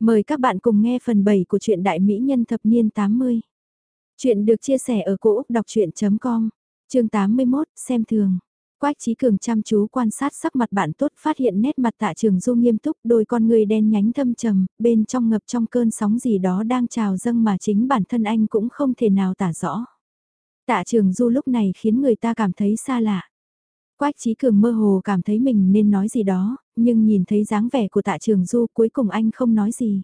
Mời các bạn cùng nghe phần 7 của truyện Đại Mỹ Nhân Thập Niên 80. Chuyện được chia sẻ ở cỗ đọc chuyện.com, chương 81, xem thường. Quách Trí Cường chăm chú quan sát sắc mặt bạn tốt phát hiện nét mặt tạ trường du nghiêm túc đôi con người đen nhánh thâm trầm, bên trong ngập trong cơn sóng gì đó đang trào dâng mà chính bản thân anh cũng không thể nào tả rõ. Tạ trường du lúc này khiến người ta cảm thấy xa lạ. Quách Trí Cường mơ hồ cảm thấy mình nên nói gì đó, nhưng nhìn thấy dáng vẻ của tạ trường du cuối cùng anh không nói gì.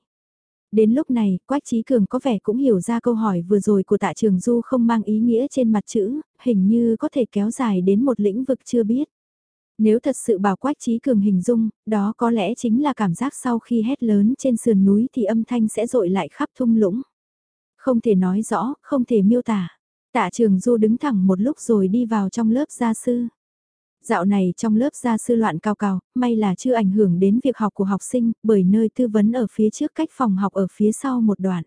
Đến lúc này, Quách Trí Cường có vẻ cũng hiểu ra câu hỏi vừa rồi của tạ trường du không mang ý nghĩa trên mặt chữ, hình như có thể kéo dài đến một lĩnh vực chưa biết. Nếu thật sự bảo Quách Trí Cường hình dung, đó có lẽ chính là cảm giác sau khi hét lớn trên sườn núi thì âm thanh sẽ dội lại khắp thung lũng. Không thể nói rõ, không thể miêu tả. Tạ trường du đứng thẳng một lúc rồi đi vào trong lớp gia sư. Dạo này trong lớp gia sư loạn cao cao, may là chưa ảnh hưởng đến việc học của học sinh, bởi nơi tư vấn ở phía trước cách phòng học ở phía sau một đoạn.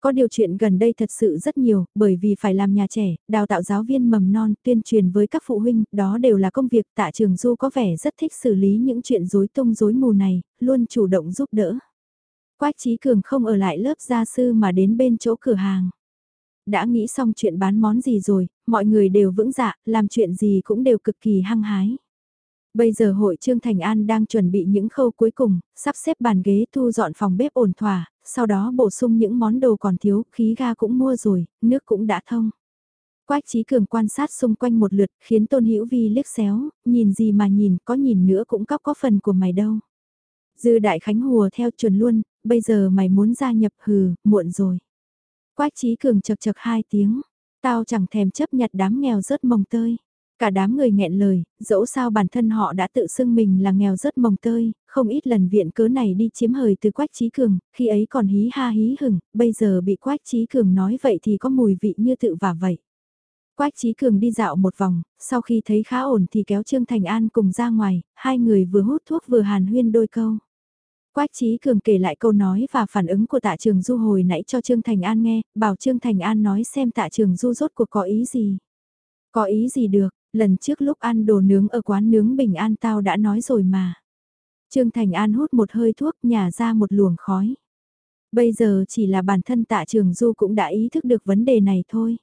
Có điều chuyện gần đây thật sự rất nhiều, bởi vì phải làm nhà trẻ, đào tạo giáo viên mầm non, tuyên truyền với các phụ huynh, đó đều là công việc tạ trường du có vẻ rất thích xử lý những chuyện rối tung rối mù này, luôn chủ động giúp đỡ. Quách Trí Cường không ở lại lớp gia sư mà đến bên chỗ cửa hàng đã nghĩ xong chuyện bán món gì rồi, mọi người đều vững dạ, làm chuyện gì cũng đều cực kỳ hăng hái. Bây giờ hội Trương Thành An đang chuẩn bị những khâu cuối cùng, sắp xếp bàn ghế thu dọn phòng bếp ổn thỏa, sau đó bổ sung những món đồ còn thiếu, khí ga cũng mua rồi, nước cũng đã thông. Quách Trí Cường quan sát xung quanh một lượt, khiến Tôn Hữu Vi liếc xéo, nhìn gì mà nhìn, có nhìn nữa cũng cóc có phần của mày đâu. Dư Đại Khánh hùa theo chuẩn luôn, bây giờ mày muốn gia nhập hừ, muộn rồi. Quách trí cường chật chật hai tiếng, tao chẳng thèm chấp nhặt đám nghèo rớt mồng tơi. Cả đám người nghẹn lời, dẫu sao bản thân họ đã tự xưng mình là nghèo rớt mồng tơi, không ít lần viện cớ này đi chiếm hời từ Quách Trí Cường, khi ấy còn hí ha hí hửng, bây giờ bị Quách Trí Cường nói vậy thì có mùi vị như tự vả vậy. Quách Trí Cường đi dạo một vòng, sau khi thấy khá ổn thì kéo Trương Thành An cùng ra ngoài, hai người vừa hút thuốc vừa hàn huyên đôi câu. Quách Trí Cường kể lại câu nói và phản ứng của tạ trường du hồi nãy cho Trương Thành An nghe, bảo Trương Thành An nói xem tạ trường du rốt cuộc có ý gì. Có ý gì được, lần trước lúc ăn đồ nướng ở quán nướng Bình An tao đã nói rồi mà. Trương Thành An hút một hơi thuốc nhả ra một luồng khói. Bây giờ chỉ là bản thân tạ trường du cũng đã ý thức được vấn đề này thôi.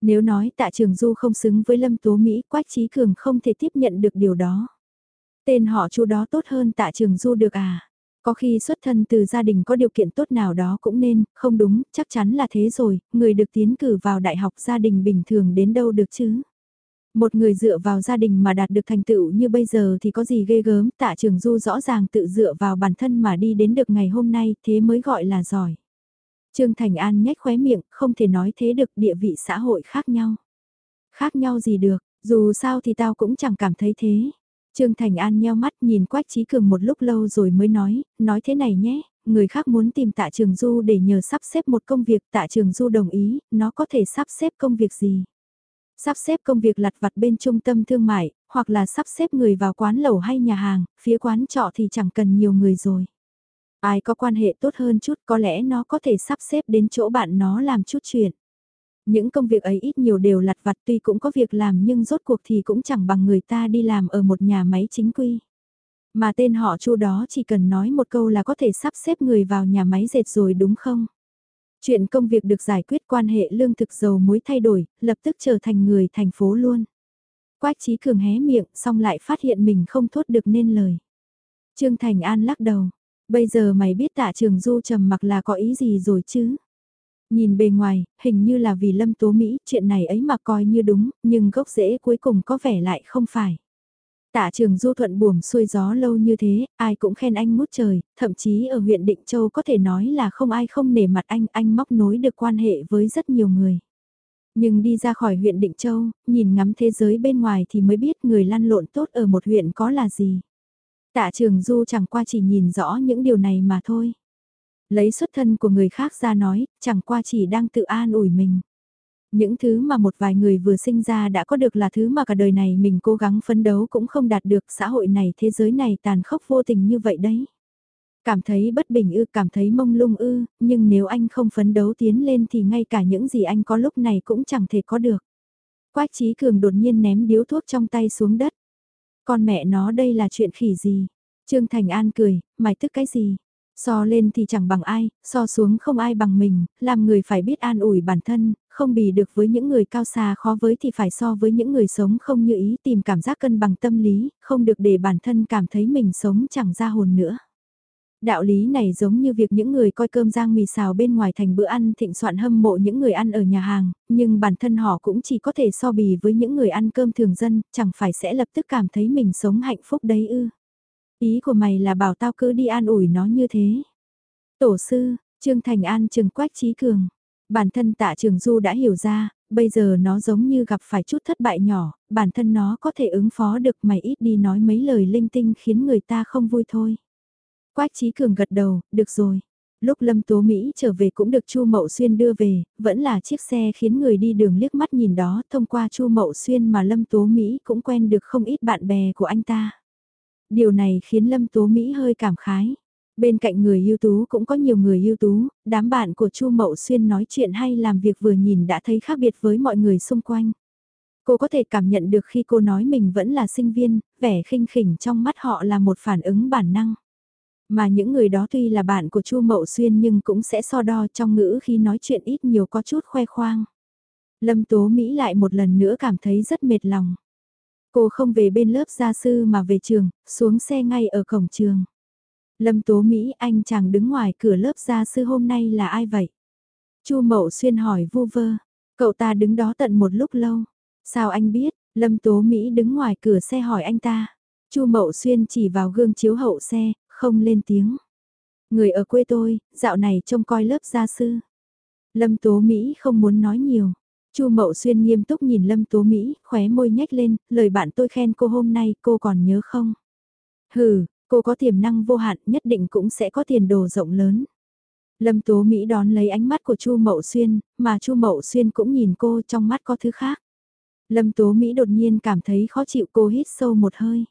Nếu nói tạ trường du không xứng với Lâm Tố Mỹ, Quách Trí Cường không thể tiếp nhận được điều đó. Tên họ chú đó tốt hơn tạ trường du được à? Có khi xuất thân từ gia đình có điều kiện tốt nào đó cũng nên, không đúng, chắc chắn là thế rồi, người được tiến cử vào đại học gia đình bình thường đến đâu được chứ. Một người dựa vào gia đình mà đạt được thành tựu như bây giờ thì có gì ghê gớm, tạ trường du rõ ràng tự dựa vào bản thân mà đi đến được ngày hôm nay, thế mới gọi là giỏi. Trương Thành An nhếch khóe miệng, không thể nói thế được địa vị xã hội khác nhau. Khác nhau gì được, dù sao thì tao cũng chẳng cảm thấy thế. Trương Thành An nheo mắt nhìn Quách Trí Cường một lúc lâu rồi mới nói, nói thế này nhé, người khác muốn tìm tạ trường du để nhờ sắp xếp một công việc tạ trường du đồng ý, nó có thể sắp xếp công việc gì. Sắp xếp công việc lặt vặt bên trung tâm thương mại, hoặc là sắp xếp người vào quán lẩu hay nhà hàng, phía quán trọ thì chẳng cần nhiều người rồi. Ai có quan hệ tốt hơn chút có lẽ nó có thể sắp xếp đến chỗ bạn nó làm chút chuyện. Những công việc ấy ít nhiều đều lặt vặt tuy cũng có việc làm nhưng rốt cuộc thì cũng chẳng bằng người ta đi làm ở một nhà máy chính quy. Mà tên họ chu đó chỉ cần nói một câu là có thể sắp xếp người vào nhà máy dệt rồi đúng không? Chuyện công việc được giải quyết quan hệ lương thực dầu muối thay đổi, lập tức trở thành người thành phố luôn. Quách trí cường hé miệng xong lại phát hiện mình không thốt được nên lời. Trương Thành An lắc đầu. Bây giờ mày biết tạ trường du trầm mặc là có ý gì rồi chứ? Nhìn bề ngoài, hình như là vì Lâm Tố Mỹ, chuyện này ấy mà coi như đúng, nhưng gốc rễ cuối cùng có vẻ lại không phải. Tạ trường du thuận buồm xuôi gió lâu như thế, ai cũng khen anh mút trời, thậm chí ở huyện Định Châu có thể nói là không ai không nể mặt anh, anh móc nối được quan hệ với rất nhiều người. Nhưng đi ra khỏi huyện Định Châu, nhìn ngắm thế giới bên ngoài thì mới biết người lăn lộn tốt ở một huyện có là gì. Tạ trường du chẳng qua chỉ nhìn rõ những điều này mà thôi. Lấy xuất thân của người khác ra nói, chẳng qua chỉ đang tự an ủi mình. Những thứ mà một vài người vừa sinh ra đã có được là thứ mà cả đời này mình cố gắng phấn đấu cũng không đạt được xã hội này thế giới này tàn khốc vô tình như vậy đấy. Cảm thấy bất bình ư, cảm thấy mông lung ư, nhưng nếu anh không phấn đấu tiến lên thì ngay cả những gì anh có lúc này cũng chẳng thể có được. Quách trí cường đột nhiên ném điếu thuốc trong tay xuống đất. Con mẹ nó đây là chuyện khỉ gì? Trương Thành An cười, mày tức cái gì? So lên thì chẳng bằng ai, so xuống không ai bằng mình, làm người phải biết an ủi bản thân, không bì được với những người cao xa khó với thì phải so với những người sống không như ý tìm cảm giác cân bằng tâm lý, không được để bản thân cảm thấy mình sống chẳng ra hồn nữa. Đạo lý này giống như việc những người coi cơm rang mì xào bên ngoài thành bữa ăn thịnh soạn hâm mộ những người ăn ở nhà hàng, nhưng bản thân họ cũng chỉ có thể so bì với những người ăn cơm thường dân, chẳng phải sẽ lập tức cảm thấy mình sống hạnh phúc đấy ư. Ý của mày là bảo tao cứ đi an ủi nó như thế. Tổ sư, Trương Thành An trừng quách trí cường. Bản thân tạ trường du đã hiểu ra, bây giờ nó giống như gặp phải chút thất bại nhỏ, bản thân nó có thể ứng phó được mày ít đi nói mấy lời linh tinh khiến người ta không vui thôi. Quách trí cường gật đầu, được rồi. Lúc Lâm Tố Mỹ trở về cũng được Chu Mậu Xuyên đưa về, vẫn là chiếc xe khiến người đi đường liếc mắt nhìn đó, thông qua Chu Mậu Xuyên mà Lâm Tố Mỹ cũng quen được không ít bạn bè của anh ta. Điều này khiến Lâm Tố Mỹ hơi cảm khái. Bên cạnh người ưu tú cũng có nhiều người ưu tú, đám bạn của Chu Mậu Xuyên nói chuyện hay làm việc vừa nhìn đã thấy khác biệt với mọi người xung quanh. Cô có thể cảm nhận được khi cô nói mình vẫn là sinh viên, vẻ khinh khỉnh trong mắt họ là một phản ứng bản năng. Mà những người đó tuy là bạn của Chu Mậu Xuyên nhưng cũng sẽ so đo trong ngữ khi nói chuyện ít nhiều có chút khoe khoang. Lâm Tố Mỹ lại một lần nữa cảm thấy rất mệt lòng. Cô không về bên lớp gia sư mà về trường, xuống xe ngay ở cổng trường. Lâm Tố Mỹ anh chàng đứng ngoài cửa lớp gia sư hôm nay là ai vậy? Chu Mậu Xuyên hỏi vu vơ. Cậu ta đứng đó tận một lúc lâu. Sao anh biết? Lâm Tố Mỹ đứng ngoài cửa xe hỏi anh ta. Chu Mậu Xuyên chỉ vào gương chiếu hậu xe, không lên tiếng. Người ở quê tôi, dạo này trông coi lớp gia sư. Lâm Tố Mỹ không muốn nói nhiều. Chu Mậu Xuyên nghiêm túc nhìn Lâm Tố Mỹ, khóe môi nhếch lên, lời bạn tôi khen cô hôm nay cô còn nhớ không? Hừ, cô có tiềm năng vô hạn nhất định cũng sẽ có tiền đồ rộng lớn. Lâm Tố Mỹ đón lấy ánh mắt của Chu Mậu Xuyên, mà Chu Mậu Xuyên cũng nhìn cô trong mắt có thứ khác. Lâm Tố Mỹ đột nhiên cảm thấy khó chịu cô hít sâu một hơi.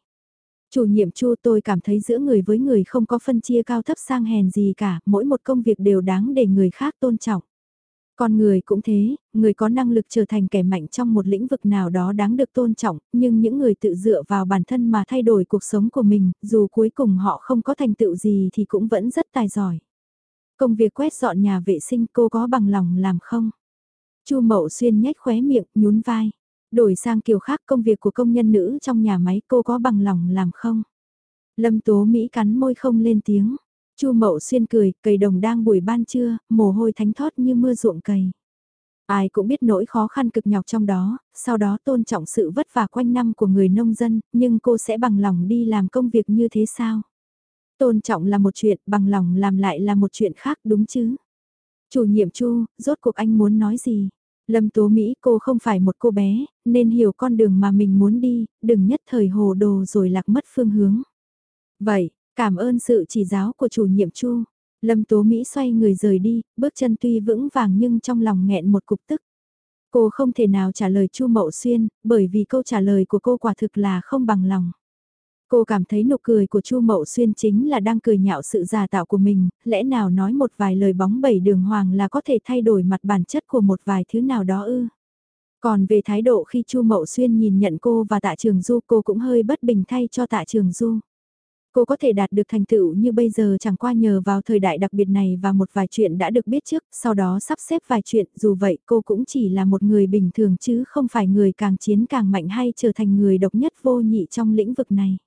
Chủ nhiệm Chu tôi cảm thấy giữa người với người không có phân chia cao thấp sang hèn gì cả, mỗi một công việc đều đáng để người khác tôn trọng. Con người cũng thế, người có năng lực trở thành kẻ mạnh trong một lĩnh vực nào đó đáng được tôn trọng, nhưng những người tự dựa vào bản thân mà thay đổi cuộc sống của mình, dù cuối cùng họ không có thành tựu gì thì cũng vẫn rất tài giỏi. Công việc quét dọn nhà vệ sinh cô có bằng lòng làm không? Chu Mậu Xuyên nhếch khóe miệng, nhún vai. Đổi sang kiểu khác công việc của công nhân nữ trong nhà máy cô có bằng lòng làm không? Lâm Tố Mỹ cắn môi không lên tiếng. Chu Mậu Xuyên cười, cầy đồng đang buổi ban trưa, mồ hôi thánh thót như mưa ruộng cầy. Ai cũng biết nỗi khó khăn cực nhọc trong đó, sau đó tôn trọng sự vất vả quanh năm của người nông dân, nhưng cô sẽ bằng lòng đi làm công việc như thế sao? Tôn trọng là một chuyện, bằng lòng làm lại là một chuyện khác đúng chứ? Chủ nhiệm Chu, rốt cuộc anh muốn nói gì? Lâm Tố Mỹ cô không phải một cô bé, nên hiểu con đường mà mình muốn đi, đừng nhất thời hồ đồ rồi lạc mất phương hướng. Vậy, cảm ơn sự chỉ giáo của chủ nhiệm Chu. Lâm Tố Mỹ xoay người rời đi, bước chân tuy vững vàng nhưng trong lòng nghẹn một cục tức. Cô không thể nào trả lời Chu Mậu Xuyên, bởi vì câu trả lời của cô quả thực là không bằng lòng. Cô cảm thấy nụ cười của Chu Mậu Xuyên chính là đang cười nhạo sự giả tạo của mình, lẽ nào nói một vài lời bóng bẩy đường hoàng là có thể thay đổi mặt bản chất của một vài thứ nào đó ư. Còn về thái độ khi Chu Mậu Xuyên nhìn nhận cô và Tạ Trường Du cô cũng hơi bất bình thay cho Tạ Trường Du. Cô có thể đạt được thành tựu như bây giờ chẳng qua nhờ vào thời đại đặc biệt này và một vài chuyện đã được biết trước, sau đó sắp xếp vài chuyện, dù vậy cô cũng chỉ là một người bình thường chứ không phải người càng chiến càng mạnh hay trở thành người độc nhất vô nhị trong lĩnh vực này.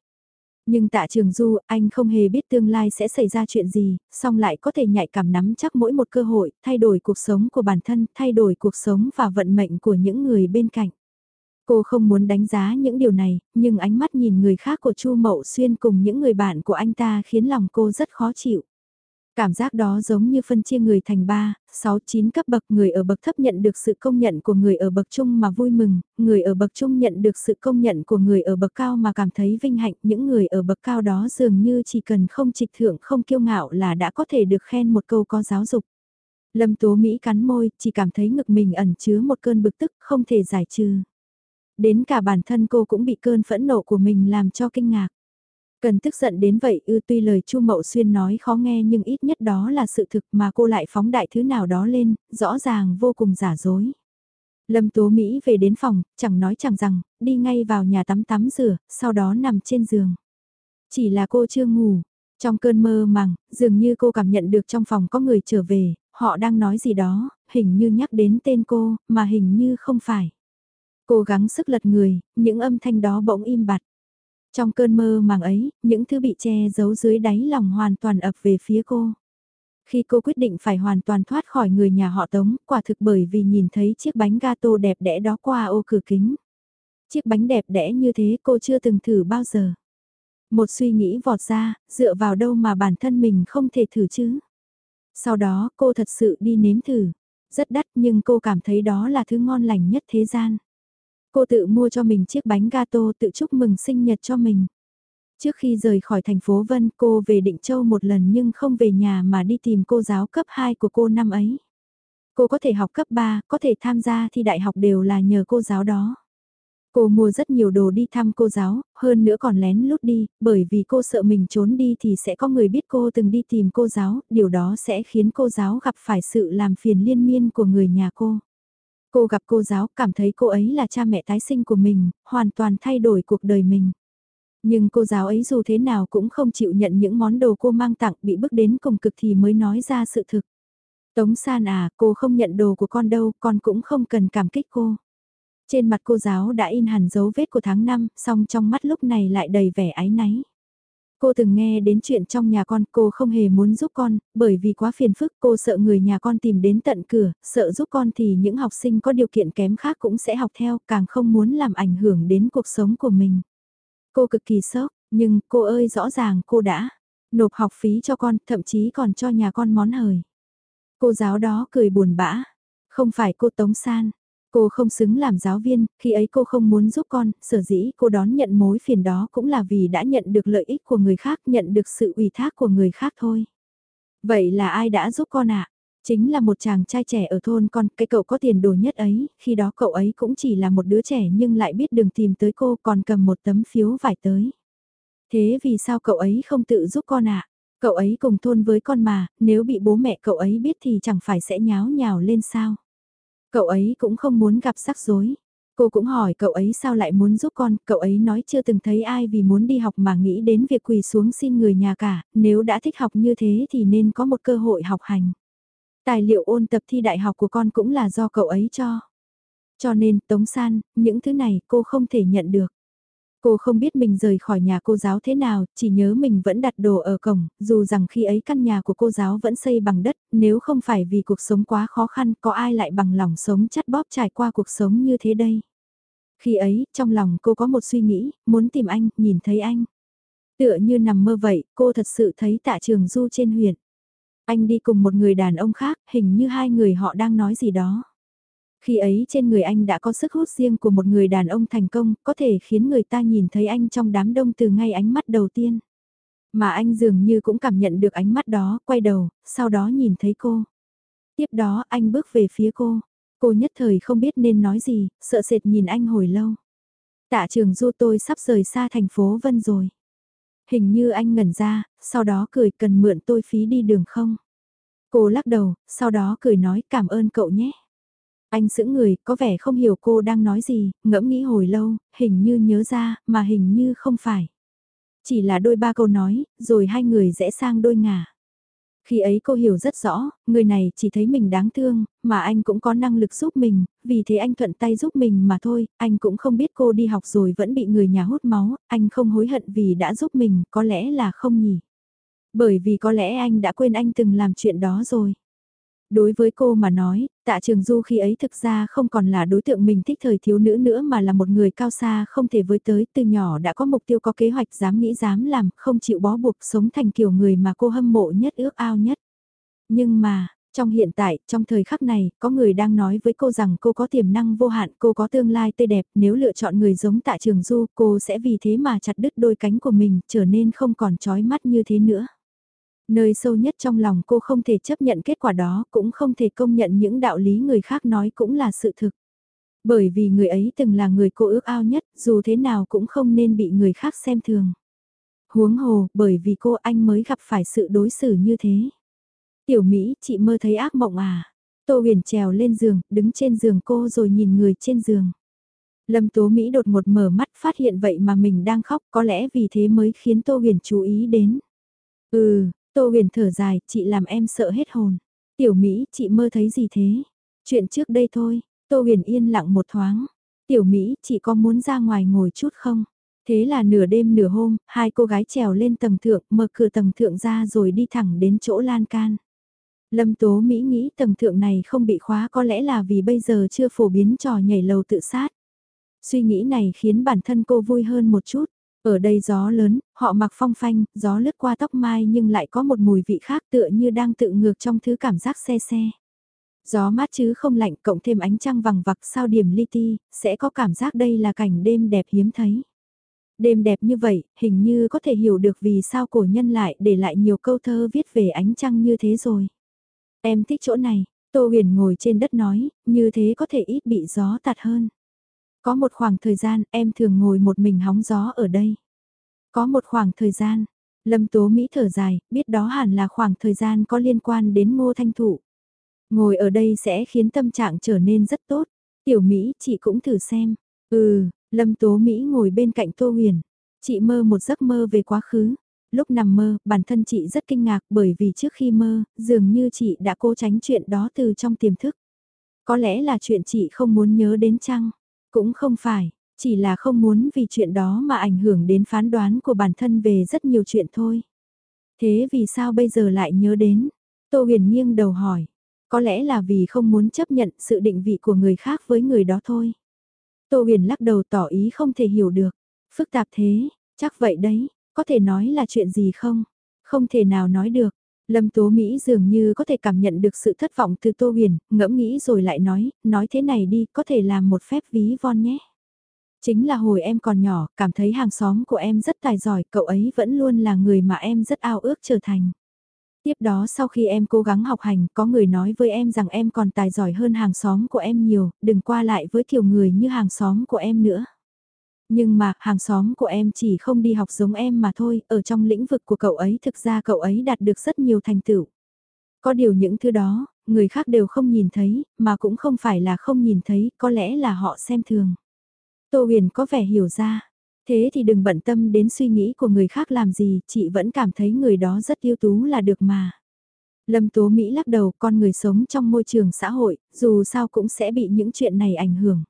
Nhưng tạ trường du, anh không hề biết tương lai sẽ xảy ra chuyện gì, song lại có thể nhạy cảm nắm chắc mỗi một cơ hội, thay đổi cuộc sống của bản thân, thay đổi cuộc sống và vận mệnh của những người bên cạnh. Cô không muốn đánh giá những điều này, nhưng ánh mắt nhìn người khác của Chu Mậu Xuyên cùng những người bạn của anh ta khiến lòng cô rất khó chịu. Cảm giác đó giống như phân chia người thành 3, 6, 9 cấp bậc người ở bậc thấp nhận được sự công nhận của người ở bậc trung mà vui mừng, người ở bậc trung nhận được sự công nhận của người ở bậc cao mà cảm thấy vinh hạnh. Những người ở bậc cao đó dường như chỉ cần không trịch thượng không kiêu ngạo là đã có thể được khen một câu có giáo dục. Lâm Tố Mỹ cắn môi, chỉ cảm thấy ngực mình ẩn chứa một cơn bực tức không thể giải trừ. Đến cả bản thân cô cũng bị cơn phẫn nộ của mình làm cho kinh ngạc. Cần tức giận đến vậy ư tuy lời Chu Mậu Xuyên nói khó nghe nhưng ít nhất đó là sự thực mà cô lại phóng đại thứ nào đó lên, rõ ràng vô cùng giả dối. Lâm Tố Mỹ về đến phòng, chẳng nói chẳng rằng, đi ngay vào nhà tắm tắm rửa, sau đó nằm trên giường. Chỉ là cô chưa ngủ, Trong cơn mơ màng, dường như cô cảm nhận được trong phòng có người trở về, họ đang nói gì đó, hình như nhắc đến tên cô, mà hình như không phải. Cố gắng sức lật người, những âm thanh đó bỗng im bặt. Trong cơn mơ màng ấy, những thứ bị che giấu dưới đáy lòng hoàn toàn ập về phía cô. Khi cô quyết định phải hoàn toàn thoát khỏi người nhà họ Tống, quả thực bởi vì nhìn thấy chiếc bánh gato đẹp đẽ đó qua ô cửa kính. Chiếc bánh đẹp đẽ như thế cô chưa từng thử bao giờ. Một suy nghĩ vọt ra, dựa vào đâu mà bản thân mình không thể thử chứ. Sau đó cô thật sự đi nếm thử. Rất đắt nhưng cô cảm thấy đó là thứ ngon lành nhất thế gian. Cô tự mua cho mình chiếc bánh gato tự chúc mừng sinh nhật cho mình. Trước khi rời khỏi thành phố Vân cô về Định Châu một lần nhưng không về nhà mà đi tìm cô giáo cấp 2 của cô năm ấy. Cô có thể học cấp 3, có thể tham gia thi đại học đều là nhờ cô giáo đó. Cô mua rất nhiều đồ đi thăm cô giáo, hơn nữa còn lén lút đi, bởi vì cô sợ mình trốn đi thì sẽ có người biết cô từng đi tìm cô giáo, điều đó sẽ khiến cô giáo gặp phải sự làm phiền liên miên của người nhà cô. Cô gặp cô giáo, cảm thấy cô ấy là cha mẹ tái sinh của mình, hoàn toàn thay đổi cuộc đời mình. Nhưng cô giáo ấy dù thế nào cũng không chịu nhận những món đồ cô mang tặng bị bước đến cùng cực thì mới nói ra sự thực. Tống San à, cô không nhận đồ của con đâu, con cũng không cần cảm kích cô. Trên mặt cô giáo đã in hẳn dấu vết của tháng 5, song trong mắt lúc này lại đầy vẻ áy náy. Cô từng nghe đến chuyện trong nhà con, cô không hề muốn giúp con, bởi vì quá phiền phức cô sợ người nhà con tìm đến tận cửa, sợ giúp con thì những học sinh có điều kiện kém khác cũng sẽ học theo, càng không muốn làm ảnh hưởng đến cuộc sống của mình. Cô cực kỳ sốc, nhưng cô ơi rõ ràng cô đã nộp học phí cho con, thậm chí còn cho nhà con món hời. Cô giáo đó cười buồn bã, không phải cô Tống San, Cô không xứng làm giáo viên, khi ấy cô không muốn giúp con, sở dĩ cô đón nhận mối phiền đó cũng là vì đã nhận được lợi ích của người khác, nhận được sự ủy thác của người khác thôi. Vậy là ai đã giúp con ạ? À? Chính là một chàng trai trẻ ở thôn con, cái cậu có tiền đồ nhất ấy, khi đó cậu ấy cũng chỉ là một đứa trẻ nhưng lại biết đường tìm tới cô còn cầm một tấm phiếu vải tới. Thế vì sao cậu ấy không tự giúp con ạ? À? Cậu ấy cùng thôn với con mà, nếu bị bố mẹ cậu ấy biết thì chẳng phải sẽ nháo nhào lên sao? Cậu ấy cũng không muốn gặp rắc rối. Cô cũng hỏi cậu ấy sao lại muốn giúp con, cậu ấy nói chưa từng thấy ai vì muốn đi học mà nghĩ đến việc quỳ xuống xin người nhà cả, nếu đã thích học như thế thì nên có một cơ hội học hành. Tài liệu ôn tập thi đại học của con cũng là do cậu ấy cho. Cho nên, Tống San, những thứ này cô không thể nhận được. Cô không biết mình rời khỏi nhà cô giáo thế nào, chỉ nhớ mình vẫn đặt đồ ở cổng, dù rằng khi ấy căn nhà của cô giáo vẫn xây bằng đất, nếu không phải vì cuộc sống quá khó khăn, có ai lại bằng lòng sống chắt bóp trải qua cuộc sống như thế đây. Khi ấy, trong lòng cô có một suy nghĩ, muốn tìm anh, nhìn thấy anh. Tựa như nằm mơ vậy, cô thật sự thấy tạ trường du trên huyện. Anh đi cùng một người đàn ông khác, hình như hai người họ đang nói gì đó. Khi ấy trên người anh đã có sức hút riêng của một người đàn ông thành công, có thể khiến người ta nhìn thấy anh trong đám đông từ ngay ánh mắt đầu tiên. Mà anh dường như cũng cảm nhận được ánh mắt đó, quay đầu, sau đó nhìn thấy cô. Tiếp đó anh bước về phía cô. Cô nhất thời không biết nên nói gì, sợ sệt nhìn anh hồi lâu. Tạ trường du tôi sắp rời xa thành phố Vân rồi. Hình như anh ngẩn ra, sau đó cười cần mượn tôi phí đi đường không? Cô lắc đầu, sau đó cười nói cảm ơn cậu nhé. Anh sững người, có vẻ không hiểu cô đang nói gì, ngẫm nghĩ hồi lâu, hình như nhớ ra, mà hình như không phải. Chỉ là đôi ba câu nói, rồi hai người rẽ sang đôi ngả. Khi ấy cô hiểu rất rõ, người này chỉ thấy mình đáng thương, mà anh cũng có năng lực giúp mình, vì thế anh thuận tay giúp mình mà thôi, anh cũng không biết cô đi học rồi vẫn bị người nhà hút máu, anh không hối hận vì đã giúp mình, có lẽ là không nhỉ. Bởi vì có lẽ anh đã quên anh từng làm chuyện đó rồi. Đối với cô mà nói, tạ trường du khi ấy thực ra không còn là đối tượng mình thích thời thiếu nữ nữa mà là một người cao xa không thể với tới từ nhỏ đã có mục tiêu có kế hoạch dám nghĩ dám làm, không chịu bó buộc sống thành kiểu người mà cô hâm mộ nhất ước ao nhất. Nhưng mà, trong hiện tại, trong thời khắc này, có người đang nói với cô rằng cô có tiềm năng vô hạn, cô có tương lai tươi đẹp, nếu lựa chọn người giống tạ trường du, cô sẽ vì thế mà chặt đứt đôi cánh của mình, trở nên không còn trói mắt như thế nữa. Nơi sâu nhất trong lòng cô không thể chấp nhận kết quả đó, cũng không thể công nhận những đạo lý người khác nói cũng là sự thực. Bởi vì người ấy từng là người cô ước ao nhất, dù thế nào cũng không nên bị người khác xem thường. Huống hồ, bởi vì cô anh mới gặp phải sự đối xử như thế. Tiểu Mỹ, chị mơ thấy ác mộng à? Tô huyền trèo lên giường, đứng trên giường cô rồi nhìn người trên giường. Lâm Tố Mỹ đột ngột mở mắt phát hiện vậy mà mình đang khóc có lẽ vì thế mới khiến Tô huyền chú ý đến. Ừ, Tô huyền thở dài, chị làm em sợ hết hồn. Tiểu Mỹ, chị mơ thấy gì thế? Chuyện trước đây thôi, Tô huyền yên lặng một thoáng. Tiểu Mỹ, chị có muốn ra ngoài ngồi chút không? Thế là nửa đêm nửa hôm, hai cô gái trèo lên tầng thượng, mở cửa tầng thượng ra rồi đi thẳng đến chỗ lan can. Lâm Tố Mỹ nghĩ tầng thượng này không bị khóa có lẽ là vì bây giờ chưa phổ biến trò nhảy lầu tự sát. Suy nghĩ này khiến bản thân cô vui hơn một chút. Ở đây gió lớn, họ mặc phong phanh, gió lướt qua tóc mai nhưng lại có một mùi vị khác tựa như đang tự ngược trong thứ cảm giác xe xe. Gió mát chứ không lạnh cộng thêm ánh trăng vằng vặc sao điểm li ti, sẽ có cảm giác đây là cảnh đêm đẹp hiếm thấy. Đêm đẹp như vậy, hình như có thể hiểu được vì sao cổ nhân lại để lại nhiều câu thơ viết về ánh trăng như thế rồi. Em thích chỗ này, Tô Huyền ngồi trên đất nói, như thế có thể ít bị gió tạt hơn. Có một khoảng thời gian em thường ngồi một mình hóng gió ở đây. Có một khoảng thời gian, Lâm Tố Mỹ thở dài, biết đó hẳn là khoảng thời gian có liên quan đến ngô thanh thụ. Ngồi ở đây sẽ khiến tâm trạng trở nên rất tốt. Tiểu Mỹ, chị cũng thử xem. Ừ, Lâm Tố Mỹ ngồi bên cạnh Tô Huyền. Chị mơ một giấc mơ về quá khứ. Lúc nằm mơ, bản thân chị rất kinh ngạc bởi vì trước khi mơ, dường như chị đã cố tránh chuyện đó từ trong tiềm thức. Có lẽ là chuyện chị không muốn nhớ đến chăng? Cũng không phải, chỉ là không muốn vì chuyện đó mà ảnh hưởng đến phán đoán của bản thân về rất nhiều chuyện thôi. Thế vì sao bây giờ lại nhớ đến? Tô huyền nghiêng đầu hỏi. Có lẽ là vì không muốn chấp nhận sự định vị của người khác với người đó thôi. Tô huyền lắc đầu tỏ ý không thể hiểu được. Phức tạp thế, chắc vậy đấy, có thể nói là chuyện gì không? Không thể nào nói được. Lâm Tố Mỹ dường như có thể cảm nhận được sự thất vọng từ Tô Huyền, ngẫm nghĩ rồi lại nói, nói thế này đi, có thể làm một phép ví von nhé. Chính là hồi em còn nhỏ, cảm thấy hàng xóm của em rất tài giỏi, cậu ấy vẫn luôn là người mà em rất ao ước trở thành. Tiếp đó sau khi em cố gắng học hành, có người nói với em rằng em còn tài giỏi hơn hàng xóm của em nhiều, đừng qua lại với kiểu người như hàng xóm của em nữa. Nhưng mà, hàng xóm của em chỉ không đi học giống em mà thôi, ở trong lĩnh vực của cậu ấy thực ra cậu ấy đạt được rất nhiều thành tựu. Có điều những thứ đó, người khác đều không nhìn thấy, mà cũng không phải là không nhìn thấy, có lẽ là họ xem thường. Tô huyền có vẻ hiểu ra. Thế thì đừng bận tâm đến suy nghĩ của người khác làm gì, chị vẫn cảm thấy người đó rất ưu tú là được mà. Lâm Tố Mỹ lắc đầu con người sống trong môi trường xã hội, dù sao cũng sẽ bị những chuyện này ảnh hưởng.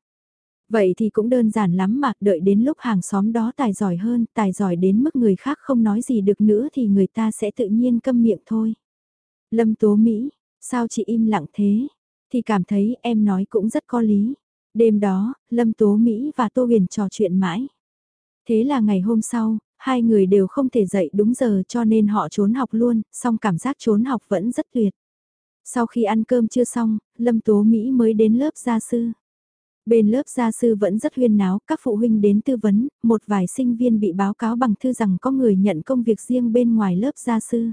Vậy thì cũng đơn giản lắm mà, đợi đến lúc hàng xóm đó tài giỏi hơn, tài giỏi đến mức người khác không nói gì được nữa thì người ta sẽ tự nhiên câm miệng thôi. Lâm Tố Mỹ, sao chị im lặng thế? Thì cảm thấy em nói cũng rất có lý. Đêm đó, Lâm Tố Mỹ và Tô Huyền trò chuyện mãi. Thế là ngày hôm sau, hai người đều không thể dậy đúng giờ cho nên họ trốn học luôn, song cảm giác trốn học vẫn rất tuyệt. Sau khi ăn cơm chưa xong, Lâm Tố Mỹ mới đến lớp gia sư. Bên lớp gia sư vẫn rất huyên náo, các phụ huynh đến tư vấn, một vài sinh viên bị báo cáo bằng thư rằng có người nhận công việc riêng bên ngoài lớp gia sư.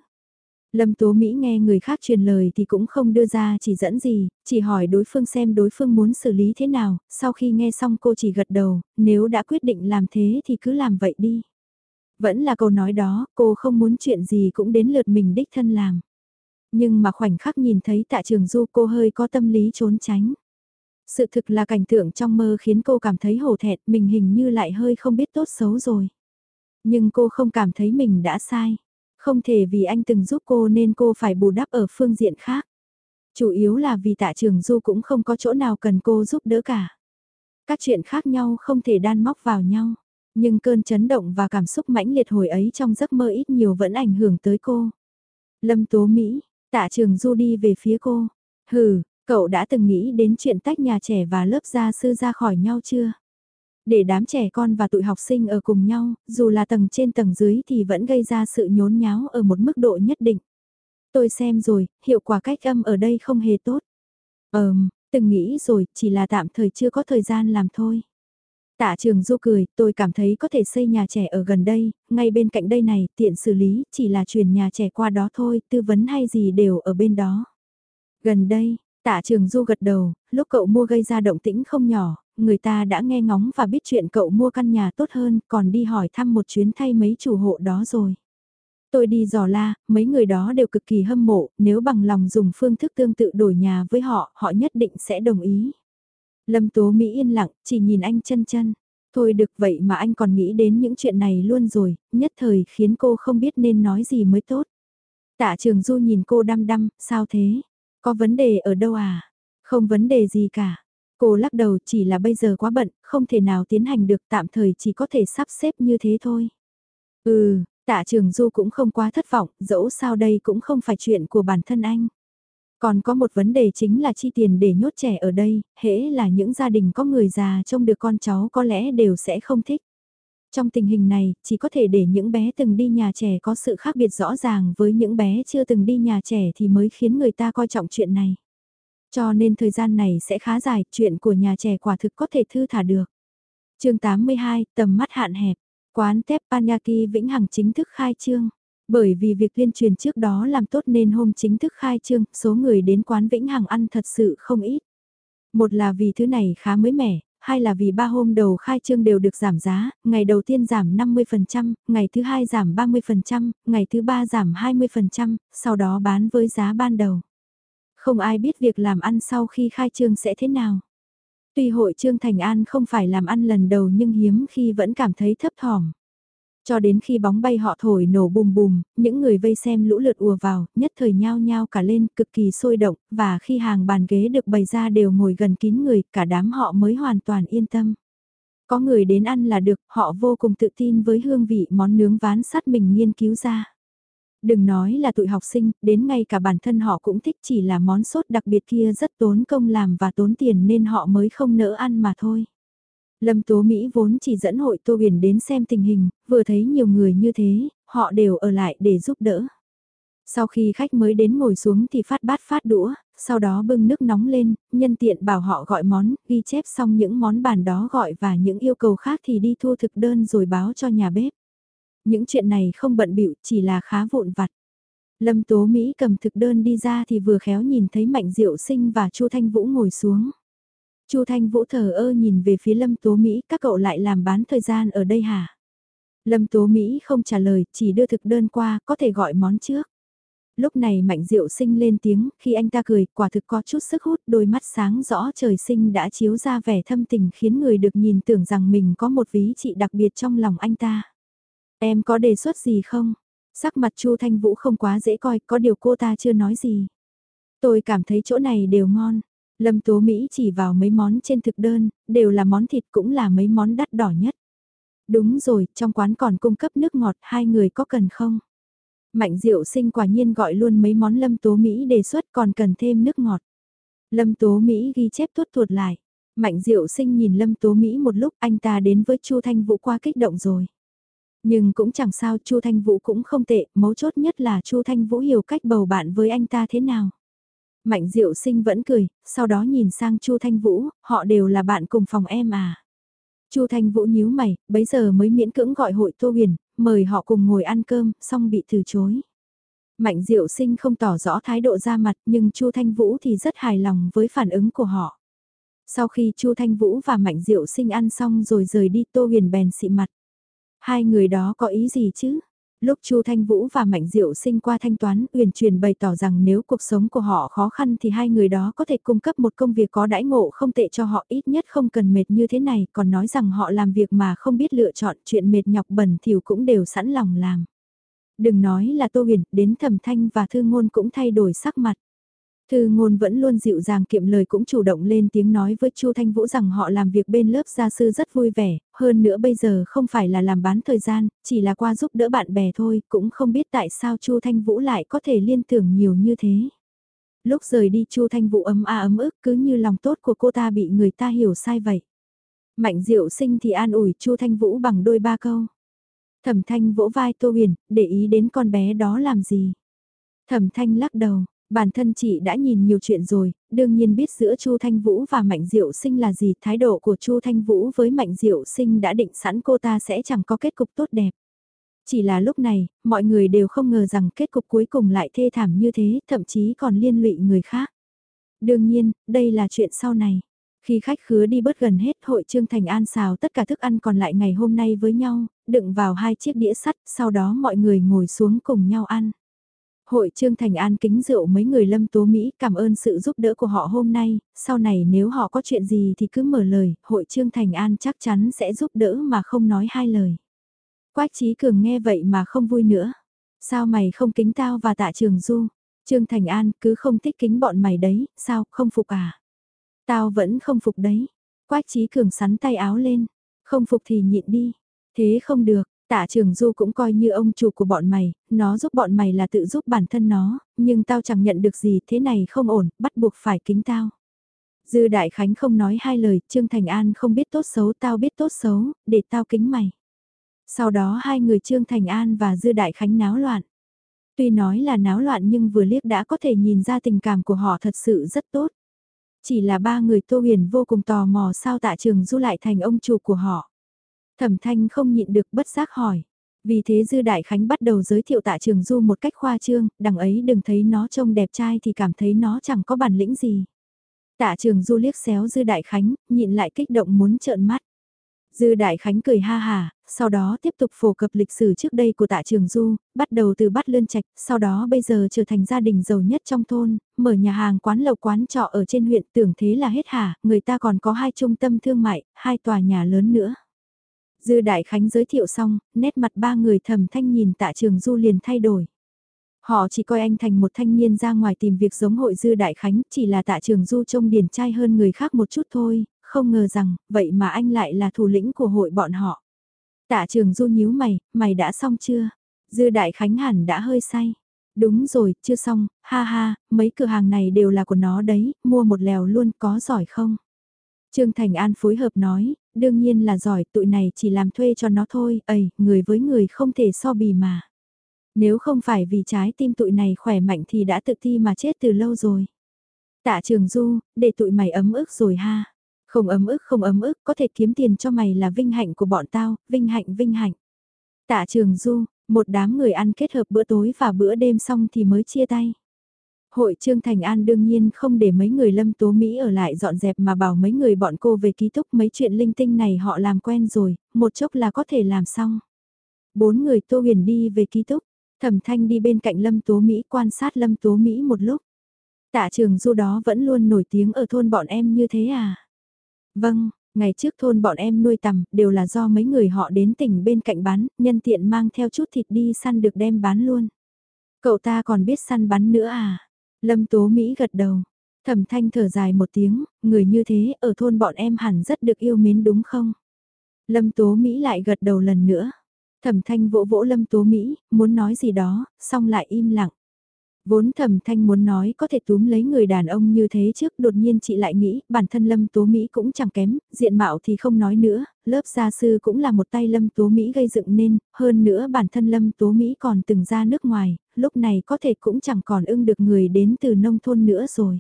Lâm Tố Mỹ nghe người khác truyền lời thì cũng không đưa ra chỉ dẫn gì, chỉ hỏi đối phương xem đối phương muốn xử lý thế nào, sau khi nghe xong cô chỉ gật đầu, nếu đã quyết định làm thế thì cứ làm vậy đi. Vẫn là câu nói đó, cô không muốn chuyện gì cũng đến lượt mình đích thân làm. Nhưng mà khoảnh khắc nhìn thấy tạ trường du cô hơi có tâm lý trốn tránh. Sự thực là cảnh tượng trong mơ khiến cô cảm thấy hổ thẹn, mình hình như lại hơi không biết tốt xấu rồi. Nhưng cô không cảm thấy mình đã sai. Không thể vì anh từng giúp cô nên cô phải bù đắp ở phương diện khác. Chủ yếu là vì tạ trường du cũng không có chỗ nào cần cô giúp đỡ cả. Các chuyện khác nhau không thể đan móc vào nhau. Nhưng cơn chấn động và cảm xúc mãnh liệt hồi ấy trong giấc mơ ít nhiều vẫn ảnh hưởng tới cô. Lâm Tố Mỹ, tạ trường du đi về phía cô. Hừ, Cậu đã từng nghĩ đến chuyện tách nhà trẻ và lớp gia sư ra khỏi nhau chưa? Để đám trẻ con và tụi học sinh ở cùng nhau, dù là tầng trên tầng dưới thì vẫn gây ra sự nhốn nháo ở một mức độ nhất định. Tôi xem rồi, hiệu quả cách âm ở đây không hề tốt. Ờm, từng nghĩ rồi, chỉ là tạm thời chưa có thời gian làm thôi. Tạ trường du cười, tôi cảm thấy có thể xây nhà trẻ ở gần đây, ngay bên cạnh đây này, tiện xử lý, chỉ là chuyển nhà trẻ qua đó thôi, tư vấn hay gì đều ở bên đó. Gần đây, Tạ Trường Du gật đầu, lúc cậu mua gây ra động tĩnh không nhỏ, người ta đã nghe ngóng và biết chuyện cậu mua căn nhà tốt hơn, còn đi hỏi thăm một chuyến thay mấy chủ hộ đó rồi. Tôi đi dò la, mấy người đó đều cực kỳ hâm mộ, nếu bằng lòng dùng phương thức tương tự đổi nhà với họ, họ nhất định sẽ đồng ý. Lâm Tố Mỹ yên lặng, chỉ nhìn anh chân chân. Thôi được vậy mà anh còn nghĩ đến những chuyện này luôn rồi, nhất thời khiến cô không biết nên nói gì mới tốt. Tạ Trường Du nhìn cô đăm đăm, sao thế? Có vấn đề ở đâu à? Không vấn đề gì cả. Cô lắc đầu chỉ là bây giờ quá bận, không thể nào tiến hành được tạm thời chỉ có thể sắp xếp như thế thôi. Ừ, tạ trường du cũng không quá thất vọng, dẫu sao đây cũng không phải chuyện của bản thân anh. Còn có một vấn đề chính là chi tiền để nhốt trẻ ở đây, hễ là những gia đình có người già trông được con cháu có lẽ đều sẽ không thích. Trong tình hình này, chỉ có thể để những bé từng đi nhà trẻ có sự khác biệt rõ ràng với những bé chưa từng đi nhà trẻ thì mới khiến người ta coi trọng chuyện này. Cho nên thời gian này sẽ khá dài, chuyện của nhà trẻ quả thực có thể thư thả được. chương 82, tầm mắt hạn hẹp, quán Teppanyaki Vĩnh Hằng chính thức khai trương. Bởi vì việc tuyên truyền trước đó làm tốt nên hôm chính thức khai trương, số người đến quán Vĩnh Hằng ăn thật sự không ít. Một là vì thứ này khá mới mẻ, hai là vì ba hôm đầu khai trương đều được giảm giá, ngày đầu tiên giảm 50%, ngày thứ hai giảm 30%, ngày thứ ba giảm 20%, sau đó bán với giá ban đầu. Không ai biết việc làm ăn sau khi khai trương sẽ thế nào. Tuy hội Trương Thành An không phải làm ăn lần đầu nhưng hiếm khi vẫn cảm thấy thấp thỏm. Cho đến khi bóng bay họ thổi nổ bùm bùm, những người vây xem lũ lượt ùa vào, nhất thời nhao nhao cả lên cực kỳ sôi động, và khi hàng bàn ghế được bày ra đều ngồi gần kín người, cả đám họ mới hoàn toàn yên tâm. Có người đến ăn là được, họ vô cùng tự tin với hương vị món nướng ván sắt mình nghiên cứu ra. Đừng nói là tụi học sinh, đến ngay cả bản thân họ cũng thích chỉ là món sốt đặc biệt kia rất tốn công làm và tốn tiền nên họ mới không nỡ ăn mà thôi. Lâm Tố Mỹ vốn chỉ dẫn hội Tô Huyền đến xem tình hình, vừa thấy nhiều người như thế, họ đều ở lại để giúp đỡ. Sau khi khách mới đến ngồi xuống thì phát bát phát đũa, sau đó bưng nước nóng lên, nhân tiện bảo họ gọi món, ghi chép xong những món bàn đó gọi và những yêu cầu khác thì đi thu thực đơn rồi báo cho nhà bếp. Những chuyện này không bận bịu chỉ là khá vụn vặt. Lâm Tố Mỹ cầm thực đơn đi ra thì vừa khéo nhìn thấy Mạnh Diệu Sinh và Chu Thanh Vũ ngồi xuống. Chu Thanh Vũ thờ ơ nhìn về phía Lâm Tố Mỹ, các cậu lại làm bán thời gian ở đây hả? Lâm Tố Mỹ không trả lời, chỉ đưa thực đơn qua, có thể gọi món trước. Lúc này Mạnh Diệu Sinh lên tiếng, khi anh ta cười, quả thực có chút sức hút, đôi mắt sáng rõ trời sinh đã chiếu ra vẻ thâm tình khiến người được nhìn tưởng rằng mình có một ví trị đặc biệt trong lòng anh ta. Em có đề xuất gì không? Sắc mặt Chu Thanh Vũ không quá dễ coi, có điều cô ta chưa nói gì. Tôi cảm thấy chỗ này đều ngon. Lâm Tố Mỹ chỉ vào mấy món trên thực đơn, đều là món thịt cũng là mấy món đắt đỏ nhất. Đúng rồi, trong quán còn cung cấp nước ngọt, hai người có cần không? Mạnh Diệu Sinh quả nhiên gọi luôn mấy món Lâm Tố Mỹ đề xuất còn cần thêm nước ngọt. Lâm Tố Mỹ ghi chép tuốt tuột lại. Mạnh Diệu Sinh nhìn Lâm Tố Mỹ một lúc anh ta đến với Chu Thanh Vũ qua kích động rồi. Nhưng cũng chẳng sao Chu Thanh Vũ cũng không tệ, mấu chốt nhất là Chu Thanh Vũ hiểu cách bầu bạn với anh ta thế nào. Mạnh Diệu Sinh vẫn cười, sau đó nhìn sang Chu Thanh Vũ, họ đều là bạn cùng phòng em à. Chu Thanh Vũ nhíu mày, bấy giờ mới miễn cưỡng gọi hội Tô Huyền, mời họ cùng ngồi ăn cơm, xong bị từ chối. Mạnh Diệu Sinh không tỏ rõ thái độ ra mặt, nhưng Chu Thanh Vũ thì rất hài lòng với phản ứng của họ. Sau khi Chu Thanh Vũ và Mạnh Diệu Sinh ăn xong rồi rời đi Tô Huyền bèn xị mặt. Hai người đó có ý gì chứ? Lúc Chu Thanh Vũ và Mạnh Diệu sinh qua thanh toán, Uyển Truyền bày tỏ rằng nếu cuộc sống của họ khó khăn thì hai người đó có thể cung cấp một công việc có đãi ngộ không tệ cho họ ít nhất không cần mệt như thế này, còn nói rằng họ làm việc mà không biết lựa chọn chuyện mệt nhọc bẩn thỉu cũng đều sẵn lòng làm. Đừng nói là Tô Huyền, đến Thẩm Thanh và Thư Ngôn cũng thay đổi sắc mặt. Thư ngôn vẫn luôn dịu dàng kiệm lời cũng chủ động lên tiếng nói với Chu Thanh Vũ rằng họ làm việc bên lớp gia sư rất vui vẻ, hơn nữa bây giờ không phải là làm bán thời gian, chỉ là qua giúp đỡ bạn bè thôi, cũng không biết tại sao Chu Thanh Vũ lại có thể liên tưởng nhiều như thế. Lúc rời đi Chu Thanh Vũ ấm a ấm ức cứ như lòng tốt của cô ta bị người ta hiểu sai vậy. Mạnh diệu sinh thì an ủi Chu Thanh Vũ bằng đôi ba câu. Thẩm Thanh vỗ vai Tô Huyền, để ý đến con bé đó làm gì. Thẩm Thanh lắc đầu, Bản thân chị đã nhìn nhiều chuyện rồi, đương nhiên biết giữa Chu Thanh Vũ và Mạnh Diệu Sinh là gì, thái độ của Chu Thanh Vũ với Mạnh Diệu Sinh đã định sẵn cô ta sẽ chẳng có kết cục tốt đẹp. Chỉ là lúc này, mọi người đều không ngờ rằng kết cục cuối cùng lại thê thảm như thế, thậm chí còn liên lụy người khác. Đương nhiên, đây là chuyện sau này. Khi khách khứa đi bớt gần hết, hội Trương Thành An xào tất cả thức ăn còn lại ngày hôm nay với nhau, đựng vào hai chiếc đĩa sắt, sau đó mọi người ngồi xuống cùng nhau ăn. Hội Trương Thành An kính rượu mấy người lâm tố Mỹ cảm ơn sự giúp đỡ của họ hôm nay, sau này nếu họ có chuyện gì thì cứ mở lời, hội Trương Thành An chắc chắn sẽ giúp đỡ mà không nói hai lời. Quách Trí Cường nghe vậy mà không vui nữa. Sao mày không kính tao và tạ trường du? Trương Thành An cứ không thích kính bọn mày đấy, sao, không phục à? Tao vẫn không phục đấy. Quách trí cường sắn tay áo lên. Không phục thì nhịn đi. Thế không được, Tạ trường du cũng coi như ông chủ của bọn mày, nó giúp bọn mày là tự giúp bản thân nó, nhưng tao chẳng nhận được gì thế này không ổn, bắt buộc phải kính tao. Dư Đại Khánh không nói hai lời, Trương Thành An không biết tốt xấu tao biết tốt xấu, để tao kính mày. Sau đó hai người Trương Thành An và Dư Đại Khánh náo loạn. Tuy nói là náo loạn nhưng vừa liếc đã có thể nhìn ra tình cảm của họ thật sự rất tốt. Chỉ là ba người Tô Huyền vô cùng tò mò sao tạ trường du lại thành ông chủ của họ. Thẩm thanh không nhịn được bất giác hỏi. Vì thế Dư Đại Khánh bắt đầu giới thiệu tạ trường du một cách khoa trương, đằng ấy đừng thấy nó trông đẹp trai thì cảm thấy nó chẳng có bản lĩnh gì. Tạ trường du liếc xéo Dư Đại Khánh, nhịn lại kích động muốn trợn mắt. Dư Đại Khánh cười ha hà, sau đó tiếp tục phổ cập lịch sử trước đây của tạ trường du, bắt đầu từ bắt lươn trạch, sau đó bây giờ trở thành gia đình giàu nhất trong thôn, mở nhà hàng quán lầu quán trọ ở trên huyện tưởng thế là hết hả, người ta còn có hai trung tâm thương mại, hai tòa nhà lớn nữa. Dư Đại Khánh giới thiệu xong, nét mặt ba người thầm thanh nhìn tạ trường du liền thay đổi. Họ chỉ coi anh thành một thanh niên ra ngoài tìm việc giống hội Dư Đại Khánh, chỉ là tạ trường du trông điển trai hơn người khác một chút thôi, không ngờ rằng, vậy mà anh lại là thủ lĩnh của hội bọn họ. Tạ trường du nhíu mày, mày đã xong chưa? Dư Đại Khánh hẳn đã hơi say. Đúng rồi, chưa xong, ha ha, mấy cửa hàng này đều là của nó đấy, mua một lèo luôn có giỏi không? Trương Thành An phối hợp nói, đương nhiên là giỏi, tụi này chỉ làm thuê cho nó thôi, ầy, người với người không thể so bì mà. Nếu không phải vì trái tim tụi này khỏe mạnh thì đã tự ti mà chết từ lâu rồi. Tạ Trường Du, để tụi mày ấm ức rồi ha. Không ấm ức không ấm ức, có thể kiếm tiền cho mày là vinh hạnh của bọn tao, vinh hạnh vinh hạnh. Tạ Trường Du, một đám người ăn kết hợp bữa tối và bữa đêm xong thì mới chia tay. Hội Trương Thành An đương nhiên không để mấy người lâm tố Mỹ ở lại dọn dẹp mà bảo mấy người bọn cô về ký túc mấy chuyện linh tinh này họ làm quen rồi, một chốc là có thể làm xong. Bốn người Tô Huyền đi về ký túc, Thẩm Thanh đi bên cạnh Lâm Tố Mỹ quan sát Lâm Tố Mỹ một lúc. Tạ trường du đó vẫn luôn nổi tiếng ở thôn bọn em như thế à? Vâng, ngày trước thôn bọn em nuôi tầm đều là do mấy người họ đến tỉnh bên cạnh bán, nhân tiện mang theo chút thịt đi săn được đem bán luôn. Cậu ta còn biết săn bắn nữa à? Lâm Tố Mỹ gật đầu. Thẩm thanh thở dài một tiếng, người như thế ở thôn bọn em hẳn rất được yêu mến đúng không? Lâm Tố Mỹ lại gật đầu lần nữa. Thẩm thanh vỗ vỗ Lâm Tố Mỹ, muốn nói gì đó, xong lại im lặng. Vốn thầm thanh muốn nói có thể túm lấy người đàn ông như thế trước đột nhiên chị lại nghĩ bản thân Lâm Tố Mỹ cũng chẳng kém, diện mạo thì không nói nữa, lớp gia sư cũng là một tay Lâm Tố Mỹ gây dựng nên, hơn nữa bản thân Lâm Tố Mỹ còn từng ra nước ngoài, lúc này có thể cũng chẳng còn ưng được người đến từ nông thôn nữa rồi.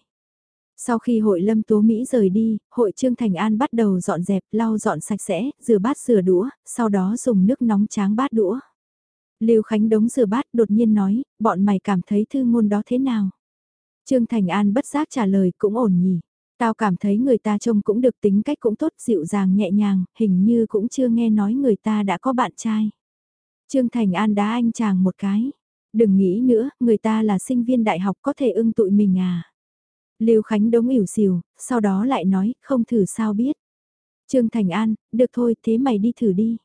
Sau khi hội Lâm Tố Mỹ rời đi, hội Trương Thành An bắt đầu dọn dẹp, lau dọn sạch sẽ, rửa bát rửa đũa, sau đó dùng nước nóng tráng bát đũa. Lưu Khánh đống rửa bát đột nhiên nói, bọn mày cảm thấy thư ngôn đó thế nào? Trương Thành An bất giác trả lời cũng ổn nhỉ. Tao cảm thấy người ta trông cũng được tính cách cũng tốt dịu dàng nhẹ nhàng, hình như cũng chưa nghe nói người ta đã có bạn trai. Trương Thành An đá anh chàng một cái. Đừng nghĩ nữa, người ta là sinh viên đại học có thể ưng tụi mình à. Lưu Khánh đống ỉu xìu, sau đó lại nói, không thử sao biết. Trương Thành An, được thôi, thế mày đi thử đi.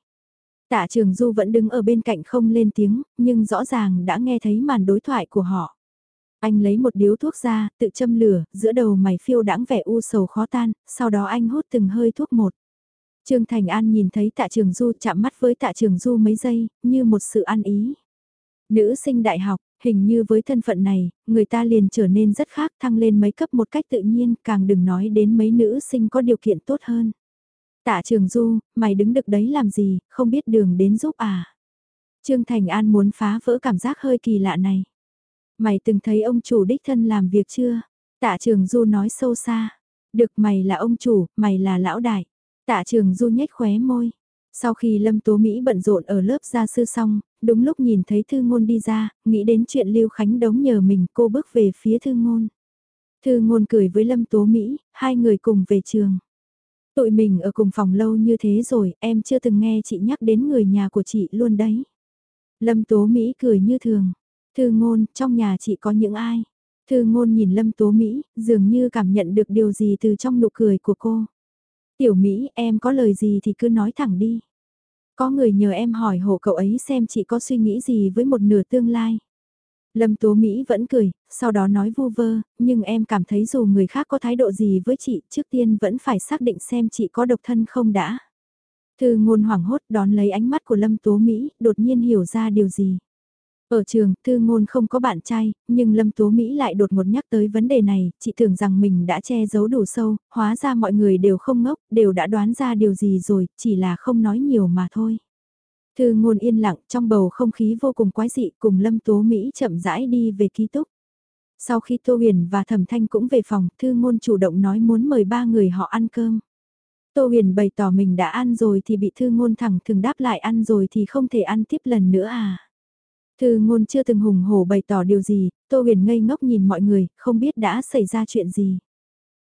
Tạ Trường Du vẫn đứng ở bên cạnh không lên tiếng, nhưng rõ ràng đã nghe thấy màn đối thoại của họ. Anh lấy một điếu thuốc ra, tự châm lửa, giữa đầu mày phiêu đãng vẻ u sầu khó tan, sau đó anh hút từng hơi thuốc một. Trương Thành An nhìn thấy tạ trường Du chạm mắt với tạ trường Du mấy giây, như một sự ăn ý. Nữ sinh đại học, hình như với thân phận này, người ta liền trở nên rất khác thăng lên mấy cấp một cách tự nhiên, càng đừng nói đến mấy nữ sinh có điều kiện tốt hơn. Tạ trường du, mày đứng được đấy làm gì, không biết đường đến giúp à? Trương Thành An muốn phá vỡ cảm giác hơi kỳ lạ này. Mày từng thấy ông chủ đích thân làm việc chưa? Tạ trường du nói sâu xa. Được mày là ông chủ, mày là lão đại. Tạ trường du nhếch khóe môi. Sau khi Lâm Tố Mỹ bận rộn ở lớp gia sư xong, đúng lúc nhìn thấy Thư Ngôn đi ra, nghĩ đến chuyện Lưu Khánh đống nhờ mình cô bước về phía Thư Ngôn. Thư Ngôn cười với Lâm Tố Mỹ, hai người cùng về trường. Tụi mình ở cùng phòng lâu như thế rồi, em chưa từng nghe chị nhắc đến người nhà của chị luôn đấy. Lâm Tố Mỹ cười như thường. Thư ngôn, trong nhà chị có những ai? Thư ngôn nhìn Lâm Tố Mỹ, dường như cảm nhận được điều gì từ trong nụ cười của cô. Tiểu Mỹ, em có lời gì thì cứ nói thẳng đi. Có người nhờ em hỏi hộ cậu ấy xem chị có suy nghĩ gì với một nửa tương lai. Lâm Tố Mỹ vẫn cười, sau đó nói vu vơ, nhưng em cảm thấy dù người khác có thái độ gì với chị, trước tiên vẫn phải xác định xem chị có độc thân không đã. Thư ngôn hoảng hốt đón lấy ánh mắt của Lâm Tố Mỹ, đột nhiên hiểu ra điều gì. Ở trường, Thư Ngôn không có bạn trai, nhưng Lâm Tố Mỹ lại đột ngột nhắc tới vấn đề này, chị tưởng rằng mình đã che giấu đủ sâu, hóa ra mọi người đều không ngốc, đều đã đoán ra điều gì rồi, chỉ là không nói nhiều mà thôi. Thư Ngôn yên lặng trong bầu không khí vô cùng quái dị cùng Lâm Tố Mỹ chậm rãi đi về ký túc. Sau khi Tô Huyền và Thẩm Thanh cũng về phòng, Thư Ngôn chủ động nói muốn mời ba người họ ăn cơm. Tô Huyền bày tỏ mình đã ăn rồi thì bị Thư Ngôn thẳng thường đáp lại ăn rồi thì không thể ăn tiếp lần nữa à. Thư ngôn chưa từng hùng hổ bày tỏ điều gì, Tô Huyền ngây ngốc nhìn mọi người, không biết đã xảy ra chuyện gì.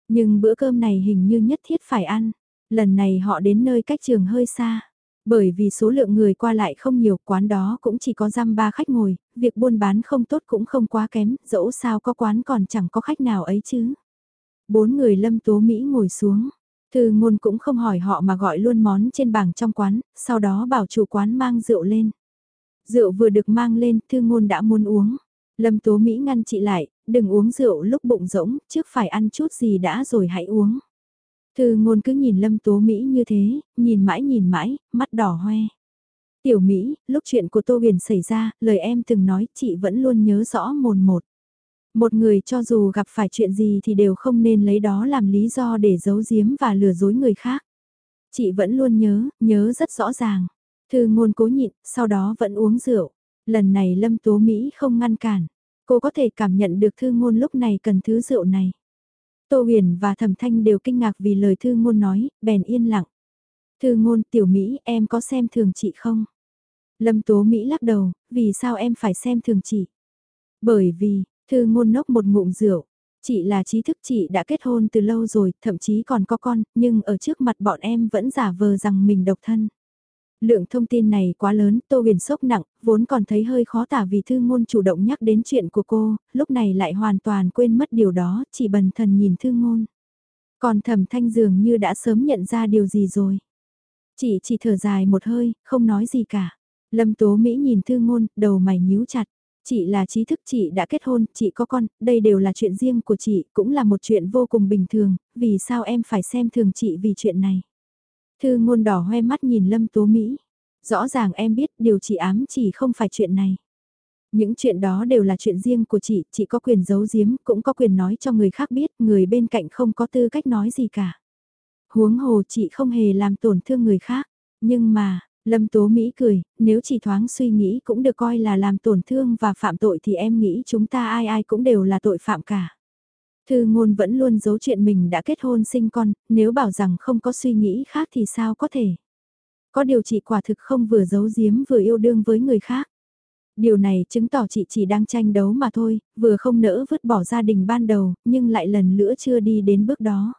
Nhưng bữa cơm này hình như nhất thiết phải ăn. Lần này họ đến nơi cách trường hơi xa. Bởi vì số lượng người qua lại không nhiều, quán đó cũng chỉ có răm ba khách ngồi, việc buôn bán không tốt cũng không quá kém, dẫu sao có quán còn chẳng có khách nào ấy chứ. Bốn người lâm tố Mỹ ngồi xuống. Thư ngôn cũng không hỏi họ mà gọi luôn món trên bảng trong quán, sau đó bảo chủ quán mang rượu lên. Rượu vừa được mang lên, thư ngôn đã muốn uống. Lâm Tố Mỹ ngăn chị lại, đừng uống rượu lúc bụng rỗng, trước phải ăn chút gì đã rồi hãy uống. Thư ngôn cứ nhìn Lâm Tố Mỹ như thế, nhìn mãi nhìn mãi, mắt đỏ hoe. Tiểu Mỹ, lúc chuyện của Tô Huyền xảy ra, lời em từng nói chị vẫn luôn nhớ rõ mồn một. Một người cho dù gặp phải chuyện gì thì đều không nên lấy đó làm lý do để giấu giếm và lừa dối người khác. Chị vẫn luôn nhớ, nhớ rất rõ ràng. Thư ngôn cố nhịn, sau đó vẫn uống rượu. Lần này Lâm Tố Mỹ không ngăn cản. Cô có thể cảm nhận được thư ngôn lúc này cần thứ rượu này. Tô huyền và thẩm thanh đều kinh ngạc vì lời thư ngôn nói, bèn yên lặng. Thư ngôn tiểu Mỹ em có xem thường chị không? Lâm Tố Mỹ lắc đầu, vì sao em phải xem thường chị? Bởi vì, thư ngôn nốc một ngụm rượu. Chị là trí thức chị đã kết hôn từ lâu rồi, thậm chí còn có con, nhưng ở trước mặt bọn em vẫn giả vờ rằng mình độc thân. Lượng thông tin này quá lớn, Tô Huyền sốc nặng, vốn còn thấy hơi khó tả vì thư ngôn chủ động nhắc đến chuyện của cô, lúc này lại hoàn toàn quên mất điều đó, chỉ bần thần nhìn thư ngôn. Còn thẩm thanh dường như đã sớm nhận ra điều gì rồi. Chị chỉ thở dài một hơi, không nói gì cả. Lâm Tố Mỹ nhìn thư ngôn, đầu mày nhíu chặt. Chị là trí thức chị đã kết hôn, chị có con, đây đều là chuyện riêng của chị, cũng là một chuyện vô cùng bình thường, vì sao em phải xem thường chị vì chuyện này. Thư ngôn đỏ hoe mắt nhìn Lâm Tố Mỹ. Rõ ràng em biết điều chị ám chỉ không phải chuyện này. Những chuyện đó đều là chuyện riêng của chị, chị có quyền giấu giếm, cũng có quyền nói cho người khác biết, người bên cạnh không có tư cách nói gì cả. Huống hồ chị không hề làm tổn thương người khác, nhưng mà, Lâm Tố Mỹ cười, nếu chỉ thoáng suy nghĩ cũng được coi là làm tổn thương và phạm tội thì em nghĩ chúng ta ai ai cũng đều là tội phạm cả. Thư ngôn vẫn luôn giấu chuyện mình đã kết hôn sinh con, nếu bảo rằng không có suy nghĩ khác thì sao có thể. Có điều chị quả thực không vừa giấu giếm vừa yêu đương với người khác. Điều này chứng tỏ chị chỉ đang tranh đấu mà thôi, vừa không nỡ vứt bỏ gia đình ban đầu, nhưng lại lần nữa chưa đi đến bước đó.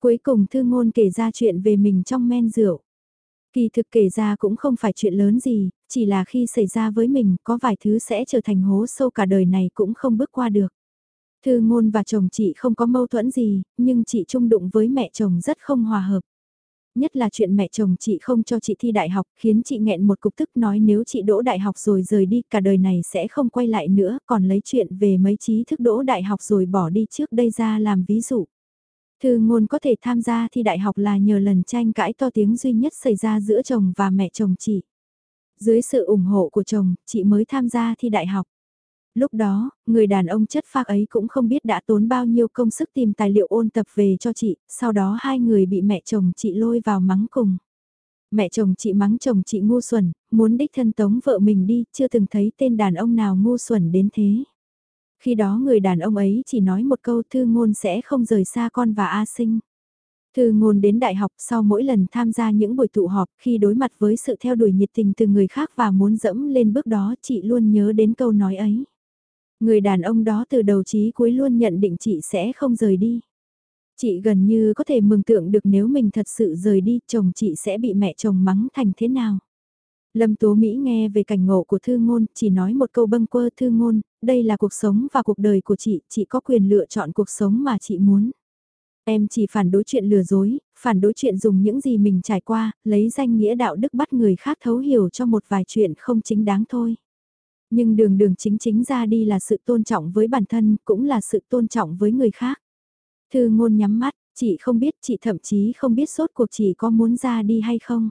Cuối cùng thư ngôn kể ra chuyện về mình trong men rượu. Kỳ thực kể ra cũng không phải chuyện lớn gì, chỉ là khi xảy ra với mình có vài thứ sẽ trở thành hố sâu cả đời này cũng không bước qua được. Thư ngôn và chồng chị không có mâu thuẫn gì, nhưng chị chung đụng với mẹ chồng rất không hòa hợp. Nhất là chuyện mẹ chồng chị không cho chị thi đại học khiến chị nghẹn một cục tức nói nếu chị đỗ đại học rồi rời đi cả đời này sẽ không quay lại nữa còn lấy chuyện về mấy trí thức đỗ đại học rồi bỏ đi trước đây ra làm ví dụ. Thư ngôn có thể tham gia thi đại học là nhờ lần tranh cãi to tiếng duy nhất xảy ra giữa chồng và mẹ chồng chị. Dưới sự ủng hộ của chồng, chị mới tham gia thi đại học. Lúc đó, người đàn ông chất phác ấy cũng không biết đã tốn bao nhiêu công sức tìm tài liệu ôn tập về cho chị, sau đó hai người bị mẹ chồng chị lôi vào mắng cùng. Mẹ chồng chị mắng chồng chị ngu xuẩn, muốn đích thân tống vợ mình đi, chưa từng thấy tên đàn ông nào ngu xuẩn đến thế. Khi đó người đàn ông ấy chỉ nói một câu thư ngôn sẽ không rời xa con và A sinh. Thư ngôn đến đại học sau mỗi lần tham gia những buổi tụ họp khi đối mặt với sự theo đuổi nhiệt tình từ người khác và muốn dẫm lên bước đó chị luôn nhớ đến câu nói ấy. Người đàn ông đó từ đầu chí cuối luôn nhận định chị sẽ không rời đi. Chị gần như có thể mừng tượng được nếu mình thật sự rời đi chồng chị sẽ bị mẹ chồng mắng thành thế nào. Lâm Tố Mỹ nghe về cảnh ngộ của Thư Ngôn, chỉ nói một câu bâng quơ Thư Ngôn, đây là cuộc sống và cuộc đời của chị, chị có quyền lựa chọn cuộc sống mà chị muốn. Em chỉ phản đối chuyện lừa dối, phản đối chuyện dùng những gì mình trải qua, lấy danh nghĩa đạo đức bắt người khác thấu hiểu cho một vài chuyện không chính đáng thôi. Nhưng đường đường chính chính ra đi là sự tôn trọng với bản thân, cũng là sự tôn trọng với người khác. Thư ngôn nhắm mắt, chị không biết, chị thậm chí không biết sốt cuộc chị có muốn ra đi hay không.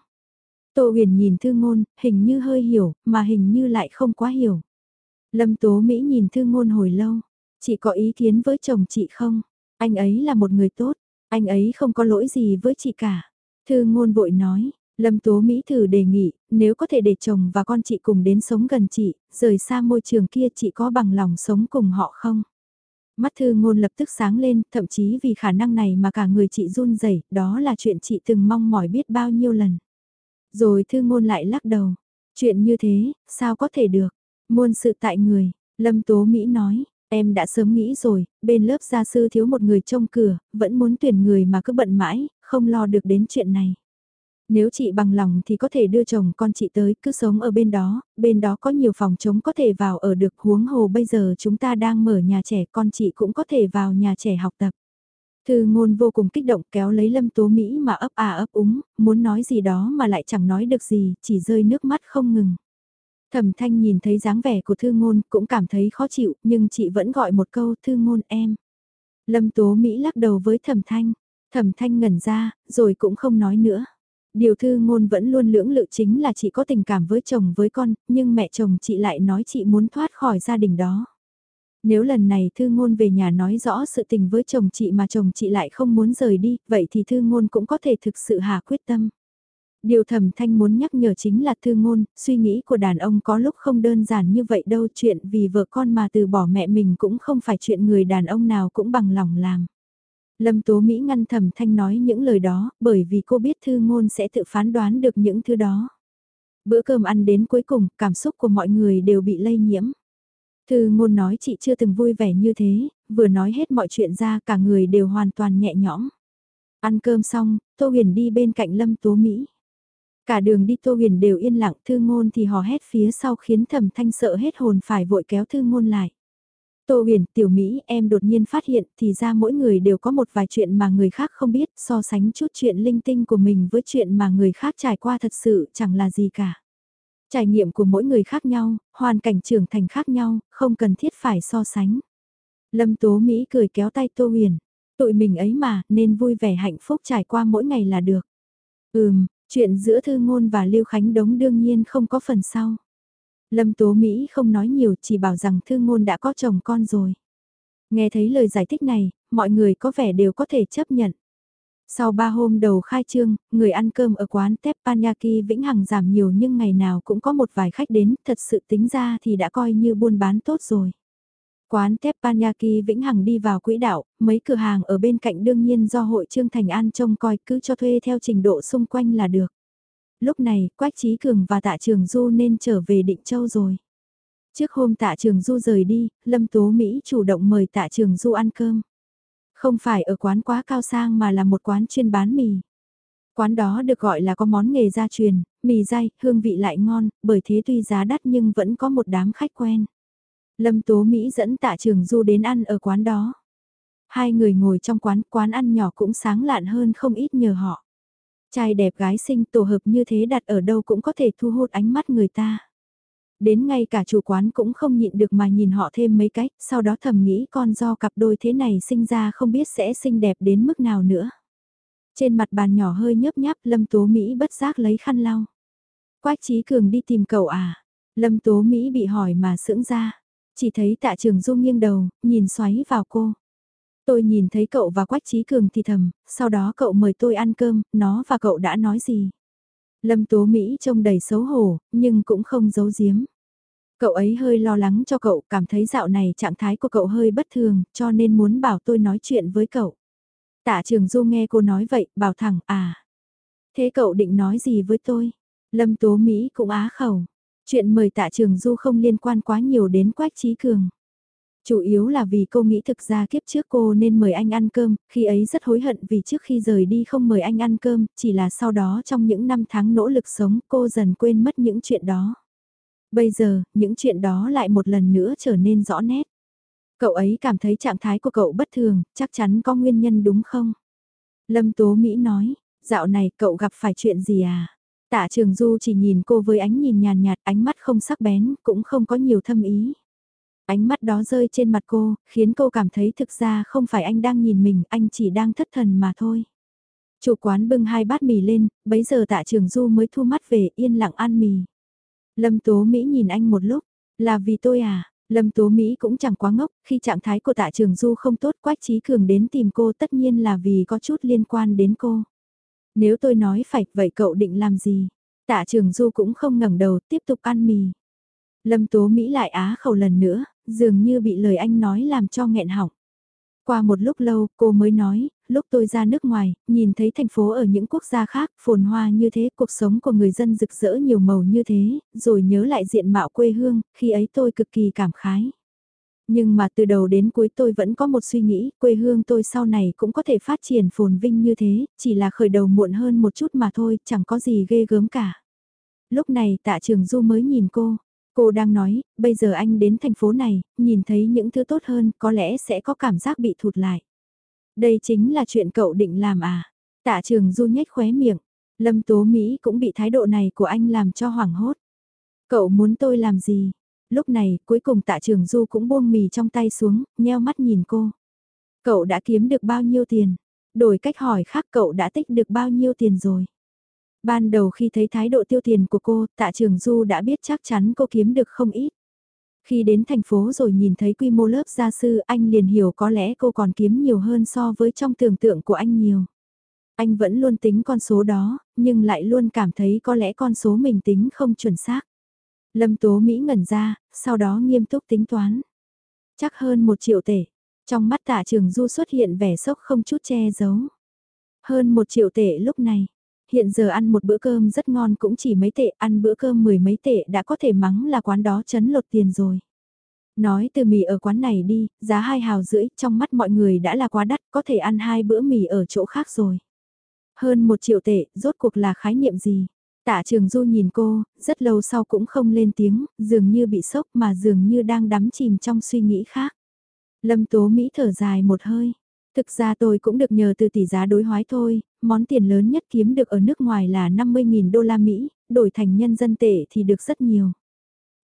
Tô huyền nhìn thư ngôn, hình như hơi hiểu, mà hình như lại không quá hiểu. Lâm Tố Mỹ nhìn thư ngôn hồi lâu, chị có ý kiến với chồng chị không? Anh ấy là một người tốt, anh ấy không có lỗi gì với chị cả. Thư ngôn vội nói, Lâm Tố Mỹ thử đề nghị, nếu có thể để chồng và con chị cùng đến sống gần chị, rời xa môi trường kia chị có bằng lòng sống cùng họ không? Mắt thư ngôn lập tức sáng lên, thậm chí vì khả năng này mà cả người chị run rẩy đó là chuyện chị từng mong mỏi biết bao nhiêu lần. Rồi thư ngôn lại lắc đầu, chuyện như thế, sao có thể được, muôn sự tại người, Lâm Tố Mỹ nói, Em đã sớm nghĩ rồi, bên lớp gia sư thiếu một người trông cửa, vẫn muốn tuyển người mà cứ bận mãi, không lo được đến chuyện này. Nếu chị bằng lòng thì có thể đưa chồng con chị tới, cứ sống ở bên đó, bên đó có nhiều phòng trống có thể vào ở được huống hồ bây giờ chúng ta đang mở nhà trẻ, con chị cũng có thể vào nhà trẻ học tập. Thư ngôn vô cùng kích động kéo lấy lâm tố Mỹ mà ấp à ấp úng, muốn nói gì đó mà lại chẳng nói được gì, chỉ rơi nước mắt không ngừng. Thẩm thanh nhìn thấy dáng vẻ của thư ngôn cũng cảm thấy khó chịu, nhưng chị vẫn gọi một câu thư ngôn em. Lâm Tố Mỹ lắc đầu với thẩm thanh, thẩm thanh ngẩn ra, rồi cũng không nói nữa. Điều thư ngôn vẫn luôn lưỡng lự chính là chị có tình cảm với chồng với con, nhưng mẹ chồng chị lại nói chị muốn thoát khỏi gia đình đó. Nếu lần này thư ngôn về nhà nói rõ sự tình với chồng chị mà chồng chị lại không muốn rời đi, vậy thì thư ngôn cũng có thể thực sự hà quyết tâm. Điều thẩm thanh muốn nhắc nhở chính là thư ngôn, suy nghĩ của đàn ông có lúc không đơn giản như vậy đâu chuyện vì vợ con mà từ bỏ mẹ mình cũng không phải chuyện người đàn ông nào cũng bằng lòng làm. Lâm Tố Mỹ ngăn thẩm thanh nói những lời đó, bởi vì cô biết thư ngôn sẽ tự phán đoán được những thứ đó. Bữa cơm ăn đến cuối cùng, cảm xúc của mọi người đều bị lây nhiễm. Thư ngôn nói chị chưa từng vui vẻ như thế, vừa nói hết mọi chuyện ra cả người đều hoàn toàn nhẹ nhõm. Ăn cơm xong, Tô Huyền đi bên cạnh Lâm Tố Mỹ. Cả đường đi Tô Huyền đều yên lặng thư ngôn thì hò hét phía sau khiến thẩm thanh sợ hết hồn phải vội kéo thư ngôn lại. Tô huyền, tiểu Mỹ, em đột nhiên phát hiện thì ra mỗi người đều có một vài chuyện mà người khác không biết so sánh chút chuyện linh tinh của mình với chuyện mà người khác trải qua thật sự chẳng là gì cả. Trải nghiệm của mỗi người khác nhau, hoàn cảnh trưởng thành khác nhau, không cần thiết phải so sánh. Lâm Tố Mỹ cười kéo tay Tô huyền, tụi mình ấy mà, nên vui vẻ hạnh phúc trải qua mỗi ngày là được. Ừm, Chuyện giữa Thư Ngôn và Lưu Khánh Đống đương nhiên không có phần sau. Lâm Tố Mỹ không nói nhiều chỉ bảo rằng Thư Ngôn đã có chồng con rồi. Nghe thấy lời giải thích này, mọi người có vẻ đều có thể chấp nhận. Sau ba hôm đầu khai trương, người ăn cơm ở quán Teppanyaki Vĩnh Hằng giảm nhiều nhưng ngày nào cũng có một vài khách đến, thật sự tính ra thì đã coi như buôn bán tốt rồi. Quán Teppanyaki Vĩnh Hằng đi vào quỹ đạo, mấy cửa hàng ở bên cạnh đương nhiên do hội Trương Thành An trông coi cứ cho thuê theo trình độ xung quanh là được. Lúc này, Quách Trí Cường và Tạ Trường Du nên trở về Định Châu rồi. Trước hôm Tạ Trường Du rời đi, Lâm Tố Mỹ chủ động mời Tạ Trường Du ăn cơm. Không phải ở quán quá cao sang mà là một quán chuyên bán mì. Quán đó được gọi là có món nghề gia truyền, mì dai, hương vị lại ngon, bởi thế tuy giá đắt nhưng vẫn có một đám khách quen. Lâm Tố Mỹ dẫn tạ trường du đến ăn ở quán đó. Hai người ngồi trong quán, quán ăn nhỏ cũng sáng lạn hơn không ít nhờ họ. Trai đẹp gái xinh tổ hợp như thế đặt ở đâu cũng có thể thu hút ánh mắt người ta. Đến ngay cả chủ quán cũng không nhịn được mà nhìn họ thêm mấy cách, sau đó thầm nghĩ con do cặp đôi thế này sinh ra không biết sẽ xinh đẹp đến mức nào nữa. Trên mặt bàn nhỏ hơi nhấp nháp Lâm Tố Mỹ bất giác lấy khăn lau. Quách Trí Cường đi tìm cậu à? Lâm Tố Mỹ bị hỏi mà sững ra. Chỉ thấy tạ trường du nghiêng đầu, nhìn xoáy vào cô. Tôi nhìn thấy cậu và Quách Trí Cường thì thầm, sau đó cậu mời tôi ăn cơm, nó và cậu đã nói gì? Lâm Tố Mỹ trông đầy xấu hổ, nhưng cũng không giấu giếm. Cậu ấy hơi lo lắng cho cậu, cảm thấy dạo này trạng thái của cậu hơi bất thường, cho nên muốn bảo tôi nói chuyện với cậu. Tạ Trường Du nghe cô nói vậy, bảo thẳng, à. Thế cậu định nói gì với tôi? Lâm Tố Mỹ cũng á khẩu. Chuyện mời tạ trường du không liên quan quá nhiều đến Quách Trí Cường. Chủ yếu là vì cô nghĩ thực ra kiếp trước cô nên mời anh ăn cơm, khi ấy rất hối hận vì trước khi rời đi không mời anh ăn cơm, chỉ là sau đó trong những năm tháng nỗ lực sống cô dần quên mất những chuyện đó. Bây giờ, những chuyện đó lại một lần nữa trở nên rõ nét. Cậu ấy cảm thấy trạng thái của cậu bất thường, chắc chắn có nguyên nhân đúng không? Lâm Tố Mỹ nói, dạo này cậu gặp phải chuyện gì à? Tạ Trường Du chỉ nhìn cô với ánh nhìn nhàn nhạt, ánh mắt không sắc bén, cũng không có nhiều thâm ý. Ánh mắt đó rơi trên mặt cô, khiến cô cảm thấy thực ra không phải anh đang nhìn mình, anh chỉ đang thất thần mà thôi. Chủ quán bưng hai bát mì lên, bấy giờ tạ trường du mới thu mắt về yên lặng ăn mì. Lâm Tố Mỹ nhìn anh một lúc, là vì tôi à, Lâm Tố Mỹ cũng chẳng quá ngốc, khi trạng thái của tạ trường du không tốt Quách Trí Cường đến tìm cô tất nhiên là vì có chút liên quan đến cô. Nếu tôi nói phải, vậy cậu định làm gì? Tạ trường du cũng không ngẩng đầu, tiếp tục ăn mì. Lâm Tố Mỹ lại á khẩu lần nữa, dường như bị lời anh nói làm cho nghẹn họng. Qua một lúc lâu, cô mới nói, lúc tôi ra nước ngoài, nhìn thấy thành phố ở những quốc gia khác, phồn hoa như thế, cuộc sống của người dân rực rỡ nhiều màu như thế, rồi nhớ lại diện mạo quê hương, khi ấy tôi cực kỳ cảm khái. Nhưng mà từ đầu đến cuối tôi vẫn có một suy nghĩ, quê hương tôi sau này cũng có thể phát triển phồn vinh như thế, chỉ là khởi đầu muộn hơn một chút mà thôi, chẳng có gì ghê gớm cả. Lúc này tạ trường du mới nhìn cô, Cô đang nói, bây giờ anh đến thành phố này, nhìn thấy những thứ tốt hơn, có lẽ sẽ có cảm giác bị thụt lại. Đây chính là chuyện cậu định làm à? Tạ trường du nhếch khóe miệng. Lâm Tố Mỹ cũng bị thái độ này của anh làm cho hoảng hốt. Cậu muốn tôi làm gì? Lúc này, cuối cùng tạ trường du cũng buông mì trong tay xuống, nheo mắt nhìn cô. Cậu đã kiếm được bao nhiêu tiền? Đổi cách hỏi khác cậu đã tích được bao nhiêu tiền rồi? Ban đầu khi thấy thái độ tiêu tiền của cô, tạ trường Du đã biết chắc chắn cô kiếm được không ít. Khi đến thành phố rồi nhìn thấy quy mô lớp gia sư anh liền hiểu có lẽ cô còn kiếm nhiều hơn so với trong tưởng tượng của anh nhiều. Anh vẫn luôn tính con số đó, nhưng lại luôn cảm thấy có lẽ con số mình tính không chuẩn xác. Lâm Tố Mỹ ngẩn ra, sau đó nghiêm túc tính toán. Chắc hơn một triệu tể. Trong mắt tạ trường du xuất hiện vẻ sốc không chút che giấu. Hơn một triệu tệ lúc này, hiện giờ ăn một bữa cơm rất ngon cũng chỉ mấy tệ, ăn bữa cơm mười mấy tệ đã có thể mắng là quán đó chấn lột tiền rồi. Nói từ mì ở quán này đi, giá hai hào rưỡi, trong mắt mọi người đã là quá đắt, có thể ăn hai bữa mì ở chỗ khác rồi. Hơn một triệu tệ, rốt cuộc là khái niệm gì? Tạ Trường Du nhìn cô, rất lâu sau cũng không lên tiếng, dường như bị sốc mà dường như đang đắm chìm trong suy nghĩ khác. Lâm Tố Mỹ thở dài một hơi. Thực ra tôi cũng được nhờ từ tỷ giá đối hoái thôi, món tiền lớn nhất kiếm được ở nước ngoài là 50.000 đô la Mỹ, đổi thành nhân dân tệ thì được rất nhiều.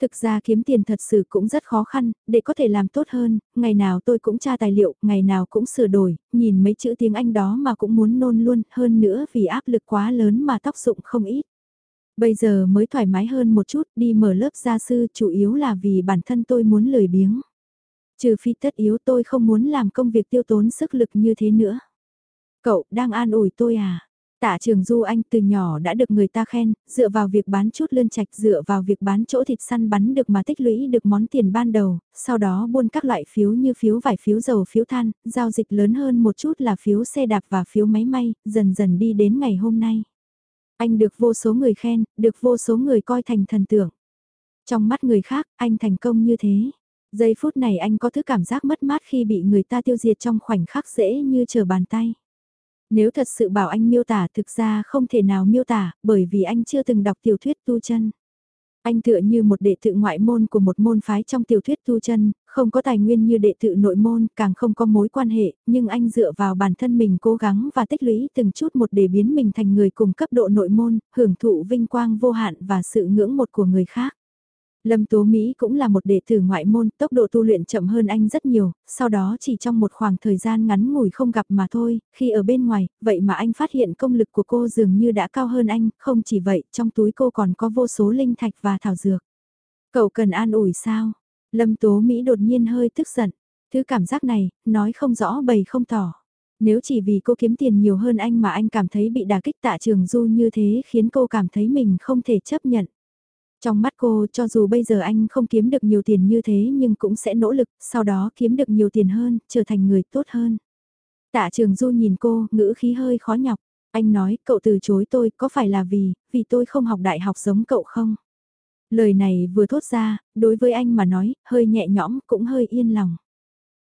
Thực ra kiếm tiền thật sự cũng rất khó khăn, để có thể làm tốt hơn, ngày nào tôi cũng tra tài liệu, ngày nào cũng sửa đổi, nhìn mấy chữ tiếng Anh đó mà cũng muốn nôn luôn, hơn nữa vì áp lực quá lớn mà tóc rụng không ít. Bây giờ mới thoải mái hơn một chút, đi mở lớp gia sư chủ yếu là vì bản thân tôi muốn lười biếng. Trừ phi tất yếu tôi không muốn làm công việc tiêu tốn sức lực như thế nữa. Cậu đang an ủi tôi à? Tạ trường Du Anh từ nhỏ đã được người ta khen, dựa vào việc bán chút lươn chạch dựa vào việc bán chỗ thịt săn bắn được mà tích lũy được món tiền ban đầu, sau đó buôn các loại phiếu như phiếu vải phiếu dầu phiếu than, giao dịch lớn hơn một chút là phiếu xe đạp và phiếu máy may, dần dần đi đến ngày hôm nay. Anh được vô số người khen, được vô số người coi thành thần tượng. Trong mắt người khác, anh thành công như thế. Giây phút này anh có thứ cảm giác mất mát khi bị người ta tiêu diệt trong khoảnh khắc dễ như chờ bàn tay. Nếu thật sự bảo anh miêu tả thực ra không thể nào miêu tả, bởi vì anh chưa từng đọc tiểu thuyết tu chân. Anh tựa như một đệ tự ngoại môn của một môn phái trong tiểu thuyết tu chân, không có tài nguyên như đệ tự nội môn, càng không có mối quan hệ, nhưng anh dựa vào bản thân mình cố gắng và tích lũy từng chút một để biến mình thành người cùng cấp độ nội môn, hưởng thụ vinh quang vô hạn và sự ngưỡng một của người khác. Lâm Tố Mỹ cũng là một đệ tử ngoại môn, tốc độ tu luyện chậm hơn anh rất nhiều, sau đó chỉ trong một khoảng thời gian ngắn ngủi không gặp mà thôi, khi ở bên ngoài, vậy mà anh phát hiện công lực của cô dường như đã cao hơn anh, không chỉ vậy, trong túi cô còn có vô số linh thạch và thảo dược. Cậu cần an ủi sao? Lâm Tố Mỹ đột nhiên hơi tức giận, thứ cảm giác này, nói không rõ bày không tỏ. Nếu chỉ vì cô kiếm tiền nhiều hơn anh mà anh cảm thấy bị đả kích tạ trường du như thế khiến cô cảm thấy mình không thể chấp nhận. Trong mắt cô cho dù bây giờ anh không kiếm được nhiều tiền như thế nhưng cũng sẽ nỗ lực, sau đó kiếm được nhiều tiền hơn, trở thành người tốt hơn. Tạ trường du nhìn cô, ngữ khí hơi khó nhọc. Anh nói, cậu từ chối tôi, có phải là vì, vì tôi không học đại học giống cậu không? Lời này vừa thốt ra, đối với anh mà nói, hơi nhẹ nhõm, cũng hơi yên lòng.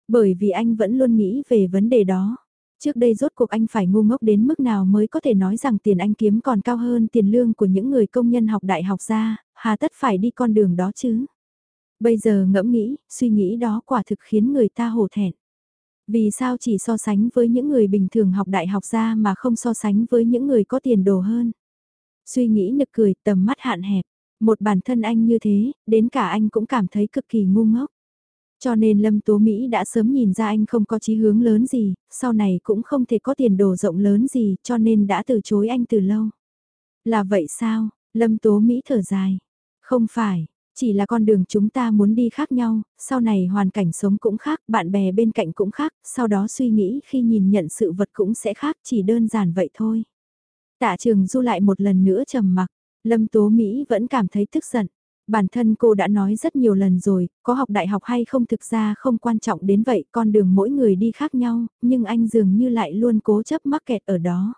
Bởi vì anh vẫn luôn nghĩ về vấn đề đó. Trước đây rốt cuộc anh phải ngu ngốc đến mức nào mới có thể nói rằng tiền anh kiếm còn cao hơn tiền lương của những người công nhân học đại học ra, hà tất phải đi con đường đó chứ. Bây giờ ngẫm nghĩ, suy nghĩ đó quả thực khiến người ta hổ thẹn. Vì sao chỉ so sánh với những người bình thường học đại học ra mà không so sánh với những người có tiền đồ hơn? Suy nghĩ nực cười tầm mắt hạn hẹp. Một bản thân anh như thế, đến cả anh cũng cảm thấy cực kỳ ngu ngốc. Cho nên Lâm Tố Mỹ đã sớm nhìn ra anh không có chí hướng lớn gì, sau này cũng không thể có tiền đồ rộng lớn gì cho nên đã từ chối anh từ lâu. Là vậy sao? Lâm Tố Mỹ thở dài. Không phải, chỉ là con đường chúng ta muốn đi khác nhau, sau này hoàn cảnh sống cũng khác, bạn bè bên cạnh cũng khác, sau đó suy nghĩ khi nhìn nhận sự vật cũng sẽ khác, chỉ đơn giản vậy thôi. Tạ trường du lại một lần nữa trầm mặc, Lâm Tố Mỹ vẫn cảm thấy tức giận. Bản thân cô đã nói rất nhiều lần rồi, có học đại học hay không thực ra không quan trọng đến vậy, con đường mỗi người đi khác nhau, nhưng anh dường như lại luôn cố chấp mắc kẹt ở đó.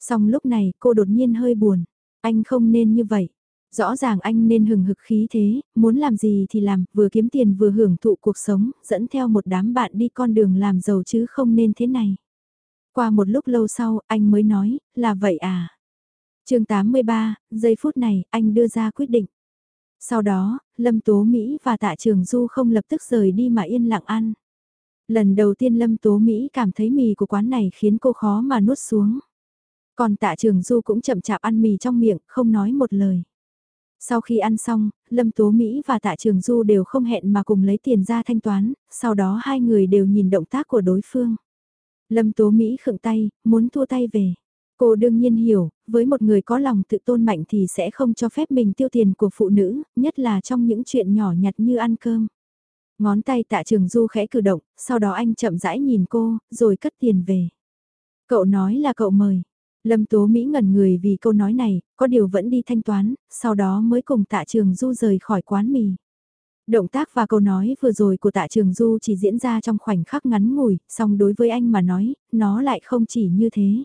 Xong lúc này cô đột nhiên hơi buồn, anh không nên như vậy. Rõ ràng anh nên hừng hực khí thế, muốn làm gì thì làm, vừa kiếm tiền vừa hưởng thụ cuộc sống, dẫn theo một đám bạn đi con đường làm giàu chứ không nên thế này. Qua một lúc lâu sau, anh mới nói, là vậy à. chương 83, giây phút này, anh đưa ra quyết định. Sau đó, Lâm Tố Mỹ và Tạ Trường Du không lập tức rời đi mà yên lặng ăn. Lần đầu tiên Lâm Tố Mỹ cảm thấy mì của quán này khiến cô khó mà nuốt xuống. Còn Tạ Trường Du cũng chậm chạp ăn mì trong miệng, không nói một lời. Sau khi ăn xong, Lâm Tố Mỹ và Tạ Trường Du đều không hẹn mà cùng lấy tiền ra thanh toán, sau đó hai người đều nhìn động tác của đối phương. Lâm Tố Mỹ khựng tay, muốn thua tay về. Cô đương nhiên hiểu, với một người có lòng tự tôn mạnh thì sẽ không cho phép mình tiêu tiền của phụ nữ, nhất là trong những chuyện nhỏ nhặt như ăn cơm. Ngón tay tạ trường du khẽ cử động, sau đó anh chậm rãi nhìn cô, rồi cất tiền về. Cậu nói là cậu mời. Lâm Tố Mỹ ngẩn người vì câu nói này, có điều vẫn đi thanh toán, sau đó mới cùng tạ trường du rời khỏi quán mì. Động tác và câu nói vừa rồi của tạ trường du chỉ diễn ra trong khoảnh khắc ngắn ngủi, song đối với anh mà nói, nó lại không chỉ như thế.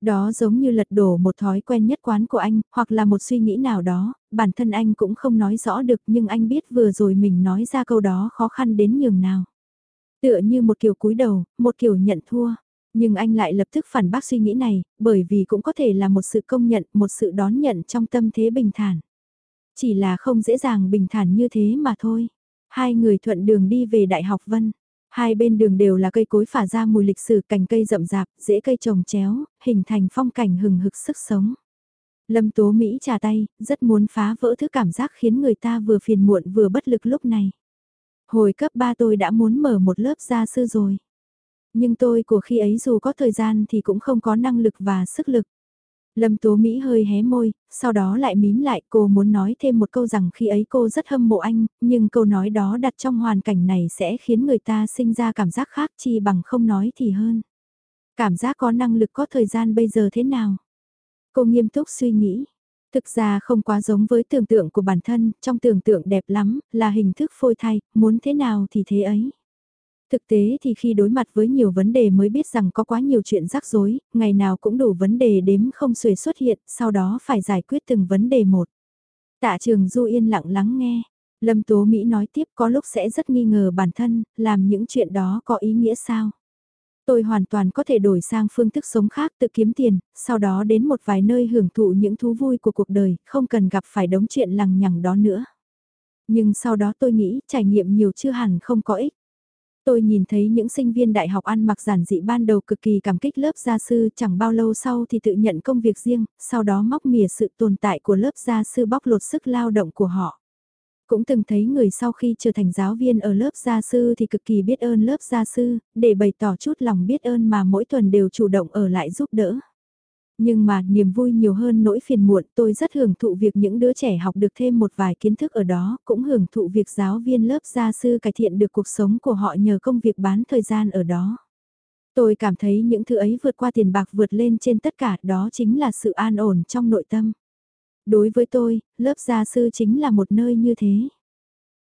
Đó giống như lật đổ một thói quen nhất quán của anh, hoặc là một suy nghĩ nào đó, bản thân anh cũng không nói rõ được nhưng anh biết vừa rồi mình nói ra câu đó khó khăn đến nhường nào. Tựa như một kiểu cúi đầu, một kiểu nhận thua. Nhưng anh lại lập tức phản bác suy nghĩ này, bởi vì cũng có thể là một sự công nhận, một sự đón nhận trong tâm thế bình thản. Chỉ là không dễ dàng bình thản như thế mà thôi. Hai người thuận đường đi về Đại học Vân. Hai bên đường đều là cây cối phả ra mùi lịch sử cành cây rậm rạp, dễ cây trồng chéo, hình thành phong cảnh hừng hực sức sống. Lâm Tố Mỹ trà tay, rất muốn phá vỡ thứ cảm giác khiến người ta vừa phiền muộn vừa bất lực lúc này. Hồi cấp 3 tôi đã muốn mở một lớp gia sư rồi. Nhưng tôi của khi ấy dù có thời gian thì cũng không có năng lực và sức lực. Lâm Tố Mỹ hơi hé môi, sau đó lại mím lại cô muốn nói thêm một câu rằng khi ấy cô rất hâm mộ anh, nhưng câu nói đó đặt trong hoàn cảnh này sẽ khiến người ta sinh ra cảm giác khác chi bằng không nói thì hơn. Cảm giác có năng lực có thời gian bây giờ thế nào? Cô nghiêm túc suy nghĩ. Thực ra không quá giống với tưởng tượng của bản thân, trong tưởng tượng đẹp lắm, là hình thức phôi thay, muốn thế nào thì thế ấy. Thực tế thì khi đối mặt với nhiều vấn đề mới biết rằng có quá nhiều chuyện rắc rối, ngày nào cũng đủ vấn đề đếm không xuể xuất hiện, sau đó phải giải quyết từng vấn đề một. Tạ trường Du yên lặng lắng nghe. Lâm Tố Mỹ nói tiếp có lúc sẽ rất nghi ngờ bản thân, làm những chuyện đó có ý nghĩa sao? Tôi hoàn toàn có thể đổi sang phương thức sống khác tự kiếm tiền, sau đó đến một vài nơi hưởng thụ những thú vui của cuộc đời, không cần gặp phải đống chuyện lằng nhằng đó nữa. Nhưng sau đó tôi nghĩ trải nghiệm nhiều chưa hẳn không có ích. Tôi nhìn thấy những sinh viên đại học ăn mặc giản dị ban đầu cực kỳ cảm kích lớp gia sư chẳng bao lâu sau thì tự nhận công việc riêng, sau đó móc mỉa sự tồn tại của lớp gia sư bóc lột sức lao động của họ. Cũng từng thấy người sau khi trở thành giáo viên ở lớp gia sư thì cực kỳ biết ơn lớp gia sư, để bày tỏ chút lòng biết ơn mà mỗi tuần đều chủ động ở lại giúp đỡ. Nhưng mà niềm vui nhiều hơn nỗi phiền muộn tôi rất hưởng thụ việc những đứa trẻ học được thêm một vài kiến thức ở đó, cũng hưởng thụ việc giáo viên lớp gia sư cải thiện được cuộc sống của họ nhờ công việc bán thời gian ở đó. Tôi cảm thấy những thứ ấy vượt qua tiền bạc vượt lên trên tất cả đó chính là sự an ổn trong nội tâm. Đối với tôi, lớp gia sư chính là một nơi như thế.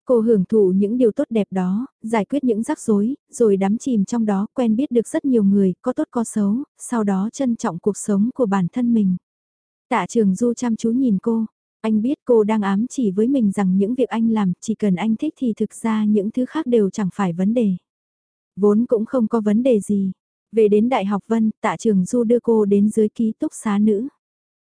Cô hưởng thụ những điều tốt đẹp đó, giải quyết những rắc rối, rồi đắm chìm trong đó quen biết được rất nhiều người, có tốt có xấu, sau đó trân trọng cuộc sống của bản thân mình. Tạ trường Du chăm chú nhìn cô, anh biết cô đang ám chỉ với mình rằng những việc anh làm chỉ cần anh thích thì thực ra những thứ khác đều chẳng phải vấn đề. Vốn cũng không có vấn đề gì. Về đến Đại học Vân, tạ trường Du đưa cô đến dưới ký túc xá nữ.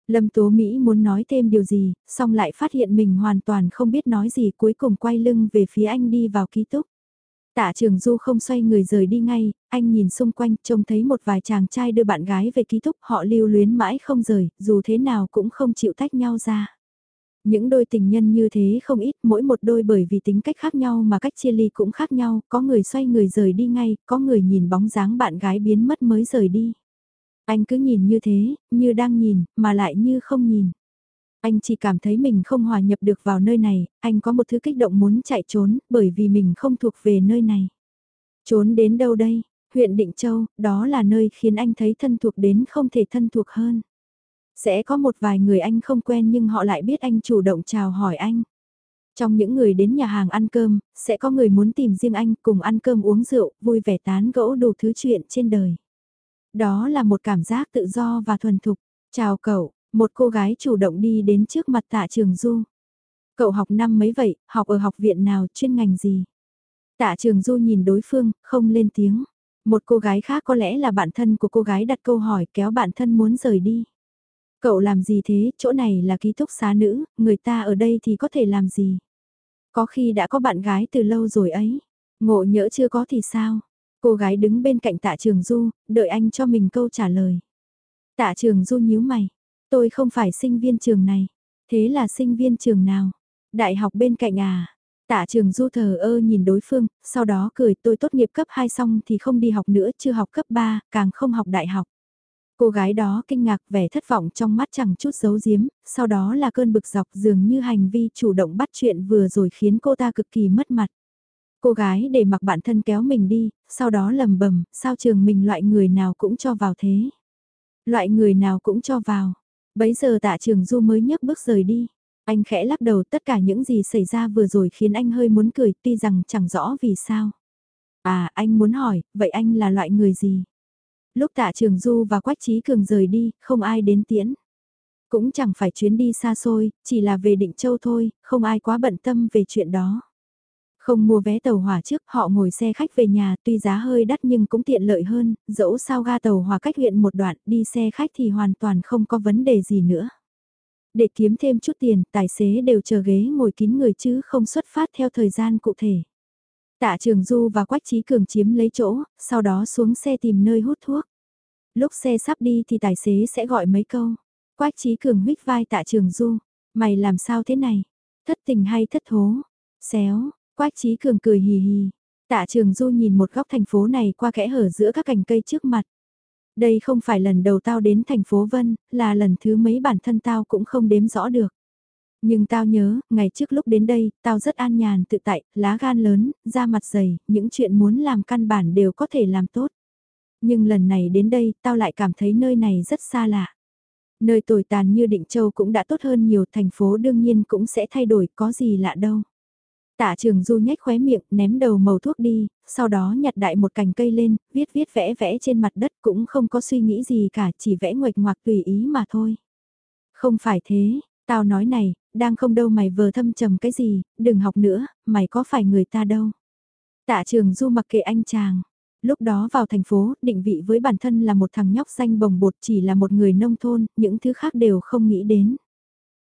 Lâm Tố Mỹ muốn nói thêm điều gì, xong lại phát hiện mình hoàn toàn không biết nói gì cuối cùng quay lưng về phía anh đi vào ký túc. Tạ Trường Du không xoay người rời đi ngay, anh nhìn xung quanh trông thấy một vài chàng trai đưa bạn gái về ký túc họ lưu luyến mãi không rời, dù thế nào cũng không chịu tách nhau ra. Những đôi tình nhân như thế không ít, mỗi một đôi bởi vì tính cách khác nhau mà cách chia ly cũng khác nhau, có người xoay người rời đi ngay, có người nhìn bóng dáng bạn gái biến mất mới rời đi. Anh cứ nhìn như thế, như đang nhìn, mà lại như không nhìn. Anh chỉ cảm thấy mình không hòa nhập được vào nơi này, anh có một thứ kích động muốn chạy trốn, bởi vì mình không thuộc về nơi này. Trốn đến đâu đây? Huyện Định Châu, đó là nơi khiến anh thấy thân thuộc đến không thể thân thuộc hơn. Sẽ có một vài người anh không quen nhưng họ lại biết anh chủ động chào hỏi anh. Trong những người đến nhà hàng ăn cơm, sẽ có người muốn tìm riêng anh cùng ăn cơm uống rượu, vui vẻ tán gẫu đủ thứ chuyện trên đời. Đó là một cảm giác tự do và thuần thục. Chào cậu, một cô gái chủ động đi đến trước mặt tạ trường du. Cậu học năm mấy vậy, học ở học viện nào, chuyên ngành gì? Tạ trường du nhìn đối phương, không lên tiếng. Một cô gái khác có lẽ là bạn thân của cô gái đặt câu hỏi kéo bạn thân muốn rời đi. Cậu làm gì thế, chỗ này là ký túc xá nữ, người ta ở đây thì có thể làm gì? Có khi đã có bạn gái từ lâu rồi ấy. Ngộ nhỡ chưa có thì sao? Cô gái đứng bên cạnh tạ trường du, đợi anh cho mình câu trả lời. Tạ trường du nhíu mày. Tôi không phải sinh viên trường này. Thế là sinh viên trường nào? Đại học bên cạnh à? Tạ trường du thờ ơ nhìn đối phương, sau đó cười tôi tốt nghiệp cấp 2 xong thì không đi học nữa, chưa học cấp 3, càng không học đại học. Cô gái đó kinh ngạc vẻ thất vọng trong mắt chẳng chút giấu giếm, sau đó là cơn bực dọc dường như hành vi chủ động bắt chuyện vừa rồi khiến cô ta cực kỳ mất mặt. Cô gái để mặc bạn thân kéo mình đi, sau đó lầm bầm, sao trường mình loại người nào cũng cho vào thế. Loại người nào cũng cho vào. Bấy giờ tạ trường du mới nhấc bước rời đi. Anh khẽ lắc đầu tất cả những gì xảy ra vừa rồi khiến anh hơi muốn cười tuy rằng chẳng rõ vì sao. À anh muốn hỏi, vậy anh là loại người gì? Lúc tạ trường du và quách trí cường rời đi, không ai đến tiễn. Cũng chẳng phải chuyến đi xa xôi, chỉ là về định châu thôi, không ai quá bận tâm về chuyện đó. Không mua vé tàu hỏa trước, họ ngồi xe khách về nhà, tuy giá hơi đắt nhưng cũng tiện lợi hơn, dẫu sao ga tàu hỏa cách huyện một đoạn, đi xe khách thì hoàn toàn không có vấn đề gì nữa. Để kiếm thêm chút tiền, tài xế đều chờ ghế ngồi kín người chứ không xuất phát theo thời gian cụ thể. Tạ Trường Du và Quách Trí Cường chiếm lấy chỗ, sau đó xuống xe tìm nơi hút thuốc. Lúc xe sắp đi thì tài xế sẽ gọi mấy câu. Quách Trí Cường huyết vai Tạ Trường Du, mày làm sao thế này? Thất tình hay thất thố? Xéo, Quách Trí Cường cười hì hì. Tạ Trường Du nhìn một góc thành phố này qua kẽ hở giữa các cành cây trước mặt. Đây không phải lần đầu tao đến thành phố Vân, là lần thứ mấy bản thân tao cũng không đếm rõ được. Nhưng tao nhớ, ngày trước lúc đến đây, tao rất an nhàn tự tại, lá gan lớn, da mặt dày, những chuyện muốn làm căn bản đều có thể làm tốt. Nhưng lần này đến đây, tao lại cảm thấy nơi này rất xa lạ. Nơi tồi tàn như Định Châu cũng đã tốt hơn nhiều, thành phố đương nhiên cũng sẽ thay đổi, có gì lạ đâu. Tạ trường du nhếch khóe miệng, ném đầu màu thuốc đi, sau đó nhặt đại một cành cây lên, viết viết vẽ vẽ trên mặt đất cũng không có suy nghĩ gì cả, chỉ vẽ nguệch ngoạc tùy ý mà thôi. Không phải thế, tao nói này, đang không đâu mày vờ thâm trầm cái gì, đừng học nữa, mày có phải người ta đâu. Tạ trường du mặc kệ anh chàng. Lúc đó vào thành phố, định vị với bản thân là một thằng nhóc xanh bồng bột chỉ là một người nông thôn, những thứ khác đều không nghĩ đến.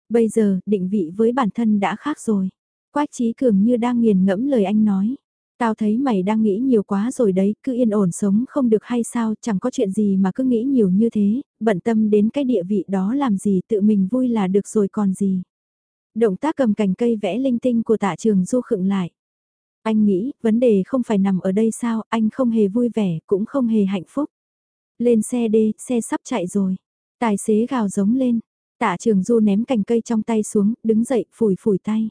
Bây giờ, định vị với bản thân đã khác rồi. Quách trí cường như đang nghiền ngẫm lời anh nói. Tao thấy mày đang nghĩ nhiều quá rồi đấy, cứ yên ổn sống không được hay sao, chẳng có chuyện gì mà cứ nghĩ nhiều như thế, bận tâm đến cái địa vị đó làm gì tự mình vui là được rồi còn gì. Động tác cầm cành cây vẽ linh tinh của tạ trường du khựng lại. Anh nghĩ, vấn đề không phải nằm ở đây sao, anh không hề vui vẻ, cũng không hề hạnh phúc. Lên xe đi, xe sắp chạy rồi. Tài xế gào giống lên. Tạ trường du ném cành cây trong tay xuống, đứng dậy, phủi phủi tay.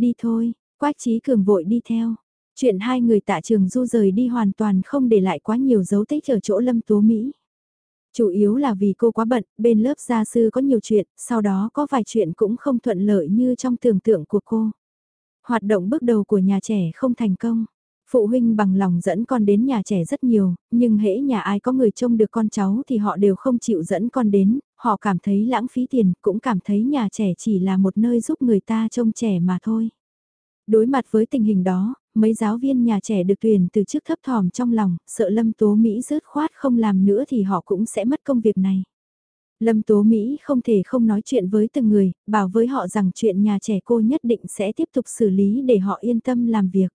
Đi thôi, Quách Trí Cường vội đi theo. Chuyện hai người tạ trường du rời đi hoàn toàn không để lại quá nhiều dấu tích ở chỗ Lâm Tố Mỹ. Chủ yếu là vì cô quá bận, bên lớp gia sư có nhiều chuyện, sau đó có vài chuyện cũng không thuận lợi như trong tưởng tượng của cô. Hoạt động bước đầu của nhà trẻ không thành công. Phụ huynh bằng lòng dẫn con đến nhà trẻ rất nhiều, nhưng hễ nhà ai có người trông được con cháu thì họ đều không chịu dẫn con đến, họ cảm thấy lãng phí tiền, cũng cảm thấy nhà trẻ chỉ là một nơi giúp người ta trông trẻ mà thôi. Đối mặt với tình hình đó, mấy giáo viên nhà trẻ được tuyển từ trước thấp thỏm trong lòng, sợ Lâm Tố Mỹ rớt khoát không làm nữa thì họ cũng sẽ mất công việc này. Lâm Tố Mỹ không thể không nói chuyện với từng người, bảo với họ rằng chuyện nhà trẻ cô nhất định sẽ tiếp tục xử lý để họ yên tâm làm việc.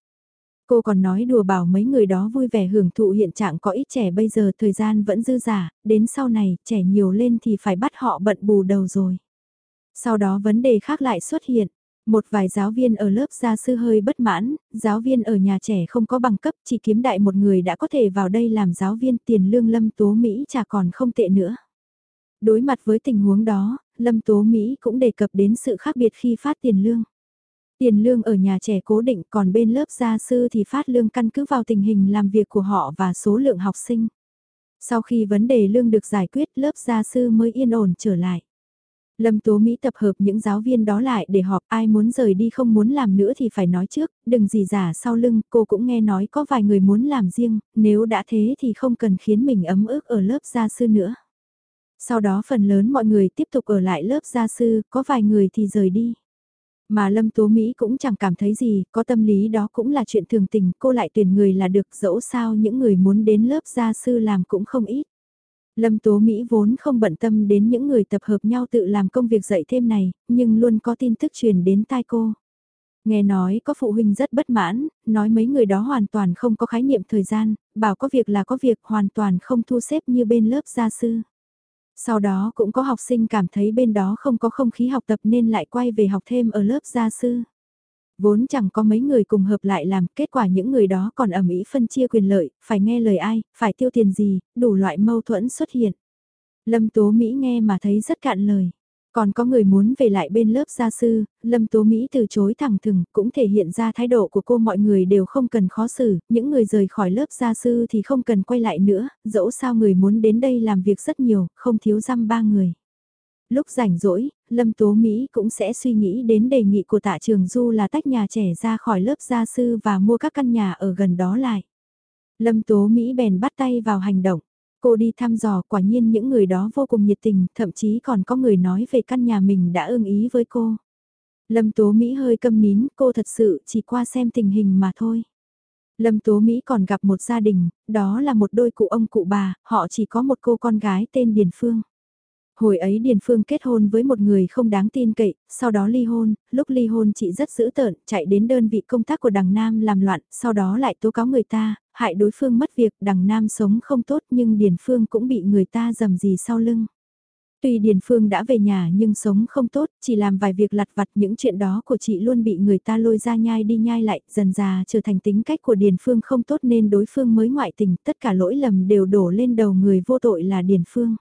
Cô còn nói đùa bảo mấy người đó vui vẻ hưởng thụ hiện trạng có ít trẻ bây giờ thời gian vẫn dư giả, đến sau này trẻ nhiều lên thì phải bắt họ bận bù đầu rồi. Sau đó vấn đề khác lại xuất hiện. Một vài giáo viên ở lớp gia sư hơi bất mãn, giáo viên ở nhà trẻ không có bằng cấp chỉ kiếm đại một người đã có thể vào đây làm giáo viên tiền lương lâm tố Mỹ chả còn không tệ nữa. Đối mặt với tình huống đó, lâm tố Mỹ cũng đề cập đến sự khác biệt khi phát tiền lương. Tiền lương ở nhà trẻ cố định còn bên lớp gia sư thì phát lương căn cứ vào tình hình làm việc của họ và số lượng học sinh. Sau khi vấn đề lương được giải quyết lớp gia sư mới yên ổn trở lại. Lâm Tố Mỹ tập hợp những giáo viên đó lại để họp ai muốn rời đi không muốn làm nữa thì phải nói trước, đừng gì giả sau lưng, cô cũng nghe nói có vài người muốn làm riêng, nếu đã thế thì không cần khiến mình ấm ức ở lớp gia sư nữa. Sau đó phần lớn mọi người tiếp tục ở lại lớp gia sư, có vài người thì rời đi. Mà Lâm Tố Mỹ cũng chẳng cảm thấy gì, có tâm lý đó cũng là chuyện thường tình, cô lại tuyển người là được dẫu sao những người muốn đến lớp gia sư làm cũng không ít. Lâm Tố Mỹ vốn không bận tâm đến những người tập hợp nhau tự làm công việc dạy thêm này, nhưng luôn có tin tức truyền đến tai cô. Nghe nói có phụ huynh rất bất mãn, nói mấy người đó hoàn toàn không có khái niệm thời gian, bảo có việc là có việc hoàn toàn không thu xếp như bên lớp gia sư. Sau đó cũng có học sinh cảm thấy bên đó không có không khí học tập nên lại quay về học thêm ở lớp gia sư. Vốn chẳng có mấy người cùng hợp lại làm, kết quả những người đó còn ẩm ý phân chia quyền lợi, phải nghe lời ai, phải tiêu tiền gì, đủ loại mâu thuẫn xuất hiện. Lâm Tố Mỹ nghe mà thấy rất cạn lời. Còn có người muốn về lại bên lớp gia sư, Lâm Tố Mỹ từ chối thẳng thừng, cũng thể hiện ra thái độ của cô mọi người đều không cần khó xử, những người rời khỏi lớp gia sư thì không cần quay lại nữa, dẫu sao người muốn đến đây làm việc rất nhiều, không thiếu răm ba người. Lúc rảnh rỗi, Lâm Tố Mỹ cũng sẽ suy nghĩ đến đề nghị của tạ trường Du là tách nhà trẻ ra khỏi lớp gia sư và mua các căn nhà ở gần đó lại. Lâm Tố Mỹ bèn bắt tay vào hành động. Cô đi thăm dò quả nhiên những người đó vô cùng nhiệt tình, thậm chí còn có người nói về căn nhà mình đã ưng ý với cô. Lâm Tố Mỹ hơi câm nín, cô thật sự chỉ qua xem tình hình mà thôi. Lâm Tố Mỹ còn gặp một gia đình, đó là một đôi cụ ông cụ bà, họ chỉ có một cô con gái tên Điền Phương. Hồi ấy Điền Phương kết hôn với một người không đáng tin cậy, sau đó ly hôn, lúc ly hôn chị rất dữ tợn, chạy đến đơn vị công tác của đằng Nam làm loạn, sau đó lại tố cáo người ta, hại đối phương mất việc, đằng Nam sống không tốt nhưng Điền Phương cũng bị người ta dầm gì sau lưng. Tuy Điền Phương đã về nhà nhưng sống không tốt, chỉ làm vài việc lặt vặt những chuyện đó của chị luôn bị người ta lôi ra nhai đi nhai lại, dần già trở thành tính cách của Điền Phương không tốt nên đối phương mới ngoại tình, tất cả lỗi lầm đều đổ lên đầu người vô tội là Điền Phương.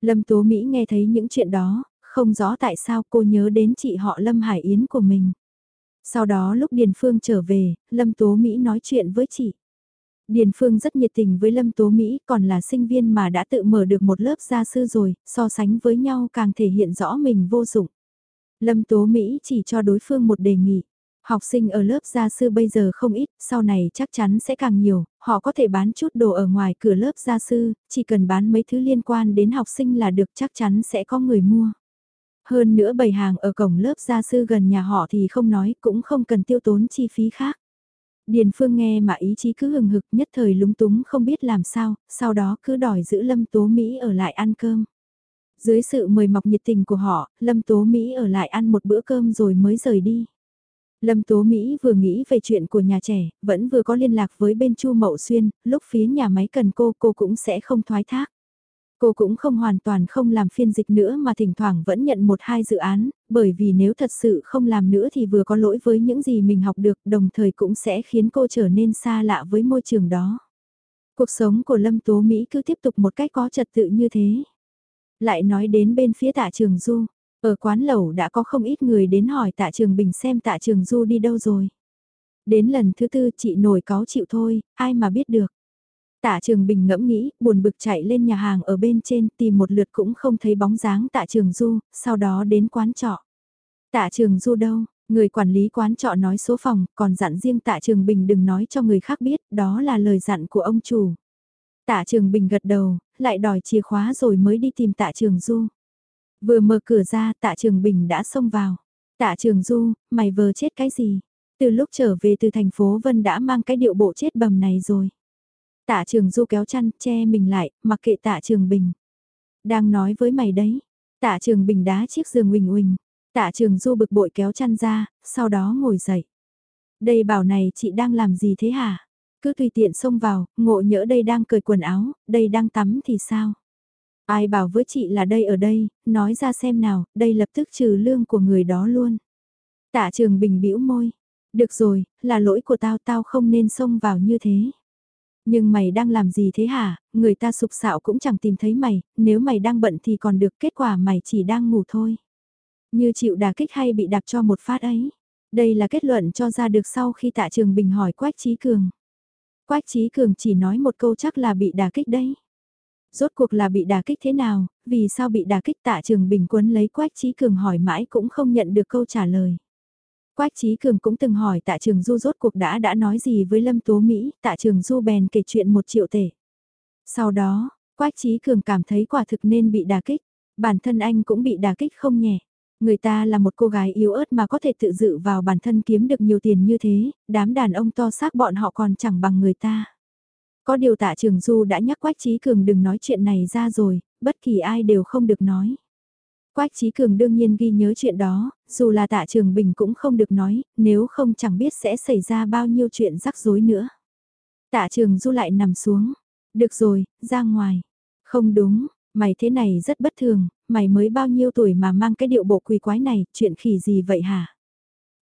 Lâm Tố Mỹ nghe thấy những chuyện đó, không rõ tại sao cô nhớ đến chị họ Lâm Hải Yến của mình. Sau đó lúc Điền Phương trở về, Lâm Tố Mỹ nói chuyện với chị. Điền Phương rất nhiệt tình với Lâm Tố Mỹ còn là sinh viên mà đã tự mở được một lớp gia sư rồi, so sánh với nhau càng thể hiện rõ mình vô dụng. Lâm Tố Mỹ chỉ cho đối phương một đề nghị. Học sinh ở lớp gia sư bây giờ không ít, sau này chắc chắn sẽ càng nhiều, họ có thể bán chút đồ ở ngoài cửa lớp gia sư, chỉ cần bán mấy thứ liên quan đến học sinh là được chắc chắn sẽ có người mua. Hơn nữa bày hàng ở cổng lớp gia sư gần nhà họ thì không nói cũng không cần tiêu tốn chi phí khác. Điền Phương nghe mà ý chí cứ hừng hực nhất thời lúng túng không biết làm sao, sau đó cứ đòi giữ Lâm Tố Mỹ ở lại ăn cơm. Dưới sự mời mọc nhiệt tình của họ, Lâm Tố Mỹ ở lại ăn một bữa cơm rồi mới rời đi. Lâm Tố Mỹ vừa nghĩ về chuyện của nhà trẻ, vẫn vừa có liên lạc với bên Chu Mậu Xuyên, lúc phía nhà máy cần cô, cô cũng sẽ không thoái thác. Cô cũng không hoàn toàn không làm phiên dịch nữa mà thỉnh thoảng vẫn nhận một hai dự án, bởi vì nếu thật sự không làm nữa thì vừa có lỗi với những gì mình học được đồng thời cũng sẽ khiến cô trở nên xa lạ với môi trường đó. Cuộc sống của Lâm Tố Mỹ cứ tiếp tục một cách có trật tự như thế. Lại nói đến bên phía tạ trường Du, ở quán lẩu đã có không ít người đến hỏi tạ trường Bình xem tạ trường Du đi đâu rồi. Đến lần thứ tư chị nổi cáo chịu thôi, ai mà biết được. Tạ Trường Bình ngẫm nghĩ, buồn bực chạy lên nhà hàng ở bên trên tìm một lượt cũng không thấy bóng dáng Tạ Trường Du, sau đó đến quán trọ. Tạ Trường Du đâu? Người quản lý quán trọ nói số phòng, còn dặn riêng Tạ Trường Bình đừng nói cho người khác biết, đó là lời dặn của ông chủ. Tạ Trường Bình gật đầu, lại đòi chìa khóa rồi mới đi tìm Tạ Trường Du. Vừa mở cửa ra Tạ Trường Bình đã xông vào. Tạ Trường Du, mày vờ chết cái gì? Từ lúc trở về từ thành phố Vân đã mang cái điệu bộ chết bầm này rồi. Tạ trường du kéo chăn, che mình lại, mặc kệ tạ trường bình. Đang nói với mày đấy. Tạ trường bình đá chiếc giường huỳnh huỳnh. Tạ trường du bực bội kéo chăn ra, sau đó ngồi dậy. Đây bảo này chị đang làm gì thế hả? Cứ tùy tiện xông vào, ngộ nhỡ đây đang cởi quần áo, đây đang tắm thì sao? Ai bảo với chị là đây ở đây, nói ra xem nào, đây lập tức trừ lương của người đó luôn. Tạ trường bình bĩu môi. Được rồi, là lỗi của tao, tao không nên xông vào như thế. Nhưng mày đang làm gì thế hả, người ta sục sạo cũng chẳng tìm thấy mày, nếu mày đang bận thì còn được kết quả mày chỉ đang ngủ thôi. Như chịu đà kích hay bị đạp cho một phát ấy. Đây là kết luận cho ra được sau khi tạ trường bình hỏi Quách Trí Cường. Quách Trí Cường chỉ nói một câu chắc là bị đà kích đấy. Rốt cuộc là bị đà kích thế nào, vì sao bị đà kích tạ trường bình quấn lấy Quách Trí Cường hỏi mãi cũng không nhận được câu trả lời. Quách Trí Cường cũng từng hỏi tạ trường du rốt cuộc đã đã nói gì với Lâm Tố Mỹ, tạ trường du bèn kể chuyện một triệu tể. Sau đó, Quách Trí Cường cảm thấy quả thực nên bị đà kích, bản thân anh cũng bị đà kích không nhẹ. Người ta là một cô gái yếu ớt mà có thể tự dự vào bản thân kiếm được nhiều tiền như thế, đám đàn ông to xác bọn họ còn chẳng bằng người ta. Có điều tạ trường du đã nhắc Quách Trí Cường đừng nói chuyện này ra rồi, bất kỳ ai đều không được nói. Quách Trí Cường đương nhiên ghi nhớ chuyện đó, dù là tạ trường bình cũng không được nói, nếu không chẳng biết sẽ xảy ra bao nhiêu chuyện rắc rối nữa. Tạ trường du lại nằm xuống. Được rồi, ra ngoài. Không đúng, mày thế này rất bất thường, mày mới bao nhiêu tuổi mà mang cái điệu bộ quỳ quái này, chuyện khỉ gì vậy hả?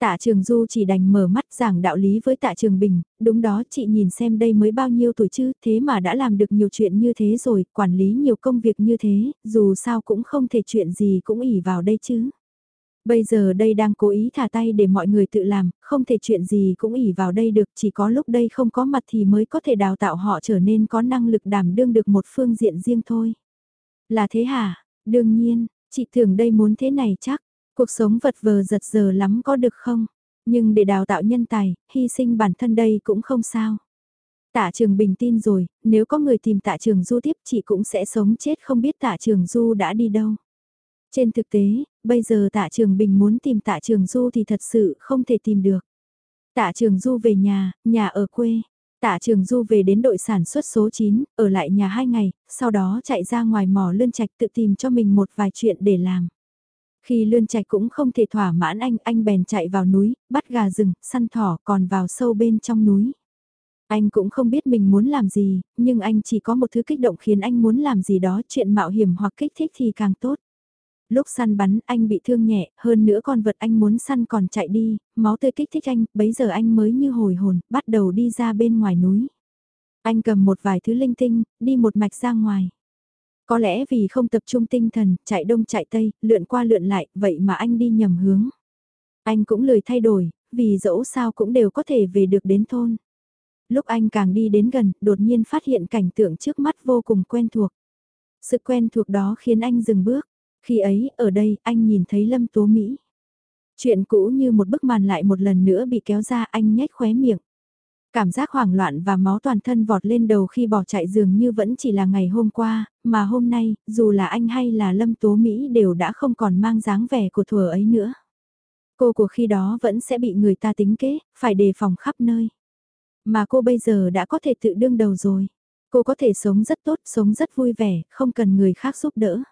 Tạ Trường Du chỉ đành mở mắt giảng đạo lý với Tạ Trường Bình, đúng đó chị nhìn xem đây mới bao nhiêu tuổi chứ, thế mà đã làm được nhiều chuyện như thế rồi, quản lý nhiều công việc như thế, dù sao cũng không thể chuyện gì cũng ỉ vào đây chứ. Bây giờ đây đang cố ý thả tay để mọi người tự làm, không thể chuyện gì cũng ỉ vào đây được, chỉ có lúc đây không có mặt thì mới có thể đào tạo họ trở nên có năng lực đảm đương được một phương diện riêng thôi. Là thế hả? Đương nhiên, chị thường đây muốn thế này chắc. Cuộc sống vật vờ giật giờ lắm có được không? Nhưng để đào tạo nhân tài, hy sinh bản thân đây cũng không sao. Tạ trường bình tin rồi, nếu có người tìm tạ trường du tiếp chị cũng sẽ sống chết không biết tạ trường du đã đi đâu. Trên thực tế, bây giờ tạ trường bình muốn tìm tạ trường du thì thật sự không thể tìm được. Tạ trường du về nhà, nhà ở quê. Tạ trường du về đến đội sản xuất số 9, ở lại nhà 2 ngày, sau đó chạy ra ngoài mỏ lươn trạch tự tìm cho mình một vài chuyện để làm. Khi lươn chạy cũng không thể thỏa mãn anh, anh bèn chạy vào núi, bắt gà rừng, săn thỏ còn vào sâu bên trong núi. Anh cũng không biết mình muốn làm gì, nhưng anh chỉ có một thứ kích động khiến anh muốn làm gì đó chuyện mạo hiểm hoặc kích thích thì càng tốt. Lúc săn bắn anh bị thương nhẹ, hơn nữa con vật anh muốn săn còn chạy đi, máu tươi kích thích anh, bấy giờ anh mới như hồi hồn, bắt đầu đi ra bên ngoài núi. Anh cầm một vài thứ linh tinh, đi một mạch ra ngoài. Có lẽ vì không tập trung tinh thần, chạy đông chạy tây, lượn qua lượn lại, vậy mà anh đi nhầm hướng. Anh cũng lười thay đổi, vì dẫu sao cũng đều có thể về được đến thôn. Lúc anh càng đi đến gần, đột nhiên phát hiện cảnh tượng trước mắt vô cùng quen thuộc. Sự quen thuộc đó khiến anh dừng bước. Khi ấy, ở đây, anh nhìn thấy Lâm Tố Mỹ. Chuyện cũ như một bức màn lại một lần nữa bị kéo ra anh nhếch khóe miệng. Cảm giác hoảng loạn và máu toàn thân vọt lên đầu khi bỏ chạy dường như vẫn chỉ là ngày hôm qua, mà hôm nay, dù là anh hay là Lâm Tố Mỹ đều đã không còn mang dáng vẻ của thừa ấy nữa. Cô của khi đó vẫn sẽ bị người ta tính kế, phải đề phòng khắp nơi. Mà cô bây giờ đã có thể tự đương đầu rồi. Cô có thể sống rất tốt, sống rất vui vẻ, không cần người khác giúp đỡ.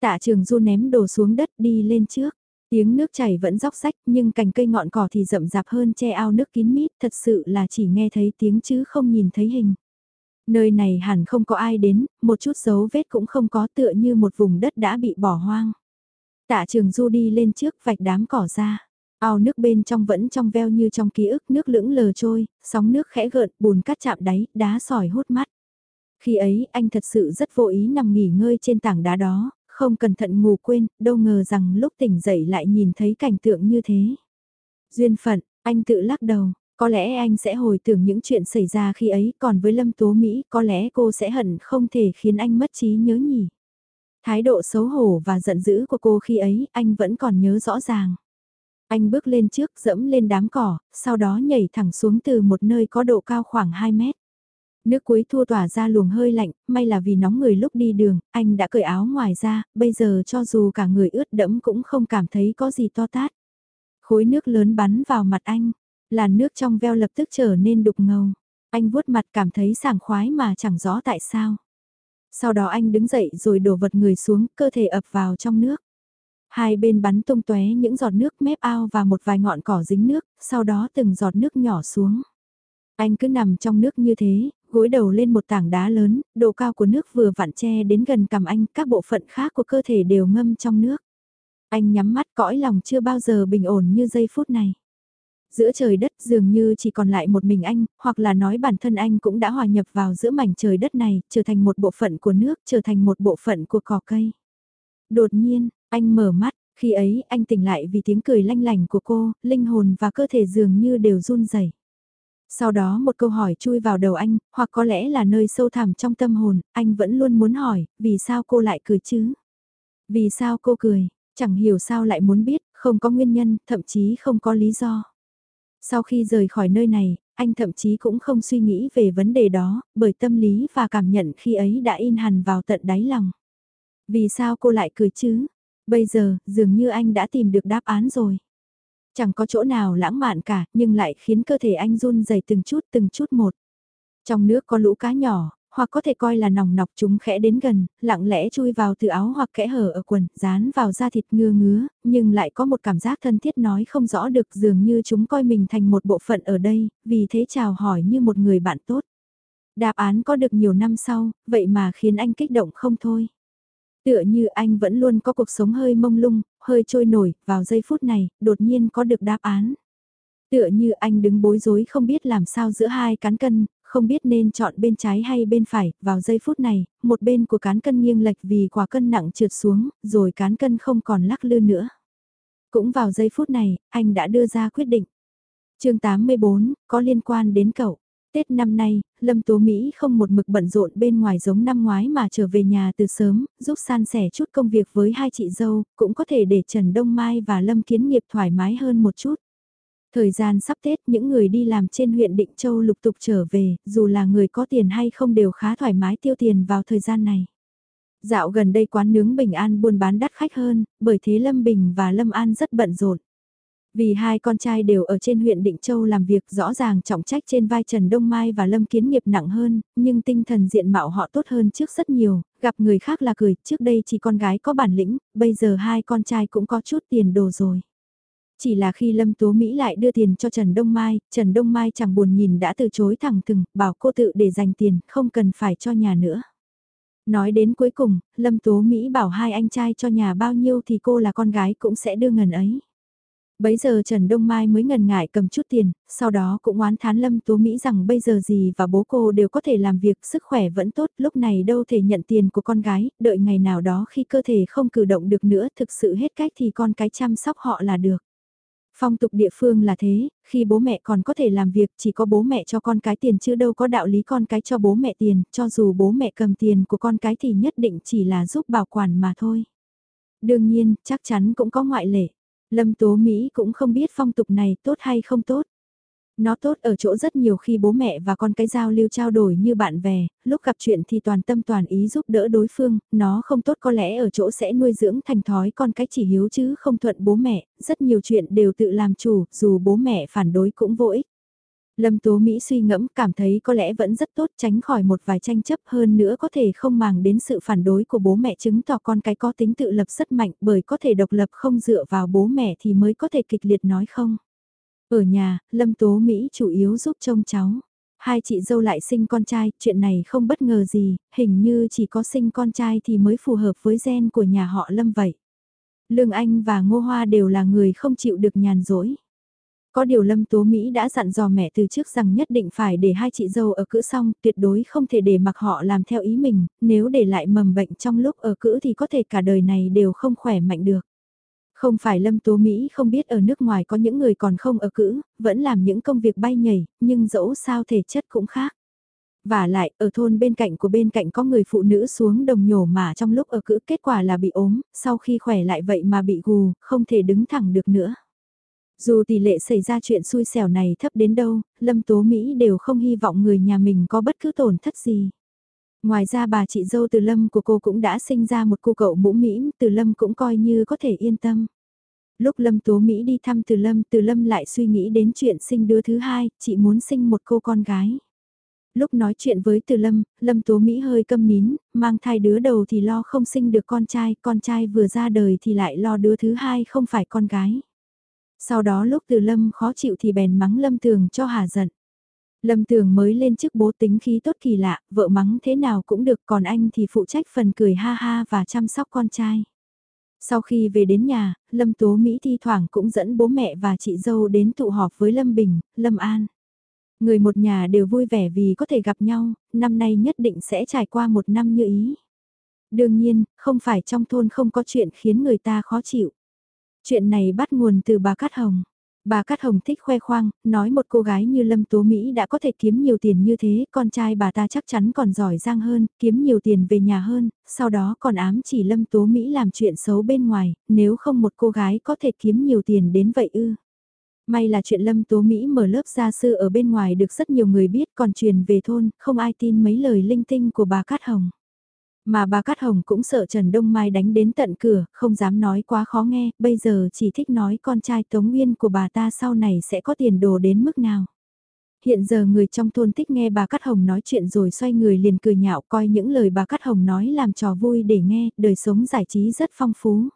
Tạ trường du ném đồ xuống đất đi lên trước. Tiếng nước chảy vẫn róc rách nhưng cành cây ngọn cỏ thì rậm rạp hơn che ao nước kín mít thật sự là chỉ nghe thấy tiếng chứ không nhìn thấy hình. Nơi này hẳn không có ai đến, một chút dấu vết cũng không có tựa như một vùng đất đã bị bỏ hoang. Tạ trường du đi lên trước vạch đám cỏ ra. Ao nước bên trong vẫn trong veo như trong ký ức nước lững lờ trôi, sóng nước khẽ gợn, bùn cát chạm đáy, đá sỏi hút mắt. Khi ấy anh thật sự rất vô ý nằm nghỉ ngơi trên tảng đá đó, không cẩn thận ngủ quên, đâu ngờ rằng lúc tỉnh dậy lại nhìn thấy cảnh tượng như thế. Duyên phận, anh tự lắc đầu, có lẽ anh sẽ hồi tưởng những chuyện xảy ra khi ấy, còn với Lâm Tố Mỹ có lẽ cô sẽ hận không thể khiến anh mất trí nhớ nhỉ. Thái độ xấu hổ và giận dữ của cô khi ấy anh vẫn còn nhớ rõ ràng. Anh bước lên trước dẫm lên đám cỏ, sau đó nhảy thẳng xuống từ một nơi có độ cao khoảng 2 mét. Nước cuối thua tỏa ra luồng hơi lạnh, may là vì nóng người lúc đi đường, anh đã cởi áo ngoài ra, bây giờ cho dù cả người ướt đẫm cũng không cảm thấy có gì to tát. Khối nước lớn bắn vào mặt anh, làn nước trong veo lập tức trở nên đục ngầu. Anh vuốt mặt cảm thấy sảng khoái mà chẳng rõ tại sao. Sau đó anh đứng dậy rồi đổ vật người xuống, cơ thể ập vào trong nước. Hai bên bắn tung tóe những giọt nước mép ao và một vài ngọn cỏ dính nước, sau đó từng giọt nước nhỏ xuống. Anh cứ nằm trong nước như thế, gối đầu lên một tảng đá lớn, độ cao của nước vừa vặn che đến gần cằm anh, các bộ phận khác của cơ thể đều ngâm trong nước. Anh nhắm mắt cõi lòng chưa bao giờ bình ổn như giây phút này. Giữa trời đất dường như chỉ còn lại một mình anh, hoặc là nói bản thân anh cũng đã hòa nhập vào giữa mảnh trời đất này, trở thành một bộ phận của nước, trở thành một bộ phận của cỏ cây. Đột nhiên, anh mở mắt, khi ấy anh tỉnh lại vì tiếng cười lanh lành của cô, linh hồn và cơ thể dường như đều run rẩy. Sau đó một câu hỏi chui vào đầu anh, hoặc có lẽ là nơi sâu thẳm trong tâm hồn, anh vẫn luôn muốn hỏi, vì sao cô lại cười chứ? Vì sao cô cười, chẳng hiểu sao lại muốn biết, không có nguyên nhân, thậm chí không có lý do. Sau khi rời khỏi nơi này, anh thậm chí cũng không suy nghĩ về vấn đề đó, bởi tâm lý và cảm nhận khi ấy đã in hẳn vào tận đáy lòng. Vì sao cô lại cười chứ? Bây giờ, dường như anh đã tìm được đáp án rồi. Chẳng có chỗ nào lãng mạn cả, nhưng lại khiến cơ thể anh run rẩy từng chút từng chút một. Trong nước có lũ cá nhỏ, hoặc có thể coi là nòng nọc chúng khẽ đến gần, lặng lẽ chui vào từ áo hoặc kẽ hở ở quần, dán vào da thịt ngưa ngứa, nhưng lại có một cảm giác thân thiết nói không rõ được dường như chúng coi mình thành một bộ phận ở đây, vì thế chào hỏi như một người bạn tốt. Đáp án có được nhiều năm sau, vậy mà khiến anh kích động không thôi. Tựa như anh vẫn luôn có cuộc sống hơi mông lung, hơi trôi nổi, vào giây phút này, đột nhiên có được đáp án. Tựa như anh đứng bối rối không biết làm sao giữa hai cán cân, không biết nên chọn bên trái hay bên phải, vào giây phút này, một bên của cán cân nghiêng lệch vì quả cân nặng trượt xuống, rồi cán cân không còn lắc lư nữa. Cũng vào giây phút này, anh đã đưa ra quyết định. chương 84, có liên quan đến cậu. Tết năm nay, Lâm Tố Mỹ không một mực bận rộn bên ngoài giống năm ngoái mà trở về nhà từ sớm, giúp san sẻ chút công việc với hai chị dâu, cũng có thể để Trần Đông Mai và Lâm Kiến Nghiệp thoải mái hơn một chút. Thời gian sắp Tết những người đi làm trên huyện Định Châu lục tục trở về, dù là người có tiền hay không đều khá thoải mái tiêu tiền vào thời gian này. Dạo gần đây quán nướng Bình An buôn bán đắt khách hơn, bởi thế Lâm Bình và Lâm An rất bận rộn. Vì hai con trai đều ở trên huyện Định Châu làm việc rõ ràng trọng trách trên vai Trần Đông Mai và Lâm Kiến Nghiệp nặng hơn, nhưng tinh thần diện mạo họ tốt hơn trước rất nhiều, gặp người khác là cười, trước đây chỉ con gái có bản lĩnh, bây giờ hai con trai cũng có chút tiền đồ rồi. Chỉ là khi Lâm Tố Mỹ lại đưa tiền cho Trần Đông Mai, Trần Đông Mai chẳng buồn nhìn đã từ chối thẳng thừng, bảo cô tự để dành tiền, không cần phải cho nhà nữa. Nói đến cuối cùng, Lâm Tố Mỹ bảo hai anh trai cho nhà bao nhiêu thì cô là con gái cũng sẽ đưa ngần ấy. Bấy giờ Trần Đông Mai mới ngần ngại cầm chút tiền, sau đó cũng oán thán Lâm Tố Mỹ rằng bây giờ gì và bố cô đều có thể làm việc, sức khỏe vẫn tốt, lúc này đâu thể nhận tiền của con gái, đợi ngày nào đó khi cơ thể không cử động được nữa thực sự hết cách thì con cái chăm sóc họ là được. Phong tục địa phương là thế, khi bố mẹ còn có thể làm việc chỉ có bố mẹ cho con cái tiền chứ đâu có đạo lý con cái cho bố mẹ tiền, cho dù bố mẹ cầm tiền của con cái thì nhất định chỉ là giúp bảo quản mà thôi. Đương nhiên, chắc chắn cũng có ngoại lệ. Lâm Tố Mỹ cũng không biết phong tục này tốt hay không tốt. Nó tốt ở chỗ rất nhiều khi bố mẹ và con cái giao lưu trao đổi như bạn bè, lúc gặp chuyện thì toàn tâm toàn ý giúp đỡ đối phương, nó không tốt có lẽ ở chỗ sẽ nuôi dưỡng thành thói con cái chỉ hiếu chứ không thuận bố mẹ, rất nhiều chuyện đều tự làm chủ, dù bố mẹ phản đối cũng vô ích. Lâm Tố Mỹ suy ngẫm cảm thấy có lẽ vẫn rất tốt tránh khỏi một vài tranh chấp hơn nữa có thể không màng đến sự phản đối của bố mẹ chứng tỏ con cái có tính tự lập rất mạnh bởi có thể độc lập không dựa vào bố mẹ thì mới có thể kịch liệt nói không. Ở nhà, Lâm Tố Mỹ chủ yếu giúp trông cháu. Hai chị dâu lại sinh con trai, chuyện này không bất ngờ gì, hình như chỉ có sinh con trai thì mới phù hợp với gen của nhà họ Lâm vậy. Lương Anh và Ngô Hoa đều là người không chịu được nhàn rỗi. Có điều Lâm Tố Mỹ đã dặn dò mẹ từ trước rằng nhất định phải để hai chị dâu ở cữ xong, tuyệt đối không thể để mặc họ làm theo ý mình, nếu để lại mầm bệnh trong lúc ở cữ thì có thể cả đời này đều không khỏe mạnh được. Không phải Lâm Tố Mỹ không biết ở nước ngoài có những người còn không ở cữ, vẫn làm những công việc bay nhảy, nhưng dẫu sao thể chất cũng khác. Và lại, ở thôn bên cạnh của bên cạnh có người phụ nữ xuống đồng nhổ mà trong lúc ở cữ kết quả là bị ốm, sau khi khỏe lại vậy mà bị gù, không thể đứng thẳng được nữa. Dù tỷ lệ xảy ra chuyện xui xẻo này thấp đến đâu, Lâm Tố Mỹ đều không hy vọng người nhà mình có bất cứ tổn thất gì. Ngoài ra bà chị dâu Từ Lâm của cô cũng đã sinh ra một cô cậu mũ mĩm, Từ Lâm cũng coi như có thể yên tâm. Lúc Lâm Tố Mỹ đi thăm Từ Lâm, Từ Lâm lại suy nghĩ đến chuyện sinh đứa thứ hai, chị muốn sinh một cô con gái. Lúc nói chuyện với Từ Lâm, Lâm Tố Mỹ hơi câm nín, mang thai đứa đầu thì lo không sinh được con trai, con trai vừa ra đời thì lại lo đứa thứ hai không phải con gái. Sau đó lúc Từ Lâm khó chịu thì bèn mắng Lâm Tường cho hà giận. Lâm Tường mới lên chức bố tính khí tốt kỳ lạ, vợ mắng thế nào cũng được còn anh thì phụ trách phần cười ha ha và chăm sóc con trai. Sau khi về đến nhà, Lâm Tố Mỹ thi thoảng cũng dẫn bố mẹ và chị dâu đến tụ họp với Lâm Bình, Lâm An. Người một nhà đều vui vẻ vì có thể gặp nhau, năm nay nhất định sẽ trải qua một năm như ý. Đương nhiên, không phải trong thôn không có chuyện khiến người ta khó chịu. Chuyện này bắt nguồn từ bà Cát Hồng. Bà Cát Hồng thích khoe khoang, nói một cô gái như Lâm Tố Mỹ đã có thể kiếm nhiều tiền như thế, con trai bà ta chắc chắn còn giỏi giang hơn, kiếm nhiều tiền về nhà hơn, sau đó còn ám chỉ Lâm Tố Mỹ làm chuyện xấu bên ngoài, nếu không một cô gái có thể kiếm nhiều tiền đến vậy ư. May là chuyện Lâm Tố Mỹ mở lớp gia sư ở bên ngoài được rất nhiều người biết còn truyền về thôn, không ai tin mấy lời linh tinh của bà Cát Hồng. Mà bà Cát Hồng cũng sợ Trần Đông Mai đánh đến tận cửa, không dám nói quá khó nghe, bây giờ chỉ thích nói con trai Tống Nguyên của bà ta sau này sẽ có tiền đồ đến mức nào. Hiện giờ người trong thôn tích nghe bà Cát Hồng nói chuyện rồi xoay người liền cười nhạo coi những lời bà Cát Hồng nói làm trò vui để nghe, đời sống giải trí rất phong phú.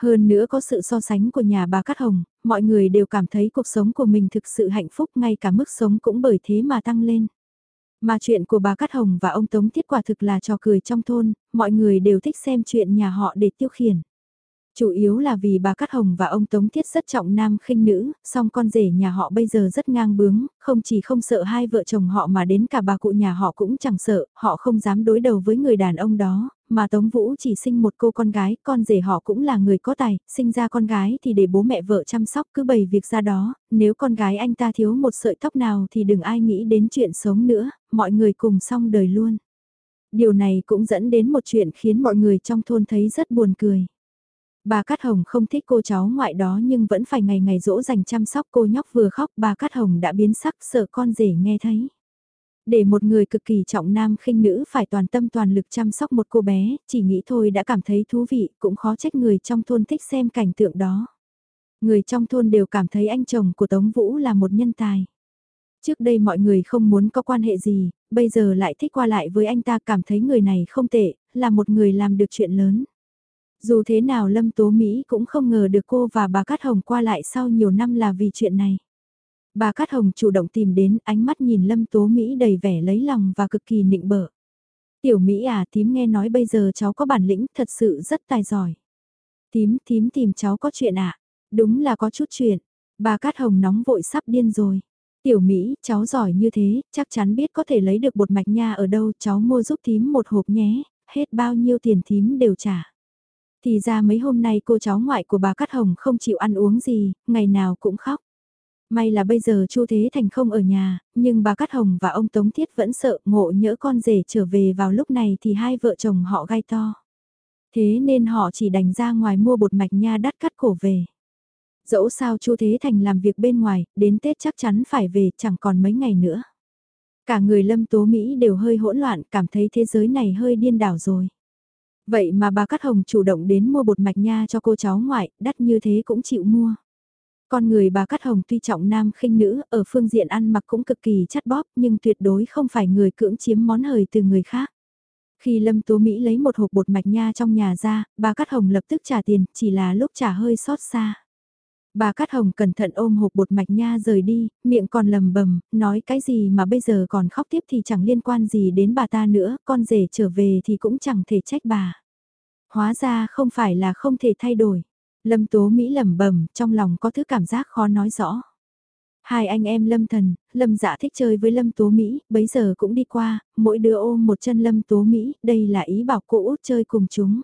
Hơn nữa có sự so sánh của nhà bà Cát Hồng, mọi người đều cảm thấy cuộc sống của mình thực sự hạnh phúc ngay cả mức sống cũng bởi thế mà tăng lên. Mà chuyện của bà Cát Hồng và ông Tống Thiết quả thực là trò cười trong thôn, mọi người đều thích xem chuyện nhà họ để tiêu khiển. Chủ yếu là vì bà Cát Hồng và ông Tống Thiết rất trọng nam khinh nữ, song con rể nhà họ bây giờ rất ngang bướng, không chỉ không sợ hai vợ chồng họ mà đến cả bà cụ nhà họ cũng chẳng sợ, họ không dám đối đầu với người đàn ông đó, mà Tống Vũ chỉ sinh một cô con gái, con rể họ cũng là người có tài, sinh ra con gái thì để bố mẹ vợ chăm sóc cứ bày việc ra đó, nếu con gái anh ta thiếu một sợi tóc nào thì đừng ai nghĩ đến chuyện sống nữa, mọi người cùng xong đời luôn. Điều này cũng dẫn đến một chuyện khiến mọi người trong thôn thấy rất buồn cười. Bà Cát Hồng không thích cô cháu ngoại đó nhưng vẫn phải ngày ngày dỗ dành chăm sóc cô nhóc vừa khóc bà Cát Hồng đã biến sắc sợ con rể nghe thấy. Để một người cực kỳ trọng nam khinh nữ phải toàn tâm toàn lực chăm sóc một cô bé, chỉ nghĩ thôi đã cảm thấy thú vị, cũng khó trách người trong thôn thích xem cảnh tượng đó. Người trong thôn đều cảm thấy anh chồng của Tống Vũ là một nhân tài. Trước đây mọi người không muốn có quan hệ gì, bây giờ lại thích qua lại với anh ta cảm thấy người này không tệ, là một người làm được chuyện lớn. Dù thế nào Lâm Tố Mỹ cũng không ngờ được cô và bà Cát Hồng qua lại sau nhiều năm là vì chuyện này. Bà Cát Hồng chủ động tìm đến ánh mắt nhìn Lâm Tố Mỹ đầy vẻ lấy lòng và cực kỳ nịnh bợ. Tiểu Mỹ à tím nghe nói bây giờ cháu có bản lĩnh thật sự rất tài giỏi. Tím tím tìm cháu có chuyện ạ. À? Đúng là có chút chuyện. Bà Cát Hồng nóng vội sắp điên rồi. Tiểu Mỹ, cháu giỏi như thế, chắc chắn biết có thể lấy được bột mạch nha ở đâu, cháu mua giúp thím một hộp nhé, hết bao nhiêu tiền thím đều trả. Thì ra mấy hôm nay cô cháu ngoại của bà Cát Hồng không chịu ăn uống gì, ngày nào cũng khóc. May là bây giờ Chu Thế Thành không ở nhà, nhưng bà Cát Hồng và ông Tống Thiết vẫn sợ ngộ nhỡ con rể trở về vào lúc này thì hai vợ chồng họ gai to. Thế nên họ chỉ đành ra ngoài mua bột mạch nha đắt cắt cổ về. Dẫu sao Chu Thế Thành làm việc bên ngoài, đến Tết chắc chắn phải về chẳng còn mấy ngày nữa. Cả người lâm tố Mỹ đều hơi hỗn loạn, cảm thấy thế giới này hơi điên đảo rồi. Vậy mà bà Cát Hồng chủ động đến mua bột mạch nha cho cô cháu ngoại, đắt như thế cũng chịu mua. Con người bà Cát Hồng tuy trọng nam khinh nữ, ở phương diện ăn mặc cũng cực kỳ chắt bóp, nhưng tuyệt đối không phải người cưỡng chiếm món hời từ người khác. Khi Lâm Tố Mỹ lấy một hộp bột mạch nha trong nhà ra, bà Cát Hồng lập tức trả tiền, chỉ là lúc trả hơi xót xa. Bà Cát Hồng cẩn thận ôm hộp bột mạch nha rời đi, miệng còn lầm bầm, nói cái gì mà bây giờ còn khóc tiếp thì chẳng liên quan gì đến bà ta nữa, con rể trở về thì cũng chẳng thể trách bà. Hóa ra không phải là không thể thay đổi. Lâm Tố Mỹ lẩm bẩm, trong lòng có thứ cảm giác khó nói rõ. Hai anh em Lâm Thần, Lâm Dạ thích chơi với Lâm Tố Mỹ, bấy giờ cũng đi qua, mỗi đứa ôm một chân Lâm Tố Mỹ, đây là ý bảo cô út chơi cùng chúng.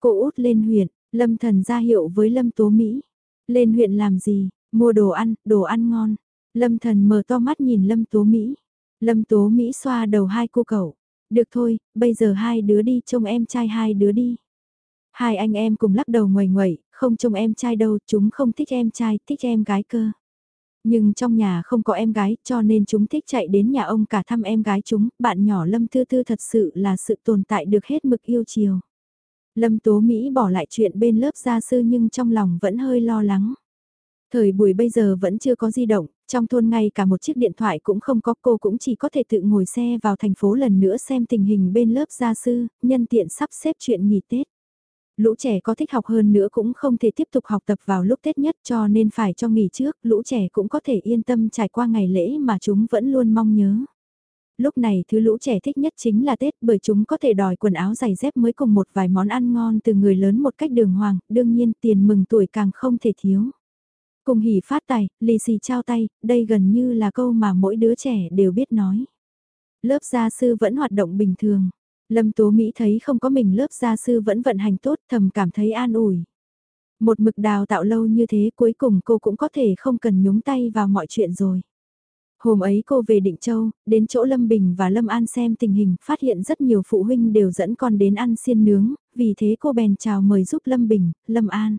Cô út lên huyện, Lâm Thần ra hiệu với Lâm Tố Mỹ. Lên huyện làm gì, mua đồ ăn, đồ ăn ngon. Lâm Thần mở to mắt nhìn Lâm Tố Mỹ. Lâm Tố Mỹ xoa đầu hai cô cậu. Được thôi, bây giờ hai đứa đi trông em trai hai đứa đi. Hai anh em cùng lắc đầu ngoài ngoẩy, không trông em trai đâu, chúng không thích em trai, thích em gái cơ. Nhưng trong nhà không có em gái, cho nên chúng thích chạy đến nhà ông cả thăm em gái chúng, bạn nhỏ Lâm Thư Thư thật sự là sự tồn tại được hết mực yêu chiều. Lâm Tố Mỹ bỏ lại chuyện bên lớp gia sư nhưng trong lòng vẫn hơi lo lắng. Thời buổi bây giờ vẫn chưa có di động, Trong thôn ngay cả một chiếc điện thoại cũng không có cô cũng chỉ có thể tự ngồi xe vào thành phố lần nữa xem tình hình bên lớp gia sư, nhân tiện sắp xếp chuyện nghỉ Tết. Lũ trẻ có thích học hơn nữa cũng không thể tiếp tục học tập vào lúc Tết nhất cho nên phải cho nghỉ trước, lũ trẻ cũng có thể yên tâm trải qua ngày lễ mà chúng vẫn luôn mong nhớ. Lúc này thứ lũ trẻ thích nhất chính là Tết bởi chúng có thể đòi quần áo giày dép mới cùng một vài món ăn ngon từ người lớn một cách đường hoàng, đương nhiên tiền mừng tuổi càng không thể thiếu. Cùng hỉ phát tài, lì xì trao tay, đây gần như là câu mà mỗi đứa trẻ đều biết nói. Lớp gia sư vẫn hoạt động bình thường. Lâm Tố Mỹ thấy không có mình lớp gia sư vẫn vận hành tốt thầm cảm thấy an ủi. Một mực đào tạo lâu như thế cuối cùng cô cũng có thể không cần nhúng tay vào mọi chuyện rồi. Hôm ấy cô về Định Châu, đến chỗ Lâm Bình và Lâm An xem tình hình, phát hiện rất nhiều phụ huynh đều dẫn con đến ăn xiên nướng, vì thế cô bèn chào mời giúp Lâm Bình, Lâm An.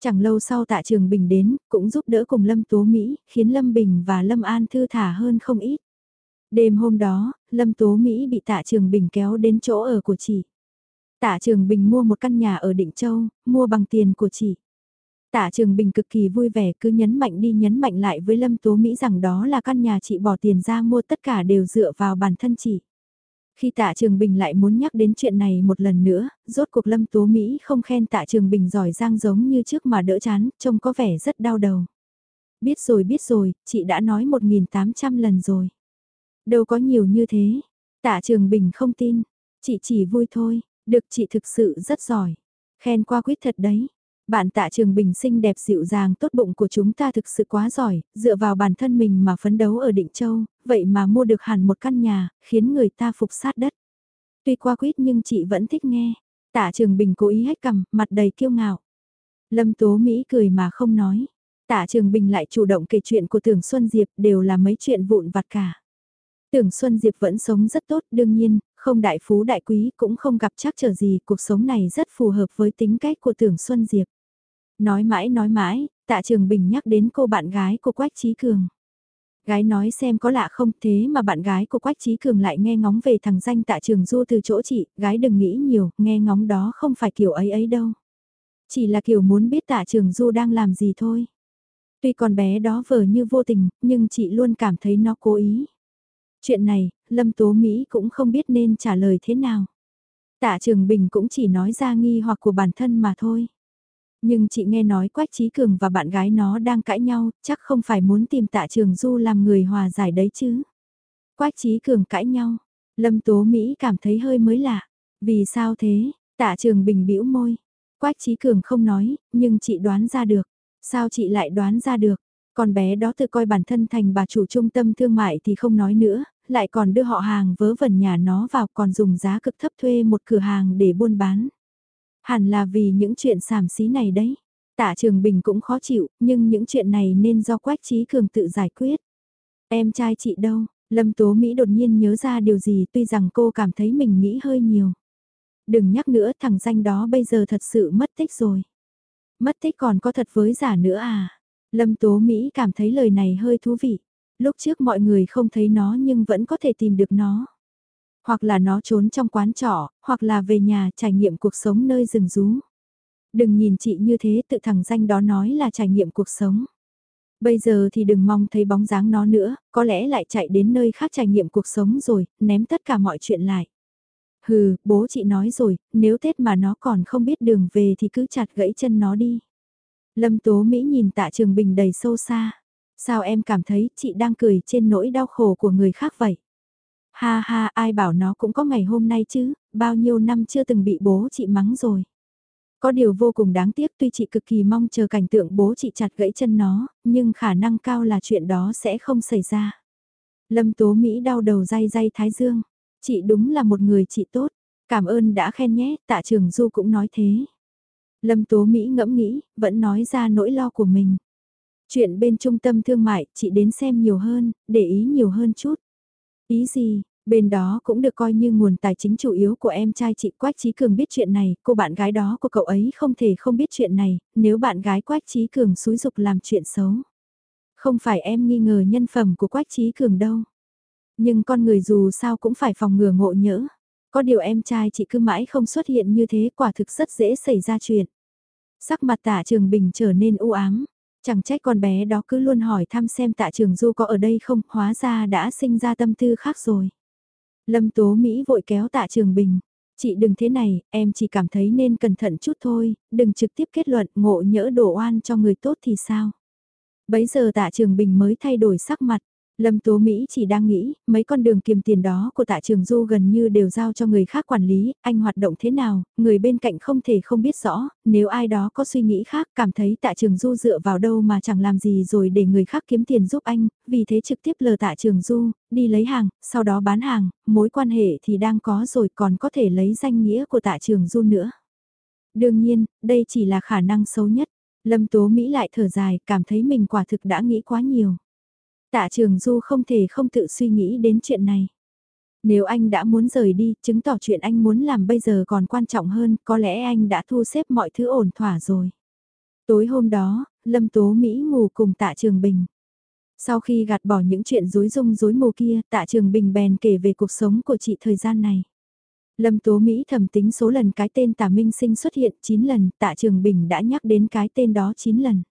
Chẳng lâu sau tạ trường Bình đến, cũng giúp đỡ cùng Lâm Tố Mỹ, khiến Lâm Bình và Lâm An thư thả hơn không ít. Đêm hôm đó, Lâm Tố Mỹ bị tạ trường Bình kéo đến chỗ ở của chị. Tạ trường Bình mua một căn nhà ở Định Châu, mua bằng tiền của chị. Tạ Trường Bình cực kỳ vui vẻ cứ nhấn mạnh đi nhấn mạnh lại với Lâm Tố Mỹ rằng đó là căn nhà chị bỏ tiền ra mua tất cả đều dựa vào bản thân chị. Khi Tạ Trường Bình lại muốn nhắc đến chuyện này một lần nữa, rốt cuộc Lâm Tố Mỹ không khen Tạ Trường Bình giỏi giang giống như trước mà đỡ chán, trông có vẻ rất đau đầu. Biết rồi biết rồi, chị đã nói 1.800 lần rồi. Đâu có nhiều như thế. Tạ Trường Bình không tin, chị chỉ vui thôi, được chị thực sự rất giỏi. Khen qua quyết thật đấy. Bạn tạ trường bình sinh đẹp dịu dàng tốt bụng của chúng ta thực sự quá giỏi, dựa vào bản thân mình mà phấn đấu ở Định Châu, vậy mà mua được hẳn một căn nhà, khiến người ta phục sát đất. Tuy qua quýt nhưng chị vẫn thích nghe. Tạ trường bình cố ý hết cầm, mặt đầy kiêu ngạo. Lâm Tố Mỹ cười mà không nói. Tạ Trường Bình lại chủ động kể chuyện của Tưởng Xuân Diệp đều là mấy chuyện vụn vặt cả. Tưởng Xuân Diệp vẫn sống rất tốt, đương nhiên, không đại phú đại quý cũng không gặp chắc trở gì, cuộc sống này rất phù hợp với tính cách của Tưởng Xuân Diệp. Nói mãi nói mãi, tạ trường bình nhắc đến cô bạn gái của Quách Trí Cường. Gái nói xem có lạ không thế mà bạn gái của Quách Trí Cường lại nghe ngóng về thằng danh tạ trường du từ chỗ chị, gái đừng nghĩ nhiều, nghe ngóng đó không phải kiểu ấy ấy đâu. Chỉ là kiểu muốn biết tạ trường du đang làm gì thôi. Tuy con bé đó vờ như vô tình, nhưng chị luôn cảm thấy nó cố ý. Chuyện này, Lâm Tố Mỹ cũng không biết nên trả lời thế nào. Tạ Trường Bình cũng chỉ nói ra nghi hoặc của bản thân mà thôi. Nhưng chị nghe nói Quách Trí Cường và bạn gái nó đang cãi nhau, chắc không phải muốn tìm tạ trường du làm người hòa giải đấy chứ. Quách Trí Cường cãi nhau, Lâm Tố Mỹ cảm thấy hơi mới lạ. Vì sao thế? Tạ trường bình bĩu môi. Quách Trí Cường không nói, nhưng chị đoán ra được. Sao chị lại đoán ra được? Con bé đó tự coi bản thân thành bà chủ trung tâm thương mại thì không nói nữa, lại còn đưa họ hàng vớ vẩn nhà nó vào còn dùng giá cực thấp thuê một cửa hàng để buôn bán. Hẳn là vì những chuyện xàm xí này đấy. Tạ Trường Bình cũng khó chịu, nhưng những chuyện này nên do Quách Trí Cường tự giải quyết. Em trai chị đâu? Lâm Tố Mỹ đột nhiên nhớ ra điều gì tuy rằng cô cảm thấy mình nghĩ hơi nhiều. Đừng nhắc nữa thằng danh đó bây giờ thật sự mất tích rồi. Mất tích còn có thật với giả nữa à? Lâm Tố Mỹ cảm thấy lời này hơi thú vị. Lúc trước mọi người không thấy nó nhưng vẫn có thể tìm được nó. Hoặc là nó trốn trong quán trọ, hoặc là về nhà trải nghiệm cuộc sống nơi rừng rú. Đừng nhìn chị như thế tự thẳng danh đó nói là trải nghiệm cuộc sống. Bây giờ thì đừng mong thấy bóng dáng nó nữa, có lẽ lại chạy đến nơi khác trải nghiệm cuộc sống rồi, ném tất cả mọi chuyện lại. Hừ, bố chị nói rồi, nếu Tết mà nó còn không biết đường về thì cứ chặt gãy chân nó đi. Lâm Tố Mỹ nhìn tạ Trường Bình đầy sâu xa. Sao em cảm thấy chị đang cười trên nỗi đau khổ của người khác vậy? Ha ha, ai bảo nó cũng có ngày hôm nay chứ, bao nhiêu năm chưa từng bị bố chị mắng rồi. Có điều vô cùng đáng tiếc tuy chị cực kỳ mong chờ cảnh tượng bố chị chặt gãy chân nó, nhưng khả năng cao là chuyện đó sẽ không xảy ra. Lâm Tố Mỹ đau đầu day day Thái Dương. Chị đúng là một người chị tốt. Cảm ơn đã khen nhé, tạ trường Du cũng nói thế. Lâm Tố Mỹ ngẫm nghĩ, vẫn nói ra nỗi lo của mình. Chuyện bên trung tâm thương mại, chị đến xem nhiều hơn, để ý nhiều hơn chút. Ý gì, bên đó cũng được coi như nguồn tài chính chủ yếu của em trai chị Quách Trí Cường biết chuyện này, cô bạn gái đó của cậu ấy không thể không biết chuyện này, nếu bạn gái Quách Trí Cường xúi dục làm chuyện xấu. Không phải em nghi ngờ nhân phẩm của Quách Trí Cường đâu. Nhưng con người dù sao cũng phải phòng ngừa ngộ nhỡ. Có điều em trai chị cứ mãi không xuất hiện như thế quả thực rất dễ xảy ra chuyện. Sắc mặt tả trường bình trở nên u ám. Chẳng trách con bé đó cứ luôn hỏi thăm xem tạ trường du có ở đây không, hóa ra đã sinh ra tâm tư khác rồi. Lâm Tố Mỹ vội kéo tạ trường bình. Chị đừng thế này, em chỉ cảm thấy nên cẩn thận chút thôi, đừng trực tiếp kết luận ngộ nhỡ đổ oan cho người tốt thì sao. Bấy giờ tạ trường bình mới thay đổi sắc mặt, Lâm Tố Mỹ chỉ đang nghĩ, mấy con đường kiềm tiền đó của tạ trường du gần như đều giao cho người khác quản lý, anh hoạt động thế nào, người bên cạnh không thể không biết rõ, nếu ai đó có suy nghĩ khác cảm thấy tạ trường du dựa vào đâu mà chẳng làm gì rồi để người khác kiếm tiền giúp anh, vì thế trực tiếp lờ tạ trường du, đi lấy hàng, sau đó bán hàng, mối quan hệ thì đang có rồi còn có thể lấy danh nghĩa của tạ trường du nữa. Đương nhiên, đây chỉ là khả năng xấu nhất. Lâm Tố Mỹ lại thở dài, cảm thấy mình quả thực đã nghĩ quá nhiều. Tạ Trường Du không thể không tự suy nghĩ đến chuyện này. Nếu anh đã muốn rời đi, chứng tỏ chuyện anh muốn làm bây giờ còn quan trọng hơn, có lẽ anh đã thu xếp mọi thứ ổn thỏa rồi. Tối hôm đó, Lâm Tố Mỹ ngủ cùng Tạ Trường Bình. Sau khi gạt bỏ những chuyện rối rung rối mù kia, Tạ Trường Bình bèn kể về cuộc sống của chị thời gian này. Lâm Tố Mỹ thầm tính số lần cái tên Tạ Minh Sinh xuất hiện 9 lần, Tạ Trường Bình đã nhắc đến cái tên đó 9 lần.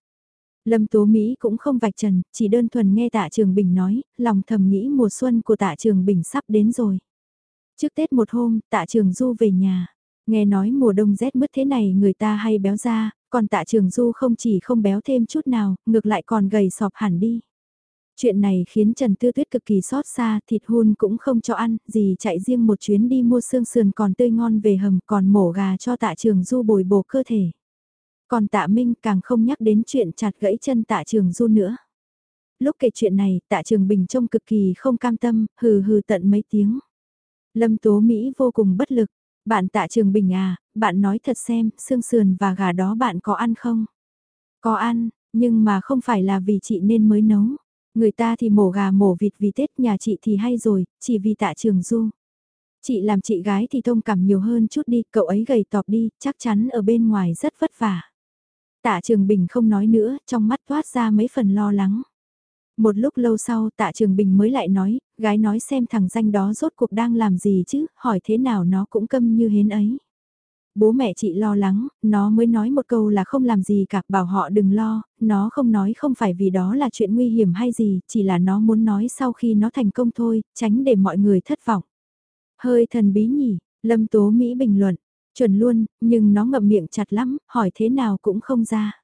Lâm Tố Mỹ cũng không vạch trần, chỉ đơn thuần nghe tạ Trường Bình nói, lòng thầm nghĩ mùa xuân của tạ Trường Bình sắp đến rồi. Trước Tết một hôm, tạ Trường Du về nhà. Nghe nói mùa đông rét mứt thế này người ta hay béo ra, còn tạ Trường Du không chỉ không béo thêm chút nào, ngược lại còn gầy sọp hẳn đi. Chuyện này khiến Trần Tư Tuyết cực kỳ xót xa, thịt hun cũng không cho ăn, gì chạy riêng một chuyến đi mua xương sườn còn tươi ngon về hầm còn mổ gà cho tạ Trường Du bồi bổ cơ thể. Còn tạ Minh càng không nhắc đến chuyện chặt gãy chân tạ trường du nữa. Lúc kể chuyện này, tạ trường bình trông cực kỳ không cam tâm, hừ hừ tận mấy tiếng. Lâm Tố Mỹ vô cùng bất lực. Bạn tạ trường bình à, bạn nói thật xem, xương sườn và gà đó bạn có ăn không? Có ăn, nhưng mà không phải là vì chị nên mới nấu. Người ta thì mổ gà mổ vịt vì Tết nhà chị thì hay rồi, chỉ vì tạ trường du. Chị làm chị gái thì thông cảm nhiều hơn chút đi, cậu ấy gầy tọp đi, chắc chắn ở bên ngoài rất vất vả. Tạ Trường Bình không nói nữa, trong mắt thoát ra mấy phần lo lắng. Một lúc lâu sau tạ Trường Bình mới lại nói, gái nói xem thằng danh đó rốt cuộc đang làm gì chứ, hỏi thế nào nó cũng câm như hến ấy. Bố mẹ chị lo lắng, nó mới nói một câu là không làm gì cả, bảo họ đừng lo, nó không nói không phải vì đó là chuyện nguy hiểm hay gì, chỉ là nó muốn nói sau khi nó thành công thôi, tránh để mọi người thất vọng. Hơi thần bí nhỉ, Lâm Tố Mỹ bình luận, Chuẩn luôn, nhưng nó ngậm miệng chặt lắm, hỏi thế nào cũng không ra.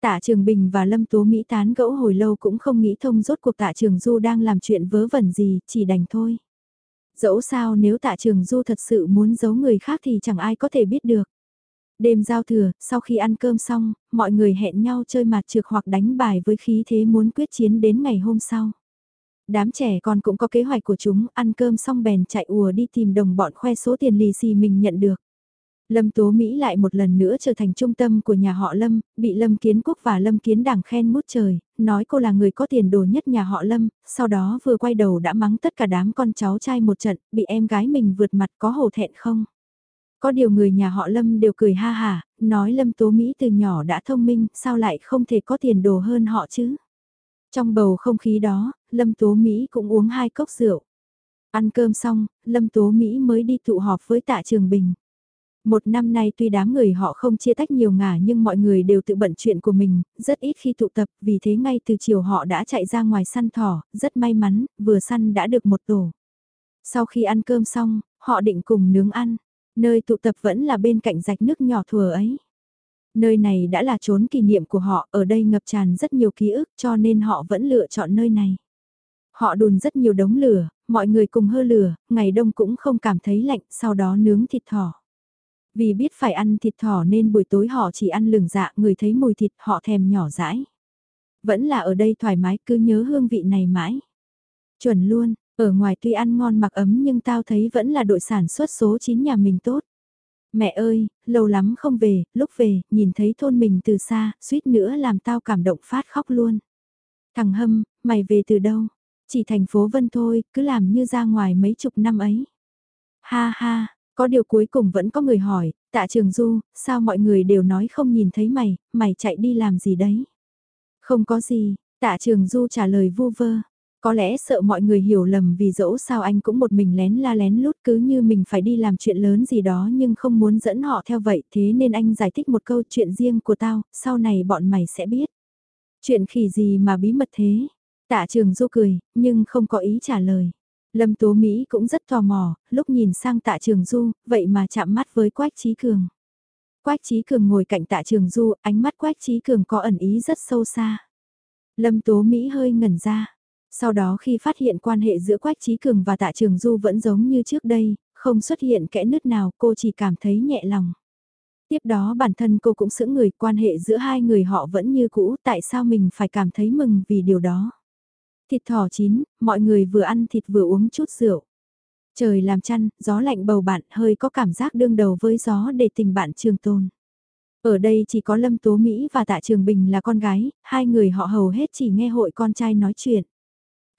Tạ Trường Bình và Lâm Tố Mỹ tán gẫu hồi lâu cũng không nghĩ thông rốt cuộc Tạ Trường Du đang làm chuyện vớ vẩn gì, chỉ đành thôi. Dẫu sao nếu Tạ Trường Du thật sự muốn giấu người khác thì chẳng ai có thể biết được. Đêm giao thừa, sau khi ăn cơm xong, mọi người hẹn nhau chơi mặt trược hoặc đánh bài với khí thế muốn quyết chiến đến ngày hôm sau. Đám trẻ con cũng có kế hoạch của chúng, ăn cơm xong bèn chạy ùa đi tìm đồng bọn khoe số tiền lì xì mình nhận được. Lâm Tố Mỹ lại một lần nữa trở thành trung tâm của nhà họ Lâm, bị Lâm Kiến Quốc và Lâm Kiến Đảng khen mút trời, nói cô là người có tiền đồ nhất nhà họ Lâm, sau đó vừa quay đầu đã mắng tất cả đám con cháu trai một trận, bị em gái mình vượt mặt có hổ thẹn không? Có điều người nhà họ Lâm đều cười ha hà, nói Lâm Tố Mỹ từ nhỏ đã thông minh, sao lại không thể có tiền đồ hơn họ chứ? Trong bầu không khí đó, Lâm Tố Mỹ cũng uống hai cốc rượu. Ăn cơm xong, Lâm Tố Mỹ mới đi tụ họp với tạ Trường Bình. Một năm nay tuy đám người họ không chia tách nhiều ngả nhưng mọi người đều tự bận chuyện của mình, rất ít khi tụ tập, vì thế ngay từ chiều họ đã chạy ra ngoài săn thỏ, rất may mắn, vừa săn đã được một tổ. Sau khi ăn cơm xong, họ định cùng nướng ăn, nơi tụ tập vẫn là bên cạnh rạch nước nhỏ thừa ấy. Nơi này đã là chốn kỷ niệm của họ, ở đây ngập tràn rất nhiều ký ức cho nên họ vẫn lựa chọn nơi này. Họ đùn rất nhiều đống lửa, mọi người cùng hơ lửa, ngày đông cũng không cảm thấy lạnh, sau đó nướng thịt thỏ. Vì biết phải ăn thịt thỏ nên buổi tối họ chỉ ăn lửng dạ người thấy mùi thịt họ thèm nhỏ rãi. Vẫn là ở đây thoải mái cứ nhớ hương vị này mãi. Chuẩn luôn, ở ngoài tuy ăn ngon mặc ấm nhưng tao thấy vẫn là đội sản xuất số 9 nhà mình tốt. Mẹ ơi, lâu lắm không về, lúc về, nhìn thấy thôn mình từ xa, suýt nữa làm tao cảm động phát khóc luôn. Thằng Hâm, mày về từ đâu? Chỉ thành phố Vân thôi, cứ làm như ra ngoài mấy chục năm ấy. Ha ha, có điều cuối cùng vẫn có người hỏi, tạ trường du, sao mọi người đều nói không nhìn thấy mày, mày chạy đi làm gì đấy? Không có gì, tạ trường du trả lời vu vơ. Có lẽ sợ mọi người hiểu lầm vì dẫu sao anh cũng một mình lén la lén lút cứ như mình phải đi làm chuyện lớn gì đó nhưng không muốn dẫn họ theo vậy thế nên anh giải thích một câu chuyện riêng của tao, sau này bọn mày sẽ biết. Chuyện khỉ gì mà bí mật thế? Tạ trường du cười, nhưng không có ý trả lời. Lâm Tố Mỹ cũng rất tò mò, lúc nhìn sang tạ trường du, vậy mà chạm mắt với Quách Trí Cường. Quách Trí Cường ngồi cạnh tạ trường du, ánh mắt Quách Trí Cường có ẩn ý rất sâu xa. Lâm Tố Mỹ hơi ngẩn ra. Sau đó khi phát hiện quan hệ giữa Quách Trí Cường và tạ trường du vẫn giống như trước đây, không xuất hiện kẽ nứt nào cô chỉ cảm thấy nhẹ lòng. Tiếp đó bản thân cô cũng sững người quan hệ giữa hai người họ vẫn như cũ tại sao mình phải cảm thấy mừng vì điều đó. Thịt thỏ chín, mọi người vừa ăn thịt vừa uống chút rượu. Trời làm chăn, gió lạnh bầu bạn hơi có cảm giác đương đầu với gió để tình bạn trường tồn. Ở đây chỉ có Lâm Tố Mỹ và Tạ Trường Bình là con gái, hai người họ hầu hết chỉ nghe hội con trai nói chuyện.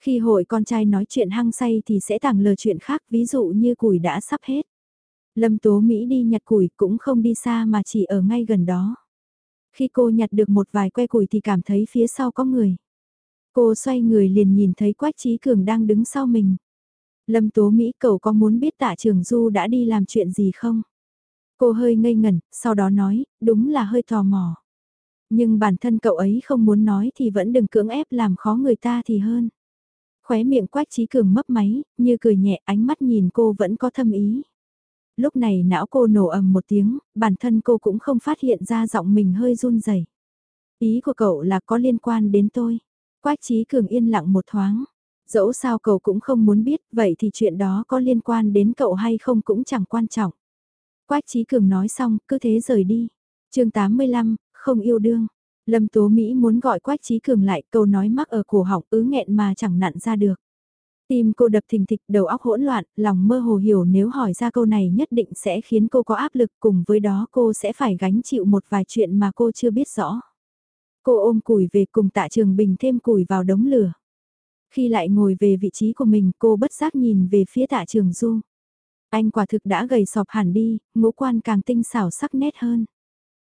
Khi hội con trai nói chuyện hăng say thì sẽ tàng lờ chuyện khác ví dụ như củi đã sắp hết. Lâm Tố Mỹ đi nhặt củi cũng không đi xa mà chỉ ở ngay gần đó. Khi cô nhặt được một vài que củi thì cảm thấy phía sau có người. Cô xoay người liền nhìn thấy Quách Trí Cường đang đứng sau mình. Lâm Tố Mỹ cậu có muốn biết tạ trường Du đã đi làm chuyện gì không? Cô hơi ngây ngẩn, sau đó nói, đúng là hơi tò mò. Nhưng bản thân cậu ấy không muốn nói thì vẫn đừng cưỡng ép làm khó người ta thì hơn. Khóe miệng Quách Trí Cường mấp máy, như cười nhẹ ánh mắt nhìn cô vẫn có thâm ý. Lúc này não cô nổ ầm một tiếng, bản thân cô cũng không phát hiện ra giọng mình hơi run rẩy. Ý của cậu là có liên quan đến tôi. Quách Trí Cường yên lặng một thoáng. Dẫu sao cậu cũng không muốn biết, vậy thì chuyện đó có liên quan đến cậu hay không cũng chẳng quan trọng. Quách Trí Cường nói xong, cứ thế rời đi. chương 85, không yêu đương. Lâm Tố Mỹ muốn gọi Quách Trí Cường lại, câu nói mắc ở cổ họng ứ nghẹn mà chẳng nặn ra được. Tim cô đập thình thịch, đầu óc hỗn loạn, lòng mơ hồ hiểu nếu hỏi ra câu này nhất định sẽ khiến cô có áp lực cùng với đó cô sẽ phải gánh chịu một vài chuyện mà cô chưa biết rõ. Cô ôm củi về cùng tạ trường bình thêm củi vào đống lửa. Khi lại ngồi về vị trí của mình cô bất giác nhìn về phía tạ trường du. Anh quả thực đã gầy sọp hẳn đi, ngũ quan càng tinh xảo sắc nét hơn.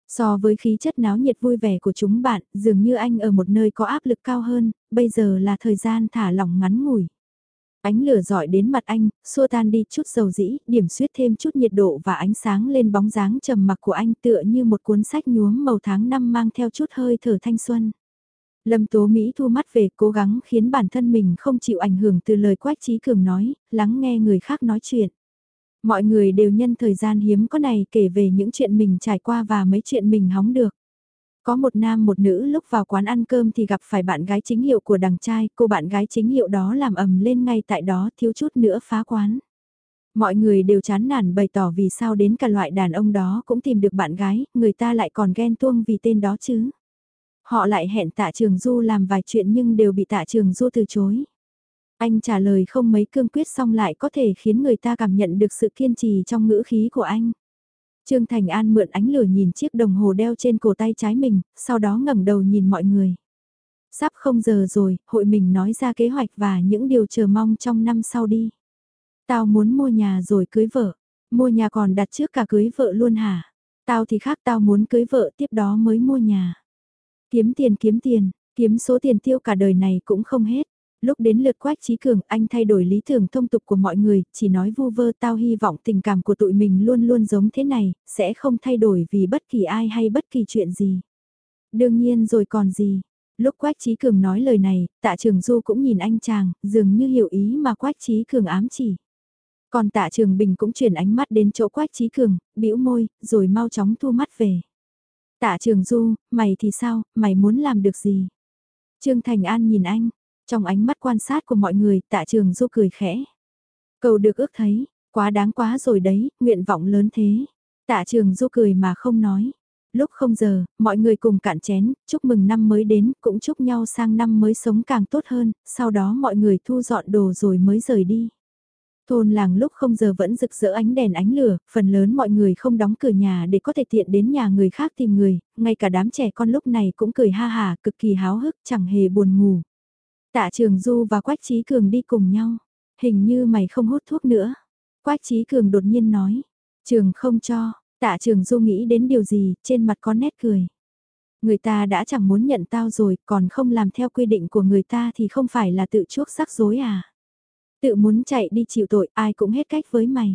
So với khí chất náo nhiệt vui vẻ của chúng bạn, dường như anh ở một nơi có áp lực cao hơn, bây giờ là thời gian thả lỏng ngắn ngủi. Ánh lửa dọi đến mặt anh, xua tan đi chút dầu dĩ, điểm suyết thêm chút nhiệt độ và ánh sáng lên bóng dáng trầm mặc của anh tựa như một cuốn sách nhuốm màu tháng năm mang theo chút hơi thở thanh xuân. Lâm Tố Mỹ thu mắt về cố gắng khiến bản thân mình không chịu ảnh hưởng từ lời Quách Trí Cường nói, lắng nghe người khác nói chuyện. Mọi người đều nhân thời gian hiếm có này kể về những chuyện mình trải qua và mấy chuyện mình hóng được. Có một nam một nữ lúc vào quán ăn cơm thì gặp phải bạn gái chính hiệu của đằng trai, cô bạn gái chính hiệu đó làm ầm lên ngay tại đó thiếu chút nữa phá quán. Mọi người đều chán nản bày tỏ vì sao đến cả loại đàn ông đó cũng tìm được bạn gái, người ta lại còn ghen tuông vì tên đó chứ. Họ lại hẹn tạ trường du làm vài chuyện nhưng đều bị tạ trường du từ chối. Anh trả lời không mấy cương quyết xong lại có thể khiến người ta cảm nhận được sự kiên trì trong ngữ khí của anh. Trương Thành An mượn ánh lửa nhìn chiếc đồng hồ đeo trên cổ tay trái mình, sau đó ngẩng đầu nhìn mọi người. Sắp không giờ rồi, hội mình nói ra kế hoạch và những điều chờ mong trong năm sau đi. Tao muốn mua nhà rồi cưới vợ, mua nhà còn đặt trước cả cưới vợ luôn hả? Tao thì khác tao muốn cưới vợ tiếp đó mới mua nhà. Kiếm tiền kiếm tiền, kiếm số tiền tiêu cả đời này cũng không hết. Lúc đến lượt Quách Trí Cường, anh thay đổi lý tưởng thông tục của mọi người, chỉ nói vu vơ tao hy vọng tình cảm của tụi mình luôn luôn giống thế này, sẽ không thay đổi vì bất kỳ ai hay bất kỳ chuyện gì. Đương nhiên rồi còn gì. Lúc Quách Trí Cường nói lời này, tạ trường Du cũng nhìn anh chàng, dường như hiểu ý mà Quách Trí Cường ám chỉ. Còn tạ trường Bình cũng chuyển ánh mắt đến chỗ Quách Trí Cường, bĩu môi, rồi mau chóng thu mắt về. Tạ trường Du, mày thì sao, mày muốn làm được gì? Trương Thành An nhìn anh, trong ánh mắt quan sát của mọi người, tạ trường du cười khẽ. Cầu được ước thấy, quá đáng quá rồi đấy, nguyện vọng lớn thế. Tạ trường du cười mà không nói. Lúc không giờ, mọi người cùng cạn chén, chúc mừng năm mới đến, cũng chúc nhau sang năm mới sống càng tốt hơn, sau đó mọi người thu dọn đồ rồi mới rời đi. Thôn làng lúc không giờ vẫn rực rỡ ánh đèn ánh lửa, phần lớn mọi người không đóng cửa nhà để có thể tiện đến nhà người khác tìm người, ngay cả đám trẻ con lúc này cũng cười ha hà, cực kỳ háo hức, chẳng hề buồn ngủ. Tạ Trường Du và Quách Trí Cường đi cùng nhau. Hình như mày không hút thuốc nữa. Quách Trí Cường đột nhiên nói. Trường không cho. Tạ Trường Du nghĩ đến điều gì, trên mặt có nét cười. Người ta đã chẳng muốn nhận tao rồi, còn không làm theo quy định của người ta thì không phải là tự chuốc rắc rối à. Tự muốn chạy đi chịu tội, ai cũng hết cách với mày.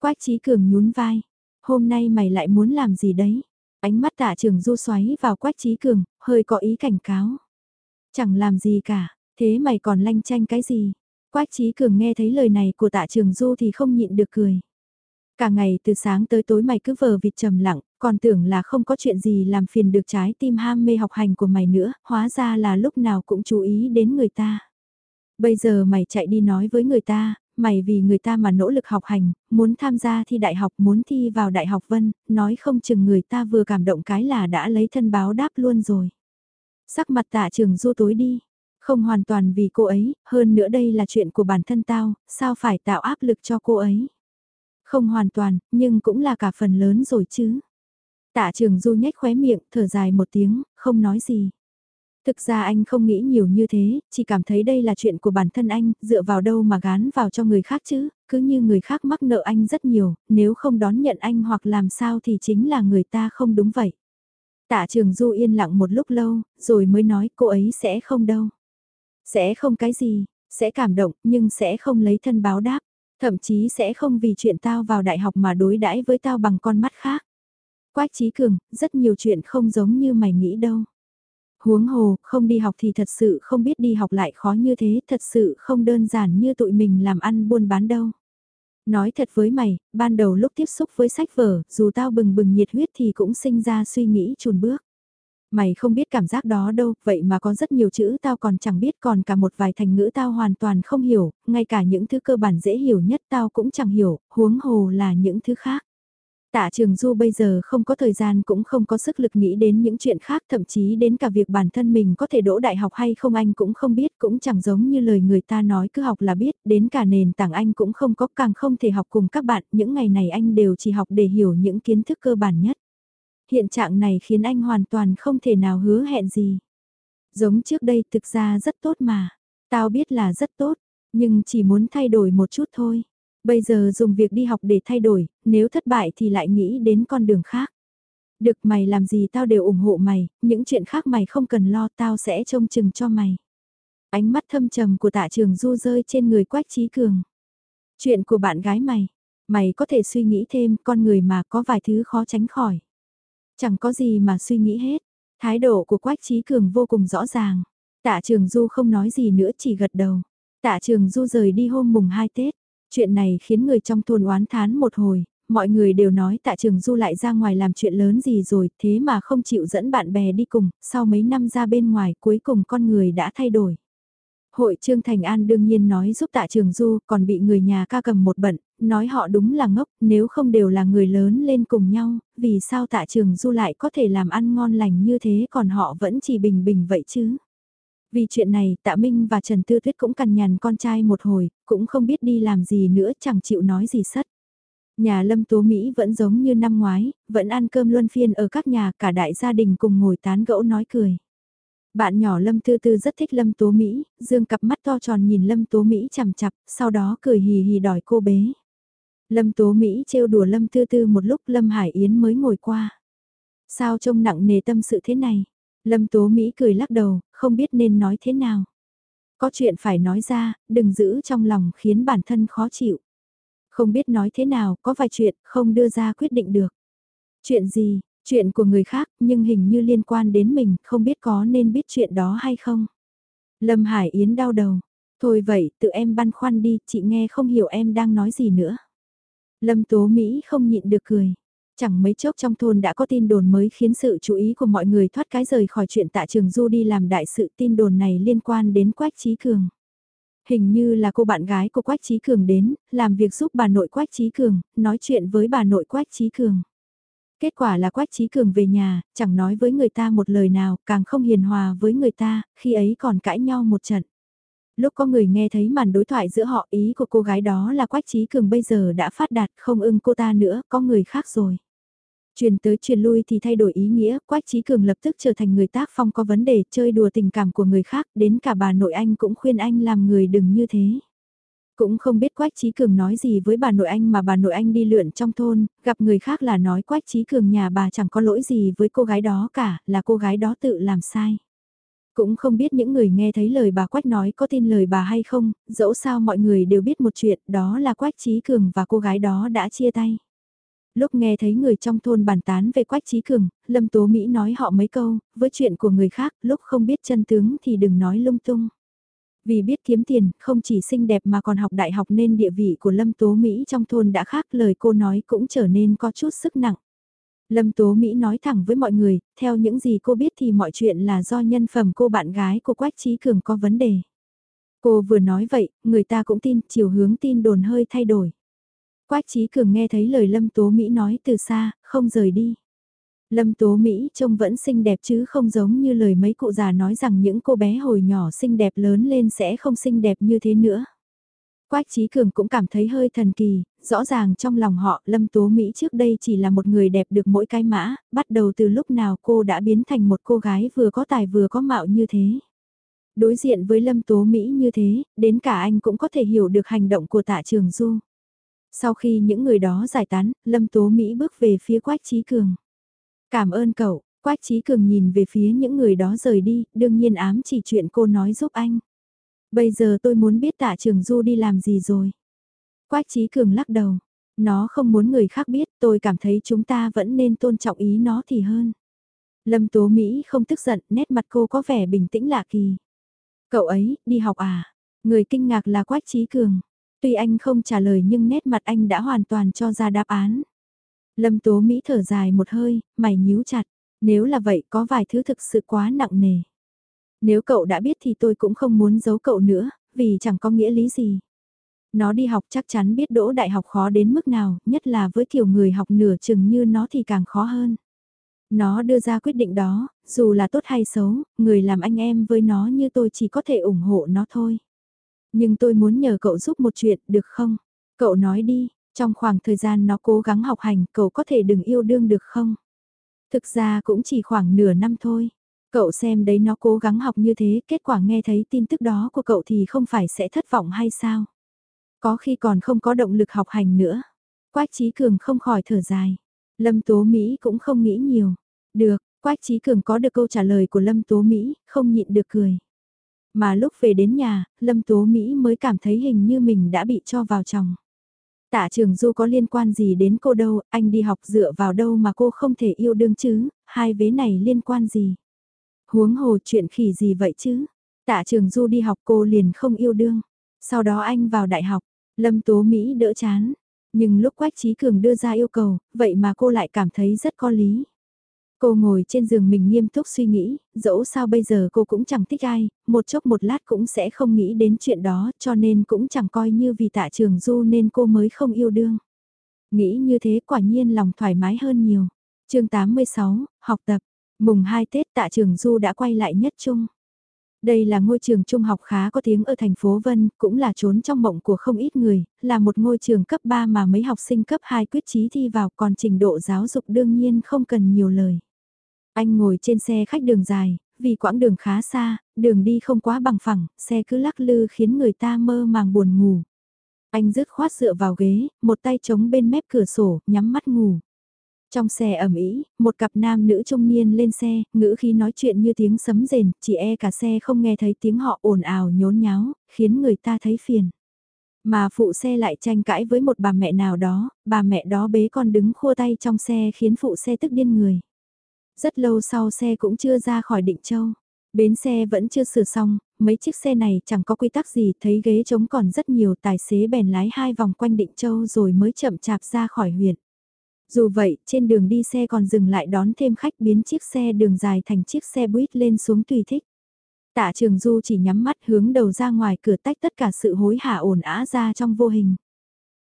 Quách Trí Cường nhún vai. Hôm nay mày lại muốn làm gì đấy? Ánh mắt tạ trường du xoáy vào quách trí cường, hơi có ý cảnh cáo. Chẳng làm gì cả, thế mày còn lanh chanh cái gì? Quách trí cường nghe thấy lời này của tạ trường du thì không nhịn được cười. Cả ngày từ sáng tới tối mày cứ vờ vịt trầm lặng, còn tưởng là không có chuyện gì làm phiền được trái tim ham mê học hành của mày nữa, hóa ra là lúc nào cũng chú ý đến người ta. Bây giờ mày chạy đi nói với người ta, mày vì người ta mà nỗ lực học hành, muốn tham gia thi đại học, muốn thi vào đại học vân, nói không chừng người ta vừa cảm động cái là đã lấy thân báo đáp luôn rồi. Sắc mặt tạ trường du tối đi, không hoàn toàn vì cô ấy, hơn nữa đây là chuyện của bản thân tao, sao phải tạo áp lực cho cô ấy. Không hoàn toàn, nhưng cũng là cả phần lớn rồi chứ. Tạ trường du nhếch khóe miệng, thở dài một tiếng, không nói gì. Thực ra anh không nghĩ nhiều như thế, chỉ cảm thấy đây là chuyện của bản thân anh, dựa vào đâu mà gán vào cho người khác chứ, cứ như người khác mắc nợ anh rất nhiều, nếu không đón nhận anh hoặc làm sao thì chính là người ta không đúng vậy. Tạ trường Du yên lặng một lúc lâu, rồi mới nói cô ấy sẽ không đâu. Sẽ không cái gì, sẽ cảm động nhưng sẽ không lấy thân báo đáp, thậm chí sẽ không vì chuyện tao vào đại học mà đối đãi với tao bằng con mắt khác. Quách Trí Cường, rất nhiều chuyện không giống như mày nghĩ đâu. Huống hồ, không đi học thì thật sự không biết đi học lại khó như thế, thật sự không đơn giản như tụi mình làm ăn buôn bán đâu. Nói thật với mày, ban đầu lúc tiếp xúc với sách vở, dù tao bừng bừng nhiệt huyết thì cũng sinh ra suy nghĩ chùn bước. Mày không biết cảm giác đó đâu, vậy mà có rất nhiều chữ tao còn chẳng biết còn cả một vài thành ngữ tao hoàn toàn không hiểu, ngay cả những thứ cơ bản dễ hiểu nhất tao cũng chẳng hiểu, huống hồ là những thứ khác. Tạ Trường Du bây giờ không có thời gian cũng không có sức lực nghĩ đến những chuyện khác thậm chí đến cả việc bản thân mình có thể đỗ đại học hay không anh cũng không biết cũng chẳng giống như lời người ta nói cứ học là biết đến cả nền tảng anh cũng không có càng không thể học cùng các bạn những ngày này anh đều chỉ học để hiểu những kiến thức cơ bản nhất. Hiện trạng này khiến anh hoàn toàn không thể nào hứa hẹn gì. Giống trước đây thực ra rất tốt mà, tao biết là rất tốt, nhưng chỉ muốn thay đổi một chút thôi. Bây giờ dùng việc đi học để thay đổi, nếu thất bại thì lại nghĩ đến con đường khác. Được mày làm gì tao đều ủng hộ mày, những chuyện khác mày không cần lo tao sẽ trông chừng cho mày. Ánh mắt thâm trầm của tạ trường du rơi trên người quách trí cường. Chuyện của bạn gái mày, mày có thể suy nghĩ thêm con người mà có vài thứ khó tránh khỏi. Chẳng có gì mà suy nghĩ hết, thái độ của quách trí cường vô cùng rõ ràng. Tạ trường du không nói gì nữa chỉ gật đầu. Tạ trường du rời đi hôm mùng 2 Tết. Chuyện này khiến người trong thôn oán thán một hồi, mọi người đều nói tạ trường du lại ra ngoài làm chuyện lớn gì rồi, thế mà không chịu dẫn bạn bè đi cùng, sau mấy năm ra bên ngoài cuối cùng con người đã thay đổi. Hội Trương Thành An đương nhiên nói giúp tạ trường du còn bị người nhà ca cầm một bận, nói họ đúng là ngốc, nếu không đều là người lớn lên cùng nhau, vì sao tạ trường du lại có thể làm ăn ngon lành như thế còn họ vẫn chỉ bình bình vậy chứ. Vì chuyện này, Tạ Minh và Trần Tư thuyết cũng cằn nhằn con trai một hồi, cũng không biết đi làm gì nữa, chẳng chịu nói gì sất. Nhà Lâm Tố Mỹ vẫn giống như năm ngoái, vẫn ăn cơm luân phiên ở các nhà cả đại gia đình cùng ngồi tán gẫu nói cười. Bạn nhỏ Lâm Tư Tư rất thích Lâm Tố Mỹ, dương cặp mắt to tròn nhìn Lâm Tố Mỹ chằm chặp, sau đó cười hì hì đòi cô bế. Lâm Tố Mỹ trêu đùa Lâm Tư Tư một lúc Lâm Hải Yến mới ngồi qua. Sao trông nặng nề tâm sự thế này? Lâm Tố Mỹ cười lắc đầu, không biết nên nói thế nào. Có chuyện phải nói ra, đừng giữ trong lòng khiến bản thân khó chịu. Không biết nói thế nào, có vài chuyện không đưa ra quyết định được. Chuyện gì, chuyện của người khác nhưng hình như liên quan đến mình, không biết có nên biết chuyện đó hay không. Lâm Hải Yến đau đầu. Thôi vậy, tự em băn khoăn đi, chị nghe không hiểu em đang nói gì nữa. Lâm Tố Mỹ không nhịn được cười. Chẳng mấy chốc trong thôn đã có tin đồn mới khiến sự chú ý của mọi người thoát cái rời khỏi chuyện tạ trường du đi làm đại sự tin đồn này liên quan đến Quách Trí Cường. Hình như là cô bạn gái của Quách Trí Cường đến, làm việc giúp bà nội Quách Trí Cường, nói chuyện với bà nội Quách Trí Cường. Kết quả là Quách Trí Cường về nhà, chẳng nói với người ta một lời nào, càng không hiền hòa với người ta, khi ấy còn cãi nhau một trận. Lúc có người nghe thấy màn đối thoại giữa họ ý của cô gái đó là Quách Trí Cường bây giờ đã phát đạt không ưng cô ta nữa, có người khác rồi. Truyền tới truyền lui thì thay đổi ý nghĩa, Quách Trí Cường lập tức trở thành người tác phong có vấn đề chơi đùa tình cảm của người khác, đến cả bà nội anh cũng khuyên anh làm người đừng như thế. Cũng không biết Quách Trí Cường nói gì với bà nội anh mà bà nội anh đi lượn trong thôn, gặp người khác là nói Quách Trí Cường nhà bà chẳng có lỗi gì với cô gái đó cả, là cô gái đó tự làm sai. Cũng không biết những người nghe thấy lời bà Quách nói có tin lời bà hay không, dẫu sao mọi người đều biết một chuyện đó là Quách Trí Cường và cô gái đó đã chia tay. Lúc nghe thấy người trong thôn bàn tán về Quách Trí Cường, Lâm Tố Mỹ nói họ mấy câu, với chuyện của người khác, lúc không biết chân tướng thì đừng nói lung tung. Vì biết kiếm tiền, không chỉ xinh đẹp mà còn học đại học nên địa vị của Lâm Tố Mỹ trong thôn đã khác lời cô nói cũng trở nên có chút sức nặng. Lâm Tố Mỹ nói thẳng với mọi người, theo những gì cô biết thì mọi chuyện là do nhân phẩm cô bạn gái của Quách Trí Cường có vấn đề. Cô vừa nói vậy, người ta cũng tin, chiều hướng tin đồn hơi thay đổi. Quách Trí Cường nghe thấy lời Lâm Tố Mỹ nói từ xa, không rời đi. Lâm Tố Mỹ trông vẫn xinh đẹp chứ không giống như lời mấy cụ già nói rằng những cô bé hồi nhỏ xinh đẹp lớn lên sẽ không xinh đẹp như thế nữa. Quách Trí Cường cũng cảm thấy hơi thần kỳ, rõ ràng trong lòng họ Lâm Tố Mỹ trước đây chỉ là một người đẹp được mỗi cái mã, bắt đầu từ lúc nào cô đã biến thành một cô gái vừa có tài vừa có mạo như thế. Đối diện với Lâm Tố Mỹ như thế, đến cả anh cũng có thể hiểu được hành động của tạ trường Du. Sau khi những người đó giải tán, Lâm Tố Mỹ bước về phía Quách Trí Cường. Cảm ơn cậu, Quách Trí Cường nhìn về phía những người đó rời đi, đương nhiên ám chỉ chuyện cô nói giúp anh. Bây giờ tôi muốn biết tạ trường Du đi làm gì rồi. Quách Trí Cường lắc đầu. Nó không muốn người khác biết, tôi cảm thấy chúng ta vẫn nên tôn trọng ý nó thì hơn. Lâm Tố Mỹ không tức giận, nét mặt cô có vẻ bình tĩnh lạ kỳ. Cậu ấy, đi học à? Người kinh ngạc là Quách Trí Cường. Tuy anh không trả lời nhưng nét mặt anh đã hoàn toàn cho ra đáp án. Lâm Tố Mỹ thở dài một hơi, mày nhíu chặt. Nếu là vậy có vài thứ thực sự quá nặng nề. Nếu cậu đã biết thì tôi cũng không muốn giấu cậu nữa, vì chẳng có nghĩa lý gì. Nó đi học chắc chắn biết đỗ đại học khó đến mức nào, nhất là với kiểu người học nửa chừng như nó thì càng khó hơn. Nó đưa ra quyết định đó, dù là tốt hay xấu, người làm anh em với nó như tôi chỉ có thể ủng hộ nó thôi. Nhưng tôi muốn nhờ cậu giúp một chuyện, được không? Cậu nói đi, trong khoảng thời gian nó cố gắng học hành, cậu có thể đừng yêu đương được không? Thực ra cũng chỉ khoảng nửa năm thôi. Cậu xem đấy nó cố gắng học như thế, kết quả nghe thấy tin tức đó của cậu thì không phải sẽ thất vọng hay sao? Có khi còn không có động lực học hành nữa. Quách Trí Cường không khỏi thở dài. Lâm Tố Mỹ cũng không nghĩ nhiều. Được, Quách Trí Cường có được câu trả lời của Lâm Tố Mỹ, không nhịn được cười. Mà lúc về đến nhà, Lâm Tố Mỹ mới cảm thấy hình như mình đã bị cho vào chồng. Tạ trường du có liên quan gì đến cô đâu, anh đi học dựa vào đâu mà cô không thể yêu đương chứ, hai vế này liên quan gì. Huống hồ chuyện khỉ gì vậy chứ, tạ trường du đi học cô liền không yêu đương. Sau đó anh vào đại học, Lâm Tố Mỹ đỡ chán. Nhưng lúc Quách Trí Cường đưa ra yêu cầu, vậy mà cô lại cảm thấy rất có lý. Cô ngồi trên giường mình nghiêm túc suy nghĩ, dẫu sao bây giờ cô cũng chẳng thích ai, một chốc một lát cũng sẽ không nghĩ đến chuyện đó cho nên cũng chẳng coi như vì tạ trường du nên cô mới không yêu đương. Nghĩ như thế quả nhiên lòng thoải mái hơn nhiều. chương 86, học tập, mùng 2 Tết tạ trường du đã quay lại nhất trung. Đây là ngôi trường trung học khá có tiếng ở thành phố Vân, cũng là trốn trong mộng của không ít người, là một ngôi trường cấp 3 mà mấy học sinh cấp 2 quyết chí thi vào còn trình độ giáo dục đương nhiên không cần nhiều lời. Anh ngồi trên xe khách đường dài, vì quãng đường khá xa, đường đi không quá bằng phẳng, xe cứ lắc lư khiến người ta mơ màng buồn ngủ. Anh rứt khoát dựa vào ghế, một tay chống bên mép cửa sổ, nhắm mắt ngủ. Trong xe ẩm ý, một cặp nam nữ trung niên lên xe, ngữ khi nói chuyện như tiếng sấm rền, chỉ e cả xe không nghe thấy tiếng họ ồn ào nhốn nháo, khiến người ta thấy phiền. Mà phụ xe lại tranh cãi với một bà mẹ nào đó, bà mẹ đó bế con đứng khua tay trong xe khiến phụ xe tức điên người. Rất lâu sau xe cũng chưa ra khỏi định châu. Bến xe vẫn chưa sửa xong, mấy chiếc xe này chẳng có quy tắc gì, thấy ghế trống còn rất nhiều tài xế bèn lái hai vòng quanh định châu rồi mới chậm chạp ra khỏi huyện. Dù vậy, trên đường đi xe còn dừng lại đón thêm khách biến chiếc xe đường dài thành chiếc xe buýt lên xuống tùy thích. Tạ Trường Du chỉ nhắm mắt hướng đầu ra ngoài cửa tách tất cả sự hối hả ồn ã ra trong vô hình.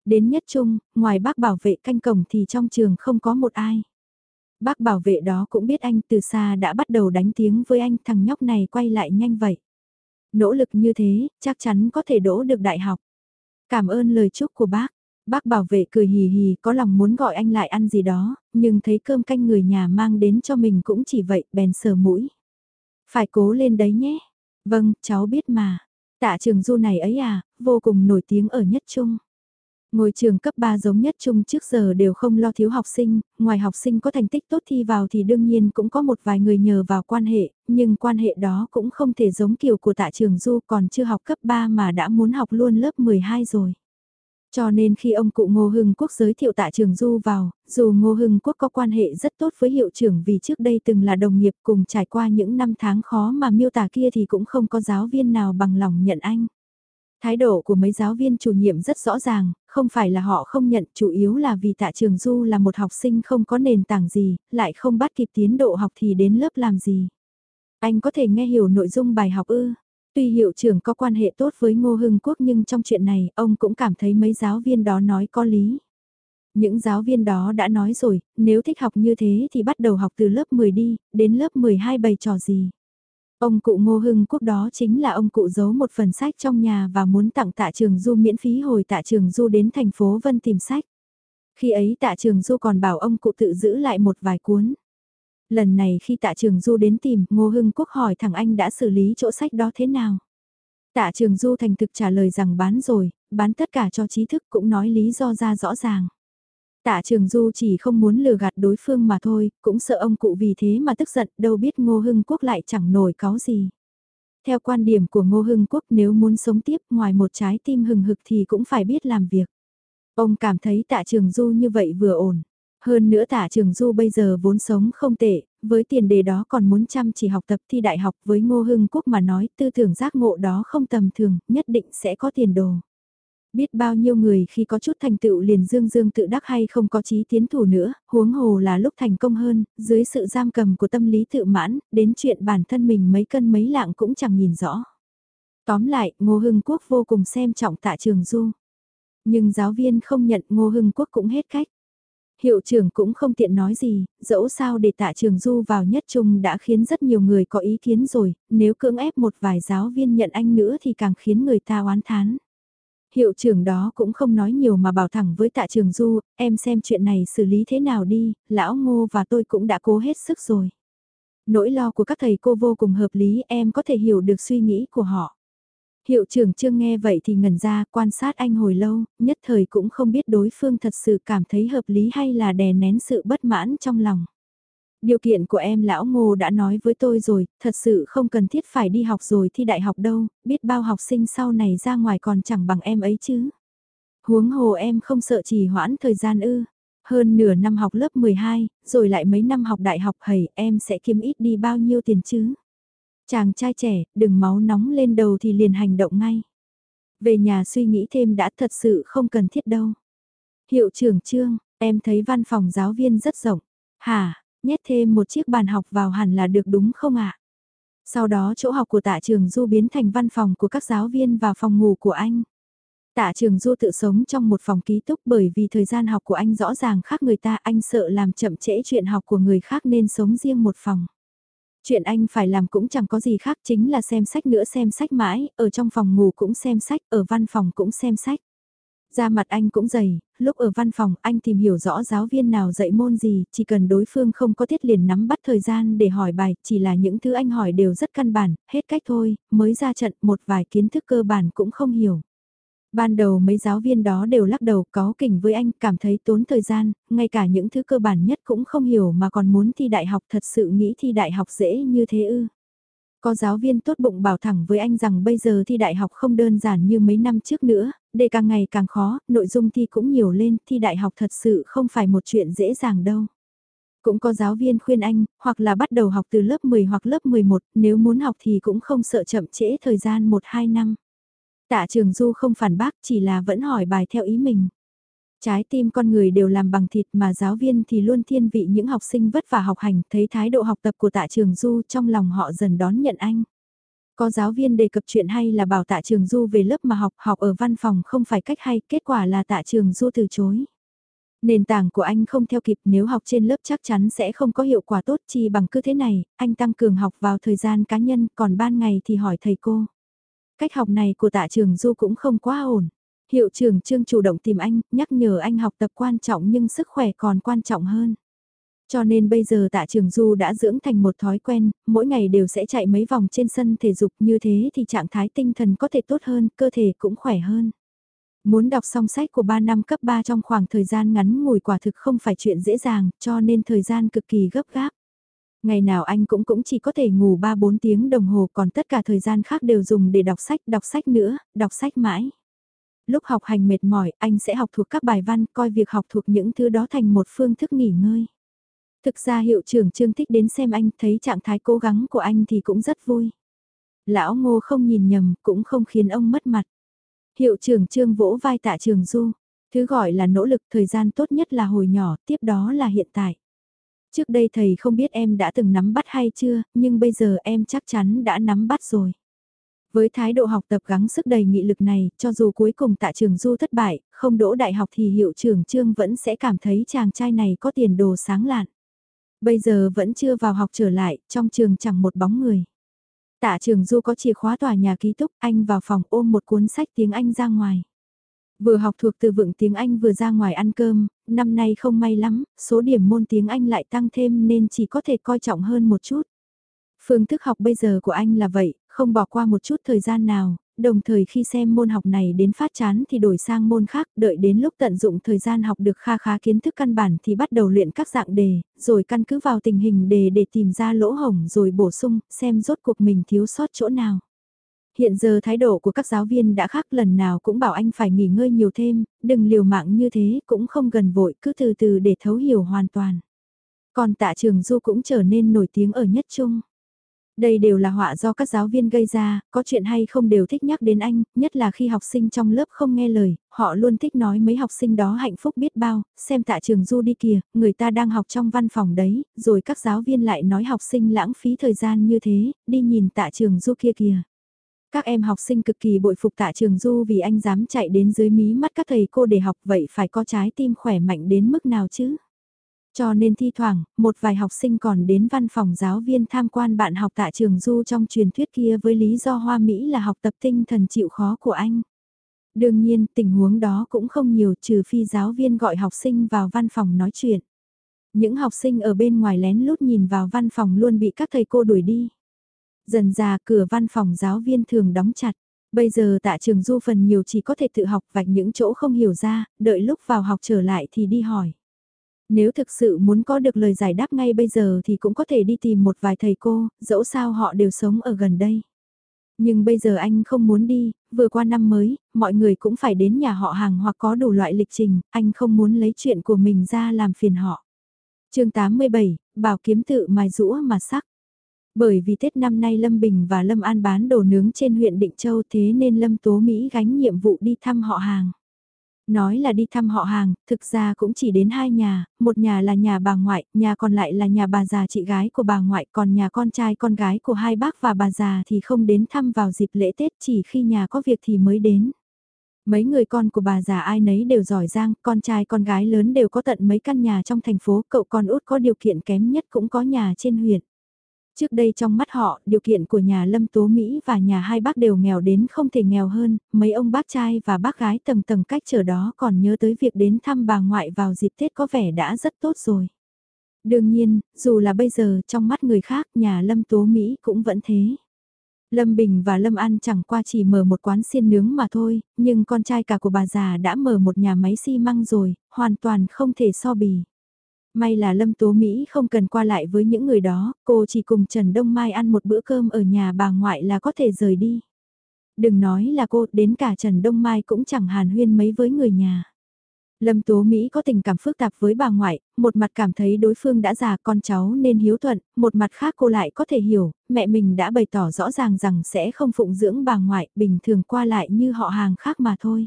Đến nhất trung, ngoài bác bảo vệ canh cổng thì trong trường không có một ai. Bác bảo vệ đó cũng biết anh từ xa đã bắt đầu đánh tiếng với anh thằng nhóc này quay lại nhanh vậy. Nỗ lực như thế, chắc chắn có thể đỗ được đại học. Cảm ơn lời chúc của bác. Bác bảo vệ cười hì hì có lòng muốn gọi anh lại ăn gì đó, nhưng thấy cơm canh người nhà mang đến cho mình cũng chỉ vậy, bèn sờ mũi. Phải cố lên đấy nhé. Vâng, cháu biết mà. Tạ trường du này ấy à, vô cùng nổi tiếng ở nhất trung. Ngôi trường cấp 3 giống nhất chung trước giờ đều không lo thiếu học sinh, ngoài học sinh có thành tích tốt thi vào thì đương nhiên cũng có một vài người nhờ vào quan hệ, nhưng quan hệ đó cũng không thể giống kiểu của tạ trường du còn chưa học cấp 3 mà đã muốn học luôn lớp 12 rồi. Cho nên khi ông cụ Ngô Hưng Quốc giới thiệu tạ trường Du vào, dù Ngô Hưng Quốc có quan hệ rất tốt với hiệu trưởng vì trước đây từng là đồng nghiệp cùng trải qua những năm tháng khó mà miêu tả kia thì cũng không có giáo viên nào bằng lòng nhận anh. Thái độ của mấy giáo viên chủ nhiệm rất rõ ràng, không phải là họ không nhận, chủ yếu là vì tạ trường Du là một học sinh không có nền tảng gì, lại không bắt kịp tiến độ học thì đến lớp làm gì. Anh có thể nghe hiểu nội dung bài học ư. Tuy hiệu trưởng có quan hệ tốt với Ngô Hưng Quốc nhưng trong chuyện này ông cũng cảm thấy mấy giáo viên đó nói có lý. Những giáo viên đó đã nói rồi, nếu thích học như thế thì bắt đầu học từ lớp 10 đi, đến lớp 12 bày trò gì. Ông cụ Ngô Hưng Quốc đó chính là ông cụ giấu một phần sách trong nhà và muốn tặng tạ trường Du miễn phí hồi tạ trường Du đến thành phố Vân tìm sách. Khi ấy tạ trường Du còn bảo ông cụ tự giữ lại một vài cuốn. Lần này khi tạ trường Du đến tìm, Ngô Hưng Quốc hỏi thằng anh đã xử lý chỗ sách đó thế nào. Tạ trường Du thành thực trả lời rằng bán rồi, bán tất cả cho trí thức cũng nói lý do ra rõ ràng. Tạ Trường Du chỉ không muốn lừa gạt đối phương mà thôi, cũng sợ ông cụ vì thế mà tức giận, đâu biết Ngô Hưng Quốc lại chẳng nổi cáo gì. Theo quan điểm của Ngô Hưng Quốc nếu muốn sống tiếp ngoài một trái tim hừng hực thì cũng phải biết làm việc. Ông cảm thấy Tạ Trường Du như vậy vừa ổn. Hơn nữa Tạ Trường Du bây giờ vốn sống không tệ, với tiền đề đó còn muốn chăm chỉ học tập thi đại học với Ngô Hưng Quốc mà nói tư tưởng giác ngộ đó không tầm thường, nhất định sẽ có tiền đồ. Biết bao nhiêu người khi có chút thành tựu liền dương dương tự đắc hay không có chí tiến thủ nữa, huống hồ là lúc thành công hơn, dưới sự giam cầm của tâm lý tự mãn, đến chuyện bản thân mình mấy cân mấy lạng cũng chẳng nhìn rõ. Tóm lại, Ngô Hưng Quốc vô cùng xem trọng tạ trường du. Nhưng giáo viên không nhận Ngô Hưng Quốc cũng hết cách. Hiệu trưởng cũng không tiện nói gì, dẫu sao để tạ trường du vào nhất trung đã khiến rất nhiều người có ý kiến rồi, nếu cưỡng ép một vài giáo viên nhận anh nữa thì càng khiến người ta oán thán hiệu trưởng đó cũng không nói nhiều mà bảo thẳng với tạ trường du, em xem chuyện này xử lý thế nào đi, lão ngô và tôi cũng đã cố hết sức rồi. Nỗi lo của các thầy cô vô cùng hợp lý em có thể hiểu được suy nghĩ của họ. Hiệu trưởng chưa nghe vậy thì ngẩn ra quan sát anh hồi lâu, nhất thời cũng không biết đối phương thật sự cảm thấy hợp lý hay là đè nén sự bất mãn trong lòng. Điều kiện của em lão ngô đã nói với tôi rồi, thật sự không cần thiết phải đi học rồi thi đại học đâu, biết bao học sinh sau này ra ngoài còn chẳng bằng em ấy chứ. Huống hồ em không sợ trì hoãn thời gian ư. Hơn nửa năm học lớp 12, rồi lại mấy năm học đại học hầy, em sẽ kiếm ít đi bao nhiêu tiền chứ. Chàng trai trẻ, đừng máu nóng lên đầu thì liền hành động ngay. Về nhà suy nghĩ thêm đã thật sự không cần thiết đâu. Hiệu trưởng trương, em thấy văn phòng giáo viên rất rộng. Hả, nhét thêm một chiếc bàn học vào hẳn là được đúng không ạ? Sau đó chỗ học của tạ trường Du biến thành văn phòng của các giáo viên và phòng ngủ của anh. Tạ trường Du tự sống trong một phòng ký túc bởi vì thời gian học của anh rõ ràng khác người ta anh sợ làm chậm trễ chuyện học của người khác nên sống riêng một phòng. Chuyện anh phải làm cũng chẳng có gì khác chính là xem sách nữa xem sách mãi, ở trong phòng ngủ cũng xem sách, ở văn phòng cũng xem sách. Da mặt anh cũng dày, lúc ở văn phòng anh tìm hiểu rõ giáo viên nào dạy môn gì, chỉ cần đối phương không có tiết liền nắm bắt thời gian để hỏi bài, chỉ là những thứ anh hỏi đều rất căn bản, hết cách thôi, mới ra trận một vài kiến thức cơ bản cũng không hiểu. Ban đầu mấy giáo viên đó đều lắc đầu có kỉnh với anh, cảm thấy tốn thời gian, ngay cả những thứ cơ bản nhất cũng không hiểu mà còn muốn thi đại học thật sự nghĩ thi đại học dễ như thế ư. Có giáo viên tốt bụng bảo thẳng với anh rằng bây giờ thi đại học không đơn giản như mấy năm trước nữa, để càng ngày càng khó, nội dung thi cũng nhiều lên, thi đại học thật sự không phải một chuyện dễ dàng đâu. Cũng có giáo viên khuyên anh, hoặc là bắt đầu học từ lớp 10 hoặc lớp 11, nếu muốn học thì cũng không sợ chậm trễ thời gian 1-2 năm. Tạ Trường Du không phản bác chỉ là vẫn hỏi bài theo ý mình. Trái tim con người đều làm bằng thịt mà giáo viên thì luôn thiên vị những học sinh vất vả học hành, thấy thái độ học tập của tạ trường du trong lòng họ dần đón nhận anh. Có giáo viên đề cập chuyện hay là bảo tạ trường du về lớp mà học, học ở văn phòng không phải cách hay, kết quả là tạ trường du từ chối. Nền tảng của anh không theo kịp nếu học trên lớp chắc chắn sẽ không có hiệu quả tốt chi bằng cứ thế này, anh tăng cường học vào thời gian cá nhân, còn ban ngày thì hỏi thầy cô. Cách học này của tạ trường du cũng không quá ổn. Hiệu trưởng Trương chủ động tìm anh, nhắc nhở anh học tập quan trọng nhưng sức khỏe còn quan trọng hơn. Cho nên bây giờ tạ trường Du đã dưỡng thành một thói quen, mỗi ngày đều sẽ chạy mấy vòng trên sân thể dục như thế thì trạng thái tinh thần có thể tốt hơn, cơ thể cũng khỏe hơn. Muốn đọc xong sách của 3 năm cấp 3 trong khoảng thời gian ngắn ngủi quả thực không phải chuyện dễ dàng, cho nên thời gian cực kỳ gấp gáp. Ngày nào anh cũng cũng chỉ có thể ngủ 3-4 tiếng đồng hồ còn tất cả thời gian khác đều dùng để đọc sách, đọc sách nữa, đọc sách mãi lúc học hành mệt mỏi, anh sẽ học thuộc các bài văn, coi việc học thuộc những thứ đó thành một phương thức nghỉ ngơi. Thực ra hiệu trưởng Trương thích đến xem anh, thấy trạng thái cố gắng của anh thì cũng rất vui. Lão ngô không nhìn nhầm, cũng không khiến ông mất mặt. Hiệu trưởng Trương vỗ vai tạ trường Du. Thứ gọi là nỗ lực thời gian tốt nhất là hồi nhỏ, tiếp đó là hiện tại. Trước đây thầy không biết em đã từng nắm bắt hay chưa, nhưng bây giờ em chắc chắn đã nắm bắt rồi. Với thái độ học tập gắng sức đầy nghị lực này, cho dù cuối cùng tạ trường du thất bại, không đỗ đại học thì hiệu trưởng trương vẫn sẽ cảm thấy chàng trai này có tiền đồ sáng lạn. Bây giờ vẫn chưa vào học trở lại, trong trường chẳng một bóng người. Tạ trường du có chìa khóa tòa nhà ký túc, anh vào phòng ôm một cuốn sách tiếng Anh ra ngoài. Vừa học thuộc từ vựng tiếng Anh vừa ra ngoài ăn cơm, năm nay không may lắm, số điểm môn tiếng Anh lại tăng thêm nên chỉ có thể coi trọng hơn một chút. Phương thức học bây giờ của anh là vậy, không bỏ qua một chút thời gian nào, đồng thời khi xem môn học này đến phát chán thì đổi sang môn khác, đợi đến lúc tận dụng thời gian học được kha khá kiến thức căn bản thì bắt đầu luyện các dạng đề, rồi căn cứ vào tình hình đề để tìm ra lỗ hổng rồi bổ sung, xem rốt cuộc mình thiếu sót chỗ nào. Hiện giờ thái độ của các giáo viên đã khác lần nào cũng bảo anh phải nghỉ ngơi nhiều thêm, đừng liều mạng như thế cũng không gần vội cứ từ từ để thấu hiểu hoàn toàn. Còn tạ trường du cũng trở nên nổi tiếng ở nhất trung. Đây đều là họa do các giáo viên gây ra, có chuyện hay không đều thích nhắc đến anh, nhất là khi học sinh trong lớp không nghe lời, họ luôn thích nói mấy học sinh đó hạnh phúc biết bao, xem tạ trường du đi kìa, người ta đang học trong văn phòng đấy, rồi các giáo viên lại nói học sinh lãng phí thời gian như thế, đi nhìn tạ trường du kia kìa. Các em học sinh cực kỳ bội phục tạ trường du vì anh dám chạy đến dưới mí mắt các thầy cô để học vậy phải có trái tim khỏe mạnh đến mức nào chứ? Cho nên thi thoảng, một vài học sinh còn đến văn phòng giáo viên tham quan bạn học tại trường du trong truyền thuyết kia với lý do hoa Mỹ là học tập tinh thần chịu khó của anh. Đương nhiên, tình huống đó cũng không nhiều trừ phi giáo viên gọi học sinh vào văn phòng nói chuyện. Những học sinh ở bên ngoài lén lút nhìn vào văn phòng luôn bị các thầy cô đuổi đi. Dần già cửa văn phòng giáo viên thường đóng chặt. Bây giờ tạ trường du phần nhiều chỉ có thể tự học vạch những chỗ không hiểu ra, đợi lúc vào học trở lại thì đi hỏi. Nếu thực sự muốn có được lời giải đáp ngay bây giờ thì cũng có thể đi tìm một vài thầy cô, dẫu sao họ đều sống ở gần đây. Nhưng bây giờ anh không muốn đi, vừa qua năm mới, mọi người cũng phải đến nhà họ hàng hoặc có đủ loại lịch trình, anh không muốn lấy chuyện của mình ra làm phiền họ. chương 87, bảo kiếm tự mài rũa mà sắc. Bởi vì Tết năm nay Lâm Bình và Lâm An bán đồ nướng trên huyện Định Châu thế nên Lâm Tố Mỹ gánh nhiệm vụ đi thăm họ hàng. Nói là đi thăm họ hàng, thực ra cũng chỉ đến hai nhà, một nhà là nhà bà ngoại, nhà còn lại là nhà bà già chị gái của bà ngoại, còn nhà con trai con gái của hai bác và bà già thì không đến thăm vào dịp lễ Tết chỉ khi nhà có việc thì mới đến. Mấy người con của bà già ai nấy đều giỏi giang, con trai con gái lớn đều có tận mấy căn nhà trong thành phố, cậu con út có điều kiện kém nhất cũng có nhà trên huyện. Trước đây trong mắt họ, điều kiện của nhà Lâm Tố Mỹ và nhà hai bác đều nghèo đến không thể nghèo hơn, mấy ông bác trai và bác gái tầng tầng cách chờ đó còn nhớ tới việc đến thăm bà ngoại vào dịp Tết có vẻ đã rất tốt rồi. Đương nhiên, dù là bây giờ trong mắt người khác nhà Lâm Tố Mỹ cũng vẫn thế. Lâm Bình và Lâm An chẳng qua chỉ mở một quán xiên nướng mà thôi, nhưng con trai cả của bà già đã mở một nhà máy xi măng rồi, hoàn toàn không thể so bì. May là Lâm Tố Mỹ không cần qua lại với những người đó, cô chỉ cùng Trần Đông Mai ăn một bữa cơm ở nhà bà ngoại là có thể rời đi. Đừng nói là cô, đến cả Trần Đông Mai cũng chẳng hàn huyên mấy với người nhà. Lâm Tố Mỹ có tình cảm phức tạp với bà ngoại, một mặt cảm thấy đối phương đã già con cháu nên hiếu thuận, một mặt khác cô lại có thể hiểu, mẹ mình đã bày tỏ rõ ràng rằng sẽ không phụng dưỡng bà ngoại, bình thường qua lại như họ hàng khác mà thôi.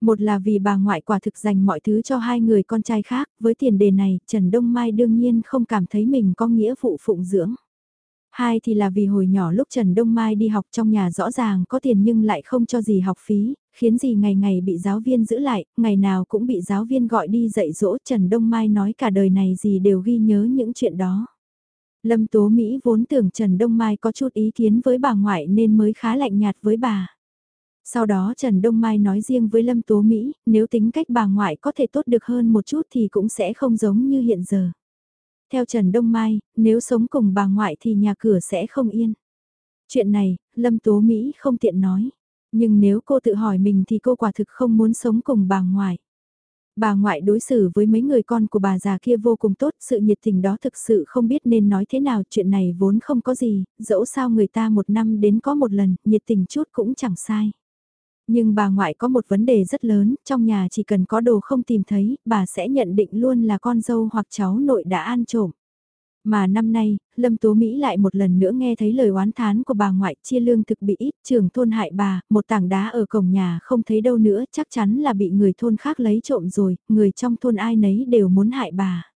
Một là vì bà ngoại quả thực dành mọi thứ cho hai người con trai khác, với tiền đề này, Trần Đông Mai đương nhiên không cảm thấy mình có nghĩa vụ phụng dưỡng. Hai thì là vì hồi nhỏ lúc Trần Đông Mai đi học trong nhà rõ ràng có tiền nhưng lại không cho gì học phí, khiến gì ngày ngày bị giáo viên giữ lại, ngày nào cũng bị giáo viên gọi đi dạy dỗ Trần Đông Mai nói cả đời này gì đều ghi nhớ những chuyện đó. Lâm Tố Mỹ vốn tưởng Trần Đông Mai có chút ý kiến với bà ngoại nên mới khá lạnh nhạt với bà. Sau đó Trần Đông Mai nói riêng với Lâm Tố Mỹ, nếu tính cách bà ngoại có thể tốt được hơn một chút thì cũng sẽ không giống như hiện giờ. Theo Trần Đông Mai, nếu sống cùng bà ngoại thì nhà cửa sẽ không yên. Chuyện này, Lâm Tố Mỹ không tiện nói. Nhưng nếu cô tự hỏi mình thì cô quả thực không muốn sống cùng bà ngoại. Bà ngoại đối xử với mấy người con của bà già kia vô cùng tốt, sự nhiệt tình đó thực sự không biết nên nói thế nào, chuyện này vốn không có gì, dẫu sao người ta một năm đến có một lần, nhiệt tình chút cũng chẳng sai. Nhưng bà ngoại có một vấn đề rất lớn, trong nhà chỉ cần có đồ không tìm thấy, bà sẽ nhận định luôn là con dâu hoặc cháu nội đã ăn trộm. Mà năm nay, Lâm Tố Mỹ lại một lần nữa nghe thấy lời oán thán của bà ngoại chia lương thực bị ít, trường thôn hại bà, một tảng đá ở cổng nhà không thấy đâu nữa, chắc chắn là bị người thôn khác lấy trộm rồi, người trong thôn ai nấy đều muốn hại bà.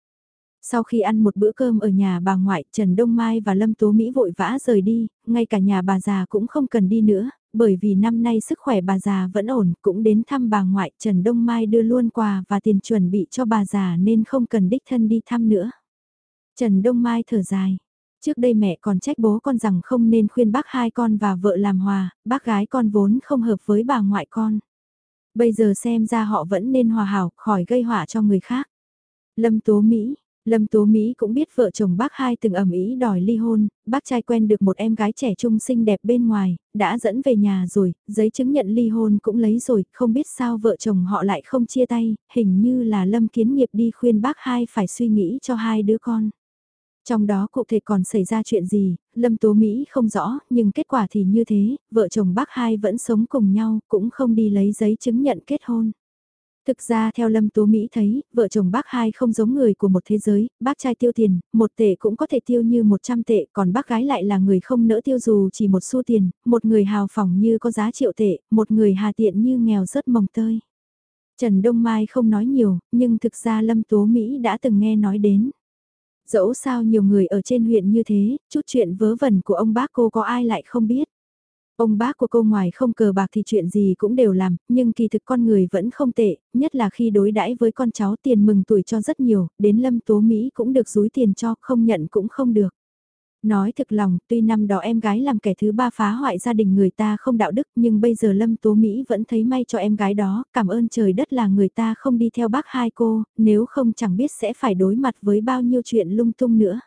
Sau khi ăn một bữa cơm ở nhà bà ngoại, Trần Đông Mai và Lâm Tố Mỹ vội vã rời đi, ngay cả nhà bà già cũng không cần đi nữa, bởi vì năm nay sức khỏe bà già vẫn ổn, cũng đến thăm bà ngoại, Trần Đông Mai đưa luôn quà và tiền chuẩn bị cho bà già nên không cần đích thân đi thăm nữa. Trần Đông Mai thở dài. Trước đây mẹ còn trách bố con rằng không nên khuyên bác hai con và vợ làm hòa, bác gái con vốn không hợp với bà ngoại con. Bây giờ xem ra họ vẫn nên hòa hảo, khỏi gây họa cho người khác. Lâm Tố Mỹ, Lâm Tố Mỹ cũng biết vợ chồng bác hai từng ẩm ý đòi ly hôn, bác trai quen được một em gái trẻ trung xinh đẹp bên ngoài, đã dẫn về nhà rồi, giấy chứng nhận ly hôn cũng lấy rồi, không biết sao vợ chồng họ lại không chia tay, hình như là Lâm Kiến Nghiệp đi khuyên bác hai phải suy nghĩ cho hai đứa con. Trong đó cụ thể còn xảy ra chuyện gì, Lâm Tố Mỹ không rõ, nhưng kết quả thì như thế, vợ chồng bác hai vẫn sống cùng nhau, cũng không đi lấy giấy chứng nhận kết hôn. Thực ra theo Lâm Tố Mỹ thấy, vợ chồng bác hai không giống người của một thế giới, bác trai tiêu tiền, một tệ cũng có thể tiêu như 100 tệ, còn bác gái lại là người không nỡ tiêu dù chỉ một xu tiền, một người hào phóng như có giá triệu tệ, một người hà tiện như nghèo rớt mồng tơi. Trần Đông Mai không nói nhiều, nhưng thực ra Lâm Tố Mỹ đã từng nghe nói đến. Dẫu sao nhiều người ở trên huyện như thế, chút chuyện vớ vẩn của ông bác cô có ai lại không biết. Ông bác của cô ngoài không cờ bạc thì chuyện gì cũng đều làm, nhưng kỳ thực con người vẫn không tệ, nhất là khi đối đãi với con cháu tiền mừng tuổi cho rất nhiều, đến Lâm Tố Mỹ cũng được rúi tiền cho, không nhận cũng không được. Nói thực lòng, tuy năm đó em gái làm kẻ thứ ba phá hoại gia đình người ta không đạo đức nhưng bây giờ Lâm Tố Mỹ vẫn thấy may cho em gái đó, cảm ơn trời đất là người ta không đi theo bác hai cô, nếu không chẳng biết sẽ phải đối mặt với bao nhiêu chuyện lung tung nữa.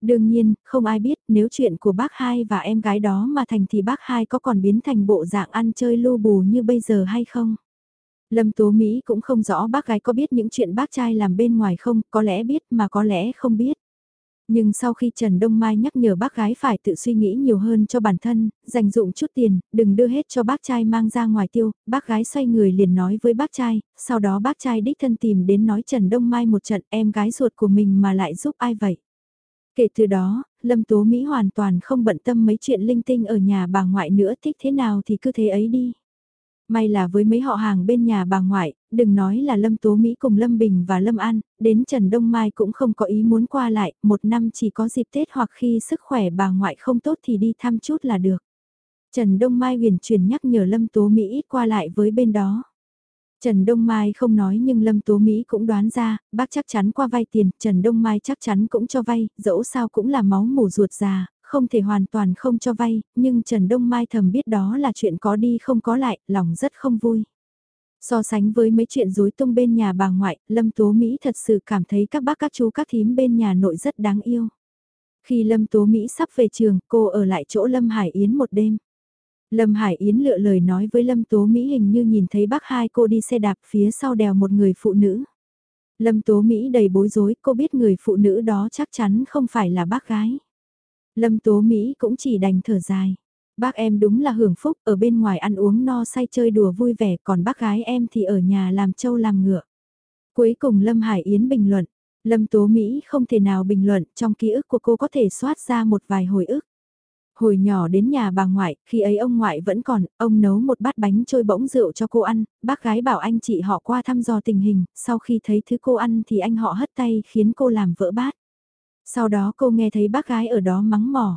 Đương nhiên, không ai biết nếu chuyện của bác hai và em gái đó mà thành thì bác hai có còn biến thành bộ dạng ăn chơi lưu bù như bây giờ hay không. Lâm Tố Mỹ cũng không rõ bác gái có biết những chuyện bác trai làm bên ngoài không, có lẽ biết mà có lẽ không biết. Nhưng sau khi Trần Đông Mai nhắc nhở bác gái phải tự suy nghĩ nhiều hơn cho bản thân, dành dụng chút tiền, đừng đưa hết cho bác trai mang ra ngoài tiêu, bác gái xoay người liền nói với bác trai, sau đó bác trai đích thân tìm đến nói Trần Đông Mai một trận em gái ruột của mình mà lại giúp ai vậy. Kể từ đó, Lâm Tố Mỹ hoàn toàn không bận tâm mấy chuyện linh tinh ở nhà bà ngoại nữa thích thế nào thì cứ thế ấy đi. May là với mấy họ hàng bên nhà bà ngoại, đừng nói là Lâm Tố Mỹ cùng Lâm Bình và Lâm An, đến Trần Đông Mai cũng không có ý muốn qua lại, một năm chỉ có dịp Tết hoặc khi sức khỏe bà ngoại không tốt thì đi thăm chút là được. Trần Đông Mai huyền truyền nhắc nhở Lâm Tố Mỹ ít qua lại với bên đó. Trần Đông Mai không nói nhưng Lâm Tố Mỹ cũng đoán ra, bác chắc chắn qua vay tiền, Trần Đông Mai chắc chắn cũng cho vay, dẫu sao cũng là máu mủ ruột già, không thể hoàn toàn không cho vay, nhưng Trần Đông Mai thầm biết đó là chuyện có đi không có lại, lòng rất không vui. So sánh với mấy chuyện rối tung bên nhà bà ngoại, Lâm Tố Mỹ thật sự cảm thấy các bác các chú các thím bên nhà nội rất đáng yêu. Khi Lâm Tố Mỹ sắp về trường, cô ở lại chỗ Lâm Hải Yến một đêm. Lâm Hải Yến lựa lời nói với Lâm Tố Mỹ hình như nhìn thấy bác hai cô đi xe đạp phía sau đèo một người phụ nữ. Lâm Tố Mỹ đầy bối rối, cô biết người phụ nữ đó chắc chắn không phải là bác gái. Lâm Tố Mỹ cũng chỉ đành thở dài. Bác em đúng là hưởng phúc, ở bên ngoài ăn uống no say chơi đùa vui vẻ, còn bác gái em thì ở nhà làm trâu làm ngựa. Cuối cùng Lâm Hải Yến bình luận, Lâm Tố Mỹ không thể nào bình luận, trong ký ức của cô có thể soát ra một vài hồi ức. Hồi nhỏ đến nhà bà ngoại, khi ấy ông ngoại vẫn còn, ông nấu một bát bánh trôi bỗng rượu cho cô ăn, bác gái bảo anh chị họ qua thăm dò tình hình, sau khi thấy thứ cô ăn thì anh họ hất tay khiến cô làm vỡ bát. Sau đó cô nghe thấy bác gái ở đó mắng mỏ.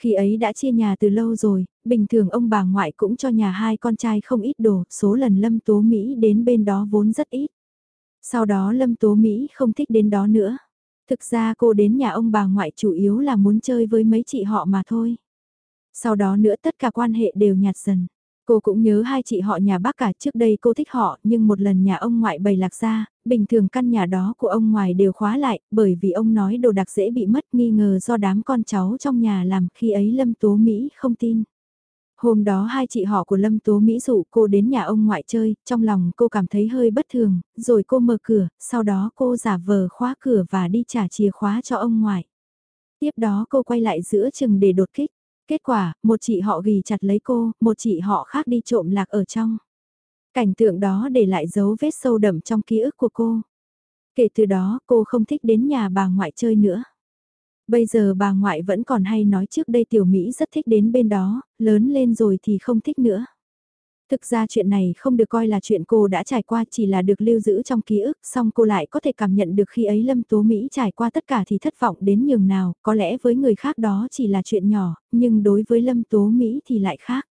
Khi ấy đã chia nhà từ lâu rồi, bình thường ông bà ngoại cũng cho nhà hai con trai không ít đồ, số lần Lâm Tố Mỹ đến bên đó vốn rất ít. Sau đó Lâm Tố Mỹ không thích đến đó nữa. Thực ra cô đến nhà ông bà ngoại chủ yếu là muốn chơi với mấy chị họ mà thôi. Sau đó nữa tất cả quan hệ đều nhạt dần. Cô cũng nhớ hai chị họ nhà bác cả trước đây cô thích họ nhưng một lần nhà ông ngoại bày lạc ra, bình thường căn nhà đó của ông ngoại đều khóa lại bởi vì ông nói đồ đặc dễ bị mất nghi ngờ do đám con cháu trong nhà làm khi ấy Lâm Tố Mỹ không tin. Hôm đó hai chị họ của Lâm Tố Mỹ dụ cô đến nhà ông ngoại chơi, trong lòng cô cảm thấy hơi bất thường, rồi cô mở cửa, sau đó cô giả vờ khóa cửa và đi trả chìa khóa cho ông ngoại. Tiếp đó cô quay lại giữa chừng để đột kích. Kết quả, một chị họ ghi chặt lấy cô, một chị họ khác đi trộm lạc ở trong. Cảnh tượng đó để lại dấu vết sâu đậm trong ký ức của cô. Kể từ đó, cô không thích đến nhà bà ngoại chơi nữa. Bây giờ bà ngoại vẫn còn hay nói trước đây tiểu Mỹ rất thích đến bên đó, lớn lên rồi thì không thích nữa. Thực ra chuyện này không được coi là chuyện cô đã trải qua chỉ là được lưu giữ trong ký ức, song cô lại có thể cảm nhận được khi ấy Lâm Tố Mỹ trải qua tất cả thì thất vọng đến nhường nào, có lẽ với người khác đó chỉ là chuyện nhỏ, nhưng đối với Lâm Tố Mỹ thì lại khác.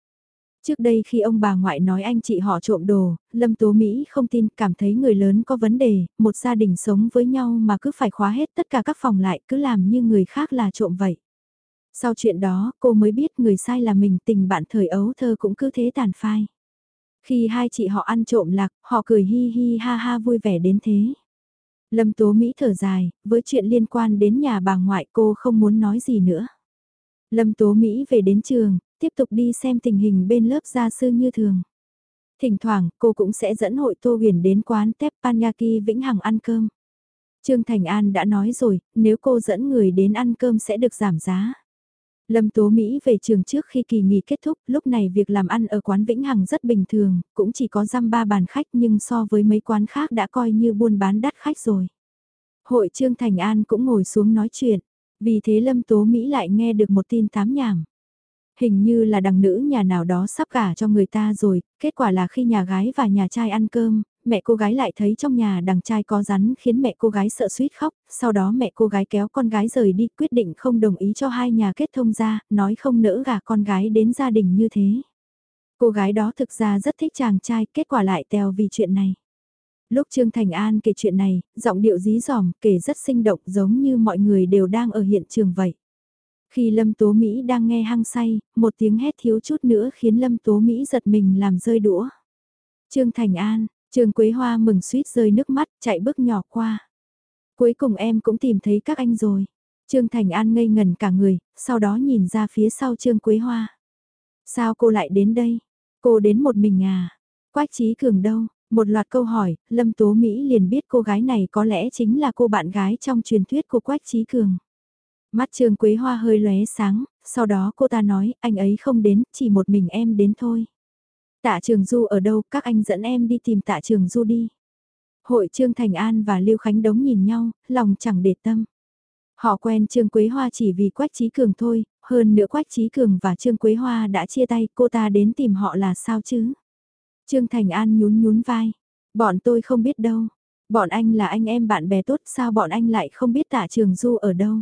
Trước đây khi ông bà ngoại nói anh chị họ trộm đồ, Lâm Tố Mỹ không tin, cảm thấy người lớn có vấn đề, một gia đình sống với nhau mà cứ phải khóa hết tất cả các phòng lại, cứ làm như người khác là trộm vậy. Sau chuyện đó, cô mới biết người sai là mình, tình bạn thời ấu thơ cũng cứ thế tàn phai. Khi hai chị họ ăn trộm lạc, họ cười hi hi ha ha vui vẻ đến thế. Lâm Tố Mỹ thở dài, với chuyện liên quan đến nhà bà ngoại cô không muốn nói gì nữa. Lâm Tố Mỹ về đến trường, tiếp tục đi xem tình hình bên lớp gia sư như thường. Thỉnh thoảng, cô cũng sẽ dẫn hội Tô Huyền đến quán Teppanyaki Vĩnh Hằng ăn cơm. Trương Thành An đã nói rồi, nếu cô dẫn người đến ăn cơm sẽ được giảm giá. Lâm Tố Mỹ về trường trước khi kỳ nghỉ kết thúc, lúc này việc làm ăn ở quán Vĩnh Hằng rất bình thường, cũng chỉ có răm ba bàn khách nhưng so với mấy quán khác đã coi như buôn bán đắt khách rồi. Hội Trương Thành An cũng ngồi xuống nói chuyện, vì thế Lâm Tố Mỹ lại nghe được một tin tám nhảm. Hình như là đằng nữ nhà nào đó sắp cả cho người ta rồi, kết quả là khi nhà gái và nhà trai ăn cơm, mẹ cô gái lại thấy trong nhà đằng trai có rắn khiến mẹ cô gái sợ suýt khóc, sau đó mẹ cô gái kéo con gái rời đi quyết định không đồng ý cho hai nhà kết thông ra, nói không nỡ gả con gái đến gia đình như thế. Cô gái đó thực ra rất thích chàng trai, kết quả lại tèo vì chuyện này. Lúc Trương Thành An kể chuyện này, giọng điệu dí dỏm, kể rất sinh động giống như mọi người đều đang ở hiện trường vậy. Khi Lâm Tố Mỹ đang nghe hăng say, một tiếng hét thiếu chút nữa khiến Lâm Tố Mỹ giật mình làm rơi đũa. Trương Thành An, Trương Quế Hoa mừng suýt rơi nước mắt, chạy bước nhỏ qua. Cuối cùng em cũng tìm thấy các anh rồi. Trương Thành An ngây ngần cả người, sau đó nhìn ra phía sau Trương Quế Hoa. Sao cô lại đến đây? Cô đến một mình à? Quách Trí Cường đâu? Một loạt câu hỏi, Lâm Tố Mỹ liền biết cô gái này có lẽ chính là cô bạn gái trong truyền thuyết của Quách Trí Cường. Mắt Trương Quế Hoa hơi lóe sáng, sau đó cô ta nói, anh ấy không đến, chỉ một mình em đến thôi. Tạ Trường Du ở đâu, các anh dẫn em đi tìm Tạ Trường Du đi. Hội Trương Thành An và Lưu Khánh Đống nhìn nhau, lòng chẳng để tâm. Họ quen Trương Quế Hoa chỉ vì Quách Trí Cường thôi, hơn nữa Quách Trí Cường và Trương Quế Hoa đã chia tay, cô ta đến tìm họ là sao chứ? Trương Thành An nhún nhún vai. Bọn tôi không biết đâu. Bọn anh là anh em bạn bè tốt sao bọn anh lại không biết tạ trường du ở đâu.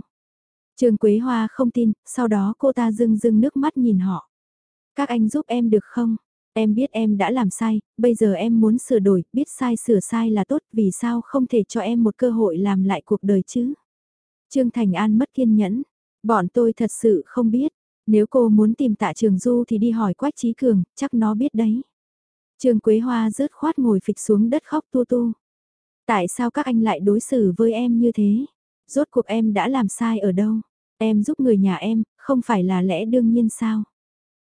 Trương Quế Hoa không tin, sau đó cô ta rưng rưng nước mắt nhìn họ. Các anh giúp em được không? Em biết em đã làm sai, bây giờ em muốn sửa đổi, biết sai sửa sai là tốt, vì sao không thể cho em một cơ hội làm lại cuộc đời chứ? Trương Thành An mất kiên nhẫn. Bọn tôi thật sự không biết. Nếu cô muốn tìm tạ trường du thì đi hỏi Quách Trí Cường, chắc nó biết đấy. Trương Quế Hoa rớt khoát ngồi phịch xuống đất khóc tu tu. Tại sao các anh lại đối xử với em như thế? Rốt cuộc em đã làm sai ở đâu? Em giúp người nhà em, không phải là lẽ đương nhiên sao?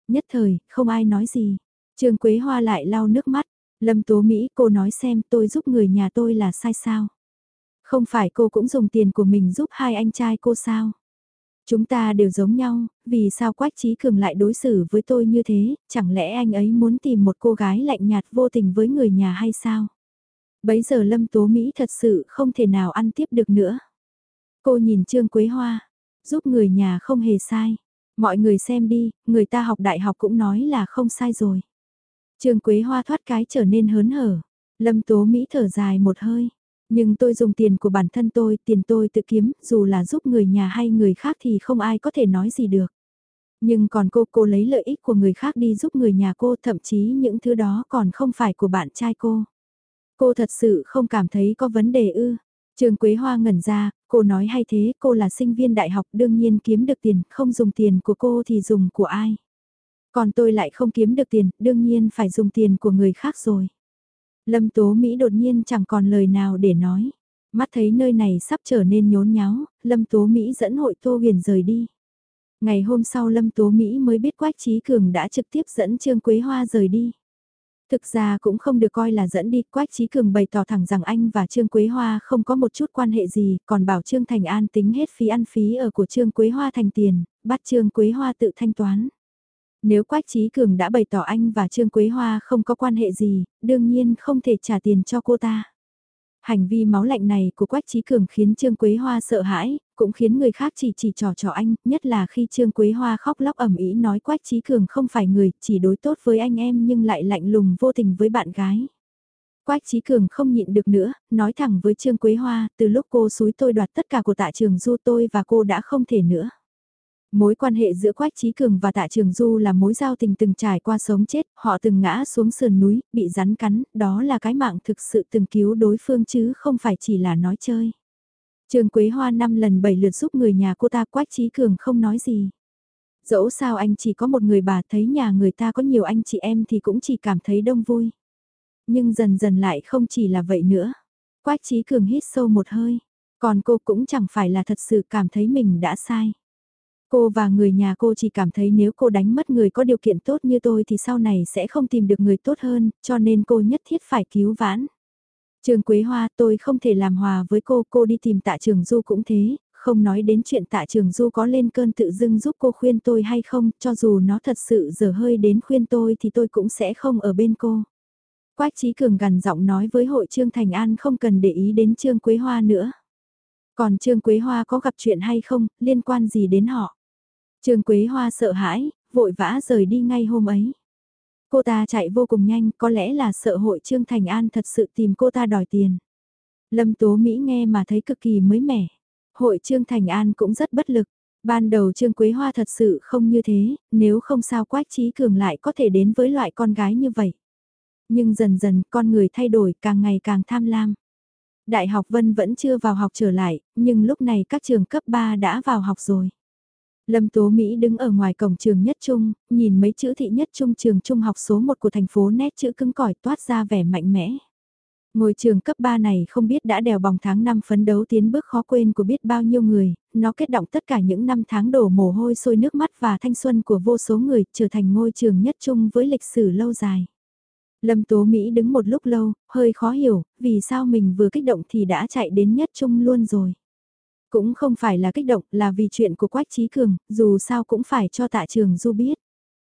Nhất thời, không ai nói gì. Trương Quế Hoa lại lau nước mắt. Lâm Tố Mỹ cô nói xem tôi giúp người nhà tôi là sai sao? Không phải cô cũng dùng tiền của mình giúp hai anh trai cô sao? Chúng ta đều giống nhau, vì sao Quách Trí Cường lại đối xử với tôi như thế, chẳng lẽ anh ấy muốn tìm một cô gái lạnh nhạt vô tình với người nhà hay sao? Bấy giờ Lâm Tố Mỹ thật sự không thể nào ăn tiếp được nữa. Cô nhìn Trương Quế Hoa, giúp người nhà không hề sai. Mọi người xem đi, người ta học đại học cũng nói là không sai rồi. Trương Quế Hoa thoát cái trở nên hớn hở. Lâm Tố Mỹ thở dài một hơi. Nhưng tôi dùng tiền của bản thân tôi, tiền tôi tự kiếm, dù là giúp người nhà hay người khác thì không ai có thể nói gì được. Nhưng còn cô, cô lấy lợi ích của người khác đi giúp người nhà cô, thậm chí những thứ đó còn không phải của bạn trai cô. Cô thật sự không cảm thấy có vấn đề ư. Trường Quế Hoa ngẩn ra, cô nói hay thế, cô là sinh viên đại học đương nhiên kiếm được tiền, không dùng tiền của cô thì dùng của ai. Còn tôi lại không kiếm được tiền, đương nhiên phải dùng tiền của người khác rồi. Lâm Tố Mỹ đột nhiên chẳng còn lời nào để nói. Mắt thấy nơi này sắp trở nên nhốn nháo, Lâm Tố Mỹ dẫn hội Tô Huyền rời đi. Ngày hôm sau Lâm Tố Mỹ mới biết Quách Trí Cường đã trực tiếp dẫn Trương Quế Hoa rời đi. Thực ra cũng không được coi là dẫn đi, Quách Trí Cường bày tỏ thẳng rằng anh và Trương Quế Hoa không có một chút quan hệ gì, còn bảo Trương Thành An tính hết phí ăn phí ở của Trương Quế Hoa thành tiền, bắt Trương Quế Hoa tự thanh toán. Nếu Quách Trí Cường đã bày tỏ anh và Trương Quế Hoa không có quan hệ gì, đương nhiên không thể trả tiền cho cô ta. Hành vi máu lạnh này của Quách Trí Cường khiến Trương Quế Hoa sợ hãi, cũng khiến người khác chỉ chỉ trò trò anh, nhất là khi Trương Quế Hoa khóc lóc ẩm ý nói Quách Trí Cường không phải người, chỉ đối tốt với anh em nhưng lại lạnh lùng vô tình với bạn gái. Quách Trí Cường không nhịn được nữa, nói thẳng với Trương Quế Hoa, từ lúc cô xúi tôi đoạt tất cả của tạ trường du tôi và cô đã không thể nữa. Mối quan hệ giữa Quách Trí Cường và Tạ Trường Du là mối giao tình từng trải qua sống chết, họ từng ngã xuống sườn núi, bị rắn cắn, đó là cái mạng thực sự từng cứu đối phương chứ không phải chỉ là nói chơi. Trường Quế Hoa năm lần bảy lượt giúp người nhà cô ta Quách Trí Cường không nói gì. Dẫu sao anh chỉ có một người bà thấy nhà người ta có nhiều anh chị em thì cũng chỉ cảm thấy đông vui. Nhưng dần dần lại không chỉ là vậy nữa. Quách Trí Cường hít sâu một hơi. Còn cô cũng chẳng phải là thật sự cảm thấy mình đã sai. Cô và người nhà cô chỉ cảm thấy nếu cô đánh mất người có điều kiện tốt như tôi thì sau này sẽ không tìm được người tốt hơn, cho nên cô nhất thiết phải cứu vãn. Trường Quế Hoa tôi không thể làm hòa với cô, cô đi tìm tạ trường Du cũng thế, không nói đến chuyện tạ trường Du có lên cơn tự dưng giúp cô khuyên tôi hay không, cho dù nó thật sự dở hơi đến khuyên tôi thì tôi cũng sẽ không ở bên cô. Quách Trí Cường gằn giọng nói với hội Trương Thành An không cần để ý đến Trương Quế Hoa nữa. Còn Trương Quế Hoa có gặp chuyện hay không, liên quan gì đến họ? Trương Quế Hoa sợ hãi, vội vã rời đi ngay hôm ấy. Cô ta chạy vô cùng nhanh, có lẽ là sợ hội Trương Thành An thật sự tìm cô ta đòi tiền. Lâm Tố Mỹ nghe mà thấy cực kỳ mới mẻ. Hội Trương Thành An cũng rất bất lực. Ban đầu Trương Quế Hoa thật sự không như thế, nếu không sao Quách Trí Cường lại có thể đến với loại con gái như vậy. Nhưng dần dần con người thay đổi càng ngày càng tham lam. Đại học Vân vẫn chưa vào học trở lại, nhưng lúc này các trường cấp 3 đã vào học rồi. Lâm Tố Mỹ đứng ở ngoài cổng trường nhất trung, nhìn mấy chữ thị nhất trung trường trung học số 1 của thành phố nét chữ cứng cỏi toát ra vẻ mạnh mẽ. Ngôi trường cấp 3 này không biết đã đèo bòng tháng năm phấn đấu tiến bước khó quên của biết bao nhiêu người, nó kết động tất cả những năm tháng đổ mồ hôi sôi nước mắt và thanh xuân của vô số người trở thành ngôi trường nhất trung với lịch sử lâu dài. Lâm Tố Mỹ đứng một lúc lâu, hơi khó hiểu, vì sao mình vừa kích động thì đã chạy đến nhất trung luôn rồi. Cũng không phải là kích động là vì chuyện của Quách Trí Cường, dù sao cũng phải cho tạ trường du biết.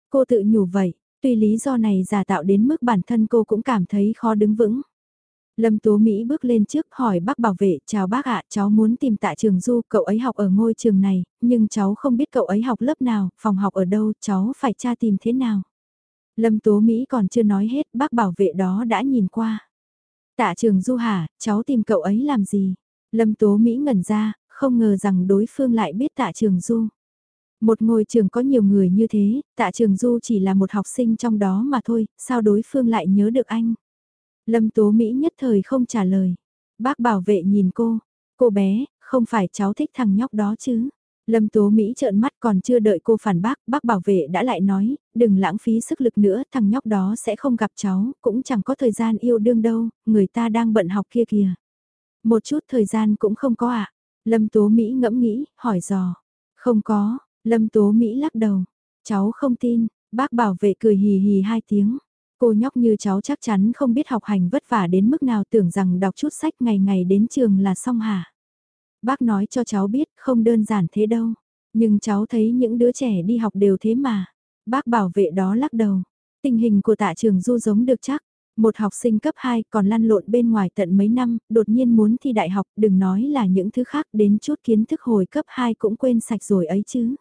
Cô tự nhủ vậy, tuy lý do này giả tạo đến mức bản thân cô cũng cảm thấy khó đứng vững. Lâm Tố Mỹ bước lên trước hỏi bác bảo vệ, chào bác ạ, cháu muốn tìm tạ trường du, cậu ấy học ở ngôi trường này, nhưng cháu không biết cậu ấy học lớp nào, phòng học ở đâu, cháu phải tra tìm thế nào. Lâm Tố Mỹ còn chưa nói hết, bác bảo vệ đó đã nhìn qua. Tạ trường du hả, cháu tìm cậu ấy làm gì? Lâm Tố Mỹ ngẩn ra, không ngờ rằng đối phương lại biết tạ trường du. Một ngôi trường có nhiều người như thế, tạ trường du chỉ là một học sinh trong đó mà thôi, sao đối phương lại nhớ được anh? Lâm Tố Mỹ nhất thời không trả lời. Bác bảo vệ nhìn cô, cô bé, không phải cháu thích thằng nhóc đó chứ? Lâm Tố Mỹ trợn mắt còn chưa đợi cô phản bác, bác bảo vệ đã lại nói, đừng lãng phí sức lực nữa, thằng nhóc đó sẽ không gặp cháu, cũng chẳng có thời gian yêu đương đâu, người ta đang bận học kia kìa. Một chút thời gian cũng không có ạ. À? Lâm Tố Mỹ ngẫm nghĩ, hỏi dò. Không có, Lâm Tố Mỹ lắc đầu. Cháu không tin, bác bảo vệ cười hì hì hai tiếng. Cô nhóc như cháu chắc chắn không biết học hành vất vả đến mức nào tưởng rằng đọc chút sách ngày ngày đến trường là xong hả. Bác nói cho cháu biết không đơn giản thế đâu. Nhưng cháu thấy những đứa trẻ đi học đều thế mà. Bác bảo vệ đó lắc đầu. Tình hình của tạ trường du giống được chắc. Một học sinh cấp 2 còn lăn lộn bên ngoài tận mấy năm, đột nhiên muốn thi đại học, đừng nói là những thứ khác đến chút kiến thức hồi cấp 2 cũng quên sạch rồi ấy chứ.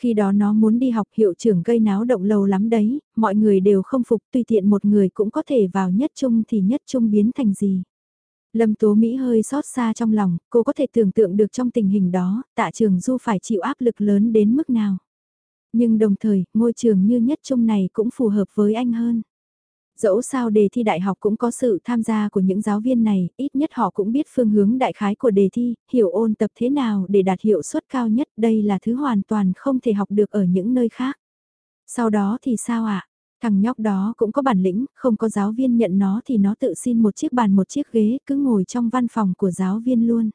Khi đó nó muốn đi học hiệu trưởng gây náo động lâu lắm đấy, mọi người đều không phục tùy tiện một người cũng có thể vào nhất trung thì nhất trung biến thành gì. Lâm Tố Mỹ hơi xót xa trong lòng, cô có thể tưởng tượng được trong tình hình đó, tạ trường du phải chịu áp lực lớn đến mức nào. Nhưng đồng thời, ngôi trường như nhất trung này cũng phù hợp với anh hơn. Dẫu sao đề thi đại học cũng có sự tham gia của những giáo viên này, ít nhất họ cũng biết phương hướng đại khái của đề thi, hiểu ôn tập thế nào để đạt hiệu suất cao nhất, đây là thứ hoàn toàn không thể học được ở những nơi khác. Sau đó thì sao ạ? À? Thằng nhóc đó cũng có bản lĩnh, không có giáo viên nhận nó thì nó tự xin một chiếc bàn một chiếc ghế cứ ngồi trong văn phòng của giáo viên luôn.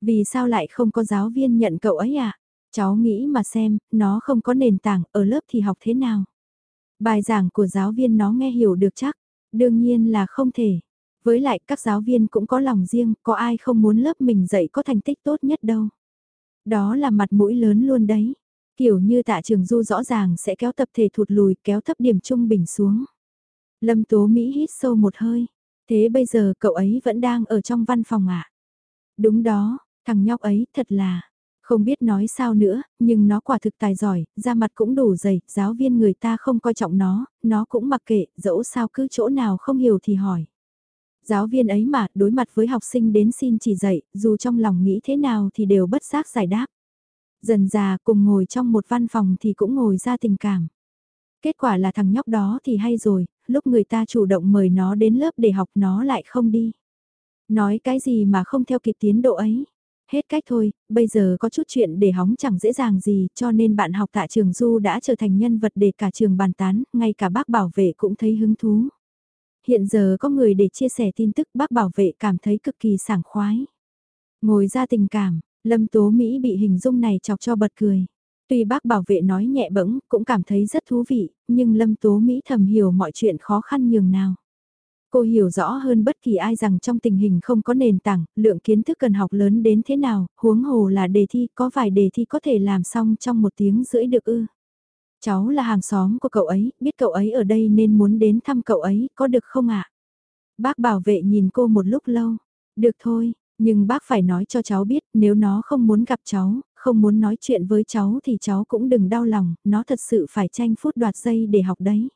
Vì sao lại không có giáo viên nhận cậu ấy ạ? À? Cháu nghĩ mà xem, nó không có nền tảng, ở lớp thì học thế nào? Bài giảng của giáo viên nó nghe hiểu được chắc, đương nhiên là không thể. Với lại các giáo viên cũng có lòng riêng, có ai không muốn lớp mình dạy có thành tích tốt nhất đâu. Đó là mặt mũi lớn luôn đấy. Kiểu như tạ trường du rõ ràng sẽ kéo tập thể thụt lùi, kéo thấp điểm trung bình xuống. Lâm Tố Mỹ hít sâu một hơi. Thế bây giờ cậu ấy vẫn đang ở trong văn phòng ạ? À? Đúng đó, thằng nhóc ấy thật là, không biết nói sao nữa, nhưng nó quả thực tài giỏi, da mặt cũng đủ dày, giáo viên người ta không coi trọng nó, nó cũng mặc kệ, dẫu sao cứ chỗ nào không hiểu thì hỏi. Giáo viên ấy mà, đối mặt với học sinh đến xin chỉ dạy, dù trong lòng nghĩ thế nào thì đều bất giác giải đáp. Dần già cùng ngồi trong một văn phòng thì cũng ngồi ra tình cảm. Kết quả là thằng nhóc đó thì hay rồi, lúc người ta chủ động mời nó đến lớp để học nó lại không đi. Nói cái gì mà không theo kịp tiến độ ấy. Hết cách thôi, bây giờ có chút chuyện để hóng chẳng dễ dàng gì cho nên bạn học tại trường Du đã trở thành nhân vật để cả trường bàn tán, ngay cả bác bảo vệ cũng thấy hứng thú. Hiện giờ có người để chia sẻ tin tức bác bảo vệ cảm thấy cực kỳ sảng khoái. Ngồi ra tình cảm, Lâm Tố Mỹ bị hình dung này chọc cho bật cười. Tuy bác bảo vệ nói nhẹ bẫng, cũng cảm thấy rất thú vị, nhưng Lâm Tố Mỹ thầm hiểu mọi chuyện khó khăn nhường nào. Cô hiểu rõ hơn bất kỳ ai rằng trong tình hình không có nền tảng, lượng kiến thức cần học lớn đến thế nào, huống hồ là đề thi, có vài đề thi có thể làm xong trong một tiếng rưỡi được ư. Cháu là hàng xóm của cậu ấy, biết cậu ấy ở đây nên muốn đến thăm cậu ấy, có được không ạ? Bác bảo vệ nhìn cô một lúc lâu. Được thôi, nhưng bác phải nói cho cháu biết nếu nó không muốn gặp cháu, không muốn nói chuyện với cháu thì cháu cũng đừng đau lòng, nó thật sự phải tranh phút đoạt giây để học đấy.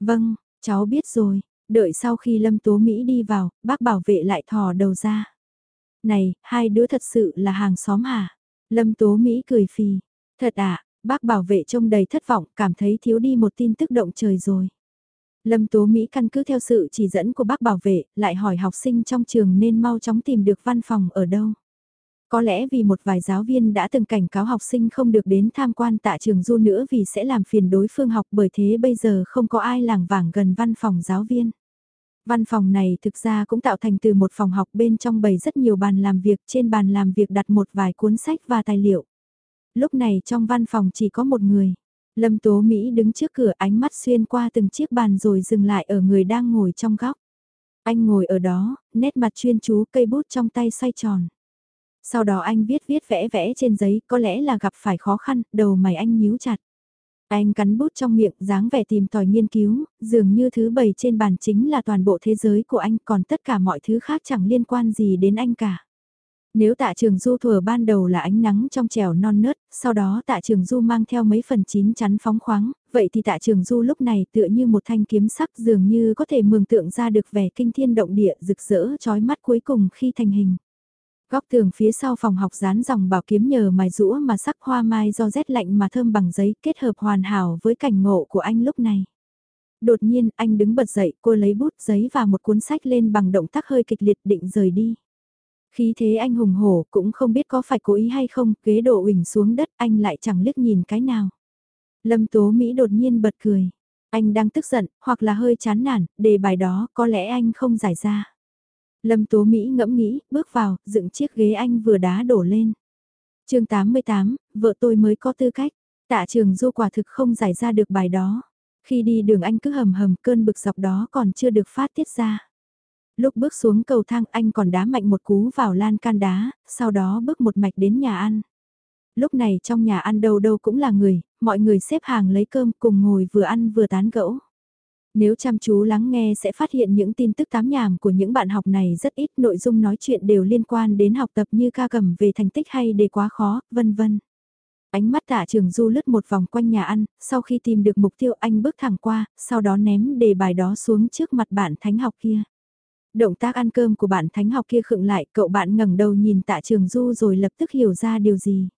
Vâng, cháu biết rồi, đợi sau khi Lâm Tố Mỹ đi vào, bác bảo vệ lại thò đầu ra. Này, hai đứa thật sự là hàng xóm hả? Lâm Tố Mỹ cười phì. Thật ạ, à, bác bảo vệ trông đầy thất vọng, cảm thấy thiếu đi một tin tức động trời rồi. Lâm Tố Mỹ căn cứ theo sự chỉ dẫn của bác bảo vệ, lại hỏi học sinh trong trường nên mau chóng tìm được văn phòng ở đâu. Có lẽ vì một vài giáo viên đã từng cảnh cáo học sinh không được đến tham quan tạ trường du nữa vì sẽ làm phiền đối phương học bởi thế bây giờ không có ai làng vảng gần văn phòng giáo viên. Văn phòng này thực ra cũng tạo thành từ một phòng học bên trong bày rất nhiều bàn làm việc trên bàn làm việc đặt một vài cuốn sách và tài liệu. Lúc này trong văn phòng chỉ có một người. Lâm Tố Mỹ đứng trước cửa ánh mắt xuyên qua từng chiếc bàn rồi dừng lại ở người đang ngồi trong góc. Anh ngồi ở đó, nét mặt chuyên chú cây bút trong tay xoay tròn. Sau đó anh viết viết vẽ vẽ trên giấy, có lẽ là gặp phải khó khăn, đầu mày anh nhíu chặt. Anh cắn bút trong miệng, dáng vẻ tìm tòi nghiên cứu, dường như thứ bày trên bàn chính là toàn bộ thế giới của anh, còn tất cả mọi thứ khác chẳng liên quan gì đến anh cả. Nếu tạ trường du thừa ban đầu là ánh nắng trong trèo non nớt, sau đó tạ trường du mang theo mấy phần chín chắn phóng khoáng, vậy thì tạ trường du lúc này tựa như một thanh kiếm sắc dường như có thể mường tượng ra được vẻ kinh thiên động địa rực rỡ trói mắt cuối cùng khi thành hình. Góc tường phía sau phòng học dán dòng bảo kiếm nhờ mài rũa mà sắc hoa mai do rét lạnh mà thơm bằng giấy kết hợp hoàn hảo với cảnh ngộ của anh lúc này. Đột nhiên anh đứng bật dậy cô lấy bút giấy và một cuốn sách lên bằng động tác hơi kịch liệt định rời đi. Khí thế anh hùng hổ cũng không biết có phải cố ý hay không, ghế đổ uỳnh xuống đất anh lại chẳng liếc nhìn cái nào. Lâm Tố Mỹ đột nhiên bật cười. Anh đang tức giận, hoặc là hơi chán nản, đề bài đó có lẽ anh không giải ra. Lâm Tố Mỹ ngẫm nghĩ, bước vào, dựng chiếc ghế anh vừa đá đổ lên. chương 88, vợ tôi mới có tư cách. Tạ trường du quả thực không giải ra được bài đó. Khi đi đường anh cứ hầm hầm cơn bực dọc đó còn chưa được phát tiết ra. Lúc bước xuống cầu thang anh còn đá mạnh một cú vào lan can đá, sau đó bước một mạch đến nhà ăn. Lúc này trong nhà ăn đâu đâu cũng là người, mọi người xếp hàng lấy cơm cùng ngồi vừa ăn vừa tán gẫu. Nếu chăm chú lắng nghe sẽ phát hiện những tin tức tám nhảm của những bạn học này rất ít nội dung nói chuyện đều liên quan đến học tập như ca cầm về thành tích hay đề quá khó, vân vân. Ánh mắt tạ trường du lướt một vòng quanh nhà ăn, sau khi tìm được mục tiêu anh bước thẳng qua, sau đó ném đề bài đó xuống trước mặt bạn thánh học kia. Động tác ăn cơm của bạn thánh học kia khựng lại, cậu bạn ngẩng đầu nhìn tạ trường du rồi lập tức hiểu ra điều gì.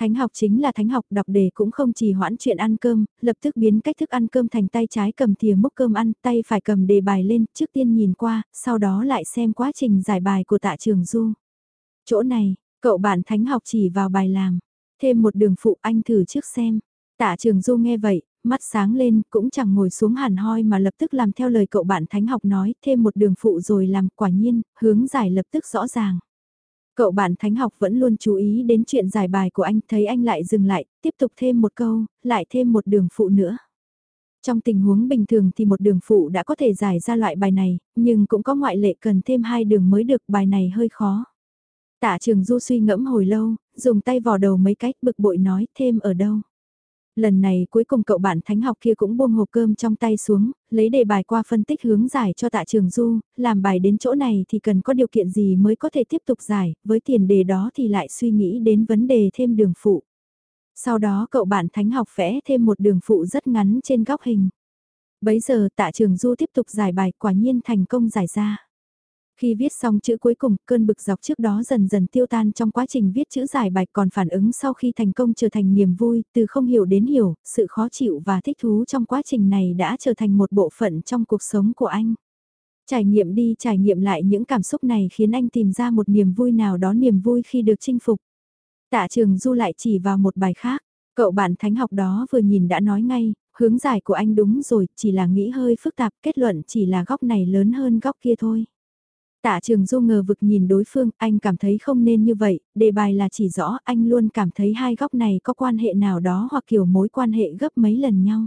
Thánh học chính là thánh học đọc đề cũng không chỉ hoãn chuyện ăn cơm, lập tức biến cách thức ăn cơm thành tay trái cầm thìa múc cơm ăn, tay phải cầm đề bài lên, trước tiên nhìn qua, sau đó lại xem quá trình giải bài của tạ trường du. Chỗ này, cậu bạn thánh học chỉ vào bài làm, thêm một đường phụ anh thử trước xem. Tạ trường du nghe vậy, mắt sáng lên, cũng chẳng ngồi xuống hẳn hoi mà lập tức làm theo lời cậu bạn thánh học nói, thêm một đường phụ rồi làm, quả nhiên, hướng giải lập tức rõ ràng. Cậu bạn thánh học vẫn luôn chú ý đến chuyện giải bài của anh, thấy anh lại dừng lại, tiếp tục thêm một câu, lại thêm một đường phụ nữa. Trong tình huống bình thường thì một đường phụ đã có thể giải ra loại bài này, nhưng cũng có ngoại lệ cần thêm hai đường mới được bài này hơi khó. Tạ trường du suy ngẫm hồi lâu, dùng tay vò đầu mấy cách bực bội nói thêm ở đâu. Lần này cuối cùng cậu bạn thánh học kia cũng buông hộp cơm trong tay xuống, lấy đề bài qua phân tích hướng giải cho tạ trường du, làm bài đến chỗ này thì cần có điều kiện gì mới có thể tiếp tục giải, với tiền đề đó thì lại suy nghĩ đến vấn đề thêm đường phụ. Sau đó cậu bạn thánh học vẽ thêm một đường phụ rất ngắn trên góc hình. Bấy giờ tạ trường du tiếp tục giải bài quả nhiên thành công giải ra. Khi viết xong chữ cuối cùng, cơn bực dọc trước đó dần dần tiêu tan trong quá trình viết chữ giải bài còn phản ứng sau khi thành công trở thành niềm vui, từ không hiểu đến hiểu, sự khó chịu và thích thú trong quá trình này đã trở thành một bộ phận trong cuộc sống của anh. Trải nghiệm đi trải nghiệm lại những cảm xúc này khiến anh tìm ra một niềm vui nào đó niềm vui khi được chinh phục. Tạ trường du lại chỉ vào một bài khác, cậu bạn thánh học đó vừa nhìn đã nói ngay, hướng giải của anh đúng rồi, chỉ là nghĩ hơi phức tạp, kết luận chỉ là góc này lớn hơn góc kia thôi. Tạ trường du ngờ vực nhìn đối phương, anh cảm thấy không nên như vậy, đề bài là chỉ rõ anh luôn cảm thấy hai góc này có quan hệ nào đó hoặc kiểu mối quan hệ gấp mấy lần nhau.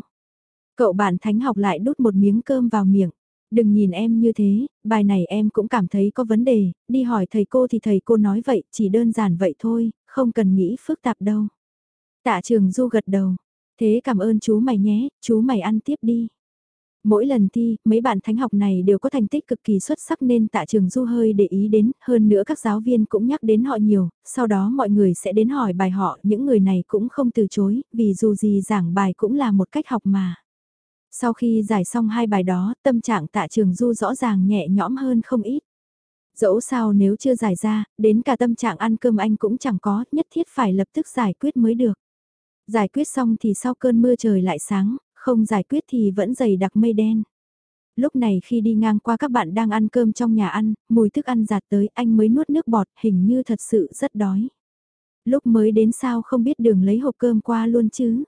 Cậu bạn thánh học lại đút một miếng cơm vào miệng. Đừng nhìn em như thế, bài này em cũng cảm thấy có vấn đề, đi hỏi thầy cô thì thầy cô nói vậy, chỉ đơn giản vậy thôi, không cần nghĩ phức tạp đâu. Tạ trường du gật đầu, thế cảm ơn chú mày nhé, chú mày ăn tiếp đi. Mỗi lần thi, mấy bạn thánh học này đều có thành tích cực kỳ xuất sắc nên tạ trường du hơi để ý đến, hơn nữa các giáo viên cũng nhắc đến họ nhiều, sau đó mọi người sẽ đến hỏi bài họ, những người này cũng không từ chối, vì dù gì giảng bài cũng là một cách học mà. Sau khi giải xong hai bài đó, tâm trạng tạ trường du rõ ràng nhẹ nhõm hơn không ít. Dẫu sao nếu chưa giải ra, đến cả tâm trạng ăn cơm anh cũng chẳng có, nhất thiết phải lập tức giải quyết mới được. Giải quyết xong thì sau cơn mưa trời lại sáng, không giải quyết thì vẫn dày đặc mây đen. Lúc này khi đi ngang qua các bạn đang ăn cơm trong nhà ăn, mùi thức ăn giạt tới anh mới nuốt nước bọt, hình như thật sự rất đói. Lúc mới đến sao không biết đường lấy hộp cơm qua luôn chứ.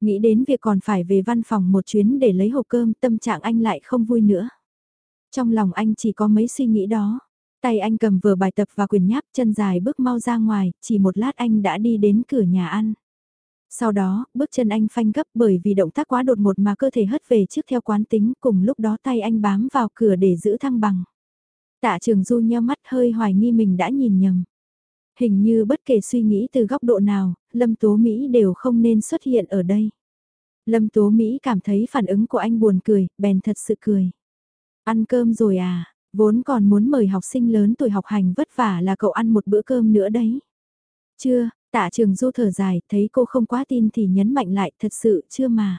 Nghĩ đến việc còn phải về văn phòng một chuyến để lấy hộp cơm, tâm trạng anh lại không vui nữa. Trong lòng anh chỉ có mấy suy nghĩ đó. Tay anh cầm vừa bài tập và quyền nháp chân dài bước mau ra ngoài, chỉ một lát anh đã đi đến cửa nhà ăn. Sau đó, bước chân anh phanh gấp bởi vì động tác quá đột ngột mà cơ thể hất về trước theo quán tính, cùng lúc đó tay anh bám vào cửa để giữ thăng bằng. Tạ trường du nheo mắt hơi hoài nghi mình đã nhìn nhầm. Hình như bất kể suy nghĩ từ góc độ nào, Lâm Tố Mỹ đều không nên xuất hiện ở đây. Lâm Tố Mỹ cảm thấy phản ứng của anh buồn cười, bèn thật sự cười. Ăn cơm rồi à, vốn còn muốn mời học sinh lớn tuổi học hành vất vả là cậu ăn một bữa cơm nữa đấy. Chưa, Tạ trường du thở dài, thấy cô không quá tin thì nhấn mạnh lại, thật sự chưa mà.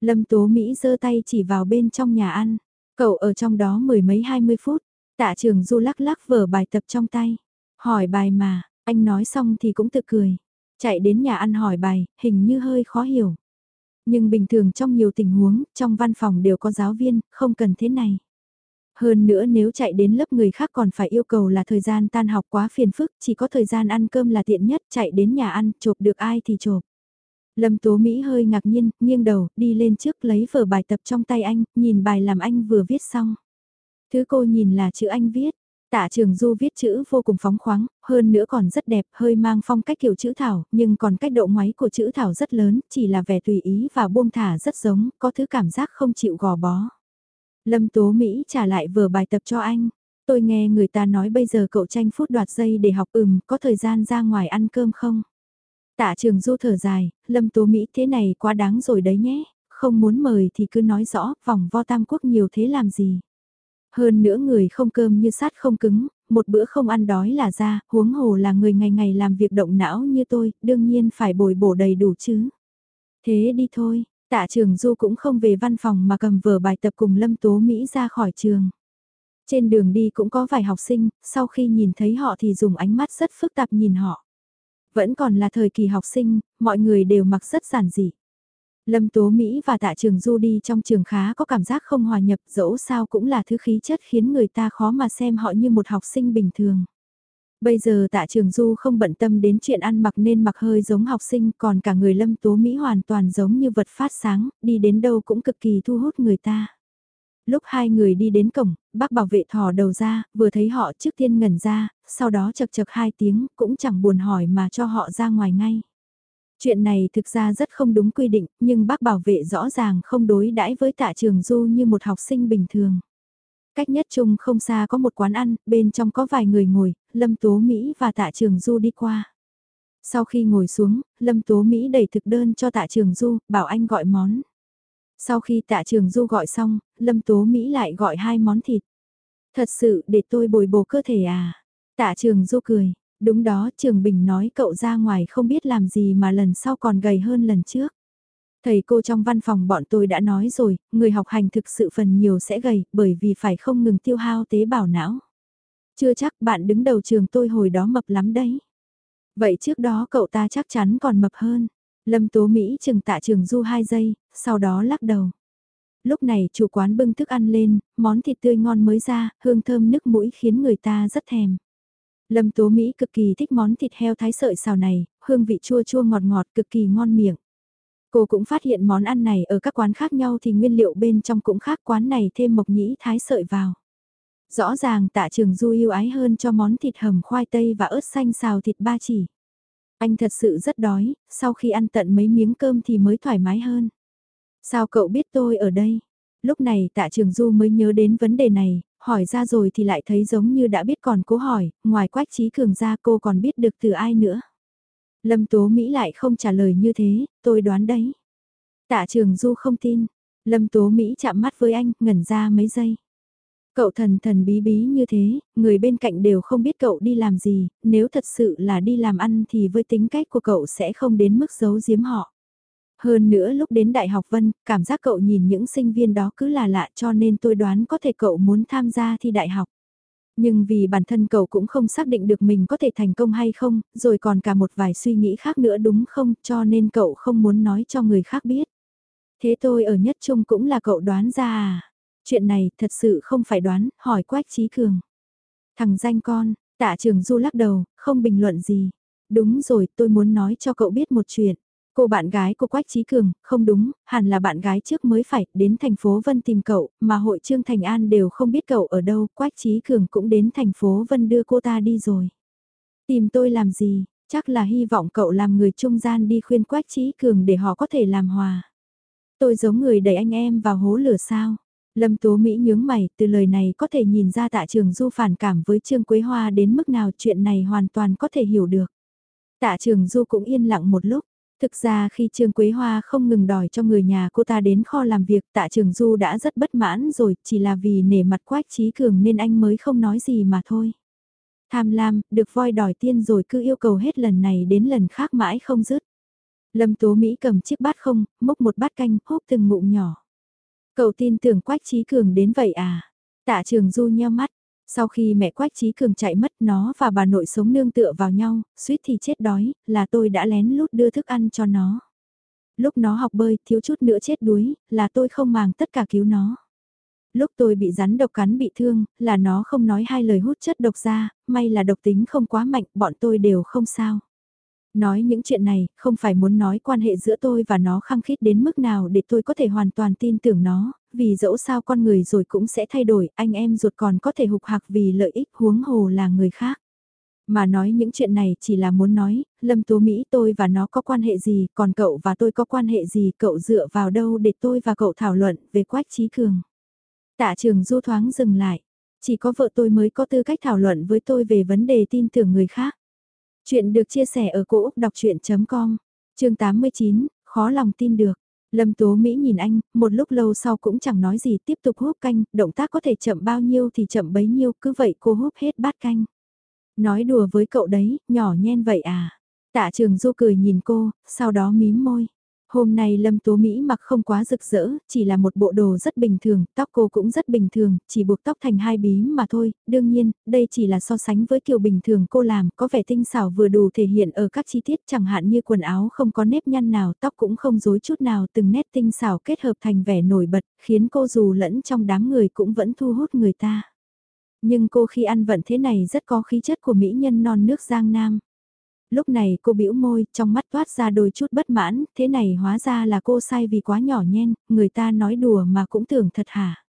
Lâm Tố Mỹ giơ tay chỉ vào bên trong nhà ăn. Cậu ở trong đó mười mấy hai mươi phút. Tạ trường du lắc lắc vở bài tập trong tay. Hỏi bài mà, anh nói xong thì cũng tự cười. Chạy đến nhà ăn hỏi bài, hình như hơi khó hiểu. Nhưng bình thường trong nhiều tình huống, trong văn phòng đều có giáo viên, không cần thế này. Hơn nữa nếu chạy đến lớp người khác còn phải yêu cầu là thời gian tan học quá phiền phức, chỉ có thời gian ăn cơm là tiện nhất, chạy đến nhà ăn, chộp được ai thì chộp. Lâm Tố Mỹ hơi ngạc nhiên, nghiêng đầu, đi lên trước lấy vở bài tập trong tay anh, nhìn bài làm anh vừa viết xong. Thứ cô nhìn là chữ anh viết. Tạ Trường Du viết chữ vô cùng phóng khoáng, hơn nữa còn rất đẹp, hơi mang phong cách kiểu chữ thảo, nhưng còn cách độ ngoáy của chữ thảo rất lớn, chỉ là vẻ tùy ý và buông thả rất giống, có thứ cảm giác không chịu gò bó. Lâm Tố Mỹ trả lại vở bài tập cho anh. Tôi nghe người ta nói bây giờ cậu tranh phút đoạt giây để học ừm, có thời gian ra ngoài ăn cơm không? Tạ trường du thở dài, Lâm Tố Mỹ thế này quá đáng rồi đấy nhé, không muốn mời thì cứ nói rõ, vòng vo tam quốc nhiều thế làm gì. Hơn nữa người không cơm như sát không cứng, một bữa không ăn đói là ra, huống hồ là người ngày ngày làm việc động não như tôi, đương nhiên phải bồi bổ đầy đủ chứ. Thế đi thôi, Tạ trường Du cũng không về văn phòng mà cầm vở bài tập cùng Lâm Tố Mỹ ra khỏi trường. Trên đường đi cũng có vài học sinh, sau khi nhìn thấy họ thì dùng ánh mắt rất phức tạp nhìn họ. Vẫn còn là thời kỳ học sinh, mọi người đều mặc rất giản dị. Lâm Tố Mỹ và Tạ Trường Du đi trong trường khá có cảm giác không hòa nhập dẫu sao cũng là thứ khí chất khiến người ta khó mà xem họ như một học sinh bình thường. Bây giờ tạ trường du không bận tâm đến chuyện ăn mặc nên mặc hơi giống học sinh còn cả người lâm tố Mỹ hoàn toàn giống như vật phát sáng, đi đến đâu cũng cực kỳ thu hút người ta. Lúc hai người đi đến cổng, bác bảo vệ thò đầu ra, vừa thấy họ trước tiên ngẩn ra, sau đó chật chật hai tiếng, cũng chẳng buồn hỏi mà cho họ ra ngoài ngay. Chuyện này thực ra rất không đúng quy định, nhưng bác bảo vệ rõ ràng không đối đãi với tạ trường du như một học sinh bình thường. Cách nhất chung không xa có một quán ăn, bên trong có vài người ngồi, Lâm Tố Mỹ và tạ trường du đi qua. Sau khi ngồi xuống, Lâm Tố Mỹ đẩy thực đơn cho tạ trường du, bảo anh gọi món. Sau khi tạ trường du gọi xong, Lâm Tố Mỹ lại gọi hai món thịt. Thật sự để tôi bồi bổ cơ thể à? Tạ trường du cười, đúng đó Trường Bình nói cậu ra ngoài không biết làm gì mà lần sau còn gầy hơn lần trước. Thầy cô trong văn phòng bọn tôi đã nói rồi, người học hành thực sự phần nhiều sẽ gầy bởi vì phải không ngừng tiêu hao tế bào não. Chưa chắc bạn đứng đầu trường tôi hồi đó mập lắm đấy. Vậy trước đó cậu ta chắc chắn còn mập hơn. Lâm Tố Mỹ chừng tạ trường du 2 giây, sau đó lắc đầu. Lúc này chủ quán bưng thức ăn lên, món thịt tươi ngon mới ra, hương thơm nước mũi khiến người ta rất thèm. Lâm Tố Mỹ cực kỳ thích món thịt heo thái sợi xào này, hương vị chua chua ngọt ngọt cực kỳ ngon miệng. Cô cũng phát hiện món ăn này ở các quán khác nhau thì nguyên liệu bên trong cũng khác quán này thêm mộc nhĩ thái sợi vào. Rõ ràng tạ trường du yêu ái hơn cho món thịt hầm khoai tây và ớt xanh xào thịt ba chỉ. Anh thật sự rất đói, sau khi ăn tận mấy miếng cơm thì mới thoải mái hơn. Sao cậu biết tôi ở đây? Lúc này tạ trường du mới nhớ đến vấn đề này, hỏi ra rồi thì lại thấy giống như đã biết còn cố hỏi, ngoài quách trí cường ra cô còn biết được từ ai nữa. Lâm Tố Mỹ lại không trả lời như thế, tôi đoán đấy. Tạ trường du không tin, Lâm Tố Mỹ chạm mắt với anh, ngẩn ra mấy giây. Cậu thần thần bí bí như thế, người bên cạnh đều không biết cậu đi làm gì, nếu thật sự là đi làm ăn thì với tính cách của cậu sẽ không đến mức giấu giếm họ. Hơn nữa lúc đến Đại học Vân, cảm giác cậu nhìn những sinh viên đó cứ là lạ cho nên tôi đoán có thể cậu muốn tham gia thi đại học. Nhưng vì bản thân cậu cũng không xác định được mình có thể thành công hay không, rồi còn cả một vài suy nghĩ khác nữa đúng không, cho nên cậu không muốn nói cho người khác biết. Thế tôi ở nhất trung cũng là cậu đoán ra à? Chuyện này thật sự không phải đoán, hỏi Quách Trí Cường. Thằng danh con, tạ trường du lắc đầu, không bình luận gì. Đúng rồi, tôi muốn nói cho cậu biết một chuyện. Cô bạn gái của Quách Trí Cường, không đúng, hẳn là bạn gái trước mới phải, đến thành phố Vân tìm cậu, mà hội Trương Thành An đều không biết cậu ở đâu, Quách Trí Cường cũng đến thành phố Vân đưa cô ta đi rồi. Tìm tôi làm gì, chắc là hy vọng cậu làm người trung gian đi khuyên Quách Trí Cường để họ có thể làm hòa. Tôi giống người đẩy anh em vào hố lửa sao. Lâm Tố Mỹ nhướng mày, từ lời này có thể nhìn ra tạ trường du phản cảm với Trương Quế Hoa đến mức nào chuyện này hoàn toàn có thể hiểu được. Tạ trường du cũng yên lặng một lúc, Thực ra khi Trương Quế Hoa không ngừng đòi cho người nhà cô ta đến kho làm việc tạ trường Du đã rất bất mãn rồi, chỉ là vì nể mặt quách trí cường nên anh mới không nói gì mà thôi. Tham lam, được voi đòi tiên rồi cứ yêu cầu hết lần này đến lần khác mãi không dứt. Lâm Tố Mỹ cầm chiếc bát không, múc một bát canh, húp từng ngụm nhỏ. Cậu tin tưởng quách trí cường đến vậy à? Tạ trường Du nheo mắt, sau khi mẹ Quách Trí Cường chạy mất nó và bà nội sống nương tựa vào nhau, suýt thì chết đói, là tôi đã lén lút đưa thức ăn cho nó. Lúc nó học bơi, thiếu chút nữa chết đuối, là tôi không màng tất cả cứu nó. Lúc tôi bị rắn độc cắn bị thương, là nó không nói hai lời hút chất độc ra, may là độc tính không quá mạnh, bọn tôi đều không sao. Nói những chuyện này, không phải muốn nói quan hệ giữa tôi và nó khăng khít đến mức nào để tôi có thể hoàn toàn tin tưởng nó, vì dẫu sao con người rồi cũng sẽ thay đổi, anh em ruột còn có thể hục hạc vì lợi ích huống hồ là người khác. Mà nói những chuyện này chỉ là muốn nói, Lâm Tố Mỹ tôi và nó có quan hệ gì, còn cậu và tôi có quan hệ gì, cậu dựa vào đâu để tôi và cậu thảo luận về Quách Trí Cường. Tạ trường du thoáng dừng lại, chỉ có vợ tôi mới có tư cách thảo luận với tôi về vấn đề tin tưởng người khác. Chuyện được chia sẻ ở cỗ đọc chuyện.com, chương 89, khó lòng tin được. Lâm Tố Mỹ nhìn anh, một lúc lâu sau cũng chẳng nói gì tiếp tục hút canh, động tác có thể chậm bao nhiêu thì chậm bấy nhiêu, cứ vậy cô hút hết bát canh. Nói đùa với cậu đấy, nhỏ nhen vậy à. Tạ trường du cười nhìn cô, sau đó mím môi. Hôm nay Lâm Tố Mỹ mặc không quá rực rỡ, chỉ là một bộ đồ rất bình thường, tóc cô cũng rất bình thường, chỉ buộc tóc thành hai bím mà thôi, đương nhiên, đây chỉ là so sánh với kiểu bình thường cô làm, có vẻ tinh xảo vừa đủ thể hiện ở các chi tiết chẳng hạn như quần áo không có nếp nhăn nào, tóc cũng không rối chút nào, từng nét tinh xảo kết hợp thành vẻ nổi bật, khiến cô dù lẫn trong đám người cũng vẫn thu hút người ta. Nhưng cô khi ăn vận thế này rất có khí chất của mỹ nhân non nước Giang Nam. Lúc này cô bĩu môi, trong mắt toát ra đôi chút bất mãn, thế này hóa ra là cô sai vì quá nhỏ nhen, người ta nói đùa mà cũng tưởng thật hả.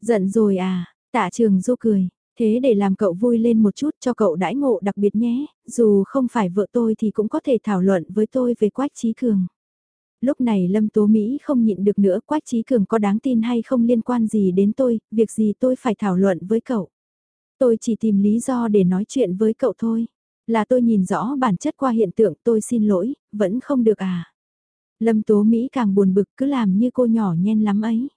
Giận rồi à, tạ trường du cười, Thế để làm cậu vui lên một chút cho cậu đãi ngộ đặc biệt nhé, dù không phải vợ tôi thì cũng có thể thảo luận với tôi về Quách Trí Cường. Lúc này Lâm Tố Mỹ không nhịn được nữa Quách Trí Cường có đáng tin hay không liên quan gì đến tôi, việc gì tôi phải thảo luận với cậu. Tôi chỉ tìm lý do để nói chuyện với cậu thôi. Là tôi nhìn rõ bản chất qua hiện tượng tôi xin lỗi, vẫn không được à. Lâm Tố Mỹ càng buồn bực cứ làm như cô nhỏ nhen lắm ấy.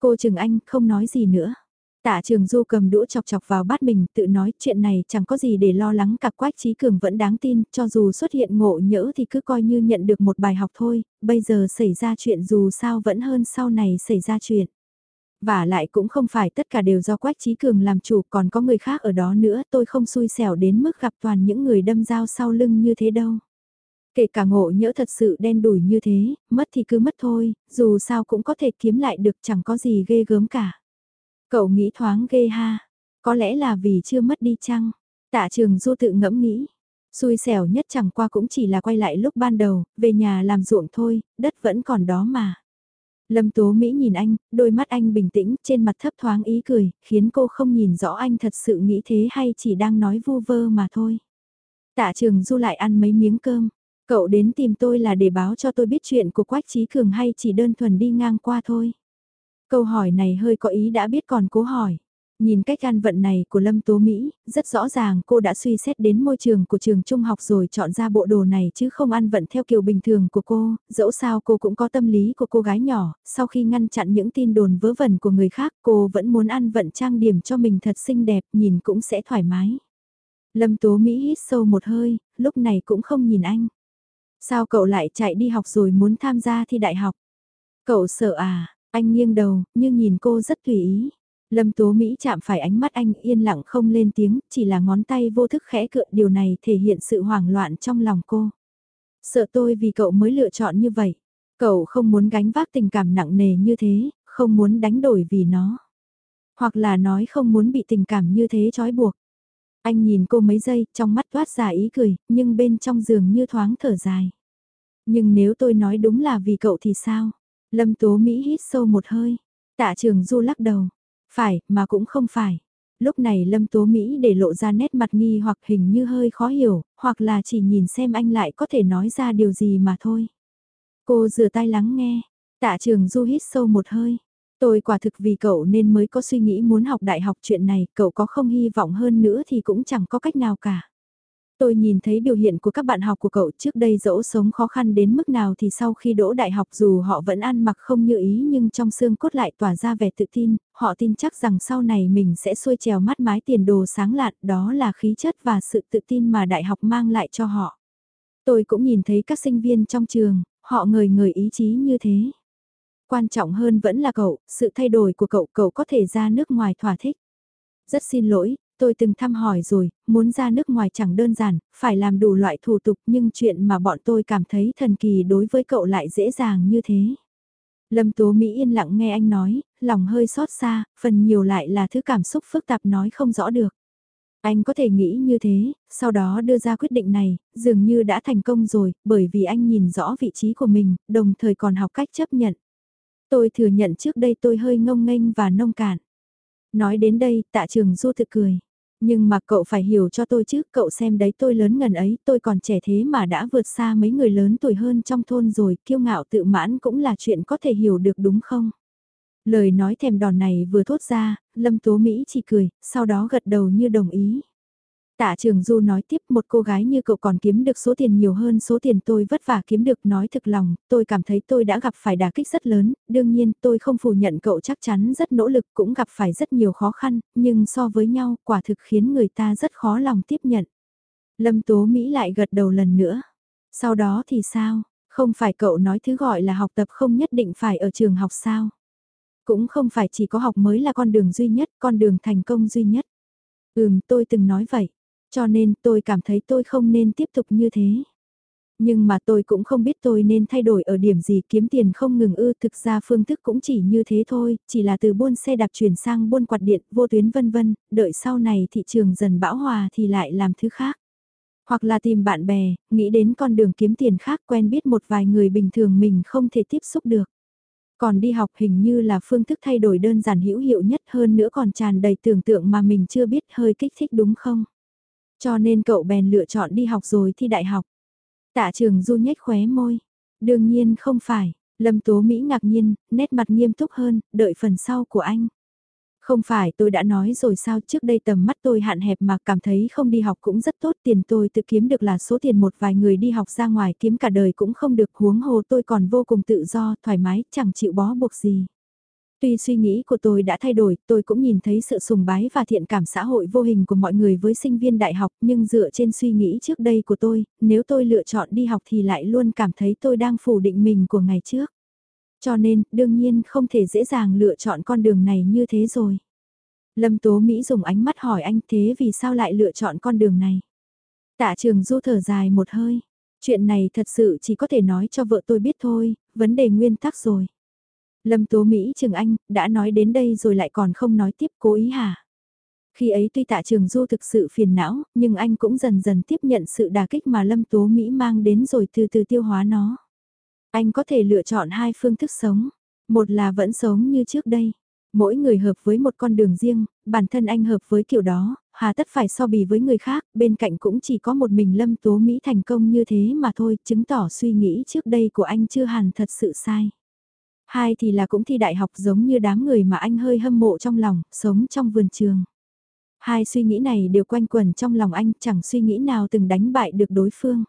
Cô trường Anh không nói gì nữa. Tạ Trường Du cầm đũa chọc chọc vào bát mình tự nói chuyện này chẳng có gì để lo lắng cả Quách Trí Cường vẫn đáng tin, cho dù xuất hiện ngộ nhỡ thì cứ coi như nhận được một bài học thôi, bây giờ xảy ra chuyện dù sao vẫn hơn sau này xảy ra chuyện. Và lại cũng không phải tất cả đều do Quách Trí Cường làm chủ còn có người khác ở đó nữa tôi không xui xẻo đến mức gặp toàn những người đâm dao sau lưng như thế đâu. Kể cả ngộ nhỡ thật sự đen đủi như thế, mất thì cứ mất thôi, dù sao cũng có thể kiếm lại được chẳng có gì ghê gớm cả. Cậu nghĩ thoáng ghê ha, có lẽ là vì chưa mất đi chăng? Tạ trường du tự ngẫm nghĩ. Xui xẻo nhất chẳng qua cũng chỉ là quay lại lúc ban đầu, về nhà làm ruộng thôi, đất vẫn còn đó mà. Lâm Tố Mỹ nhìn anh, đôi mắt anh bình tĩnh, trên mặt thấp thoáng ý cười, khiến cô không nhìn rõ anh thật sự nghĩ thế hay chỉ đang nói vu vơ mà thôi. Tạ trường du lại ăn mấy miếng cơm, cậu đến tìm tôi là để báo cho tôi biết chuyện của Quách Trí Cường hay chỉ đơn thuần đi ngang qua thôi. Câu hỏi này hơi có ý đã biết còn cố hỏi. Nhìn cách ăn vận này của Lâm Tố Mỹ, rất rõ ràng cô đã suy xét đến môi trường của trường trung học rồi chọn ra bộ đồ này chứ không ăn vận theo kiểu bình thường của cô, dẫu sao cô cũng có tâm lý của cô gái nhỏ, sau khi ngăn chặn những tin đồn vớ vẩn của người khác cô vẫn muốn ăn vận trang điểm cho mình thật xinh đẹp, nhìn cũng sẽ thoải mái. Lâm Tố Mỹ hít sâu một hơi, lúc này cũng không nhìn anh. Sao cậu lại chạy đi học rồi muốn tham gia thi đại học? Cậu sợ à? Anh nghiêng đầu, nhưng nhìn cô rất tùy ý. Lâm Tố Mỹ chạm phải ánh mắt anh yên lặng không lên tiếng, chỉ là ngón tay vô thức khẽ cựa điều này thể hiện sự hoảng loạn trong lòng cô. Sợ tôi vì cậu mới lựa chọn như vậy. Cậu không muốn gánh vác tình cảm nặng nề như thế, không muốn đánh đổi vì nó. Hoặc là nói không muốn bị tình cảm như thế trói buộc. Anh nhìn cô mấy giây, trong mắt toát ra ý cười, nhưng bên trong giường như thoáng thở dài. Nhưng nếu tôi nói đúng là vì cậu thì sao? Lâm Tố Mỹ hít sâu một hơi. Tạ trường Du lắc đầu. Phải, mà cũng không phải. Lúc này Lâm Tố Mỹ để lộ ra nét mặt nghi hoặc hình như hơi khó hiểu, hoặc là chỉ nhìn xem anh lại có thể nói ra điều gì mà thôi. Cô rửa tay lắng nghe. Tạ trường Du hít sâu một hơi. Tôi quả thực vì cậu nên mới có suy nghĩ muốn học đại học chuyện này, cậu có không hy vọng hơn nữa thì cũng chẳng có cách nào cả. Tôi nhìn thấy biểu hiện của các bạn học của cậu trước đây dẫu sống khó khăn đến mức nào thì sau khi đỗ đại học dù họ vẫn ăn mặc không như ý nhưng trong xương cốt lại tỏa ra vẻ tự tin, họ tin chắc rằng sau này mình sẽ xuôi trèo mắt mái tiền đồ sáng lạn, đó là khí chất và sự tự tin mà đại học mang lại cho họ. Tôi cũng nhìn thấy các sinh viên trong trường, họ ngời ngời ý chí như thế. Quan trọng hơn vẫn là cậu, sự thay đổi của cậu, cậu có thể ra nước ngoài thỏa thích. Rất xin lỗi, tôi từng thăm hỏi rồi, muốn ra nước ngoài chẳng đơn giản, phải làm đủ loại thủ tục nhưng chuyện mà bọn tôi cảm thấy thần kỳ đối với cậu lại dễ dàng như thế. Lâm Tố Mỹ yên lặng nghe anh nói, lòng hơi xót xa, phần nhiều lại là thứ cảm xúc phức tạp nói không rõ được. Anh có thể nghĩ như thế, sau đó đưa ra quyết định này, dường như đã thành công rồi, bởi vì anh nhìn rõ vị trí của mình, đồng thời còn học cách chấp nhận. Tôi thừa nhận trước đây tôi hơi ngông nghênh và nông cạn. Nói đến đây, tạ trường du thực cười. Nhưng mà cậu phải hiểu cho tôi chứ, cậu xem đấy tôi lớn ngần ấy, tôi còn trẻ thế mà đã vượt xa mấy người lớn tuổi hơn trong thôn rồi, kiêu ngạo tự mãn cũng là chuyện có thể hiểu được đúng không? Lời nói thèm đòn này vừa thốt ra, Lâm Tố Mỹ chỉ cười, sau đó gật đầu như đồng ý. Tạ Trường Du nói tiếp một cô gái như cậu còn kiếm được số tiền nhiều hơn số tiền tôi vất vả kiếm được nói thực lòng, tôi cảm thấy tôi đã gặp phải đả kích rất lớn, đương nhiên tôi không phủ nhận cậu chắc chắn rất nỗ lực cũng gặp phải rất nhiều khó khăn, nhưng so với nhau quả thực khiến người ta rất khó lòng tiếp nhận. Lâm Tố Mỹ lại gật đầu lần nữa. Sau đó thì sao, không phải cậu nói thứ gọi là học tập không nhất định phải ở trường học sao? Cũng không phải chỉ có học mới là con đường duy nhất, con đường thành công duy nhất. Ừm, tôi từng nói vậy. Cho nên tôi cảm thấy tôi không nên tiếp tục như thế. Nhưng mà tôi cũng không biết tôi nên thay đổi ở điểm gì kiếm tiền không ngừng ư thực ra phương thức cũng chỉ như thế thôi, chỉ là từ buôn xe đạp chuyển sang buôn quạt điện, vô tuyến vân vân, đợi sau này thị trường dần bão hòa thì lại làm thứ khác. Hoặc là tìm bạn bè, nghĩ đến con đường kiếm tiền khác quen biết một vài người bình thường mình không thể tiếp xúc được. Còn đi học hình như là phương thức thay đổi đơn giản hữu hiệu nhất hơn nữa còn tràn đầy tưởng tượng mà mình chưa biết hơi kích thích đúng không? Cho nên cậu bèn lựa chọn đi học rồi thi đại học. Tạ trường du nhếch khóe môi. Đương nhiên không phải, Lâm Tố Mỹ ngạc nhiên, nét mặt nghiêm túc hơn, đợi phần sau của anh. Không phải tôi đã nói rồi sao trước đây tầm mắt tôi hạn hẹp mà cảm thấy không đi học cũng rất tốt tiền tôi tự kiếm được là số tiền một vài người đi học ra ngoài kiếm cả đời cũng không được huống hồ tôi còn vô cùng tự do, thoải mái, chẳng chịu bó buộc gì. Tuy suy nghĩ của tôi đã thay đổi, tôi cũng nhìn thấy sự sùng bái và thiện cảm xã hội vô hình của mọi người với sinh viên đại học, nhưng dựa trên suy nghĩ trước đây của tôi, nếu tôi lựa chọn đi học thì lại luôn cảm thấy tôi đang phủ định mình của ngày trước. Cho nên, đương nhiên không thể dễ dàng lựa chọn con đường này như thế rồi. Lâm Tố Mỹ dùng ánh mắt hỏi anh thế vì sao lại lựa chọn con đường này. Tạ trường du thở dài một hơi. Chuyện này thật sự chỉ có thể nói cho vợ tôi biết thôi, vấn đề nguyên tắc rồi. Lâm Tố Mỹ trường anh, đã nói đến đây rồi lại còn không nói tiếp cố ý hả? Khi ấy tuy tạ trường du thực sự phiền não, nhưng anh cũng dần dần tiếp nhận sự đà kích mà Lâm Tố Mỹ mang đến rồi từ từ tiêu hóa nó. Anh có thể lựa chọn hai phương thức sống. Một là vẫn sống như trước đây. Mỗi người hợp với một con đường riêng, bản thân anh hợp với kiểu đó, hà tất phải so bì với người khác, bên cạnh cũng chỉ có một mình Lâm Tố Mỹ thành công như thế mà thôi, chứng tỏ suy nghĩ trước đây của anh chưa hẳn thật sự sai. Hai thì là cũng thi đại học giống như đám người mà anh hơi hâm mộ trong lòng, sống trong vườn trường. Hai suy nghĩ này đều quanh quẩn trong lòng anh, chẳng suy nghĩ nào từng đánh bại được đối phương.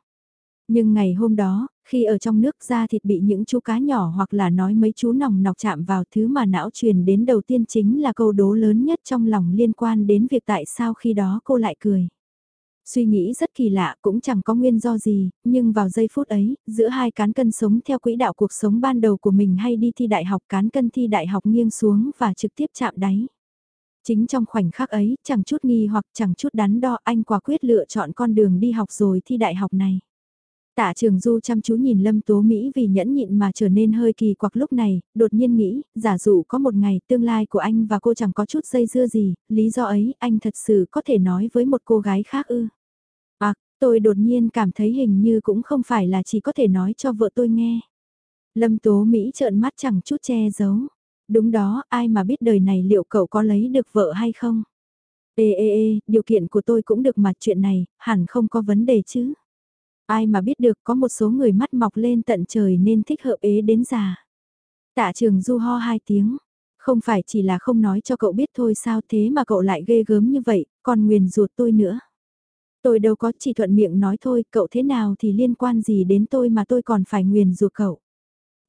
Nhưng ngày hôm đó, khi ở trong nước da thịt bị những chú cá nhỏ hoặc là nói mấy chú nòng nọc chạm vào thứ mà não truyền đến đầu tiên chính là câu đố lớn nhất trong lòng liên quan đến việc tại sao khi đó cô lại cười. Suy nghĩ rất kỳ lạ cũng chẳng có nguyên do gì, nhưng vào giây phút ấy, giữa hai cán cân sống theo quỹ đạo cuộc sống ban đầu của mình hay đi thi đại học cán cân thi đại học nghiêng xuống và trực tiếp chạm đáy. Chính trong khoảnh khắc ấy, chẳng chút nghi hoặc chẳng chút đắn đo anh quả quyết lựa chọn con đường đi học rồi thi đại học này. Tạ trường du chăm chú nhìn Lâm Tố Mỹ vì nhẫn nhịn mà trở nên hơi kỳ quặc lúc này, đột nhiên nghĩ, giả dụ có một ngày tương lai của anh và cô chẳng có chút dây dưa gì, lý do ấy anh thật sự có thể nói với một cô gái khác ư. Tôi đột nhiên cảm thấy hình như cũng không phải là chỉ có thể nói cho vợ tôi nghe. Lâm Tố Mỹ trợn mắt chẳng chút che giấu. Đúng đó, ai mà biết đời này liệu cậu có lấy được vợ hay không? Ê ê ê, điều kiện của tôi cũng được mà chuyện này, hẳn không có vấn đề chứ. Ai mà biết được có một số người mắt mọc lên tận trời nên thích hợp ế đến già. Tạ trường du ho hai tiếng. Không phải chỉ là không nói cho cậu biết thôi sao thế mà cậu lại ghê gớm như vậy, còn nguyền ruột tôi nữa. Tôi đâu có chỉ thuận miệng nói thôi, cậu thế nào thì liên quan gì đến tôi mà tôi còn phải nguyền rủa cậu.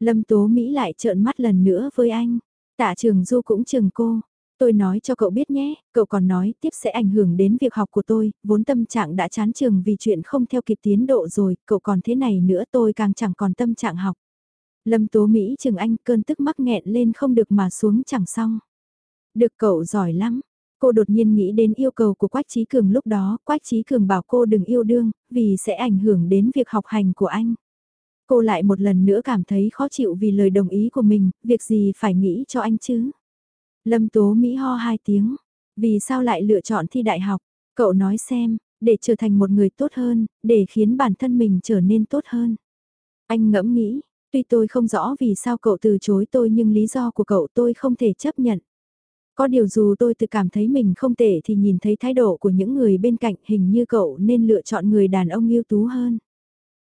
Lâm Tố Mỹ lại trợn mắt lần nữa với anh. Tạ trường du cũng trường cô. Tôi nói cho cậu biết nhé, cậu còn nói tiếp sẽ ảnh hưởng đến việc học của tôi, vốn tâm trạng đã chán trường vì chuyện không theo kịp tiến độ rồi, cậu còn thế này nữa tôi càng chẳng còn tâm trạng học. Lâm Tố Mỹ trường anh cơn tức mắc nghẹn lên không được mà xuống chẳng xong. Được cậu giỏi lắm. Cô đột nhiên nghĩ đến yêu cầu của Quách Trí Cường lúc đó, Quách Trí Cường bảo cô đừng yêu đương, vì sẽ ảnh hưởng đến việc học hành của anh. Cô lại một lần nữa cảm thấy khó chịu vì lời đồng ý của mình, việc gì phải nghĩ cho anh chứ. Lâm Tố Mỹ ho hai tiếng. Vì sao lại lựa chọn thi đại học? Cậu nói xem, để trở thành một người tốt hơn, để khiến bản thân mình trở nên tốt hơn. Anh ngẫm nghĩ, tuy tôi không rõ vì sao cậu từ chối tôi nhưng lý do của cậu tôi không thể chấp nhận. Có điều dù tôi tự cảm thấy mình không tệ thì nhìn thấy thái độ của những người bên cạnh hình như cậu nên lựa chọn người đàn ông ưu tú hơn.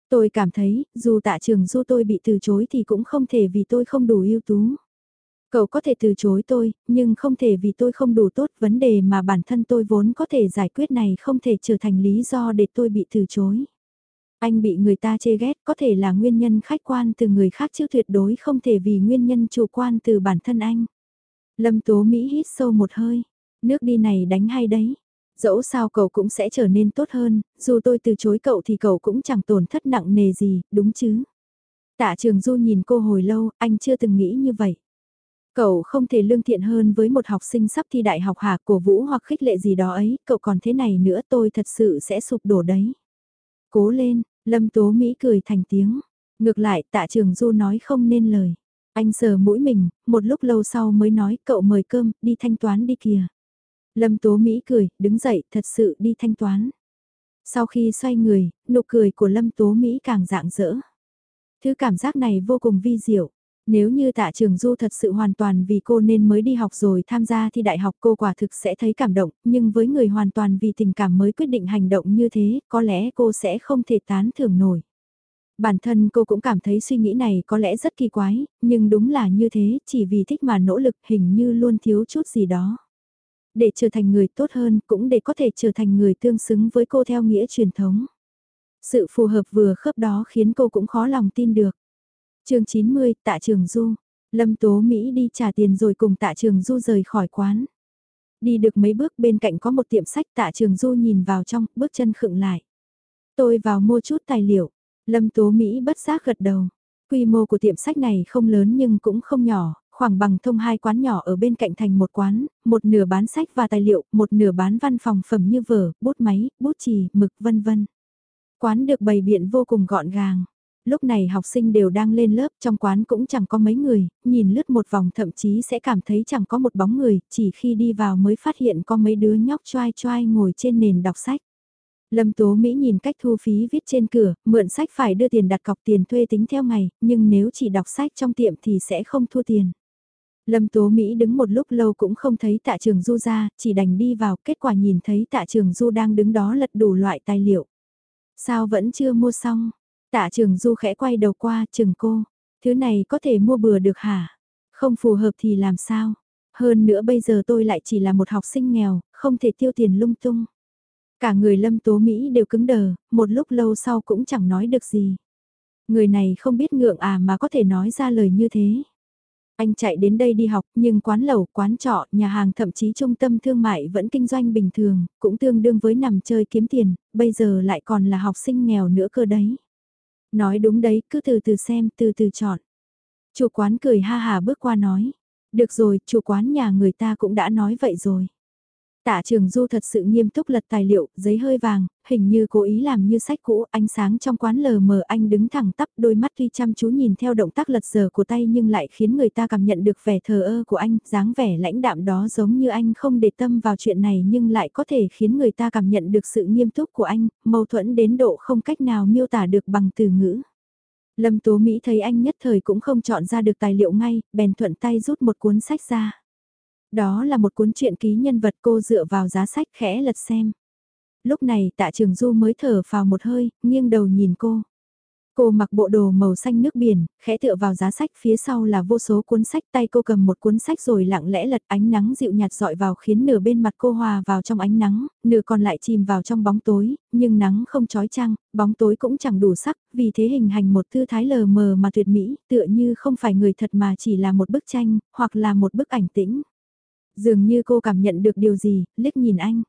Tôi cảm thấy, dù tạ trường du tôi bị từ chối thì cũng không thể vì tôi không đủ ưu tú. Cậu có thể từ chối tôi, nhưng không thể vì tôi không đủ tốt vấn đề mà bản thân tôi vốn có thể giải quyết này không thể trở thành lý do để tôi bị từ chối. Anh bị người ta chê ghét có thể là nguyên nhân khách quan từ người khác chứ tuyệt đối không thể vì nguyên nhân chủ quan từ bản thân anh. Lâm Tố Mỹ hít sâu một hơi, nước đi này đánh hay đấy. Dẫu sao cậu cũng sẽ trở nên tốt hơn, dù tôi từ chối cậu thì cậu cũng chẳng tổn thất nặng nề gì, đúng chứ? Tạ Trường Du nhìn cô hồi lâu, anh chưa từng nghĩ như vậy. Cậu không thể lương thiện hơn với một học sinh sắp thi đại học hạ cổ vũ hoặc khích lệ gì đó ấy, cậu còn thế này nữa tôi thật sự sẽ sụp đổ đấy. Cố lên, Lâm Tố Mỹ cười thành tiếng. Ngược lại tạ trường Du nói không nên lời. Anh sờ mũi mình, một lúc lâu sau mới nói cậu mời cơm, đi thanh toán đi kìa. Lâm Tố Mỹ cười, đứng dậy, thật sự đi thanh toán. Sau khi xoay người, nụ cười của Lâm Tố Mỹ càng dạng dỡ. Thứ cảm giác này vô cùng vi diệu. Nếu như tạ trường du thật sự hoàn toàn vì cô nên mới đi học rồi tham gia thi đại học cô quả thực sẽ thấy cảm động, nhưng với người hoàn toàn vì tình cảm mới quyết định hành động như thế, có lẽ cô sẽ không thể tán thưởng nổi. Bản thân cô cũng cảm thấy suy nghĩ này có lẽ rất kỳ quái, nhưng đúng là như thế, chỉ vì thích mà nỗ lực hình như luôn thiếu chút gì đó. Để trở thành người tốt hơn cũng để có thể trở thành người tương xứng với cô theo nghĩa truyền thống. Sự phù hợp vừa khớp đó khiến cô cũng khó lòng tin được. chương 90, Tạ Trường Du. Lâm Tố Mỹ đi trả tiền rồi cùng Tạ Trường Du rời khỏi quán. Đi được mấy bước bên cạnh có một tiệm sách Tạ Trường Du nhìn vào trong, bước chân khựng lại. Tôi vào mua chút tài liệu. Lâm Tố Mỹ bất giác gật đầu. Quy mô của tiệm sách này không lớn nhưng cũng không nhỏ, khoảng bằng thông hai quán nhỏ ở bên cạnh thành một quán, một nửa bán sách và tài liệu, một nửa bán văn phòng phẩm như vở, bút máy, bút chì, mực vân vân. Quán được bày biện vô cùng gọn gàng. Lúc này học sinh đều đang lên lớp, trong quán cũng chẳng có mấy người, nhìn lướt một vòng thậm chí sẽ cảm thấy chẳng có một bóng người, chỉ khi đi vào mới phát hiện có mấy đứa nhóc choai choai ngồi trên nền đọc sách. Lâm Tố Mỹ nhìn cách thu phí viết trên cửa, mượn sách phải đưa tiền đặt cọc tiền thuê tính theo ngày, nhưng nếu chỉ đọc sách trong tiệm thì sẽ không thua tiền. Lâm Tố Mỹ đứng một lúc lâu cũng không thấy tạ trường du ra, chỉ đành đi vào, kết quả nhìn thấy tạ trường du đang đứng đó lật đủ loại tài liệu. Sao vẫn chưa mua xong? Tạ trường du khẽ quay đầu qua trường cô. Thứ này có thể mua bừa được hả? Không phù hợp thì làm sao? Hơn nữa bây giờ tôi lại chỉ là một học sinh nghèo, không thể tiêu tiền lung tung. Cả người lâm tố Mỹ đều cứng đờ, một lúc lâu sau cũng chẳng nói được gì. Người này không biết ngượng à mà có thể nói ra lời như thế. Anh chạy đến đây đi học nhưng quán lẩu, quán trọ, nhà hàng thậm chí trung tâm thương mại vẫn kinh doanh bình thường, cũng tương đương với nằm chơi kiếm tiền, bây giờ lại còn là học sinh nghèo nữa cơ đấy. Nói đúng đấy, cứ từ từ xem, từ từ chọn. Chủ quán cười ha hà bước qua nói. Được rồi, chủ quán nhà người ta cũng đã nói vậy rồi. Tạ trường du thật sự nghiêm túc lật tài liệu, giấy hơi vàng, hình như cố ý làm như sách cũ, ánh sáng trong quán lờ mờ anh đứng thẳng tắp đôi mắt tuy chăm chú nhìn theo động tác lật giờ của tay nhưng lại khiến người ta cảm nhận được vẻ thờ ơ của anh, dáng vẻ lãnh đạm đó giống như anh không để tâm vào chuyện này nhưng lại có thể khiến người ta cảm nhận được sự nghiêm túc của anh, mâu thuẫn đến độ không cách nào miêu tả được bằng từ ngữ. Lâm Tố Mỹ thấy anh nhất thời cũng không chọn ra được tài liệu ngay, bèn thuận tay rút một cuốn sách ra. Đó là một cuốn truyện ký nhân vật cô dựa vào giá sách khẽ lật xem. Lúc này tạ trường du mới thở vào một hơi, nghiêng đầu nhìn cô. Cô mặc bộ đồ màu xanh nước biển, khẽ tựa vào giá sách phía sau là vô số cuốn sách tay cô cầm một cuốn sách rồi lặng lẽ lật ánh nắng dịu nhạt dọi vào khiến nửa bên mặt cô hòa vào trong ánh nắng, nửa còn lại chìm vào trong bóng tối, nhưng nắng không trói trăng, bóng tối cũng chẳng đủ sắc, vì thế hình hành một thư thái lờ mờ mà tuyệt mỹ, tựa như không phải người thật mà chỉ là một bức tranh, hoặc là một bức ảnh tĩnh. Dường như cô cảm nhận được điều gì, liếc nhìn anh.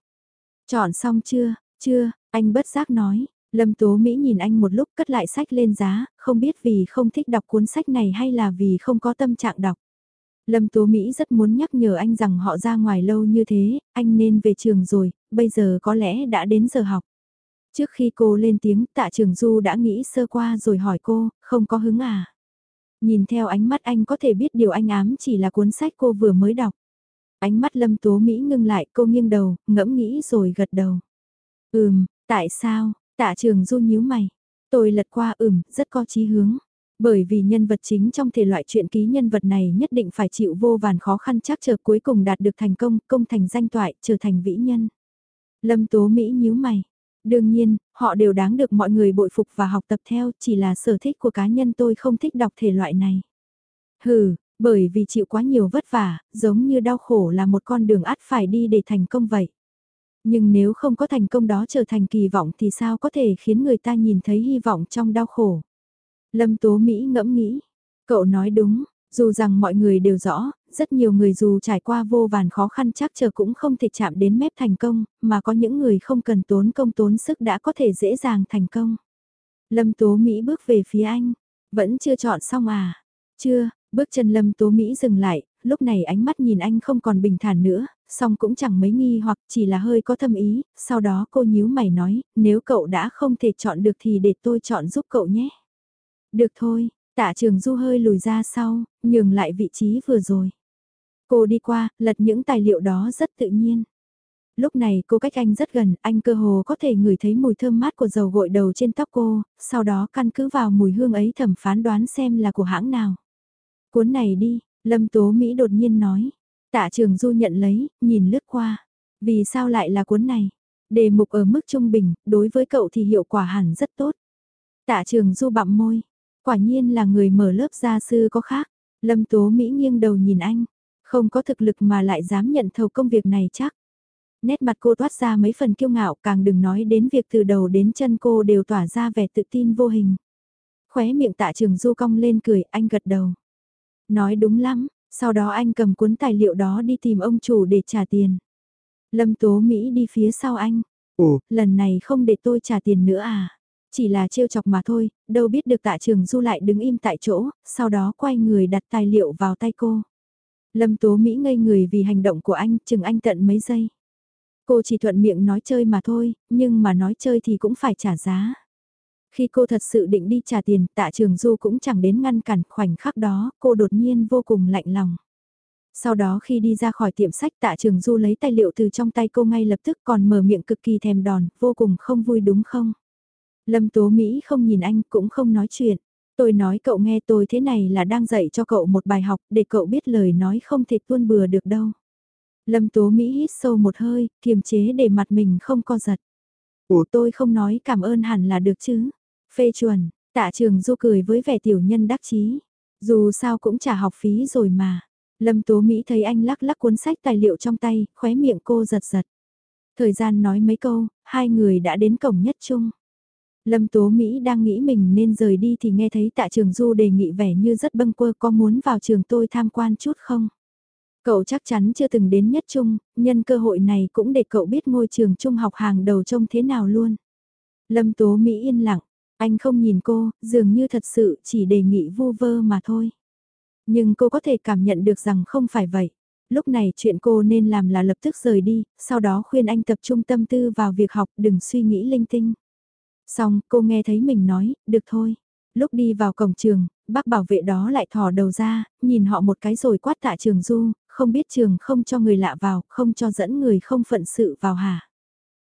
Chọn xong chưa, chưa, anh bất giác nói. Lâm Tố Mỹ nhìn anh một lúc cất lại sách lên giá, không biết vì không thích đọc cuốn sách này hay là vì không có tâm trạng đọc. Lâm Tố Mỹ rất muốn nhắc nhở anh rằng họ ra ngoài lâu như thế, anh nên về trường rồi, bây giờ có lẽ đã đến giờ học. Trước khi cô lên tiếng tạ trường Du đã nghĩ sơ qua rồi hỏi cô, không có hứng à? Nhìn theo ánh mắt anh có thể biết điều anh ám chỉ là cuốn sách cô vừa mới đọc. Ánh mắt lâm tố Mỹ ngưng lại cô nghiêng đầu, ngẫm nghĩ rồi gật đầu. Ừm, tại sao, tạ trường du nhíu mày. Tôi lật qua ừm, rất có chí hướng. Bởi vì nhân vật chính trong thể loại truyện ký nhân vật này nhất định phải chịu vô vàn khó khăn chắc chờ cuối cùng đạt được thành công, công thành danh toại, trở thành vĩ nhân. Lâm Tố Mỹ nhíu mày. Đương nhiên, họ đều đáng được mọi người bội phục và học tập theo, chỉ là sở thích của cá nhân tôi không thích đọc thể loại này. Hừ, bởi vì chịu quá nhiều vất vả, giống như đau khổ là một con đường ắt phải đi để thành công vậy. Nhưng nếu không có thành công đó trở thành kỳ vọng thì sao có thể khiến người ta nhìn thấy hy vọng trong đau khổ. Lâm Tố Mỹ ngẫm nghĩ, cậu nói đúng, dù rằng mọi người đều rõ, rất nhiều người dù trải qua vô vàn khó khăn chắc chờ cũng không thể chạm đến mép thành công, mà có những người không cần tốn công tốn sức đã có thể dễ dàng thành công. Lâm Tố Mỹ bước về phía anh, vẫn chưa chọn xong à? Chưa, Bước chân lâm tố Mỹ dừng lại, lúc này ánh mắt nhìn anh không còn bình thản nữa, song cũng chẳng mấy nghi hoặc chỉ là hơi có thâm ý, sau đó cô nhíu mày nói, nếu cậu đã không thể chọn được thì để tôi chọn giúp cậu nhé. Được thôi, tạ trường du hơi lùi ra sau, nhường lại vị trí vừa rồi. Cô đi qua, lật những tài liệu đó rất tự nhiên. Lúc này cô cách anh rất gần, anh cơ hồ có thể ngửi thấy mùi thơm mát của dầu gội đầu trên tóc cô, sau đó căn cứ vào mùi hương ấy thẩm phán đoán xem là của hãng nào. Cuốn này đi, Lâm Tố Mỹ đột nhiên nói. Tạ trường Du nhận lấy, nhìn lướt qua. Vì sao lại là cuốn này? Đề mục ở mức trung bình, đối với cậu thì hiệu quả hẳn rất tốt. Tạ trường Du bặm môi. Quả nhiên là người mở lớp gia sư có khác. Lâm Tố Mỹ nghiêng đầu nhìn anh. Không có thực lực mà lại dám nhận thầu công việc này chắc. Nét mặt cô toát ra mấy phần kiêu ngạo càng đừng nói đến việc từ đầu đến chân cô đều tỏa ra vẻ tự tin vô hình. Khóe miệng tạ trường du cong lên cười, anh gật đầu. Nói đúng lắm, sau đó anh cầm cuốn tài liệu đó đi tìm ông chủ để trả tiền. Lâm Tố Mỹ đi phía sau anh. Ồ, lần này không để tôi trả tiền nữa à? Chỉ là trêu chọc mà thôi, đâu biết được tạ trường du lại đứng im tại chỗ, sau đó quay người đặt tài liệu vào tay cô. Lâm Tố Mỹ ngây người vì hành động của anh, chừng anh tận mấy giây. Cô chỉ thuận miệng nói chơi mà thôi, nhưng mà nói chơi thì cũng phải trả giá. Khi cô thật sự định đi trả tiền, tạ trường du cũng chẳng đến ngăn cản khoảnh khắc đó, cô đột nhiên vô cùng lạnh lòng. Sau đó khi đi ra khỏi tiệm sách tạ trường du lấy tài liệu từ trong tay cô ngay lập tức còn mở miệng cực kỳ thèm đòn, vô cùng không vui đúng không? Lâm Tố Mỹ không nhìn anh cũng không nói chuyện. Tôi nói cậu nghe tôi thế này là đang dạy cho cậu một bài học để cậu biết lời nói không thể tuôn bừa được đâu. Lâm Tố Mỹ hít sâu một hơi, kiềm chế để mặt mình không co giật. Ủa tôi không nói cảm ơn hẳn là được chứ. Phê chuẩn, tạ trường du cười với vẻ tiểu nhân đắc chí. Dù sao cũng trả học phí rồi mà. Lâm Tố Mỹ thấy anh lắc lắc cuốn sách tài liệu trong tay, khóe miệng cô giật giật. Thời gian nói mấy câu, hai người đã đến cổng nhất chung. Lâm Tố Mỹ đang nghĩ mình nên rời đi thì nghe thấy tạ trường Du đề nghị vẻ như rất bâng quơ có muốn vào trường tôi tham quan chút không? Cậu chắc chắn chưa từng đến nhất trung, nhân cơ hội này cũng để cậu biết ngôi trường trung học hàng đầu trông thế nào luôn. Lâm Tố Mỹ yên lặng, anh không nhìn cô, dường như thật sự chỉ đề nghị vu vơ mà thôi. Nhưng cô có thể cảm nhận được rằng không phải vậy. Lúc này chuyện cô nên làm là lập tức rời đi, sau đó khuyên anh tập trung tâm tư vào việc học đừng suy nghĩ linh tinh. Xong, cô nghe thấy mình nói, được thôi. Lúc đi vào cổng trường, bác bảo vệ đó lại thò đầu ra, nhìn họ một cái rồi quát tạ trường du, không biết trường không cho người lạ vào, không cho dẫn người không phận sự vào hả?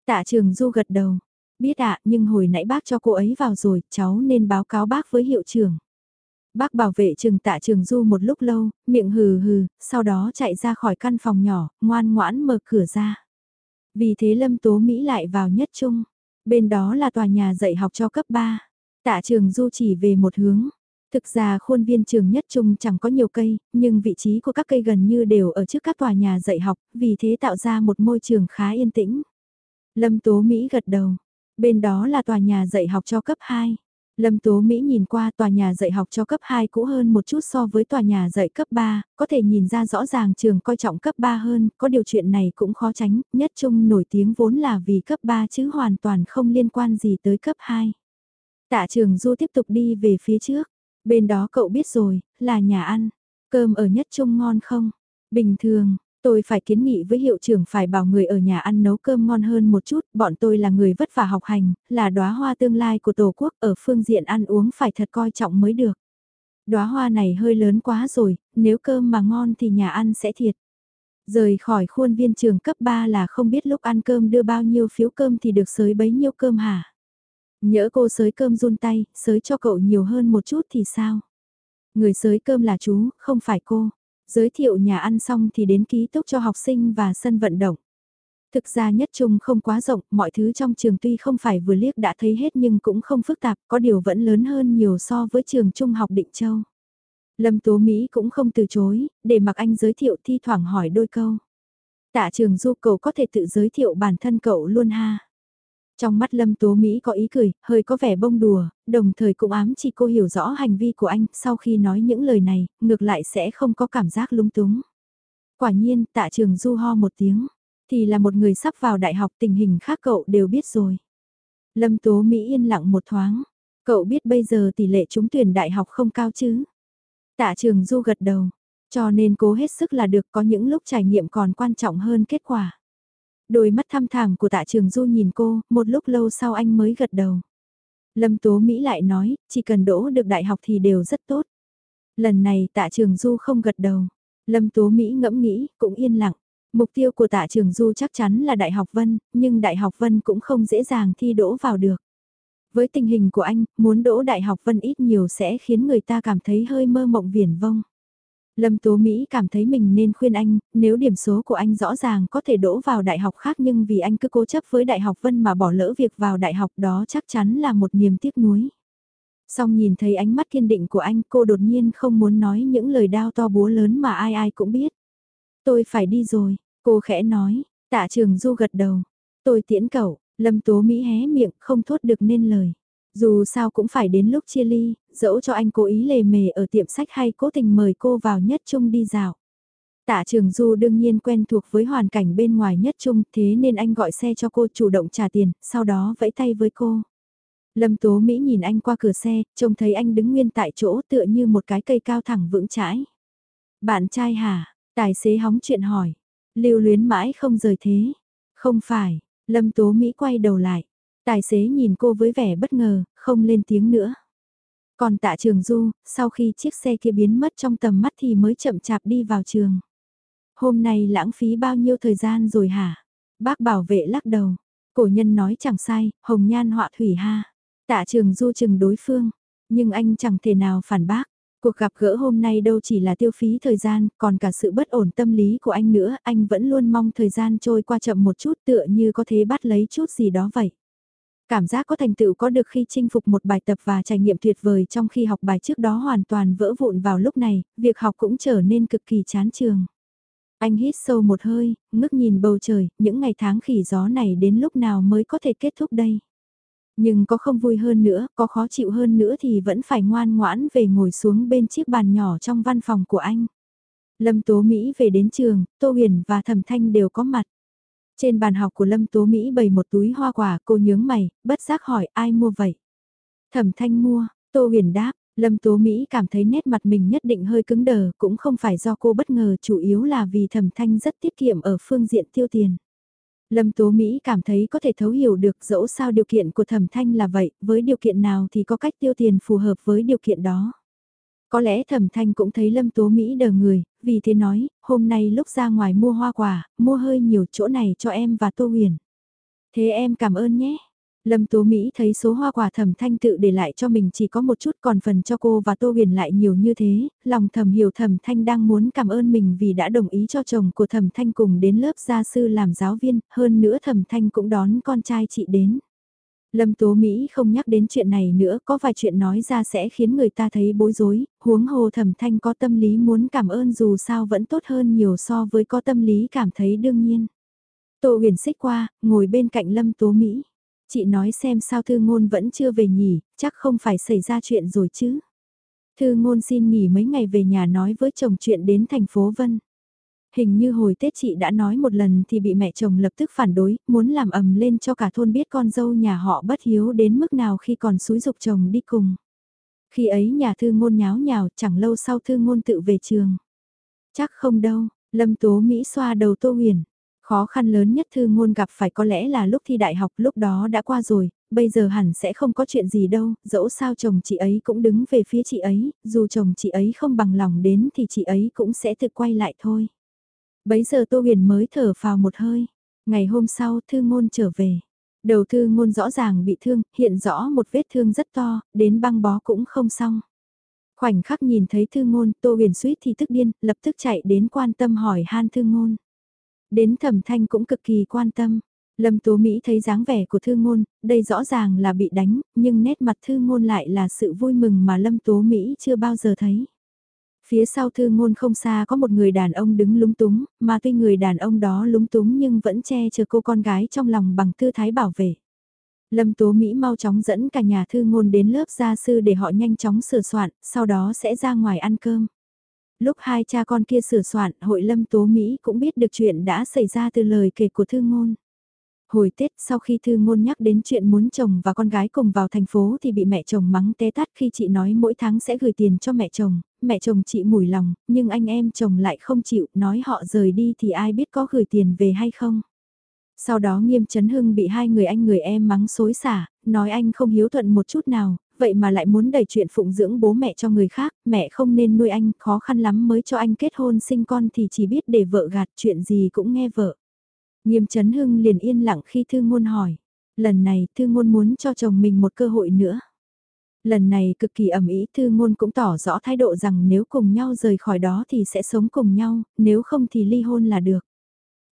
Tạ trường du gật đầu, biết ạ nhưng hồi nãy bác cho cô ấy vào rồi, cháu nên báo cáo bác với hiệu trưởng. Bác bảo vệ trường tạ trường du một lúc lâu, miệng hừ hừ, sau đó chạy ra khỏi căn phòng nhỏ, ngoan ngoãn mở cửa ra. Vì thế Lâm Tố Mỹ lại vào nhất trung. Bên đó là tòa nhà dạy học cho cấp 3. Tạ trường du chỉ về một hướng. Thực ra khuôn viên trường nhất trung chẳng có nhiều cây, nhưng vị trí của các cây gần như đều ở trước các tòa nhà dạy học, vì thế tạo ra một môi trường khá yên tĩnh. Lâm Tố Mỹ gật đầu. Bên đó là tòa nhà dạy học cho cấp 2. Lâm Tố Mỹ nhìn qua tòa nhà dạy học cho cấp 2 cũ hơn một chút so với tòa nhà dạy cấp 3, có thể nhìn ra rõ ràng trường coi trọng cấp 3 hơn, có điều chuyện này cũng khó tránh, nhất trung nổi tiếng vốn là vì cấp 3 chứ hoàn toàn không liên quan gì tới cấp 2. Tạ trường Du tiếp tục đi về phía trước, bên đó cậu biết rồi, là nhà ăn, cơm ở nhất trung ngon không? Bình thường, Tôi phải kiến nghị với hiệu trưởng phải bảo người ở nhà ăn nấu cơm ngon hơn một chút, bọn tôi là người vất vả học hành, là đóa hoa tương lai của Tổ quốc ở phương diện ăn uống phải thật coi trọng mới được. Đóa hoa này hơi lớn quá rồi, nếu cơm mà ngon thì nhà ăn sẽ thiệt. Rời khỏi khuôn viên trường cấp 3 là không biết lúc ăn cơm đưa bao nhiêu phiếu cơm thì được sới bấy nhiêu cơm hả? Nhỡ cô sới cơm run tay, sới cho cậu nhiều hơn một chút thì sao? Người sới cơm là chú, không phải cô. Giới thiệu nhà ăn xong thì đến ký túc cho học sinh và sân vận động. Thực ra nhất trung không quá rộng, mọi thứ trong trường tuy không phải vừa liếc đã thấy hết nhưng cũng không phức tạp, có điều vẫn lớn hơn nhiều so với trường trung học Định Châu. Lâm Tố Mỹ cũng không từ chối, để mặc anh giới thiệu thi thoảng hỏi đôi câu. Tạ trường du cậu có thể tự giới thiệu bản thân cậu luôn ha. Trong mắt Lâm Tố Mỹ có ý cười, hơi có vẻ bông đùa, đồng thời cũng ám chỉ cô hiểu rõ hành vi của anh, sau khi nói những lời này, ngược lại sẽ không có cảm giác lung túng. Quả nhiên, tạ trường du ho một tiếng, thì là một người sắp vào đại học tình hình khác cậu đều biết rồi. Lâm Tố Mỹ yên lặng một thoáng, cậu biết bây giờ tỷ lệ trúng tuyển đại học không cao chứ. Tạ trường du gật đầu, cho nên cố hết sức là được có những lúc trải nghiệm còn quan trọng hơn kết quả. Đôi mắt thăm thẳm của tạ trường du nhìn cô, một lúc lâu sau anh mới gật đầu. Lâm Tố Mỹ lại nói, chỉ cần đỗ được đại học thì đều rất tốt. Lần này tạ trường du không gật đầu. Lâm Tố Mỹ ngẫm nghĩ, cũng yên lặng. Mục tiêu của tạ trường du chắc chắn là Đại học Vân, nhưng Đại học Vân cũng không dễ dàng thi đỗ vào được. Với tình hình của anh, muốn đỗ Đại học Vân ít nhiều sẽ khiến người ta cảm thấy hơi mơ mộng viển vông. Lâm Tố Mỹ cảm thấy mình nên khuyên anh, nếu điểm số của anh rõ ràng có thể đỗ vào đại học khác nhưng vì anh cứ cố chấp với đại học Vân mà bỏ lỡ việc vào đại học đó chắc chắn là một niềm tiếc nuối. Song nhìn thấy ánh mắt kiên định của anh cô đột nhiên không muốn nói những lời đao to búa lớn mà ai ai cũng biết. Tôi phải đi rồi, cô khẽ nói, tạ trường du gật đầu. Tôi tiễn cậu, Lâm Tố Mỹ hé miệng không thốt được nên lời. Dù sao cũng phải đến lúc chia ly, dẫu cho anh cố ý lề mề ở tiệm sách hay cố tình mời cô vào nhất trung đi dạo. Tạ Trường Du đương nhiên quen thuộc với hoàn cảnh bên ngoài nhất trung thế nên anh gọi xe cho cô chủ động trả tiền, sau đó vẫy tay với cô. Lâm Tố Mỹ nhìn anh qua cửa xe, trông thấy anh đứng nguyên tại chỗ tựa như một cái cây cao thẳng vững chãi. Bạn trai hả? Tài xế hóng chuyện hỏi. Lưu luyến mãi không rời thế. Không phải, Lâm Tố Mỹ quay đầu lại. Tài xế nhìn cô với vẻ bất ngờ, không lên tiếng nữa. Còn tạ trường du, sau khi chiếc xe kia biến mất trong tầm mắt thì mới chậm chạp đi vào trường. Hôm nay lãng phí bao nhiêu thời gian rồi hả? Bác bảo vệ lắc đầu. Cổ nhân nói chẳng sai, hồng nhan họa thủy ha. Tạ trường du chừng đối phương, nhưng anh chẳng thể nào phản bác. Cuộc gặp gỡ hôm nay đâu chỉ là tiêu phí thời gian, còn cả sự bất ổn tâm lý của anh nữa, anh vẫn luôn mong thời gian trôi qua chậm một chút tựa như có thể bắt lấy chút gì đó vậy. Cảm giác có thành tựu có được khi chinh phục một bài tập và trải nghiệm tuyệt vời trong khi học bài trước đó hoàn toàn vỡ vụn vào lúc này, việc học cũng trở nên cực kỳ chán trường. Anh hít sâu một hơi, ngước nhìn bầu trời, những ngày tháng khỉ gió này đến lúc nào mới có thể kết thúc đây. Nhưng có không vui hơn nữa, có khó chịu hơn nữa thì vẫn phải ngoan ngoãn về ngồi xuống bên chiếc bàn nhỏ trong văn phòng của anh. Lâm Tố Mỹ về đến trường, Tô Huyền và Thẩm Thanh đều có mặt. Trên bàn học của Lâm Tố Mỹ bày một túi hoa quả, cô nhướng mày, bất giác hỏi ai mua vậy? Thẩm Thanh mua, Tô Huyền đáp, Lâm Tố Mỹ cảm thấy nét mặt mình nhất định hơi cứng đờ, cũng không phải do cô bất ngờ, chủ yếu là vì Thẩm Thanh rất tiết kiệm ở phương diện tiêu tiền. Lâm Tố Mỹ cảm thấy có thể thấu hiểu được dẫu sao điều kiện của Thẩm Thanh là vậy, với điều kiện nào thì có cách tiêu tiền phù hợp với điều kiện đó. Có lẽ Thẩm Thanh cũng thấy Lâm Tố Mỹ đờ người, vì thế nói, hôm nay lúc ra ngoài mua hoa quả, mua hơi nhiều chỗ này cho em và Tô Huyền. Thế em cảm ơn nhé. Lâm Tố Mỹ thấy số hoa quả thẩm thanh tự để lại cho mình chỉ có một chút còn phần cho cô và Tô Huyền lại nhiều như thế, lòng thầm hiểu thẩm thanh đang muốn cảm ơn mình vì đã đồng ý cho chồng của thẩm thanh cùng đến lớp gia sư làm giáo viên, hơn nữa thẩm thanh cũng đón con trai chị đến. Lâm Tố Mỹ không nhắc đến chuyện này nữa, có vài chuyện nói ra sẽ khiến người ta thấy bối rối, huống hồ thẩm thanh có tâm lý muốn cảm ơn dù sao vẫn tốt hơn nhiều so với có tâm lý cảm thấy đương nhiên. Tô huyền xích qua, ngồi bên cạnh Lâm Tố Mỹ. Chị nói xem sao thư ngôn vẫn chưa về nhỉ, chắc không phải xảy ra chuyện rồi chứ. Thư ngôn xin nghỉ mấy ngày về nhà nói với chồng chuyện đến thành phố Vân. Hình như hồi Tết chị đã nói một lần thì bị mẹ chồng lập tức phản đối, muốn làm ầm lên cho cả thôn biết con dâu nhà họ bất hiếu đến mức nào khi còn xúi dục chồng đi cùng. Khi ấy nhà thư ngôn nháo nhào chẳng lâu sau thư ngôn tự về trường. Chắc không đâu, Lâm Tố Mỹ xoa đầu Tô Huyền. Khó khăn lớn nhất thư ngôn gặp phải có lẽ là lúc thi đại học lúc đó đã qua rồi, bây giờ hẳn sẽ không có chuyện gì đâu, dẫu sao chồng chị ấy cũng đứng về phía chị ấy, dù chồng chị ấy không bằng lòng đến thì chị ấy cũng sẽ tự quay lại thôi. Bấy giờ Tô Huyền mới thở vào một hơi. Ngày hôm sau thư ngôn trở về. Đầu thư ngôn rõ ràng bị thương, hiện rõ một vết thương rất to, đến băng bó cũng không xong. Khoảnh khắc nhìn thấy thư ngôn, Tô Huyền suýt thì tức điên, lập tức chạy đến quan tâm hỏi han thư ngôn. Đến thẩm thanh cũng cực kỳ quan tâm. Lâm Tố Mỹ thấy dáng vẻ của thư ngôn, đây rõ ràng là bị đánh, nhưng nét mặt thư ngôn lại là sự vui mừng mà Lâm Tố Mỹ chưa bao giờ thấy. Phía sau thư ngôn không xa có một người đàn ông đứng lúng túng, mà tuy người đàn ông đó lúng túng nhưng vẫn che chở cô con gái trong lòng bằng tư thái bảo vệ. Lâm Tố Mỹ mau chóng dẫn cả nhà thư ngôn đến lớp gia sư để họ nhanh chóng sửa soạn, sau đó sẽ ra ngoài ăn cơm. Lúc hai cha con kia sửa soạn, hội Lâm Tố Mỹ cũng biết được chuyện đã xảy ra từ lời kể của thư ngôn. Hồi Tết sau khi Thư Ngôn nhắc đến chuyện muốn chồng và con gái cùng vào thành phố thì bị mẹ chồng mắng té tát khi chị nói mỗi tháng sẽ gửi tiền cho mẹ chồng, mẹ chồng chị mủi lòng, nhưng anh em chồng lại không chịu, nói họ rời đi thì ai biết có gửi tiền về hay không. Sau đó nghiêm chấn hưng bị hai người anh người em mắng xối xả, nói anh không hiếu thuận một chút nào, vậy mà lại muốn đẩy chuyện phụng dưỡng bố mẹ cho người khác, mẹ không nên nuôi anh, khó khăn lắm mới cho anh kết hôn sinh con thì chỉ biết để vợ gạt chuyện gì cũng nghe vợ. Nghiêm chấn hưng liền yên lặng khi Thư Ngôn hỏi. Lần này Thư Ngôn muốn cho chồng mình một cơ hội nữa. Lần này cực kỳ ẩm ý thư ngôn cũng tỏ rõ thái độ rằng nếu cùng nhau rời khỏi đó thì sẽ sống cùng nhau, nếu không thì ly hôn là được.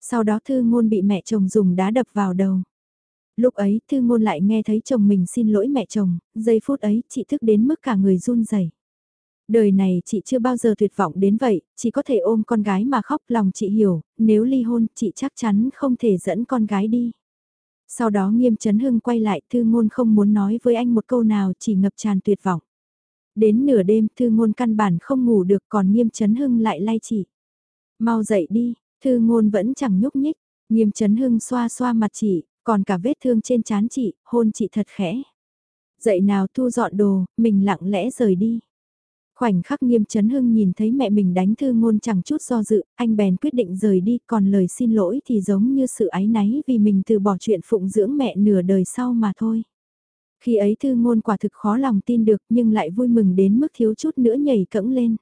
Sau đó thư ngôn bị mẹ chồng dùng đá đập vào đầu. Lúc ấy thư ngôn lại nghe thấy chồng mình xin lỗi mẹ chồng, giây phút ấy chị thức đến mức cả người run rẩy. Đời này chị chưa bao giờ tuyệt vọng đến vậy, chỉ có thể ôm con gái mà khóc lòng chị hiểu, nếu ly hôn chị chắc chắn không thể dẫn con gái đi. Sau đó nghiêm chấn hưng quay lại thư ngôn không muốn nói với anh một câu nào chỉ ngập tràn tuyệt vọng. Đến nửa đêm thư ngôn căn bản không ngủ được còn nghiêm chấn hưng lại lay chỉ Mau dậy đi, thư ngôn vẫn chẳng nhúc nhích, nghiêm chấn hưng xoa xoa mặt chị, còn cả vết thương trên trán chị, hôn chị thật khẽ. Dậy nào thu dọn đồ, mình lặng lẽ rời đi. Khoảnh khắc nghiêm chấn hưng nhìn thấy mẹ mình đánh thư ngôn chẳng chút do dự, anh bèn quyết định rời đi, còn lời xin lỗi thì giống như sự ái náy vì mình từ bỏ chuyện phụng dưỡng mẹ nửa đời sau mà thôi. Khi ấy thư ngôn quả thực khó lòng tin được nhưng lại vui mừng đến mức thiếu chút nữa nhảy cẫng lên.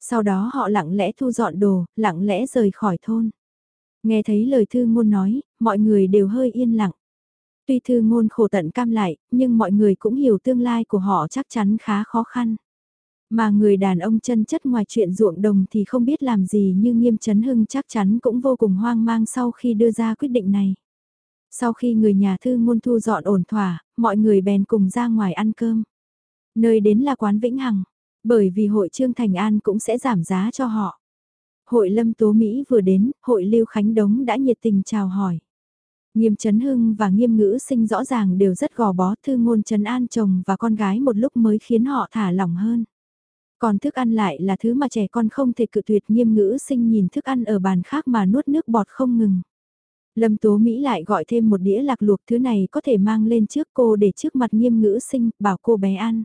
Sau đó họ lặng lẽ thu dọn đồ, lặng lẽ rời khỏi thôn. Nghe thấy lời thư ngôn nói, mọi người đều hơi yên lặng. Tuy thư ngôn khổ tận cam lại, nhưng mọi người cũng hiểu tương lai của họ chắc chắn khá khó khăn. Mà người đàn ông chân chất ngoài chuyện ruộng đồng thì không biết làm gì như nghiêm chấn hưng chắc chắn cũng vô cùng hoang mang sau khi đưa ra quyết định này. Sau khi người nhà thư ngôn thu dọn ổn thỏa, mọi người bèn cùng ra ngoài ăn cơm. Nơi đến là quán Vĩnh Hằng, bởi vì hội Trương Thành An cũng sẽ giảm giá cho họ. Hội Lâm Tố Mỹ vừa đến, hội Lưu Khánh Đống đã nhiệt tình chào hỏi. Nghiêm Trấn Hưng và Nghiêm Ngữ Sinh rõ ràng đều rất gò bó thư ngôn Trấn An chồng và con gái một lúc mới khiến họ thả lỏng hơn. Còn thức ăn lại là thứ mà trẻ con không thể cự tuyệt nghiêm ngữ sinh nhìn thức ăn ở bàn khác mà nuốt nước bọt không ngừng. Lâm Tố Mỹ lại gọi thêm một đĩa lạc luộc thứ này có thể mang lên trước cô để trước mặt nghiêm ngữ sinh, bảo cô bé ăn.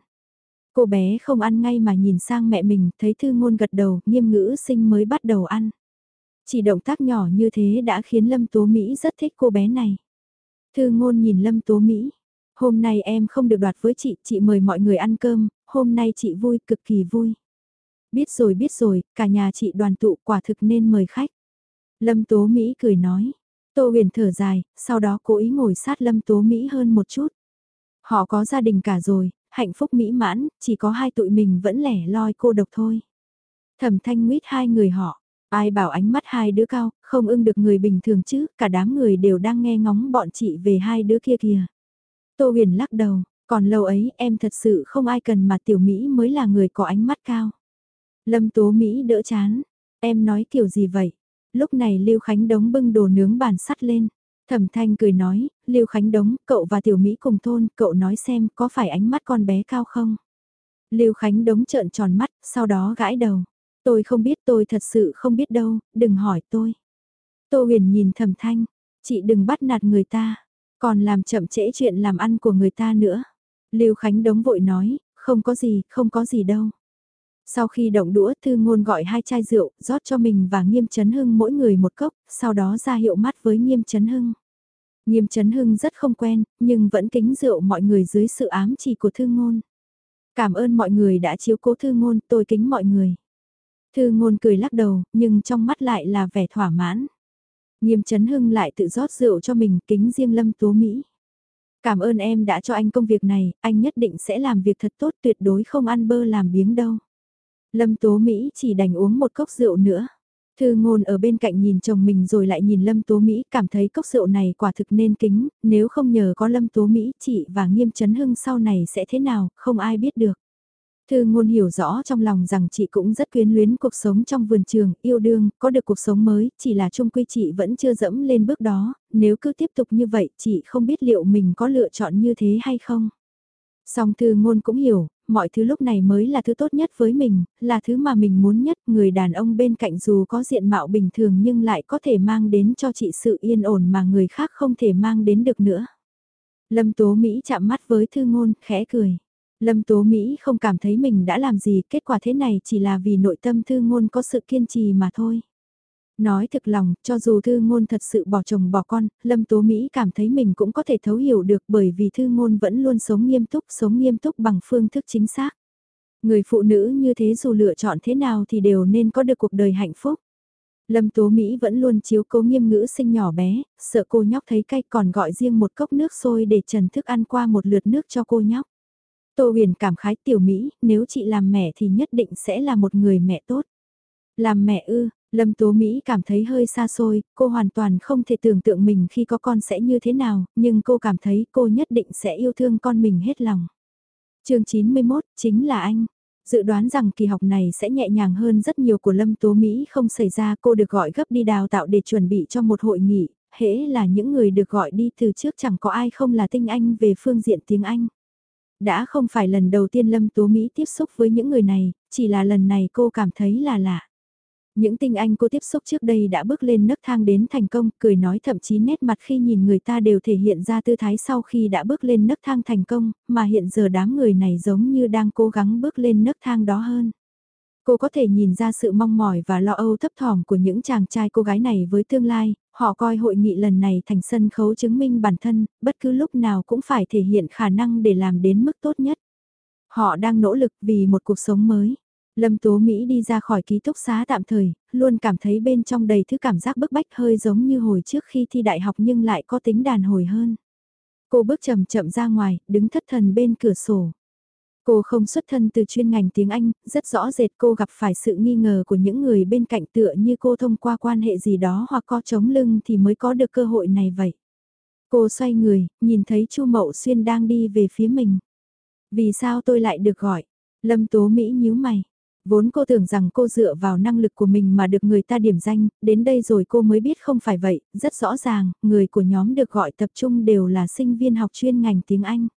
Cô bé không ăn ngay mà nhìn sang mẹ mình, thấy thư ngôn gật đầu, nghiêm ngữ sinh mới bắt đầu ăn. Chỉ động tác nhỏ như thế đã khiến Lâm Tố Mỹ rất thích cô bé này. Thư ngôn nhìn Lâm Tố Mỹ, hôm nay em không được đoạt với chị, chị mời mọi người ăn cơm, hôm nay chị vui, cực kỳ vui. Biết rồi biết rồi, cả nhà chị đoàn tụ quả thực nên mời khách. Lâm Tố Mỹ cười nói. Tô huyền thở dài, sau đó cố ý ngồi sát Lâm Tố Mỹ hơn một chút. Họ có gia đình cả rồi, hạnh phúc mỹ mãn, chỉ có hai tụi mình vẫn lẻ loi cô độc thôi. Thẩm thanh nguyết hai người họ, ai bảo ánh mắt hai đứa cao, không ưng được người bình thường chứ, cả đám người đều đang nghe ngóng bọn chị về hai đứa kia kìa. Tô huyền lắc đầu, còn lâu ấy em thật sự không ai cần mà tiểu Mỹ mới là người có ánh mắt cao. Lâm Tố Mỹ đỡ chán. Em nói kiểu gì vậy? Lúc này Lưu Khánh Đống bưng đồ nướng bàn sắt lên. Thẩm Thanh cười nói, Lưu Khánh Đống, cậu và Tiểu Mỹ cùng thôn, cậu nói xem có phải ánh mắt con bé cao không? Lưu Khánh Đống trợn tròn mắt, sau đó gãi đầu. Tôi không biết tôi thật sự không biết đâu, đừng hỏi tôi. Tô huyền nhìn Thẩm Thanh, chị đừng bắt nạt người ta, còn làm chậm trễ chuyện làm ăn của người ta nữa. Lưu Khánh đống vội nói, không có gì, không có gì đâu. Sau khi động đũa Thư Ngôn gọi hai chai rượu, rót cho mình và Nghiêm Trấn Hưng mỗi người một cốc, sau đó ra hiệu mắt với Nghiêm Trấn Hưng. Nghiêm Trấn Hưng rất không quen, nhưng vẫn kính rượu mọi người dưới sự ám chỉ của Thư Ngôn. Cảm ơn mọi người đã chiếu cố Thư Ngôn, tôi kính mọi người. Thư Ngôn cười lắc đầu, nhưng trong mắt lại là vẻ thỏa mãn. Nghiêm Trấn Hưng lại tự rót rượu cho mình kính riêng Lâm Tố Mỹ. Cảm ơn em đã cho anh công việc này, anh nhất định sẽ làm việc thật tốt tuyệt đối không ăn bơ làm biếng đâu. Lâm Tố Mỹ chỉ đành uống một cốc rượu nữa. Thư ngôn ở bên cạnh nhìn chồng mình rồi lại nhìn Lâm Tố Mỹ cảm thấy cốc rượu này quả thực nên kính, nếu không nhờ có Lâm Tố Mỹ chị và nghiêm chấn hưng sau này sẽ thế nào, không ai biết được. Thư ngôn hiểu rõ trong lòng rằng chị cũng rất quyến luyến cuộc sống trong vườn trường, yêu đương, có được cuộc sống mới, chỉ là chung quy chị vẫn chưa dẫm lên bước đó, nếu cứ tiếp tục như vậy chị không biết liệu mình có lựa chọn như thế hay không. Song thư ngôn cũng hiểu, mọi thứ lúc này mới là thứ tốt nhất với mình, là thứ mà mình muốn nhất, người đàn ông bên cạnh dù có diện mạo bình thường nhưng lại có thể mang đến cho chị sự yên ổn mà người khác không thể mang đến được nữa. Lâm Tố Mỹ chạm mắt với thư ngôn, khẽ cười. Lâm Tố Mỹ không cảm thấy mình đã làm gì, kết quả thế này chỉ là vì nội tâm thư ngôn có sự kiên trì mà thôi. Nói thực lòng, cho dù thư ngôn thật sự bỏ chồng bỏ con, Lâm Tố Mỹ cảm thấy mình cũng có thể thấu hiểu được bởi vì thư ngôn vẫn luôn sống nghiêm túc, sống nghiêm túc bằng phương thức chính xác. Người phụ nữ như thế dù lựa chọn thế nào thì đều nên có được cuộc đời hạnh phúc. Lâm Tố Mỹ vẫn luôn chiếu cố nghiêm ngữ sinh nhỏ bé, sợ cô nhóc thấy cay còn gọi riêng một cốc nước sôi để trần thức ăn qua một lượt nước cho cô nhóc. Tô huyền cảm khái tiểu Mỹ, nếu chị làm mẹ thì nhất định sẽ là một người mẹ tốt. Làm mẹ ư, Lâm Tố Mỹ cảm thấy hơi xa xôi, cô hoàn toàn không thể tưởng tượng mình khi có con sẽ như thế nào, nhưng cô cảm thấy cô nhất định sẽ yêu thương con mình hết lòng. chương 91, chính là anh. Dự đoán rằng kỳ học này sẽ nhẹ nhàng hơn rất nhiều của Lâm Tố Mỹ không xảy ra cô được gọi gấp đi đào tạo để chuẩn bị cho một hội nghị, hễ là những người được gọi đi từ trước chẳng có ai không là tinh anh về phương diện tiếng Anh. Đã không phải lần đầu tiên Lâm Tố Mỹ tiếp xúc với những người này, chỉ là lần này cô cảm thấy là lạ. Những tinh anh cô tiếp xúc trước đây đã bước lên nấc thang đến thành công, cười nói thậm chí nét mặt khi nhìn người ta đều thể hiện ra tư thái sau khi đã bước lên nấc thang thành công, mà hiện giờ đám người này giống như đang cố gắng bước lên nấc thang đó hơn. Cô có thể nhìn ra sự mong mỏi và lo âu thấp thỏm của những chàng trai cô gái này với tương lai, họ coi hội nghị lần này thành sân khấu chứng minh bản thân, bất cứ lúc nào cũng phải thể hiện khả năng để làm đến mức tốt nhất. Họ đang nỗ lực vì một cuộc sống mới. Lâm Tố Mỹ đi ra khỏi ký túc xá tạm thời, luôn cảm thấy bên trong đầy thứ cảm giác bức bách hơi giống như hồi trước khi thi đại học nhưng lại có tính đàn hồi hơn. Cô bước chậm chậm ra ngoài, đứng thất thần bên cửa sổ. Cô không xuất thân từ chuyên ngành tiếng Anh, rất rõ rệt cô gặp phải sự nghi ngờ của những người bên cạnh tựa như cô thông qua quan hệ gì đó hoặc có chống lưng thì mới có được cơ hội này vậy. Cô xoay người, nhìn thấy Chu Mậu Xuyên đang đi về phía mình. Vì sao tôi lại được gọi? Lâm Tố Mỹ nhíu mày. Vốn cô tưởng rằng cô dựa vào năng lực của mình mà được người ta điểm danh, đến đây rồi cô mới biết không phải vậy, rất rõ ràng, người của nhóm được gọi tập trung đều là sinh viên học chuyên ngành tiếng Anh.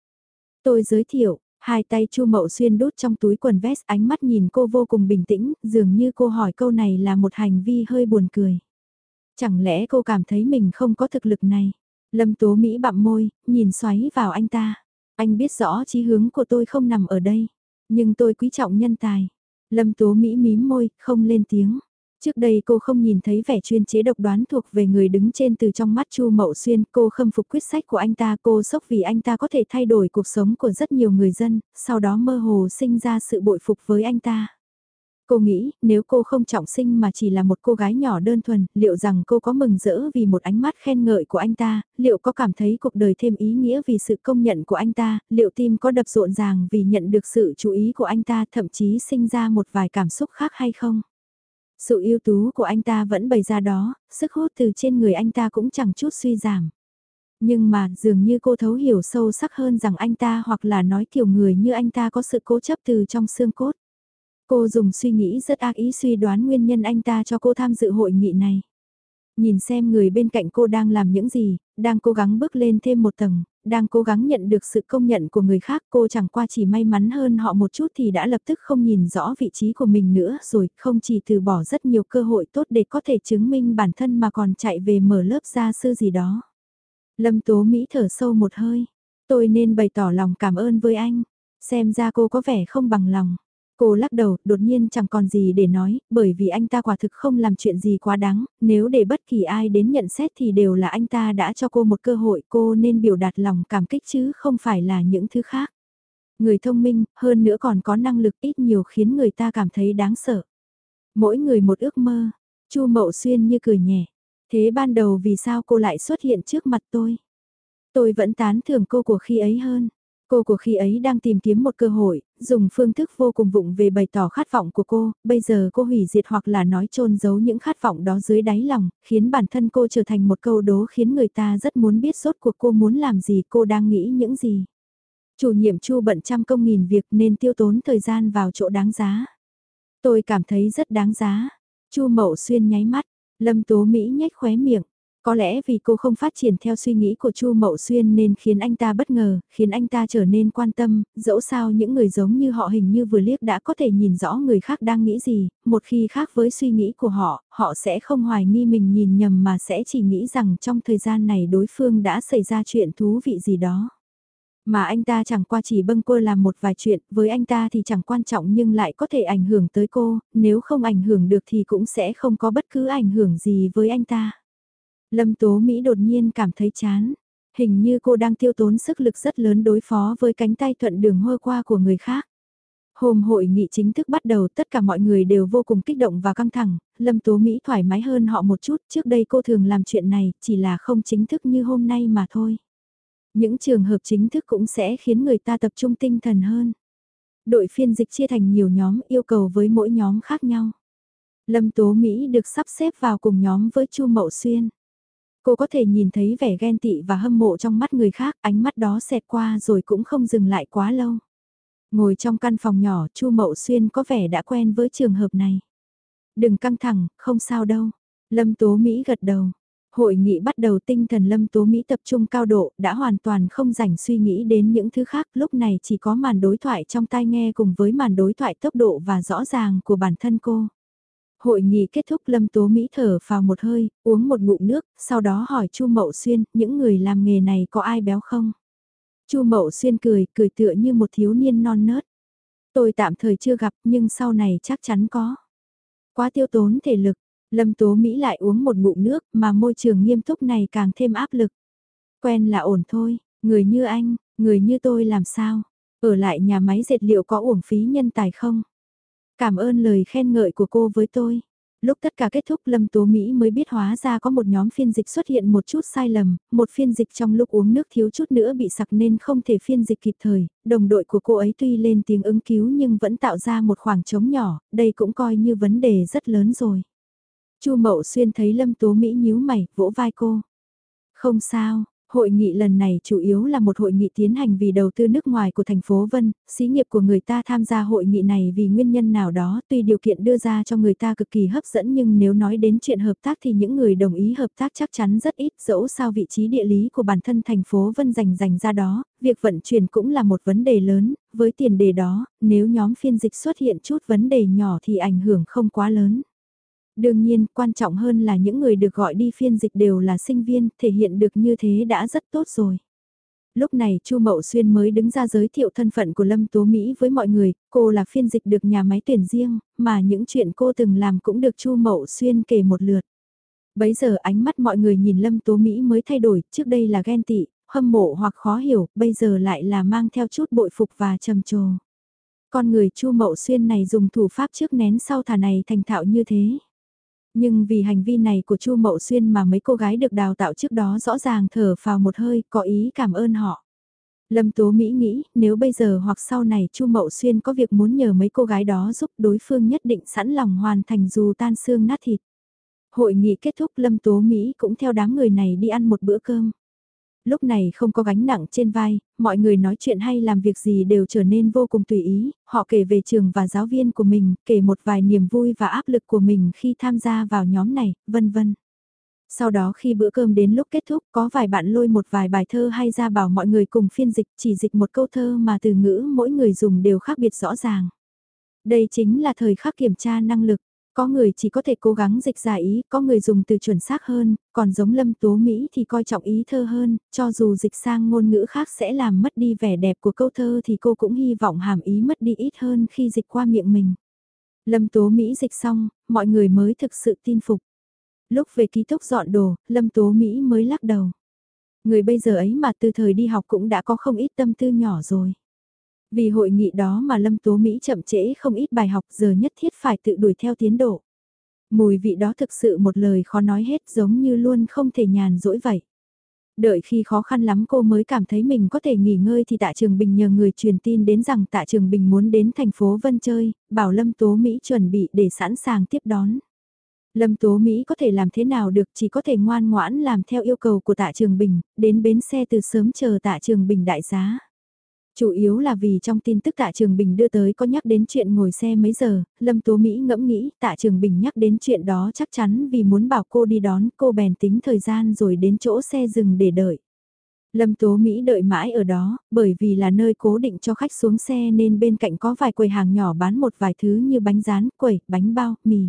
Tôi giới thiệu, hai tay Chu Mậu Xuyên đút trong túi quần vest ánh mắt nhìn cô vô cùng bình tĩnh, dường như cô hỏi câu này là một hành vi hơi buồn cười. Chẳng lẽ cô cảm thấy mình không có thực lực này? Lâm Tố Mỹ bặm môi, nhìn xoáy vào anh ta. Anh biết rõ chí hướng của tôi không nằm ở đây, nhưng tôi quý trọng nhân tài. Lâm Tố Mỹ mím môi, không lên tiếng. Trước đây cô không nhìn thấy vẻ chuyên chế độc đoán thuộc về người đứng trên từ trong mắt Chu Mậu Xuyên, cô khâm phục quyết sách của anh ta, cô sốc vì anh ta có thể thay đổi cuộc sống của rất nhiều người dân, sau đó mơ hồ sinh ra sự bội phục với anh ta. Cô nghĩ, nếu cô không trọng sinh mà chỉ là một cô gái nhỏ đơn thuần, liệu rằng cô có mừng rỡ vì một ánh mắt khen ngợi của anh ta, liệu có cảm thấy cuộc đời thêm ý nghĩa vì sự công nhận của anh ta, liệu tim có đập rộn ràng vì nhận được sự chú ý của anh ta, thậm chí sinh ra một vài cảm xúc khác hay không? Sự ưu tú của anh ta vẫn bày ra đó, sức hút từ trên người anh ta cũng chẳng chút suy giảm. Nhưng mà dường như cô thấu hiểu sâu sắc hơn rằng anh ta hoặc là nói kiểu người như anh ta có sự cố chấp từ trong xương cốt. Cô dùng suy nghĩ rất ác ý suy đoán nguyên nhân anh ta cho cô tham dự hội nghị này. Nhìn xem người bên cạnh cô đang làm những gì, đang cố gắng bước lên thêm một tầng, đang cố gắng nhận được sự công nhận của người khác cô chẳng qua chỉ may mắn hơn họ một chút thì đã lập tức không nhìn rõ vị trí của mình nữa rồi không chỉ từ bỏ rất nhiều cơ hội tốt để có thể chứng minh bản thân mà còn chạy về mở lớp gia sư gì đó. Lâm Tố Mỹ thở sâu một hơi, tôi nên bày tỏ lòng cảm ơn với anh, xem ra cô có vẻ không bằng lòng. Cô lắc đầu, đột nhiên chẳng còn gì để nói, bởi vì anh ta quả thực không làm chuyện gì quá đáng, nếu để bất kỳ ai đến nhận xét thì đều là anh ta đã cho cô một cơ hội cô nên biểu đạt lòng cảm kích chứ không phải là những thứ khác. Người thông minh, hơn nữa còn có năng lực ít nhiều khiến người ta cảm thấy đáng sợ. Mỗi người một ước mơ, Chu Mậu Xuyên như cười nhẹ. Thế ban đầu vì sao cô lại xuất hiện trước mặt tôi? Tôi vẫn tán thưởng cô của khi ấy hơn. Cô của khi ấy đang tìm kiếm một cơ hội, dùng phương thức vô cùng vụng về bày tỏ khát vọng của cô, bây giờ cô hủy diệt hoặc là nói trôn giấu những khát vọng đó dưới đáy lòng, khiến bản thân cô trở thành một câu đố khiến người ta rất muốn biết sốt cuộc cô muốn làm gì, cô đang nghĩ những gì. Chủ nhiệm Chu bận trăm công nghìn việc nên tiêu tốn thời gian vào chỗ đáng giá. Tôi cảm thấy rất đáng giá. Chu Mậu Xuyên nháy mắt, Lâm Tố Mỹ nhếch khóe miệng, có lẽ vì cô không phát triển theo suy nghĩ của Chu Mậu Xuyên nên khiến anh ta bất ngờ, khiến anh ta trở nên quan tâm, dẫu sao những người giống như họ hình như vừa liếc đã có thể nhìn rõ người khác đang nghĩ gì, một khi khác với suy nghĩ của họ, họ sẽ không hoài nghi mình nhìn nhầm mà sẽ chỉ nghĩ rằng trong thời gian này đối phương đã xảy ra chuyện thú vị gì đó. Mà anh ta chẳng qua chỉ bâng quơ làm một vài chuyện, với anh ta thì chẳng quan trọng nhưng lại có thể ảnh hưởng tới cô, nếu không ảnh hưởng được thì cũng sẽ không có bất cứ ảnh hưởng gì với anh ta. Lâm Tố Mỹ đột nhiên cảm thấy chán. Hình như cô đang tiêu tốn sức lực rất lớn đối phó với cánh tay thuận đường hôi qua của người khác. Hôm hội nghị chính thức bắt đầu tất cả mọi người đều vô cùng kích động và căng thẳng, Lâm Tố Mỹ thoải mái hơn họ một chút, trước đây cô thường làm chuyện này, chỉ là không chính thức như hôm nay mà thôi. Những trường hợp chính thức cũng sẽ khiến người ta tập trung tinh thần hơn. Đội phiên dịch chia thành nhiều nhóm yêu cầu với mỗi nhóm khác nhau. Lâm Tố Mỹ được sắp xếp vào cùng nhóm với Chu Mậu Xuyên. Cô có thể nhìn thấy vẻ ghen tị và hâm mộ trong mắt người khác, ánh mắt đó xẹt qua rồi cũng không dừng lại quá lâu. Ngồi trong căn phòng nhỏ, Chu Mậu Xuyên có vẻ đã quen với trường hợp này. Đừng căng thẳng, không sao đâu. Lâm Tố Mỹ gật đầu. Hội nghị bắt đầu tinh thần Lâm Tố Mỹ tập trung cao độ, đã hoàn toàn không rảnh suy nghĩ đến những thứ khác, lúc này chỉ có màn đối thoại trong tai nghe cùng với màn đối thoại tốc độ và rõ ràng của bản thân cô. Hội nghị kết thúc Lâm Tố Mỹ thở vào một hơi, uống một ngụm nước, sau đó hỏi Chu Mậu Xuyên, những người làm nghề này có ai béo không? Chu Mậu Xuyên cười, cười tựa như một thiếu niên non nớt. Tôi tạm thời chưa gặp nhưng sau này chắc chắn có. Quá tiêu tốn thể lực, Lâm Tố Mỹ lại uống một ngụm nước mà môi trường nghiêm túc này càng thêm áp lực. Quen là ổn thôi, người như anh, người như tôi làm sao? Ở lại nhà máy dệt liệu có uổng phí nhân tài không? Cảm ơn lời khen ngợi của cô với tôi. Lúc tất cả kết thúc Lâm Tố Mỹ mới biết hóa ra có một nhóm phiên dịch xuất hiện một chút sai lầm, một phiên dịch trong lúc uống nước thiếu chút nữa bị sặc nên không thể phiên dịch kịp thời, đồng đội của cô ấy tuy lên tiếng ứng cứu nhưng vẫn tạo ra một khoảng trống nhỏ, đây cũng coi như vấn đề rất lớn rồi. Chu Mậu Xuyên thấy Lâm Tố Mỹ nhíu mày, vỗ vai cô. Không sao, Hội nghị lần này chủ yếu là một hội nghị tiến hành vì đầu tư nước ngoài của thành phố Vân, xí nghiệp của người ta tham gia hội nghị này vì nguyên nhân nào đó tuy điều kiện đưa ra cho người ta cực kỳ hấp dẫn nhưng nếu nói đến chuyện hợp tác thì những người đồng ý hợp tác chắc chắn rất ít dẫu sao vị trí địa lý của bản thân thành phố Vân dành dành ra đó, việc vận chuyển cũng là một vấn đề lớn, với tiền đề đó, nếu nhóm phiên dịch xuất hiện chút vấn đề nhỏ thì ảnh hưởng không quá lớn. Đương nhiên, quan trọng hơn là những người được gọi đi phiên dịch đều là sinh viên, thể hiện được như thế đã rất tốt rồi. Lúc này Chu Mậu Xuyên mới đứng ra giới thiệu thân phận của Lâm Tố Mỹ với mọi người, cô là phiên dịch được nhà máy tuyển riêng, mà những chuyện cô từng làm cũng được Chu Mậu Xuyên kể một lượt. Bấy giờ ánh mắt mọi người nhìn Lâm Tố Mỹ mới thay đổi, trước đây là ghen tị, hâm mộ hoặc khó hiểu, bây giờ lại là mang theo chút bội phục và trầm trồ. Con người Chu Mậu Xuyên này dùng thủ pháp trước nén sau thả này thành thạo như thế. Nhưng vì hành vi này của Chu Mậu Xuyên mà mấy cô gái được đào tạo trước đó rõ ràng thở vào một hơi, có ý cảm ơn họ. Lâm Tố Mỹ nghĩ, nếu bây giờ hoặc sau này Chu Mậu Xuyên có việc muốn nhờ mấy cô gái đó giúp đối phương nhất định sẵn lòng hoàn thành dù tan xương nát thịt. Hội nghị kết thúc Lâm Tố Mỹ cũng theo đám người này đi ăn một bữa cơm. Lúc này không có gánh nặng trên vai, mọi người nói chuyện hay làm việc gì đều trở nên vô cùng tùy ý, họ kể về trường và giáo viên của mình, kể một vài niềm vui và áp lực của mình khi tham gia vào nhóm này, vân vân. Sau đó khi bữa cơm đến lúc kết thúc có vài bạn lôi một vài bài thơ hay ra bảo mọi người cùng phiên dịch chỉ dịch một câu thơ mà từ ngữ mỗi người dùng đều khác biệt rõ ràng. Đây chính là thời khắc kiểm tra năng lực. Có người chỉ có thể cố gắng dịch giải ý, có người dùng từ chuẩn xác hơn, còn giống lâm tố Mỹ thì coi trọng ý thơ hơn, cho dù dịch sang ngôn ngữ khác sẽ làm mất đi vẻ đẹp của câu thơ thì cô cũng hy vọng hàm ý mất đi ít hơn khi dịch qua miệng mình. Lâm tố Mỹ dịch xong, mọi người mới thực sự tin phục. Lúc về ký túc dọn đồ, Lâm tố Mỹ mới lắc đầu. Người bây giờ ấy mà từ thời đi học cũng đã có không ít tâm tư nhỏ rồi. Vì hội nghị đó mà Lâm Tố Mỹ chậm trễ không ít bài học giờ nhất thiết phải tự đuổi theo tiến độ. Mùi vị đó thực sự một lời khó nói hết giống như luôn không thể nhàn rỗi vậy. Đợi khi khó khăn lắm cô mới cảm thấy mình có thể nghỉ ngơi thì tạ trường Bình nhờ người truyền tin đến rằng tạ trường Bình muốn đến thành phố Vân chơi, bảo Lâm Tố Mỹ chuẩn bị để sẵn sàng tiếp đón. Lâm Tố Mỹ có thể làm thế nào được chỉ có thể ngoan ngoãn làm theo yêu cầu của tạ trường Bình, đến bến xe từ sớm chờ tạ trường Bình đại giá. Chủ yếu là vì trong tin tức tạ Trường Bình đưa tới có nhắc đến chuyện ngồi xe mấy giờ, Lâm Tố Mỹ ngẫm nghĩ tạ Trường Bình nhắc đến chuyện đó chắc chắn vì muốn bảo cô đi đón cô bèn tính thời gian rồi đến chỗ xe dừng để đợi. Lâm Tố Mỹ đợi mãi ở đó, bởi vì là nơi cố định cho khách xuống xe nên bên cạnh có vài quầy hàng nhỏ bán một vài thứ như bánh rán, quẩy, bánh bao, mì.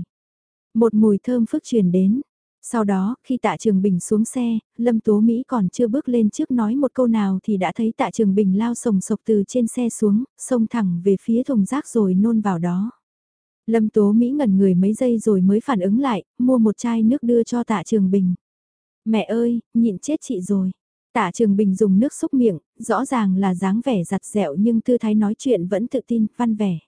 Một mùi thơm phức truyền đến, sau đó, khi tạ trường bình xuống xe, Lâm Tố Mỹ còn chưa bước lên trước nói một câu nào thì đã thấy tạ trường bình lao sồng sộc từ trên xe xuống, xông thẳng về phía thùng rác rồi nôn vào đó. Lâm Tố Mỹ ngẩn người mấy giây rồi mới phản ứng lại, mua một chai nước đưa cho tạ trường bình. Mẹ ơi, nhịn chết chị rồi. Tạ Trường Bình dùng nước xúc miệng, rõ ràng là dáng vẻ giặt dẹo nhưng tư thái nói chuyện vẫn tự tin, văn vẻ.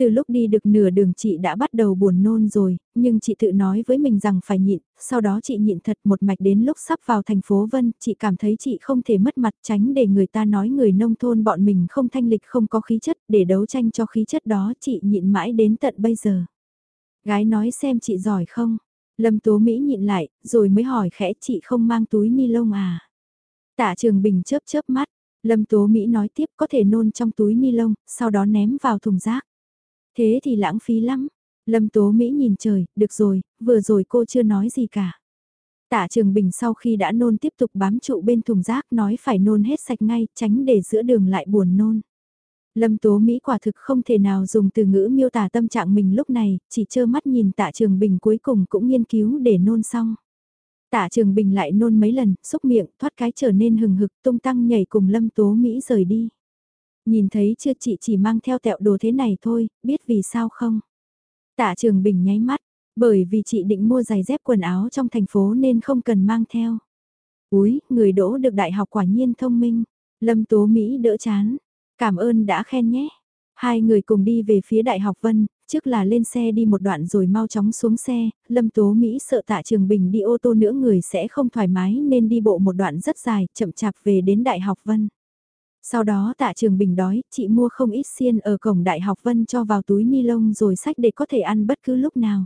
Từ lúc đi được nửa đường chị đã bắt đầu buồn nôn rồi, nhưng chị tự nói với mình rằng phải nhịn, sau đó chị nhịn thật một mạch đến lúc sắp vào thành phố Vân, chị cảm thấy chị không thể mất mặt tránh để người ta nói người nông thôn bọn mình không thanh lịch không có khí chất, để đấu tranh cho khí chất đó chị nhịn mãi đến tận bây giờ. Gái nói xem chị giỏi không? Lâm Tố Mỹ nhịn lại, rồi mới hỏi khẽ chị không mang túi ni lông à? Tạ Trường Bình chớp chớp mắt, Lâm Tố Mỹ nói tiếp có thể nôn trong túi ni lông, sau đó ném vào thùng rác. Thế thì lãng phí lắm. Lâm Tố Mỹ nhìn trời, được rồi, vừa rồi cô chưa nói gì cả. Tạ Trường Bình sau khi đã nôn tiếp tục bám trụ bên thùng rác nói phải nôn hết sạch ngay, tránh để giữa đường lại buồn nôn. Lâm Tố Mỹ quả thực không thể nào dùng từ ngữ miêu tả tâm trạng mình lúc này, chỉ trơ mắt nhìn Tạ Trường Bình cuối cùng cũng nghiên cứu để nôn xong. Tạ Trường Bình lại nôn mấy lần, xúc miệng, thoát cái trở nên hừng hực, tung tăng nhảy cùng Lâm Tố Mỹ rời đi. Nhìn thấy chưa chị chỉ mang theo tẹo đồ thế này thôi, biết vì sao không? Tạ Trường Bình nháy mắt, bởi vì chị định mua giày dép quần áo trong thành phố nên không cần mang theo. Úi, người đỗ được đại học quả nhiên thông minh. Lâm Tố Mỹ đỡ chán. Cảm ơn đã khen nhé. Hai người cùng đi về phía Đại học Vân, trước là lên xe đi một đoạn rồi mau chóng xuống xe, Lâm Tố Mỹ sợ tạ Trường Bình đi ô tô nữa người sẽ không thoải mái nên đi bộ một đoạn rất dài, chậm chạp về đến Đại học Vân. Sau đó tạ Trường Bình đói, chị mua không ít xiên ở cổng Đại học Vân cho vào túi ni lông rồi sách để có thể ăn bất cứ lúc nào.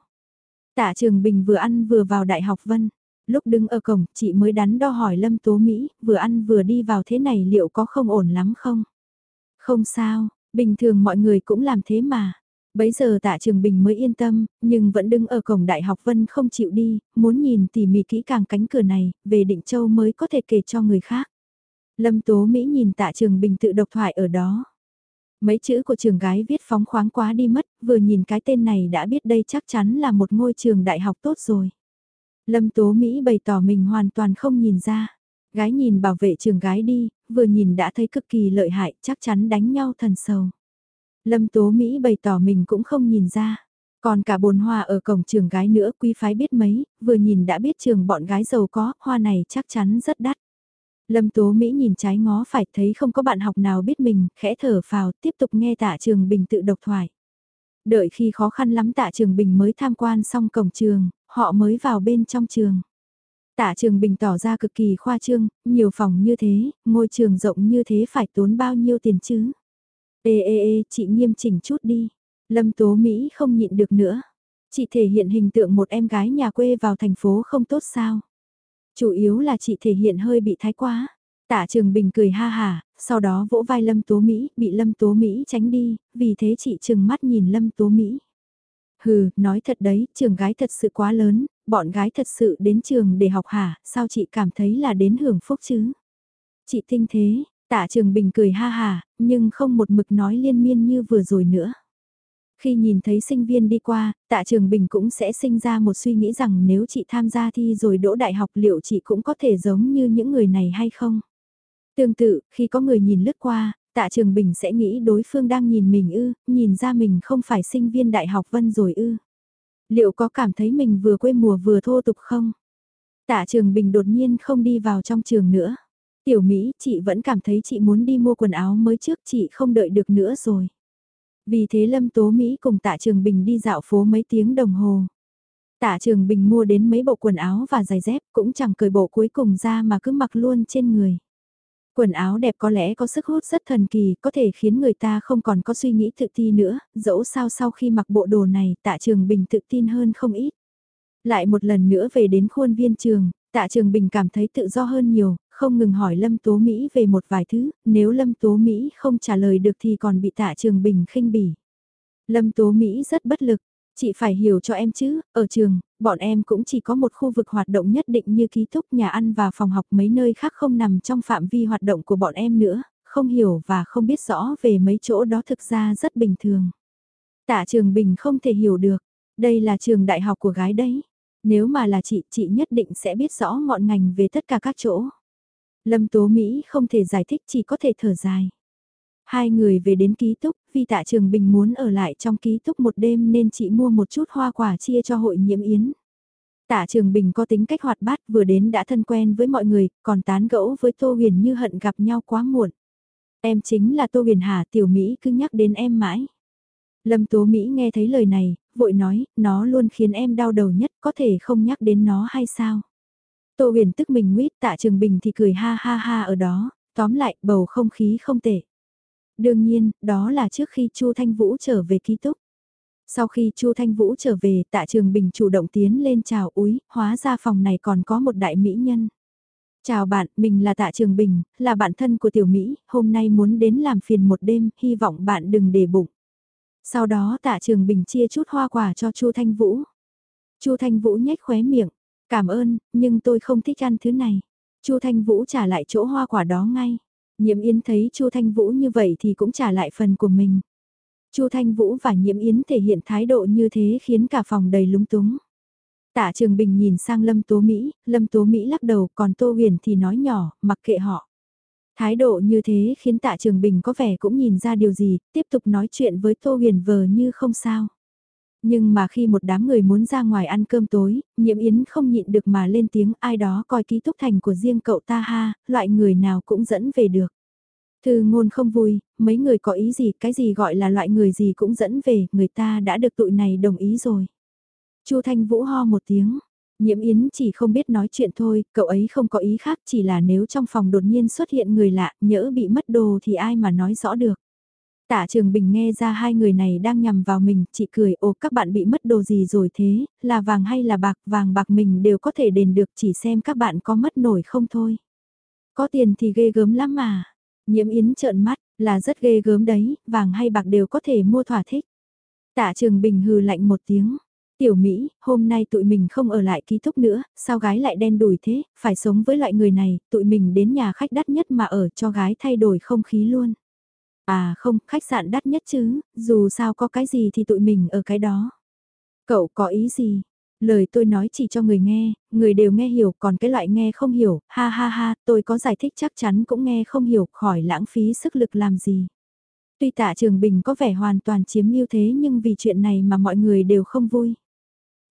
Tạ Trường Bình vừa ăn vừa vào Đại học Vân. Lúc đứng ở cổng, chị mới đắn đo hỏi Lâm Tố Mỹ, vừa ăn vừa đi vào thế này liệu có không ổn lắm không? Không sao, bình thường mọi người cũng làm thế mà. Bấy giờ tạ trường bình mới yên tâm, nhưng vẫn đứng ở cổng đại học Vân không chịu đi, muốn nhìn tỉ mỉ kỹ càng cánh cửa này, về định châu mới có thể kể cho người khác. Lâm Tố Mỹ nhìn tạ trường bình tự độc thoại ở đó. Mấy chữ của trường gái viết phóng khoáng quá đi mất, vừa nhìn cái tên này đã biết đây chắc chắn là một ngôi trường đại học tốt rồi. Lâm Tố Mỹ bày tỏ mình hoàn toàn không nhìn ra. Gái nhìn bảo vệ trường gái đi, vừa nhìn đã thấy cực kỳ lợi hại, chắc chắn đánh nhau thần sầu. Lâm Tố Mỹ bày tỏ mình cũng không nhìn ra. Còn cả bồn hoa ở cổng trường gái nữa quý phái biết mấy, vừa nhìn đã biết trường bọn gái giàu có, hoa này chắc chắn rất đắt. Lâm Tố Mỹ nhìn trái ngó phải thấy không có bạn học nào biết mình, khẽ thở phào, tiếp tục nghe tạ trường bình tự độc thoại. Đợi khi khó khăn lắm tạ trường bình mới tham quan xong cổng trường, họ mới vào bên trong trường. Tạ Trường Bình tỏ ra cực kỳ khoa trương, nhiều phòng như thế, ngôi trường rộng như thế phải tốn bao nhiêu tiền chứ? Ê ê ê, chị nghiêm chỉnh chút đi. Lâm Tố Mỹ không nhịn được nữa. Chị thể hiện hình tượng một em gái nhà quê vào thành phố không tốt sao? Chủ yếu là chị thể hiện hơi bị thái quá. Tạ Trường Bình cười ha hà, sau đó vỗ vai Lâm Tố Mỹ, bị Lâm Tố Mỹ tránh đi, vì thế chị trừng mắt nhìn Lâm Tố Mỹ. Hừ, nói thật đấy, trường gái thật sự quá lớn, bọn gái thật sự đến trường để học hả, sao chị cảm thấy là đến hưởng phúc chứ? Chị tinh thế, tạ trường bình cười ha hà, nhưng không một mực nói liên miên như vừa rồi nữa. Khi nhìn thấy sinh viên đi qua, tạ trường bình cũng sẽ sinh ra một suy nghĩ rằng nếu chị tham gia thi rồi đỗ đại học liệu chị cũng có thể giống như những người này hay không? Tương tự, khi có người nhìn lướt qua, tạ trường bình sẽ nghĩ đối phương đang nhìn mình ư, nhìn ra mình không phải sinh viên đại học vân rồi ư. Liệu có cảm thấy mình vừa quê mùa vừa thô tục không? Tạ Trường Bình đột nhiên không đi vào trong trường nữa. Tiểu Mỹ, chị vẫn cảm thấy chị muốn đi mua quần áo mới trước chị không đợi được nữa rồi. Vì thế Lâm Tố Mỹ cùng Tạ Trường Bình đi dạo phố mấy tiếng đồng hồ. Tạ Trường Bình mua đến mấy bộ quần áo và giày dép cũng chẳng cởi bộ cuối cùng ra mà cứ mặc luôn trên người. Quần áo đẹp có lẽ có sức hút rất thần kỳ, có thể khiến người ta không còn có suy nghĩ tự ti nữa, dẫu sao sau khi mặc bộ đồ này tạ trường bình tự tin hơn không ít. Lại một lần nữa về đến khuôn viên trường, tạ trường bình cảm thấy tự do hơn nhiều, không ngừng hỏi Lâm Tố Mỹ về một vài thứ, nếu Lâm Tố Mỹ không trả lời được thì còn bị tạ trường bình khinh bỉ. Lâm Tố Mỹ rất bất lực, Chị phải hiểu cho em chứ, ở trường, bọn em cũng chỉ có một khu vực hoạt động nhất định như ký túc nhà ăn và phòng học mấy nơi khác không nằm trong phạm vi hoạt động của bọn em nữa, không hiểu và không biết rõ về mấy chỗ đó thực ra rất bình thường. Tạ trường bình không thể hiểu được, đây là trường đại học của gái đấy. Nếu mà là chị, chị nhất định sẽ biết rõ ngọn ngành về tất cả các chỗ. Lâm Tố Mỹ không thể giải thích chỉ có thể thở dài. Hai người về đến ký túc, vì tạ trường bình muốn ở lại trong ký túc một đêm nên chị mua một chút hoa quả chia cho hội nhiễm yến. Tạ Trường Bình có tính cách hoạt bát vừa đến đã thân quen với mọi người, còn tán gẫu với Tô Huyền như hận gặp nhau quá muộn. Em chính là Tô Huyền Hà tiểu Mỹ cứ nhắc đến em mãi. Lâm Tố Mỹ nghe thấy lời này, vội nói, nó luôn khiến em đau đầu nhất, có thể không nhắc đến nó hay sao? Tô huyền tức mình nguyết tạ trường bình thì cười ha ha ha ở đó, tóm lại bầu không khí không tệ. Đương nhiên, đó là trước khi Chu Thanh Vũ trở về ký túc. Sau khi Chu Thanh Vũ trở về, Tạ Trường Bình chủ động tiến lên chào úi, hóa ra phòng này còn có một đại mỹ nhân. Chào bạn, mình là Tạ Trường Bình, là bạn thân của Tiểu Mỹ, hôm nay muốn đến làm phiền một đêm, hy vọng bạn đừng để bụng. Sau đó Tạ Trường Bình chia chút hoa quả cho Chu Thanh Vũ. Chu Thanh Vũ nhếch khóe miệng, cảm ơn, nhưng tôi không thích ăn thứ này. Chu Thanh Vũ trả lại chỗ hoa quả đó ngay. Nhiễm Yến thấy Chu Thanh Vũ như vậy thì cũng trả lại phần của mình. Chu Thanh Vũ và Nhiễm Yến thể hiện thái độ như thế khiến cả phòng đầy lúng túng. Tạ Trường Bình nhìn sang Lâm Tố Mỹ, Lâm Tố Mỹ lắc đầu còn Tô Huyền thì nói nhỏ, mặc kệ họ. Thái độ như thế khiến Tạ Trường Bình có vẻ cũng nhìn ra điều gì, tiếp tục nói chuyện với Tô Huyền vờ như không sao. Nhưng mà khi một đám người muốn ra ngoài ăn cơm tối, Nhiễm Yến không nhịn được mà lên tiếng ai đó coi ký túc thành của riêng cậu ta ha, loại người nào cũng dẫn về được. Thư ngôn không vui, mấy người có ý gì, cái gì gọi là loại người gì cũng dẫn về, người ta đã được tụi này đồng ý rồi. Chu Thanh Vũ ho một tiếng, Nhiễm Yến chỉ không biết nói chuyện thôi, cậu ấy không có ý khác chỉ là nếu trong phòng đột nhiên xuất hiện người lạ, nhỡ bị mất đồ thì ai mà nói rõ được. Tạ Trường Bình nghe ra hai người này đang nhằm vào mình, chị cười, ồ các bạn bị mất đồ gì rồi thế, là vàng hay là bạc, vàng bạc mình đều có thể đền được chỉ xem các bạn có mất nổi không thôi. Có tiền thì ghê gớm lắm mà. Nhiễm Yến trợn mắt, là rất ghê gớm đấy, vàng hay bạc đều có thể mua thỏa thích. Tạ Trường Bình hừ lạnh một tiếng. Tiểu Mỹ, hôm nay tụi mình không ở lại ký túc nữa, sao gái lại đen đủi thế, phải sống với loại người này, tụi mình đến nhà khách đắt nhất mà ở cho gái thay đổi không khí luôn. À không, khách sạn đắt nhất chứ, dù sao có cái gì thì tụi mình ở cái đó. Cậu có ý gì? Lời tôi nói chỉ cho người nghe, người đều nghe hiểu, còn cái loại nghe không hiểu, ha ha ha, tôi có giải thích chắc chắn cũng nghe không hiểu, khỏi lãng phí sức lực làm gì. Tuy tạ Trường Bình có vẻ hoàn toàn chiếm ưu thế nhưng vì chuyện này mà mọi người đều không vui.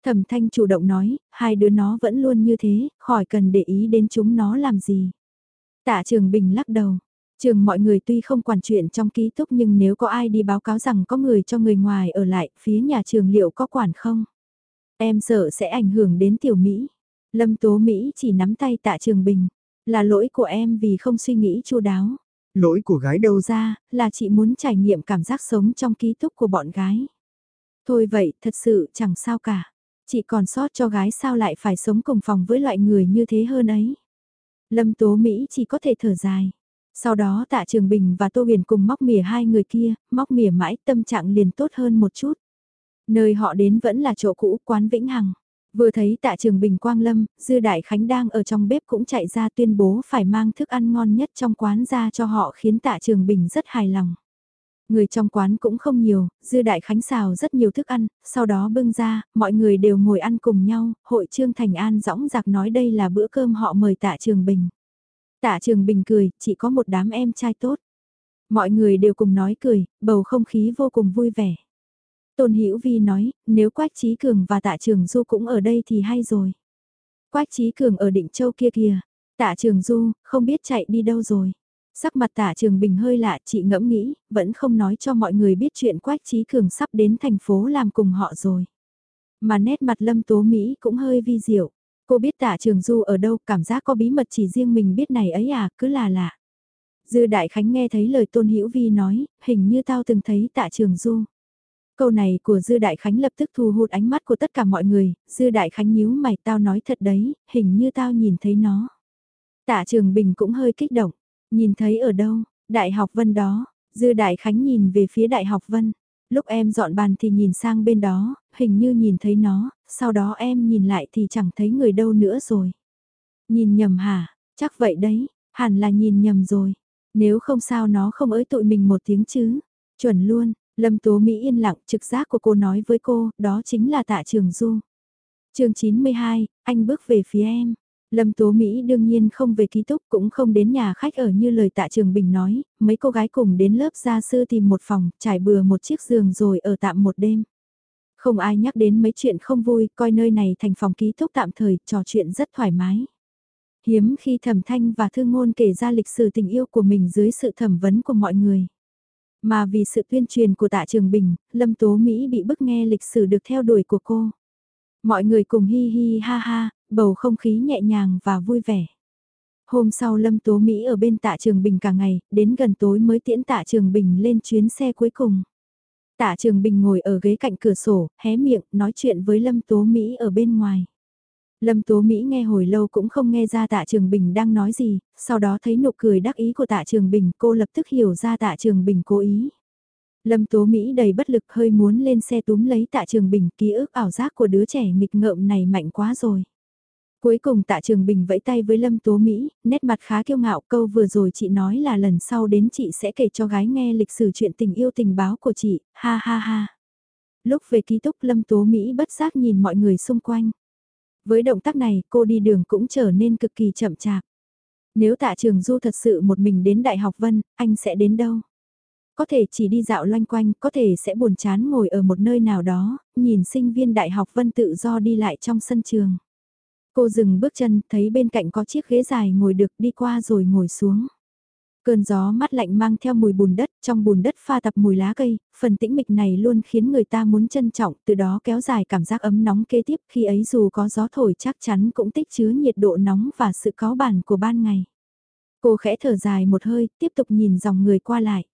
Thẩm Thanh chủ động nói, hai đứa nó vẫn luôn như thế, khỏi cần để ý đến chúng nó làm gì. Tạ Trường Bình lắc đầu, Trường mọi người tuy không quản chuyện trong ký túc nhưng nếu có ai đi báo cáo rằng có người cho người ngoài ở lại, phía nhà trường liệu có quản không? Em sợ sẽ ảnh hưởng đến tiểu Mỹ. Lâm Tố Mỹ chỉ nắm tay tạ trường bình. Là lỗi của em vì không suy nghĩ chu đáo. Lỗi của gái đâu ra, là chị muốn trải nghiệm cảm giác sống trong ký túc của bọn gái. Thôi vậy, thật sự chẳng sao cả. Chị còn sót cho gái sao lại phải sống cùng phòng với loại người như thế hơn ấy. Lâm Tố Mỹ chỉ có thể thở dài. Sau đó tạ Trường Bình và Tô Huyền cùng móc mỉa hai người kia, móc mỉa mãi tâm trạng liền tốt hơn một chút. Nơi họ đến vẫn là chỗ cũ quán Vĩnh Hằng. Vừa thấy tạ trường Bình Quang Lâm, Dư Đại Khánh đang ở trong bếp cũng chạy ra tuyên bố phải mang thức ăn ngon nhất trong quán ra cho họ khiến tạ trường Bình rất hài lòng. Người trong quán cũng không nhiều, Dư Đại Khánh xào rất nhiều thức ăn, sau đó bưng ra, mọi người đều ngồi ăn cùng nhau, hội Trương Thành An dõng dạc nói đây là bữa cơm họ mời tạ trường Bình. Tạ trường Bình cười, chỉ có một đám em trai tốt. Mọi người đều cùng nói cười, bầu không khí vô cùng vui vẻ. Tôn Hữu Vi nói, nếu Quách Trí Cường và Tạ Trường Du cũng ở đây thì hay rồi. Quách Trí Cường ở Định Châu kia kìa, Tạ Trường Du, không biết chạy đi đâu rồi. Sắc mặt Tạ Trường Bình hơi lạ, chị ngẫm nghĩ, vẫn không nói cho mọi người biết chuyện Quách Trí Cường sắp đến thành phố làm cùng họ rồi. Mà nét mặt Lâm Tố Mỹ cũng hơi vi diệu. Cô biết Tạ Trường Du ở đâu, cảm giác có bí mật chỉ riêng mình biết này ấy à, cứ là lạ. Dư Đại Khánh nghe thấy lời Tôn Hữu Vi nói, hình như tao từng thấy Tạ Trường Du. Câu này của Dư Đại Khánh lập tức thu hút ánh mắt của tất cả mọi người, Dư Đại Khánh nhíu mày tao nói thật đấy, hình như tao nhìn thấy nó. Tạ Trường Bình cũng hơi kích động, nhìn thấy ở đâu, Đại học Vân đó, Dư Đại Khánh nhìn về phía Đại học Vân. Lúc em dọn bàn thì nhìn sang bên đó, hình như nhìn thấy nó, sau đó em nhìn lại thì chẳng thấy người đâu nữa rồi. Nhìn nhầm hả, chắc vậy đấy, hẳn là nhìn nhầm rồi. Nếu không sao nó không ới tụi mình một tiếng chứ. Chuẩn luôn, Lâm Tố Mỹ yên lặng, trực giác của cô nói với cô, đó chính là tạ trường du. chương 92, anh bước về phía em. Lâm Tố Mỹ đương nhiên không về ký túc cũng không đến nhà khách ở như lời tạ trường bình nói, mấy cô gái cùng đến lớp gia sư tìm một phòng, trải bừa một chiếc giường rồi ở tạm một đêm. Không ai nhắc đến mấy chuyện không vui, coi nơi này thành phòng ký túc tạm thời, trò chuyện rất thoải mái. Hiếm khi thẩm thanh và thương ngôn kể ra lịch sử tình yêu của mình dưới sự thẩm vấn của mọi người. Mà vì sự tuyên truyền của tạ trường Bình, Lâm Tố Mỹ bị bức nghe lịch sử được theo đuổi của cô. Mọi người cùng hi hi ha ha, bầu không khí nhẹ nhàng và vui vẻ. Hôm sau Lâm Tố Mỹ ở bên tạ trường Bình cả ngày, đến gần tối mới tiễn tạ trường Bình lên chuyến xe cuối cùng. Tạ trường Bình ngồi ở ghế cạnh cửa sổ, hé miệng, nói chuyện với Lâm Tố Mỹ ở bên ngoài. Lâm Tố Mỹ nghe hồi lâu cũng không nghe ra tạ trường Bình đang nói gì, sau đó thấy nụ cười đắc ý của tạ trường Bình cô lập tức hiểu ra tạ trường Bình cố ý. Lâm Tố Mỹ đầy bất lực hơi muốn lên xe túm lấy tạ trường Bình ký ức ảo giác của đứa trẻ nghịch ngợm này mạnh quá rồi. Cuối cùng tạ trường Bình vẫy tay với Lâm Tố Mỹ, nét mặt khá kiêu ngạo câu vừa rồi chị nói là lần sau đến chị sẽ kể cho gái nghe lịch sử chuyện tình yêu tình báo của chị, ha ha ha. Lúc về ký túc Lâm Tố Mỹ bất giác nhìn mọi người xung quanh. Với động tác này cô đi đường cũng trở nên cực kỳ chậm chạp. Nếu tạ trường Du thật sự một mình đến Đại học Vân, anh sẽ đến đâu? Có thể chỉ đi dạo loanh quanh, có thể sẽ buồn chán ngồi ở một nơi nào đó, nhìn sinh viên Đại học Vân tự do đi lại trong sân trường. Cô dừng bước chân, thấy bên cạnh có chiếc ghế dài ngồi được đi qua rồi ngồi xuống. Cơn gió mát lạnh mang theo mùi bùn đất, trong bùn đất pha tạp mùi lá cây, phần tĩnh mịch này luôn khiến người ta muốn trân trọng, từ đó kéo dài cảm giác ấm nóng kế tiếp khi ấy dù có gió thổi chắc chắn cũng tích chứa nhiệt độ nóng và sự có bản của ban ngày. Cô khẽ thở dài một hơi, tiếp tục nhìn dòng người qua lại.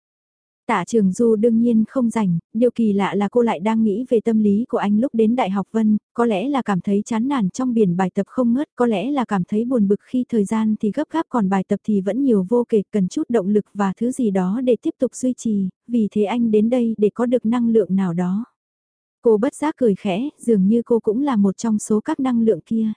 Tạ Trường Du đương nhiên không rảnh, điều kỳ lạ là cô lại đang nghĩ về tâm lý của anh lúc đến Đại học Vân, có lẽ là cảm thấy chán nản trong biển bài tập không ngớt, có lẽ là cảm thấy buồn bực khi thời gian thì gấp gáp còn bài tập thì vẫn nhiều vô kể, cần chút động lực và thứ gì đó để tiếp tục duy trì, vì thế anh đến đây để có được năng lượng nào đó. Cô bất giác cười khẽ, dường như cô cũng là một trong số các năng lượng kia.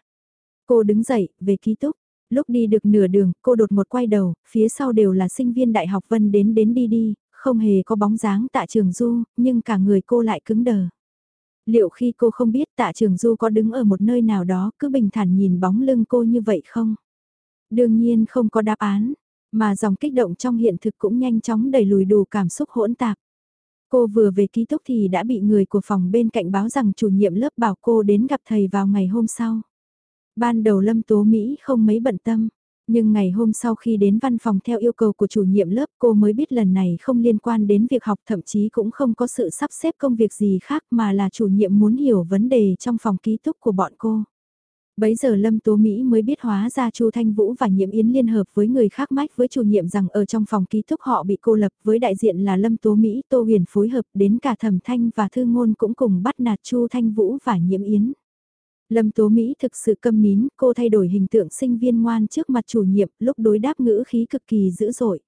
Cô đứng dậy, về ký túc. Lúc đi được nửa đường, cô đột một quay đầu, phía sau đều là sinh viên Đại học Vân đến đến đi đi, không hề có bóng dáng tạ trường du, nhưng cả người cô lại cứng đờ. Liệu khi cô không biết tạ trường du có đứng ở một nơi nào đó cứ bình thản nhìn bóng lưng cô như vậy không? Đương nhiên không có đáp án, mà dòng kích động trong hiện thực cũng nhanh chóng đẩy lùi đủ cảm xúc hỗn tạp. Cô vừa về ký túc thì đã bị người của phòng bên cạnh báo rằng chủ nhiệm lớp bảo cô đến gặp thầy vào ngày hôm sau. Ban đầu Lâm Tố Mỹ không mấy bận tâm, nhưng ngày hôm sau khi đến văn phòng theo yêu cầu của chủ nhiệm lớp, cô mới biết lần này không liên quan đến việc học, thậm chí cũng không có sự sắp xếp công việc gì khác mà là chủ nhiệm muốn hiểu vấn đề trong phòng ký túc của bọn cô. Bấy giờ Lâm Tố Mỹ mới biết hóa ra Chu Thanh Vũ và Nhiễm Yến liên hợp với người khác mách với chủ nhiệm rằng ở trong phòng ký túc họ bị cô lập với đại diện là Lâm Tố Mỹ, Tô Huyền phối hợp đến cả Thẩm Thanh và Thư Ngôn cũng cùng bắt nạt Chu Thanh Vũ và Nhiễm Yến. Lâm Tố Mỹ thực sự câm nín, cô thay đổi hình tượng sinh viên ngoan trước mặt chủ nhiệm, lúc đối đáp ngữ khí cực kỳ dữ dội.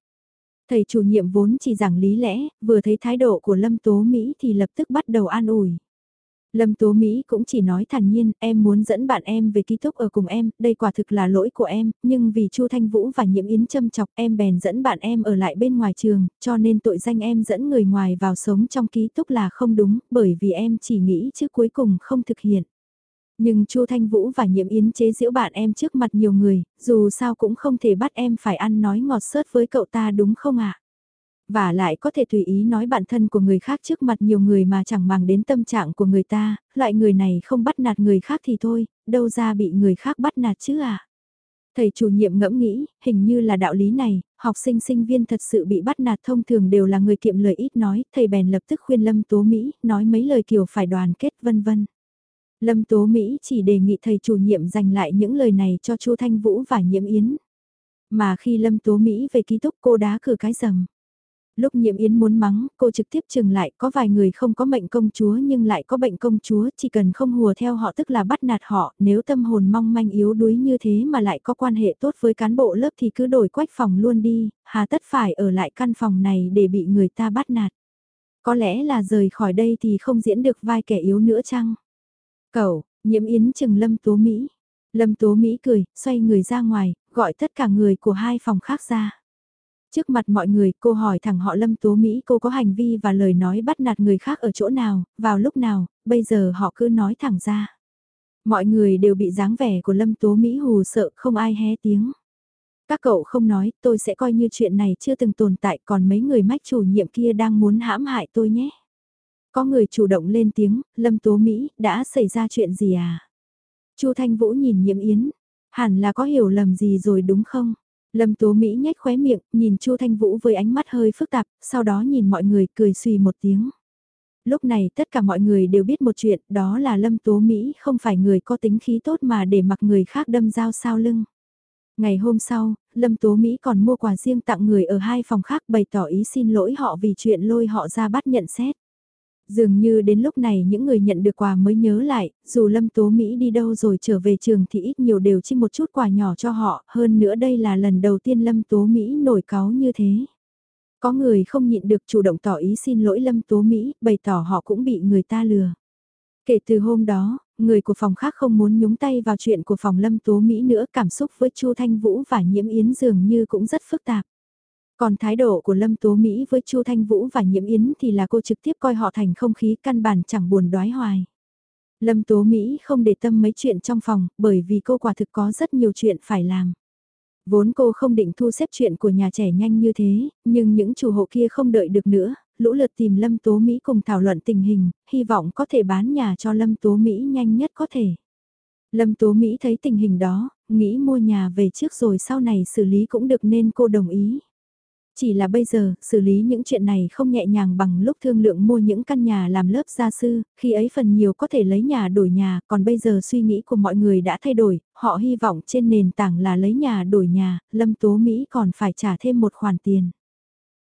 Thầy chủ nhiệm vốn chỉ giảng lý lẽ, vừa thấy thái độ của Lâm Tố Mỹ thì lập tức bắt đầu an ủi. Lâm Tố Mỹ cũng chỉ nói thản nhiên, em muốn dẫn bạn em về ký túc ở cùng em, đây quả thực là lỗi của em, nhưng vì Chu Thanh Vũ và Nhiễm Yến châm chọc em bèn dẫn bạn em ở lại bên ngoài trường, cho nên tội danh em dẫn người ngoài vào sống trong ký túc là không đúng, bởi vì em chỉ nghĩ chứ cuối cùng không thực hiện. Nhưng Chu Thanh Vũ và Nhiễm Yến chế giễu bạn em trước mặt nhiều người, dù sao cũng không thể bắt em phải ăn nói ngọt sớt với cậu ta đúng không ạ? Và lại có thể tùy ý nói bản thân của người khác trước mặt nhiều người mà chẳng màng đến tâm trạng của người ta, loại người này không bắt nạt người khác thì thôi, đâu ra bị người khác bắt nạt chứ à? Thầy chủ nhiệm ngẫm nghĩ, hình như là đạo lý này, học sinh sinh viên thật sự bị bắt nạt thông thường đều là người kiệm lời ít nói, thầy bèn lập tức khuyên Lâm Tố Mỹ, nói mấy lời kiểu phải đoàn kết vân vân. Lâm Tố Mỹ chỉ đề nghị thầy chủ nhiệm dành lại những lời này cho Chu Thanh Vũ và Nhiễm Yến. Mà khi Lâm Tố Mỹ về ký túc cô đá cửa cái rầm. Lúc Nhiễm Yến muốn mắng, cô trực tiếp chừng lại có vài người không có mệnh công chúa nhưng lại có bệnh công chúa, chỉ cần không hùa theo họ tức là bắt nạt họ, nếu tâm hồn mong manh yếu đuối như thế mà lại có quan hệ tốt với cán bộ lớp thì cứ đổi quách phòng luôn đi, hà tất phải ở lại căn phòng này để bị người ta bắt nạt. Có lẽ là rời khỏi đây thì không diễn được vai kẻ yếu nữa chăng? Cậu, nhiễm yến chừng Lâm Tố Mỹ. Lâm Tố Mỹ cười, xoay người ra ngoài, gọi tất cả người của hai phòng khác ra. Trước mặt mọi người, cô hỏi thẳng họ Lâm Tố Mỹ cô có hành vi và lời nói bắt nạt người khác ở chỗ nào, vào lúc nào, bây giờ họ cứ nói thẳng ra. Mọi người đều bị dáng vẻ của Lâm Tố Mỹ hù sợ không ai hé tiếng. Các cậu không nói, tôi sẽ coi như chuyện này chưa từng tồn tại còn mấy người mách chủ nhiệm kia đang muốn hãm hại tôi nhé. Có người chủ động lên tiếng, Lâm Tố Mỹ, đã xảy ra chuyện gì à? Chu Thanh Vũ nhìn nhiễm yến, hẳn là có hiểu lầm gì rồi đúng không? Lâm Tố Mỹ nhếch khóe miệng, nhìn Chu Thanh Vũ với ánh mắt hơi phức tạp, sau đó nhìn mọi người cười suy một tiếng. Lúc này tất cả mọi người đều biết một chuyện, đó là Lâm Tố Mỹ không phải người có tính khí tốt mà để mặc người khác đâm dao sao lưng. Ngày hôm sau, Lâm Tố Mỹ còn mua quà riêng tặng người ở hai phòng khác bày tỏ ý xin lỗi họ vì chuyện lôi họ ra bắt nhận xét. Dường như đến lúc này những người nhận được quà mới nhớ lại, dù Lâm Tố Mỹ đi đâu rồi trở về trường thì ít nhiều đều chi một chút quà nhỏ cho họ, hơn nữa đây là lần đầu tiên Lâm Tố Mỹ nổi cáo như thế. Có người không nhịn được chủ động tỏ ý xin lỗi Lâm Tố Mỹ, bày tỏ họ cũng bị người ta lừa. Kể từ hôm đó, người của phòng khác không muốn nhúng tay vào chuyện của phòng Lâm Tố Mỹ nữa, cảm xúc với Chu Thanh Vũ và Nhiễm Yến dường như cũng rất phức tạp. Còn thái độ của Lâm Tố Mỹ với Chu Thanh Vũ và Nhiễm Yến thì là cô trực tiếp coi họ thành không khí căn bản chẳng buồn đoái hoài. Lâm Tố Mỹ không để tâm mấy chuyện trong phòng, bởi vì cô quả thực có rất nhiều chuyện phải làm. Vốn cô không định thu xếp chuyện của nhà trẻ nhanh như thế, nhưng những chủ hộ kia không đợi được nữa, lũ lượt tìm Lâm Tố Mỹ cùng thảo luận tình hình, hy vọng có thể bán nhà cho Lâm Tố Mỹ nhanh nhất có thể. Lâm Tố Mỹ thấy tình hình đó, nghĩ mua nhà về trước rồi sau này xử lý cũng được nên cô đồng ý. Chỉ là bây giờ, xử lý những chuyện này không nhẹ nhàng bằng lúc thương lượng mua những căn nhà làm lớp gia sư, khi ấy phần nhiều có thể lấy nhà đổi nhà, còn bây giờ suy nghĩ của mọi người đã thay đổi, họ hy vọng trên nền tảng là lấy nhà đổi nhà, Lâm Tố Mỹ còn phải trả thêm một khoản tiền.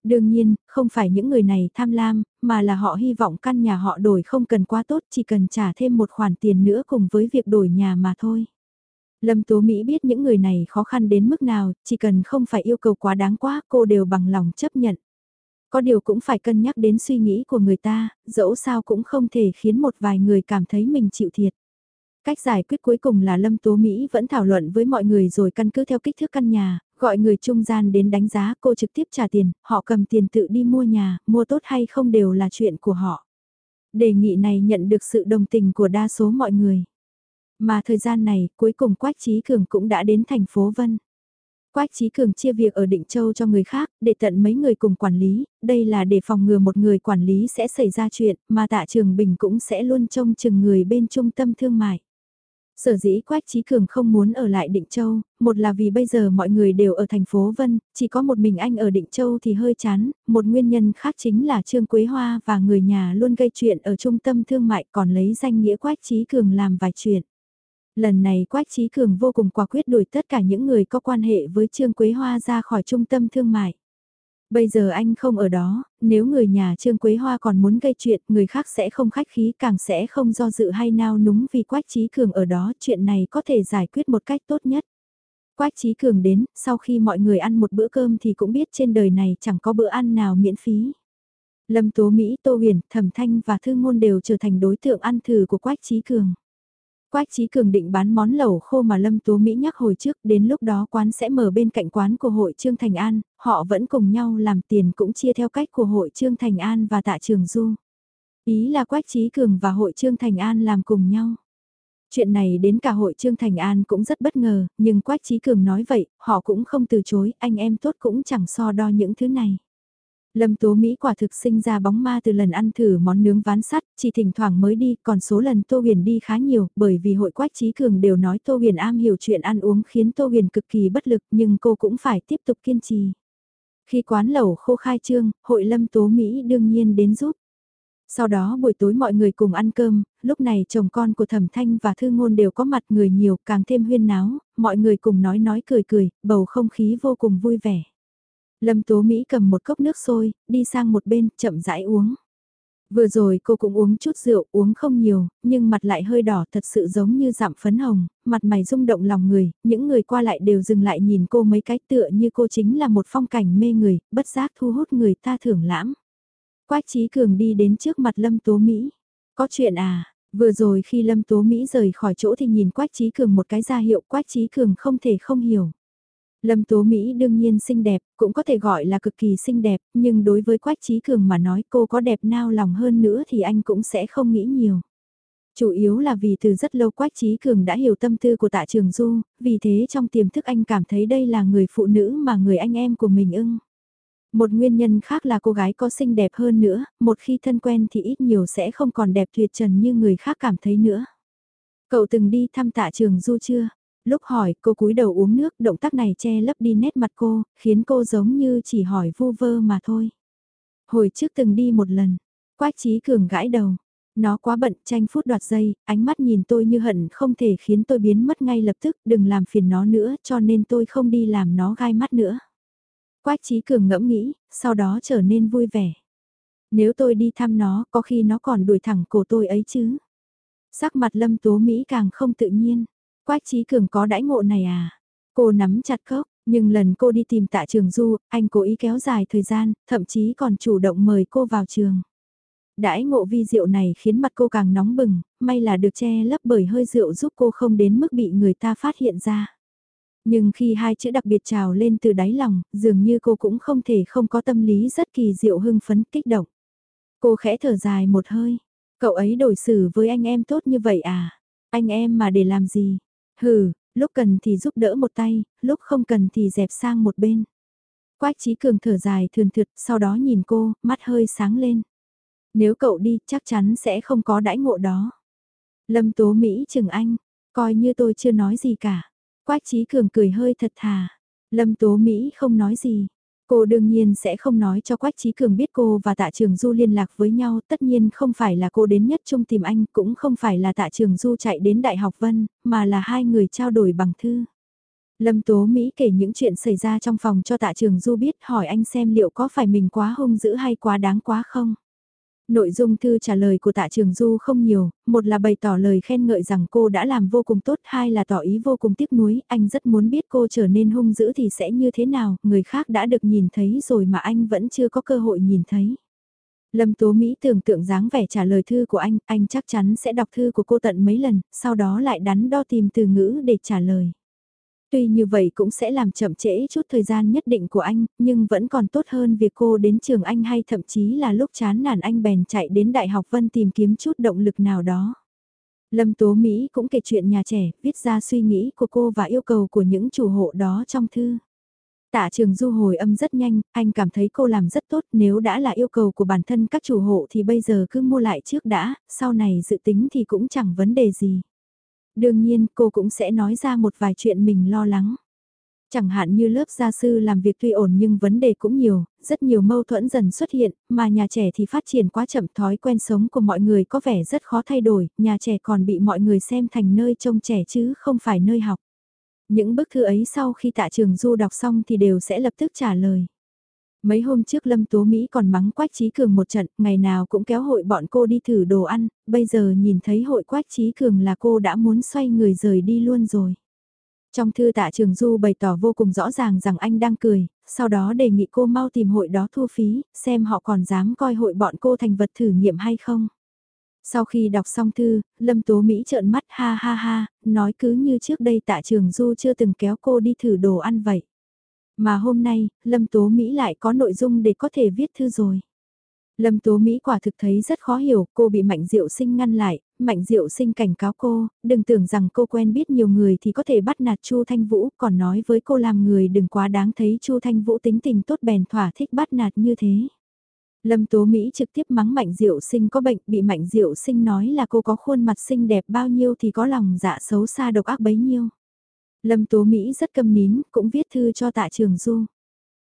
Đương nhiên, không phải những người này tham lam, mà là họ hy vọng căn nhà họ đổi không cần quá tốt, chỉ cần trả thêm một khoản tiền nữa cùng với việc đổi nhà mà thôi. Lâm Tố Mỹ biết những người này khó khăn đến mức nào, chỉ cần không phải yêu cầu quá đáng quá, cô đều bằng lòng chấp nhận. Có điều cũng phải cân nhắc đến suy nghĩ của người ta, dẫu sao cũng không thể khiến một vài người cảm thấy mình chịu thiệt. Cách giải quyết cuối cùng là Lâm Tố Mỹ vẫn thảo luận với mọi người rồi căn cứ theo kích thước căn nhà, gọi người trung gian đến đánh giá cô trực tiếp trả tiền, họ cầm tiền tự đi mua nhà, mua tốt hay không đều là chuyện của họ. Đề nghị này nhận được sự đồng tình của đa số mọi người. Mà thời gian này, cuối cùng Quách Trí Cường cũng đã đến thành phố Vân. Quách Trí Cường chia việc ở Định Châu cho người khác, để tận mấy người cùng quản lý, đây là để phòng ngừa một người quản lý sẽ xảy ra chuyện, mà tạ trường Bình cũng sẽ luôn trông chừng người bên trung tâm thương mại. Sở dĩ Quách Trí Cường không muốn ở lại Định Châu, một là vì bây giờ mọi người đều ở thành phố Vân, chỉ có một mình anh ở Định Châu thì hơi chán, một nguyên nhân khác chính là Trương Quế Hoa và người nhà luôn gây chuyện ở trung tâm thương mại còn lấy danh nghĩa Quách Trí Cường làm vài chuyện. Lần này Quách Trí Cường vô cùng quả quyết đuổi tất cả những người có quan hệ với Trương Quế Hoa ra khỏi trung tâm thương mại. Bây giờ anh không ở đó, nếu người nhà Trương Quế Hoa còn muốn gây chuyện, người khác sẽ không khách khí càng sẽ không do dự hay nao núng vì Quách Trí Cường ở đó, chuyện này có thể giải quyết một cách tốt nhất. Quách Trí Cường đến, sau khi mọi người ăn một bữa cơm thì cũng biết trên đời này chẳng có bữa ăn nào miễn phí. Lâm Tố Mỹ, Tô Huyền, Thẩm Thanh và Thư Ngôn đều trở thành đối tượng ăn thử của Quách Trí Cường. Quách Chí Cường định bán món lẩu khô mà Lâm Tú Mỹ nhắc hồi trước, đến lúc đó quán sẽ mở bên cạnh quán của hội Trương Thành An, họ vẫn cùng nhau làm tiền cũng chia theo cách của hội Trương Thành An và Tạ Trường Du. Ý là Quách Chí Cường và hội Trương Thành An làm cùng nhau. Chuyện này đến cả hội Trương Thành An cũng rất bất ngờ, nhưng Quách Chí Cường nói vậy, họ cũng không từ chối, anh em tốt cũng chẳng so đo những thứ này. Lâm Tố Mỹ quả thực sinh ra bóng ma từ lần ăn thử món nướng ván sắt, chỉ thỉnh thoảng mới đi, còn số lần Tô Huyền đi khá nhiều, bởi vì hội quách trí cường đều nói Tô Huyền am hiểu chuyện ăn uống khiến Tô Huyền cực kỳ bất lực nhưng cô cũng phải tiếp tục kiên trì. Khi quán lẩu khô khai trương, hội Lâm Tố Mỹ đương nhiên đến giúp. Sau đó buổi tối mọi người cùng ăn cơm, lúc này chồng con của Thẩm Thanh và Thư Ngôn đều có mặt người nhiều, càng thêm huyên náo, mọi người cùng nói nói cười cười, bầu không khí vô cùng vui vẻ. Lâm Tố Mỹ cầm một cốc nước sôi, đi sang một bên, chậm rãi uống. Vừa rồi cô cũng uống chút rượu, uống không nhiều, nhưng mặt lại hơi đỏ thật sự giống như giảm phấn hồng, mặt mày rung động lòng người, những người qua lại đều dừng lại nhìn cô mấy cái tựa như cô chính là một phong cảnh mê người, bất giác thu hút người ta thưởng lãm. Quách Trí Cường đi đến trước mặt Lâm Tố Mỹ. Có chuyện à, vừa rồi khi Lâm Tố Mỹ rời khỏi chỗ thì nhìn Quách Trí Cường một cái ra hiệu Quách Trí Cường không thể không hiểu. Lâm Tố Mỹ đương nhiên xinh đẹp, cũng có thể gọi là cực kỳ xinh đẹp, nhưng đối với Quách Trí Cường mà nói cô có đẹp nao lòng hơn nữa thì anh cũng sẽ không nghĩ nhiều. Chủ yếu là vì từ rất lâu Quách Trí Cường đã hiểu tâm tư của tạ trường Du, vì thế trong tiềm thức anh cảm thấy đây là người phụ nữ mà người anh em của mình ưng. Một nguyên nhân khác là cô gái có xinh đẹp hơn nữa, một khi thân quen thì ít nhiều sẽ không còn đẹp tuyệt trần như người khác cảm thấy nữa. Cậu từng đi thăm tạ trường Du chưa? Lúc hỏi cô cúi đầu uống nước, động tác này che lấp đi nét mặt cô, khiến cô giống như chỉ hỏi vu vơ mà thôi. Hồi trước từng đi một lần, Quách Trí Cường gãi đầu. Nó quá bận tranh phút đoạt giây, ánh mắt nhìn tôi như hận không thể khiến tôi biến mất ngay lập tức, đừng làm phiền nó nữa cho nên tôi không đi làm nó gai mắt nữa. Quách Trí Cường ngẫm nghĩ, sau đó trở nên vui vẻ. Nếu tôi đi thăm nó, có khi nó còn đuổi thẳng cổ tôi ấy chứ. Sắc mặt Lâm Tố Mỹ càng không tự nhiên. Quách Trí Cường có đãi ngộ này à? Cô nắm chặt cốc, nhưng lần cô đi tìm tạ trường Du, anh cố ý kéo dài thời gian, thậm chí còn chủ động mời cô vào trường. Đãi ngộ vi rượu này khiến mặt cô càng nóng bừng, may là được che lấp bởi hơi rượu giúp cô không đến mức bị người ta phát hiện ra. Nhưng khi hai chữ đặc biệt trào lên từ đáy lòng, dường như cô cũng không thể không có tâm lý rất kỳ diệu hưng phấn kích động. Cô khẽ thở dài một hơi, cậu ấy đổi xử với anh em tốt như vậy à? Anh em mà để làm gì? Hừ, lúc cần thì giúp đỡ một tay, lúc không cần thì dẹp sang một bên. Quách trí cường thở dài thườn thượt, sau đó nhìn cô, mắt hơi sáng lên. Nếu cậu đi, chắc chắn sẽ không có đãi ngộ đó. Lâm Tố Mỹ chừng anh, coi như tôi chưa nói gì cả. Quách trí cường cười hơi thật thà. Lâm Tố Mỹ không nói gì. Cô đương nhiên sẽ không nói cho Quách Trí Cường biết cô và Tạ Trường Du liên lạc với nhau, tất nhiên không phải là cô đến nhất trung tìm anh, cũng không phải là Tạ Trường Du chạy đến Đại học Vân, mà là hai người trao đổi bằng thư. Lâm Tố Mỹ kể những chuyện xảy ra trong phòng cho Tạ Trường Du biết hỏi anh xem liệu có phải mình quá hung dữ hay quá đáng quá không. Nội dung thư trả lời của tạ trường Du không nhiều, một là bày tỏ lời khen ngợi rằng cô đã làm vô cùng tốt, hai là tỏ ý vô cùng tiếc nuối, anh rất muốn biết cô trở nên hung dữ thì sẽ như thế nào, người khác đã được nhìn thấy rồi mà anh vẫn chưa có cơ hội nhìn thấy. Lâm Tố Mỹ tưởng tượng dáng vẻ trả lời thư của anh, anh chắc chắn sẽ đọc thư của cô tận mấy lần, sau đó lại đắn đo tìm từ ngữ để trả lời. Tuy như vậy cũng sẽ làm chậm trễ chút thời gian nhất định của anh, nhưng vẫn còn tốt hơn việc cô đến trường anh hay thậm chí là lúc chán nản anh bèn chạy đến Đại học Vân tìm kiếm chút động lực nào đó. Lâm Tố Mỹ cũng kể chuyện nhà trẻ, viết ra suy nghĩ của cô và yêu cầu của những chủ hộ đó trong thư. Tạ trường du hồi âm rất nhanh, anh cảm thấy cô làm rất tốt nếu đã là yêu cầu của bản thân các chủ hộ thì bây giờ cứ mua lại trước đã, sau này dự tính thì cũng chẳng vấn đề gì. Đương nhiên cô cũng sẽ nói ra một vài chuyện mình lo lắng. Chẳng hạn như lớp gia sư làm việc tuy ổn nhưng vấn đề cũng nhiều, rất nhiều mâu thuẫn dần xuất hiện, mà nhà trẻ thì phát triển quá chậm thói quen sống của mọi người có vẻ rất khó thay đổi, nhà trẻ còn bị mọi người xem thành nơi trông trẻ chứ không phải nơi học. Những bức thư ấy sau khi tạ trường du đọc xong thì đều sẽ lập tức trả lời. Mấy hôm trước Lâm Tố Mỹ còn mắng Quách Trí Cường một trận, ngày nào cũng kéo hội bọn cô đi thử đồ ăn, bây giờ nhìn thấy hội Quách Trí Cường là cô đã muốn xoay người rời đi luôn rồi. Trong thư tạ trường Du bày tỏ vô cùng rõ ràng rằng anh đang cười, sau đó đề nghị cô mau tìm hội đó thu phí, xem họ còn dám coi hội bọn cô thành vật thử nghiệm hay không. Sau khi đọc xong thư, Lâm Tố Mỹ trợn mắt ha ha ha, nói cứ như trước đây tạ trường Du chưa từng kéo cô đi thử đồ ăn vậy. Mà hôm nay, Lâm Tố Mỹ lại có nội dung để có thể viết thư rồi. Lâm Tố Mỹ quả thực thấy rất khó hiểu, cô bị Mạnh Diệu Sinh ngăn lại, Mạnh Diệu Sinh cảnh cáo cô, đừng tưởng rằng cô quen biết nhiều người thì có thể bắt nạt Chu Thanh Vũ, còn nói với cô làm người đừng quá đáng thấy Chu Thanh Vũ tính tình tốt bèn thỏa thích bắt nạt như thế. Lâm Tố Mỹ trực tiếp mắng Mạnh Diệu Sinh có bệnh, bị Mạnh Diệu Sinh nói là cô có khuôn mặt xinh đẹp bao nhiêu thì có lòng dạ xấu xa độc ác bấy nhiêu. Lâm Tố Mỹ rất câm nín, cũng viết thư cho tạ trường du.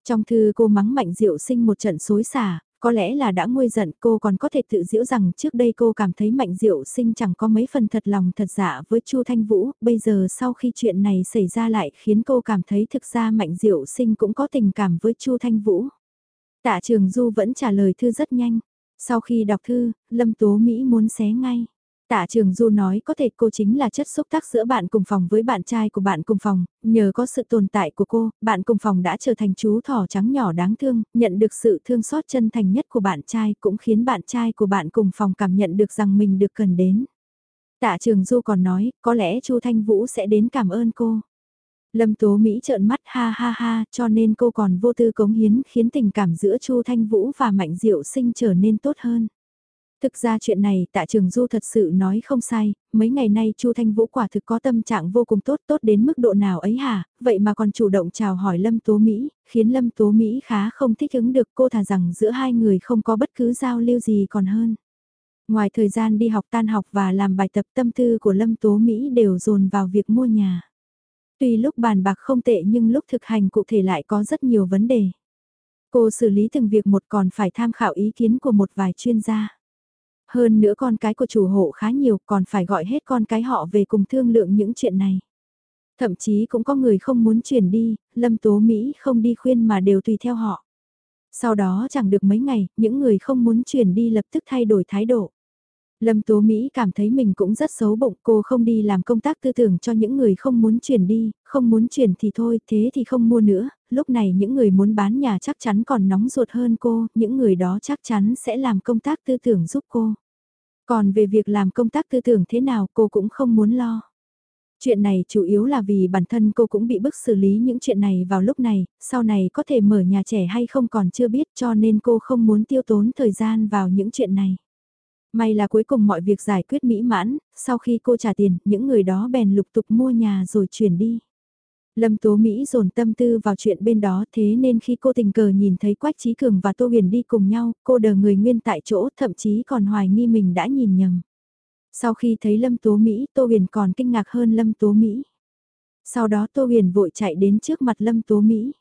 Trong thư cô mắng mạnh diệu sinh một trận xối xả, có lẽ là đã nguôi giận cô còn có thể tự diễu rằng trước đây cô cảm thấy mạnh diệu sinh chẳng có mấy phần thật lòng thật dạ với Chu Thanh Vũ, bây giờ sau khi chuyện này xảy ra lại khiến cô cảm thấy thực ra mạnh diệu sinh cũng có tình cảm với Chu Thanh Vũ. Tạ Trường Du vẫn trả lời thư rất nhanh. Sau khi đọc thư, Lâm Tố Mỹ muốn xé ngay. Tạ Trường Du nói có thể cô chính là chất xúc tác giữa bạn cùng phòng với bạn trai của bạn cùng phòng, nhờ có sự tồn tại của cô, bạn cùng phòng đã trở thành chú thỏ trắng nhỏ đáng thương, nhận được sự thương xót chân thành nhất của bạn trai cũng khiến bạn trai của bạn cùng phòng cảm nhận được rằng mình được cần đến. Tạ Trường Du còn nói, có lẽ Chu Thanh Vũ sẽ đến cảm ơn cô. Lâm Tố Mỹ trợn mắt ha ha ha, cho nên cô còn vô tư cống hiến khiến tình cảm giữa Chu Thanh Vũ và Mạnh Diệu Sinh trở nên tốt hơn. Thực ra chuyện này tạ trường du thật sự nói không sai, mấy ngày nay Chu Thanh Vũ quả thực có tâm trạng vô cùng tốt tốt đến mức độ nào ấy hả, vậy mà còn chủ động chào hỏi Lâm Tố Mỹ, khiến Lâm Tố Mỹ khá không thích ứng được cô thà rằng giữa hai người không có bất cứ giao lưu gì còn hơn. Ngoài thời gian đi học tan học và làm bài tập tâm tư của Lâm Tố Mỹ đều dồn vào việc mua nhà. Tuy lúc bàn bạc không tệ nhưng lúc thực hành cụ thể lại có rất nhiều vấn đề. Cô xử lý từng việc một còn phải tham khảo ý kiến của một vài chuyên gia. Hơn nữa con cái của chủ hộ khá nhiều còn phải gọi hết con cái họ về cùng thương lượng những chuyện này. Thậm chí cũng có người không muốn chuyển đi, Lâm Tố Mỹ không đi khuyên mà đều tùy theo họ. Sau đó chẳng được mấy ngày, những người không muốn chuyển đi lập tức thay đổi thái độ. Lâm Tố Mỹ cảm thấy mình cũng rất xấu bụng, cô không đi làm công tác tư tưởng cho những người không muốn chuyển đi, không muốn chuyển thì thôi, thế thì không mua nữa, lúc này những người muốn bán nhà chắc chắn còn nóng ruột hơn cô, những người đó chắc chắn sẽ làm công tác tư tưởng giúp cô. Còn về việc làm công tác tư tưởng thế nào cô cũng không muốn lo. Chuyện này chủ yếu là vì bản thân cô cũng bị bức xử lý những chuyện này vào lúc này, sau này có thể mở nhà trẻ hay không còn chưa biết cho nên cô không muốn tiêu tốn thời gian vào những chuyện này. May là cuối cùng mọi việc giải quyết mỹ mãn, sau khi cô trả tiền, những người đó bèn lục tục mua nhà rồi chuyển đi. Lâm Tố Mỹ dồn tâm tư vào chuyện bên đó thế nên khi cô tình cờ nhìn thấy Quách Trí Cường và Tô Huyền đi cùng nhau, cô đờ người nguyên tại chỗ thậm chí còn hoài nghi mình đã nhìn nhầm. Sau khi thấy Lâm Tố Mỹ, Tô Huyền còn kinh ngạc hơn Lâm Tố Mỹ. Sau đó Tô Huyền vội chạy đến trước mặt Lâm Tố Mỹ.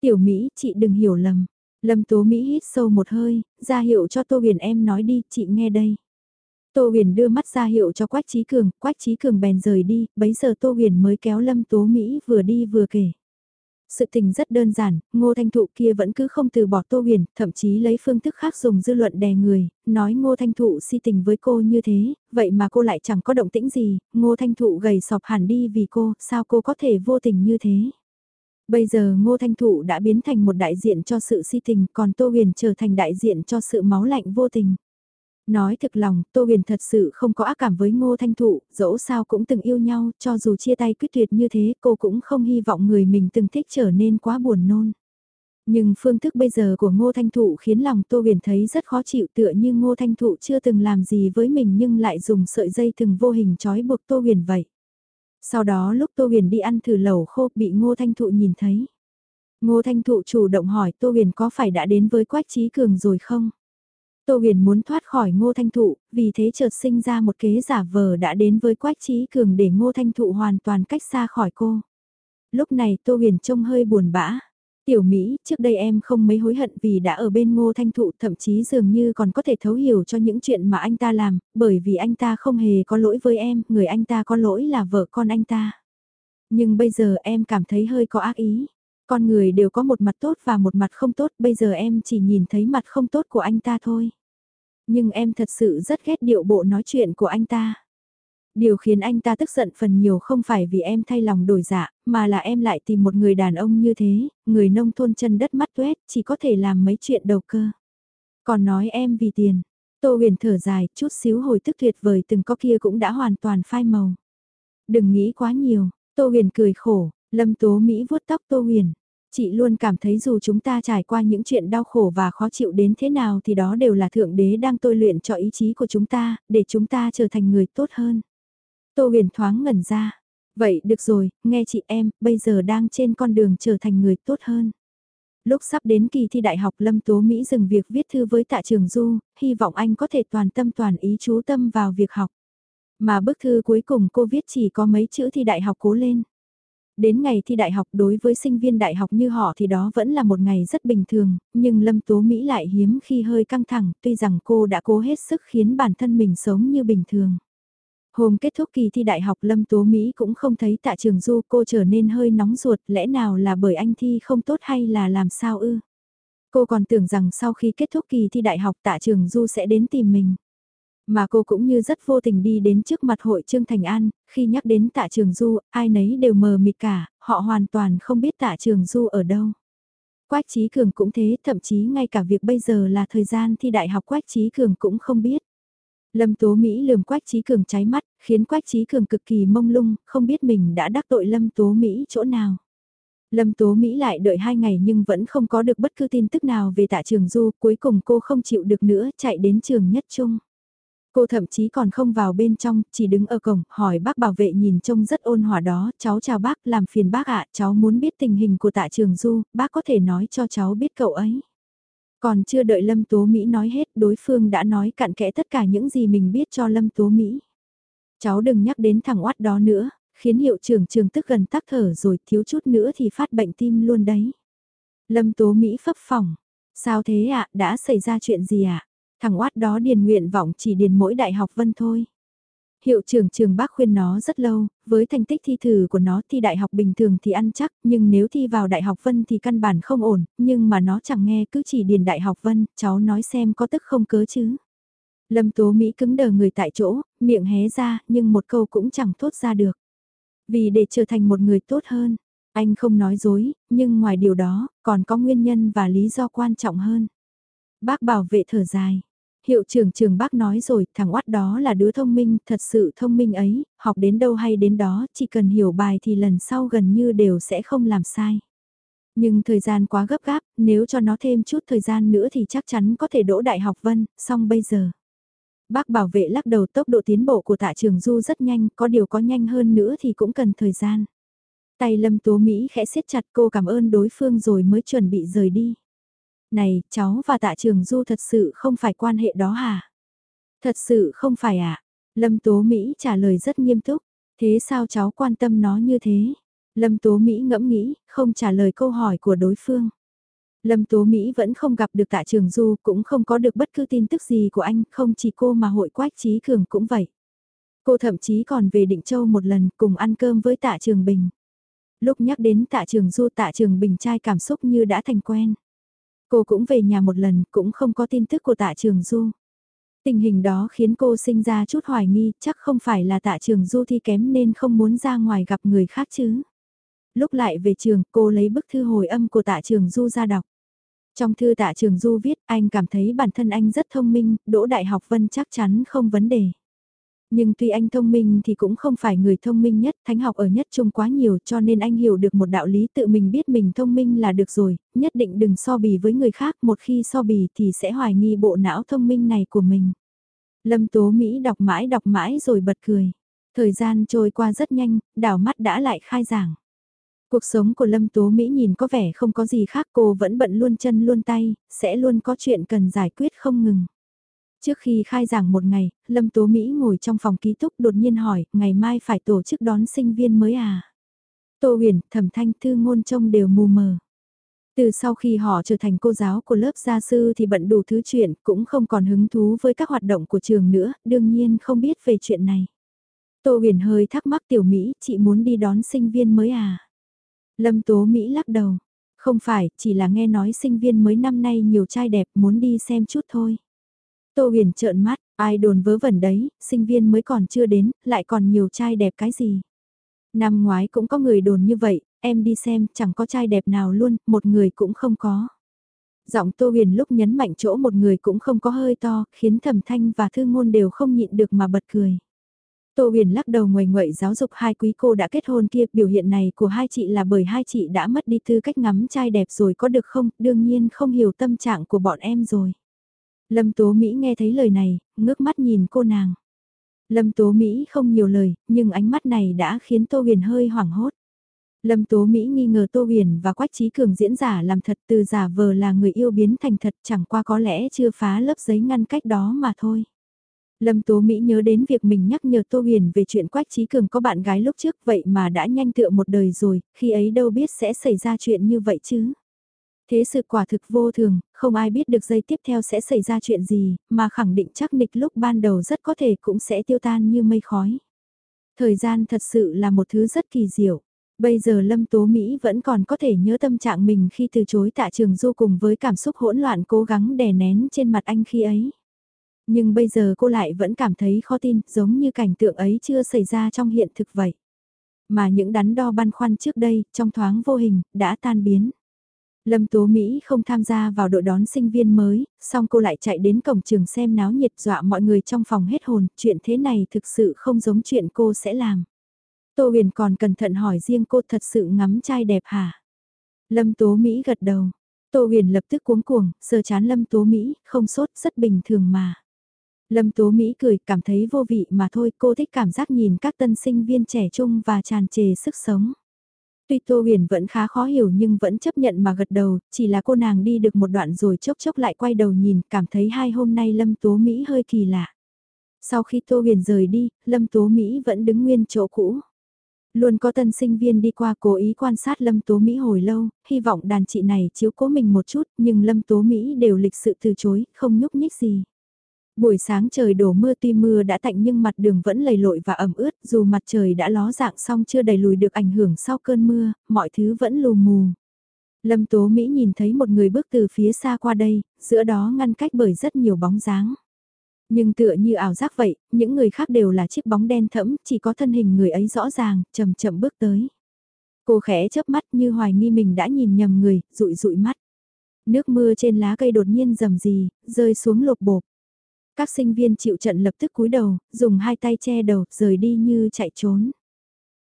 Tiểu Mỹ, chị đừng hiểu lầm. Lâm Tố Mỹ hít sâu một hơi, ra hiệu cho Tô Huyền em nói đi, chị nghe đây. Tô Huyền đưa mắt ra hiệu cho Quách Trí Cường, Quách Trí Cường bèn rời đi, bấy giờ Tô Huyền mới kéo Lâm Tố Mỹ vừa đi vừa kể. Sự tình rất đơn giản, ngô thanh thụ kia vẫn cứ không từ bỏ Tô Huyền, thậm chí lấy phương thức khác dùng dư luận đè người, nói ngô thanh thụ si tình với cô như thế, vậy mà cô lại chẳng có động tĩnh gì, ngô thanh thụ gầy sọp hẳn đi vì cô, sao cô có thể vô tình như thế. Bây giờ ngô thanh thụ đã biến thành một đại diện cho sự si tình, còn Tô Huyền trở thành đại diện cho sự máu lạnh vô tình. Nói thực lòng, Tô Huyền thật sự không có ác cảm với Ngô Thanh Thụ, dẫu sao cũng từng yêu nhau, cho dù chia tay quyết tuyệt như thế, cô cũng không hy vọng người mình từng thích trở nên quá buồn nôn. Nhưng phương thức bây giờ của Ngô Thanh Thụ khiến lòng Tô Huyền thấy rất khó chịu tựa như Ngô Thanh Thụ chưa từng làm gì với mình nhưng lại dùng sợi dây từng vô hình trói buộc Tô Huyền vậy. Sau đó lúc Tô Huyền đi ăn thử lẩu khô bị Ngô Thanh Thụ nhìn thấy. Ngô Thanh Thụ chủ động hỏi Tô Huyền có phải đã đến với Quách Trí Cường rồi không? Tô huyền muốn thoát khỏi ngô thanh thụ, vì thế chợt sinh ra một kế giả vờ đã đến với quách trí cường để ngô thanh thụ hoàn toàn cách xa khỏi cô. Lúc này Tô huyền trông hơi buồn bã. Tiểu Mỹ, trước đây em không mấy hối hận vì đã ở bên ngô thanh thụ thậm chí dường như còn có thể thấu hiểu cho những chuyện mà anh ta làm, bởi vì anh ta không hề có lỗi với em, người anh ta có lỗi là vợ con anh ta. Nhưng bây giờ em cảm thấy hơi có ác ý. Con người đều có một mặt tốt và một mặt không tốt, bây giờ em chỉ nhìn thấy mặt không tốt của anh ta thôi. Nhưng em thật sự rất ghét điệu bộ nói chuyện của anh ta. Điều khiến anh ta tức giận phần nhiều không phải vì em thay lòng đổi dạ, mà là em lại tìm một người đàn ông như thế, người nông thôn chân đất mắt tuét, chỉ có thể làm mấy chuyện đầu cơ. Còn nói em vì tiền, Tô huyền thở dài, chút xíu hồi tức tuyệt vời từng có kia cũng đã hoàn toàn phai màu. Đừng nghĩ quá nhiều, Tô huyền cười khổ, Lâm Tố Mỹ vuốt tóc Tô Huyền. Chị luôn cảm thấy dù chúng ta trải qua những chuyện đau khổ và khó chịu đến thế nào thì đó đều là Thượng Đế đang tôi luyện cho ý chí của chúng ta, để chúng ta trở thành người tốt hơn. Tô Huyền thoáng ngẩn ra. Vậy được rồi, nghe chị em, bây giờ đang trên con đường trở thành người tốt hơn. Lúc sắp đến kỳ thi đại học Lâm Tố Mỹ dừng việc viết thư với tạ trường Du, hy vọng anh có thể toàn tâm toàn ý chú tâm vào việc học. Mà bức thư cuối cùng cô viết chỉ có mấy chữ thi đại học cố lên. Đến ngày thi đại học đối với sinh viên đại học như họ thì đó vẫn là một ngày rất bình thường, nhưng Lâm Tố Mỹ lại hiếm khi hơi căng thẳng, tuy rằng cô đã cố hết sức khiến bản thân mình sống như bình thường. Hôm kết thúc kỳ thi đại học Lâm Tố Mỹ cũng không thấy tạ trường du cô trở nên hơi nóng ruột, lẽ nào là bởi anh thi không tốt hay là làm sao ư? Cô còn tưởng rằng sau khi kết thúc kỳ thi đại học tạ trường du sẽ đến tìm mình. Mà cô cũng như rất vô tình đi đến trước mặt hội Trương Thành An, khi nhắc đến tạ trường du, ai nấy đều mờ mịt cả, họ hoàn toàn không biết tạ trường du ở đâu. Quách Trí Cường cũng thế, thậm chí ngay cả việc bây giờ là thời gian thi đại học Quách Trí Cường cũng không biết. Lâm Tố Mỹ lườm Quách Trí Cường cháy mắt, khiến Quách Trí Cường cực kỳ mông lung, không biết mình đã đắc tội Lâm Tố Mỹ chỗ nào. Lâm Tố Mỹ lại đợi hai ngày nhưng vẫn không có được bất cứ tin tức nào về tạ trường du, cuối cùng cô không chịu được nữa, chạy đến trường nhất trung. Cô thậm chí còn không vào bên trong, chỉ đứng ở cổng, hỏi bác bảo vệ nhìn trông rất ôn hòa đó, cháu chào bác, làm phiền bác ạ, cháu muốn biết tình hình của tạ trường du, bác có thể nói cho cháu biết cậu ấy. Còn chưa đợi Lâm Tố Mỹ nói hết, đối phương đã nói cặn kẽ tất cả những gì mình biết cho Lâm Tố Mỹ. Cháu đừng nhắc đến thằng oát đó nữa, khiến hiệu trưởng trường tức gần tắc thở rồi thiếu chút nữa thì phát bệnh tim luôn đấy. Lâm Tố Mỹ phấp phỏng. Sao thế ạ, đã xảy ra chuyện gì ạ? Thằng oát đó điền nguyện vọng chỉ điền mỗi đại học vân thôi. Hiệu trưởng trường bác khuyên nó rất lâu, với thành tích thi thử của nó thi đại học bình thường thì ăn chắc, nhưng nếu thi vào đại học vân thì căn bản không ổn, nhưng mà nó chẳng nghe cứ chỉ điền đại học vân, cháu nói xem có tức không cớ chứ. Lâm Tố Mỹ cứng đờ người tại chỗ, miệng hé ra, nhưng một câu cũng chẳng thốt ra được. Vì để trở thành một người tốt hơn, anh không nói dối, nhưng ngoài điều đó, còn có nguyên nhân và lý do quan trọng hơn. Bác bảo vệ thở dài. Hiệu trưởng trường bác nói rồi, thằng oát đó là đứa thông minh, thật sự thông minh ấy, học đến đâu hay đến đó, chỉ cần hiểu bài thì lần sau gần như đều sẽ không làm sai. Nhưng thời gian quá gấp gáp, nếu cho nó thêm chút thời gian nữa thì chắc chắn có thể đỗ đại học vân, xong bây giờ. Bác bảo vệ lắc đầu tốc độ tiến bộ của tạ trường du rất nhanh, có điều có nhanh hơn nữa thì cũng cần thời gian. Tay lâm tố Mỹ khẽ siết chặt cô cảm ơn đối phương rồi mới chuẩn bị rời đi. Này, cháu và tạ trường du thật sự không phải quan hệ đó hả? Thật sự không phải ạ. À? Lâm Tố Mỹ trả lời rất nghiêm túc. Thế sao cháu quan tâm nó như thế? Lâm Tố Mỹ ngẫm nghĩ, không trả lời câu hỏi của đối phương. Lâm Tố Mỹ vẫn không gặp được tạ trường du, cũng không có được bất cứ tin tức gì của anh, không chỉ cô mà hội quách trí cường cũng vậy. Cô thậm chí còn về Định Châu một lần cùng ăn cơm với tạ trường bình. Lúc nhắc đến tạ trường du tạ trường bình trai cảm xúc như đã thành quen. Cô cũng về nhà một lần, cũng không có tin tức của tạ trường du. Tình hình đó khiến cô sinh ra chút hoài nghi, chắc không phải là tạ trường du thi kém nên không muốn ra ngoài gặp người khác chứ. Lúc lại về trường, cô lấy bức thư hồi âm của tạ trường du ra đọc. Trong thư tạ trường du viết, anh cảm thấy bản thân anh rất thông minh, đỗ đại học vân chắc chắn không vấn đề. Nhưng tuy anh thông minh thì cũng không phải người thông minh nhất, thánh học ở nhất trung quá nhiều cho nên anh hiểu được một đạo lý tự mình biết mình thông minh là được rồi, nhất định đừng so bì với người khác, một khi so bì thì sẽ hoài nghi bộ não thông minh này của mình. Lâm Tố Mỹ đọc mãi đọc mãi rồi bật cười. Thời gian trôi qua rất nhanh, đảo mắt đã lại khai giảng. Cuộc sống của Lâm Tố Mỹ nhìn có vẻ không có gì khác cô vẫn bận luôn chân luôn tay, sẽ luôn có chuyện cần giải quyết không ngừng. Trước khi khai giảng một ngày, Lâm Tố Mỹ ngồi trong phòng ký túc đột nhiên hỏi, ngày mai phải tổ chức đón sinh viên mới à? Tô huyền, thẩm thanh, thư ngôn trông đều mù mờ. Từ sau khi họ trở thành cô giáo của lớp gia sư thì bận đủ thứ chuyện, cũng không còn hứng thú với các hoạt động của trường nữa, đương nhiên không biết về chuyện này. Tô huyền hơi thắc mắc tiểu Mỹ, chị muốn đi đón sinh viên mới à? Lâm Tố Mỹ lắc đầu. Không phải, chỉ là nghe nói sinh viên mới năm nay nhiều trai đẹp muốn đi xem chút thôi. Tô huyền trợn mắt, ai đồn vớ vẩn đấy, sinh viên mới còn chưa đến, lại còn nhiều trai đẹp cái gì. Năm ngoái cũng có người đồn như vậy, em đi xem, chẳng có trai đẹp nào luôn, một người cũng không có. Giọng Tô Huyền lúc nhấn mạnh chỗ một người cũng không có hơi to, khiến Thẩm Thanh và Thư Ngôn đều không nhịn được mà bật cười. Tô Huyền lắc đầu ngoài ngoại giáo dục hai quý cô đã kết hôn kia, biểu hiện này của hai chị là bởi hai chị đã mất đi tư cách ngắm trai đẹp rồi có được không, đương nhiên không hiểu tâm trạng của bọn em rồi. Lâm Tố Mỹ nghe thấy lời này, ngước mắt nhìn cô nàng. Lâm Tố Mỹ không nhiều lời, nhưng ánh mắt này đã khiến Tô Huyền hơi hoảng hốt. Lâm Tố Mỹ nghi ngờ Tô Huyền và Quách Trí Cường diễn giả làm thật từ giả vờ là người yêu biến thành thật chẳng qua có lẽ chưa phá lớp giấy ngăn cách đó mà thôi. Lâm Tố Mỹ nhớ đến việc mình nhắc nhở Tô Huyền về chuyện Quách Trí Cường có bạn gái lúc trước vậy mà đã nhanh tựa một đời rồi, khi ấy đâu biết sẽ xảy ra chuyện như vậy chứ. Thế sự quả thực vô thường, không ai biết được giây tiếp theo sẽ xảy ra chuyện gì, mà khẳng định chắc nịch lúc ban đầu rất có thể cũng sẽ tiêu tan như mây khói. Thời gian thật sự là một thứ rất kỳ diệu. Bây giờ Lâm Tố Mỹ vẫn còn có thể nhớ tâm trạng mình khi từ chối tạ trường du cùng với cảm xúc hỗn loạn cố gắng đè nén trên mặt anh khi ấy. Nhưng bây giờ cô lại vẫn cảm thấy khó tin, giống như cảnh tượng ấy chưa xảy ra trong hiện thực vậy. Mà những đắn đo băn khoăn trước đây, trong thoáng vô hình, đã tan biến. Lâm Tố Mỹ không tham gia vào đội đón sinh viên mới, xong cô lại chạy đến cổng trường xem náo nhiệt dọa mọi người trong phòng hết hồn, chuyện thế này thực sự không giống chuyện cô sẽ làm. Tô huyền còn cẩn thận hỏi riêng cô thật sự ngắm trai đẹp hả? Lâm Tố Mỹ gật đầu. Tô huyền lập tức cuống cuồng, sờ chán Lâm Tố Mỹ, không sốt, rất bình thường mà. Lâm Tố Mỹ cười, cảm thấy vô vị mà thôi, cô thích cảm giác nhìn các tân sinh viên trẻ trung và tràn trề sức sống. Tuy Tô Huyền vẫn khá khó hiểu nhưng vẫn chấp nhận mà gật đầu, chỉ là cô nàng đi được một đoạn rồi chốc chốc lại quay đầu nhìn, cảm thấy hai hôm nay Lâm Tố Mỹ hơi kỳ lạ. Sau khi Tô Huyền rời đi, Lâm Tố Mỹ vẫn đứng nguyên chỗ cũ. Luôn có tân sinh viên đi qua cố ý quan sát Lâm Tố Mỹ hồi lâu, hy vọng đàn chị này chiếu cố mình một chút, nhưng Lâm Tố Mỹ đều lịch sự từ chối, không nhúc nhích gì. Buổi sáng trời đổ mưa tuy mưa đã tạnh nhưng mặt đường vẫn lầy lội và ẩm ướt, dù mặt trời đã ló dạng xong chưa đầy lùi được ảnh hưởng sau cơn mưa, mọi thứ vẫn lù mù. Lâm Tố Mỹ nhìn thấy một người bước từ phía xa qua đây, giữa đó ngăn cách bởi rất nhiều bóng dáng. Nhưng tựa như ảo giác vậy, những người khác đều là chiếc bóng đen thẫm, chỉ có thân hình người ấy rõ ràng, chậm chậm bước tới. Cô khẽ chớp mắt như hoài nghi mình đã nhìn nhầm người, rụi rụi mắt. Nước mưa trên lá cây đột nhiên rầm rì, rơi xuống lột bột. Các sinh viên chịu trận lập tức cúi đầu, dùng hai tay che đầu, rời đi như chạy trốn.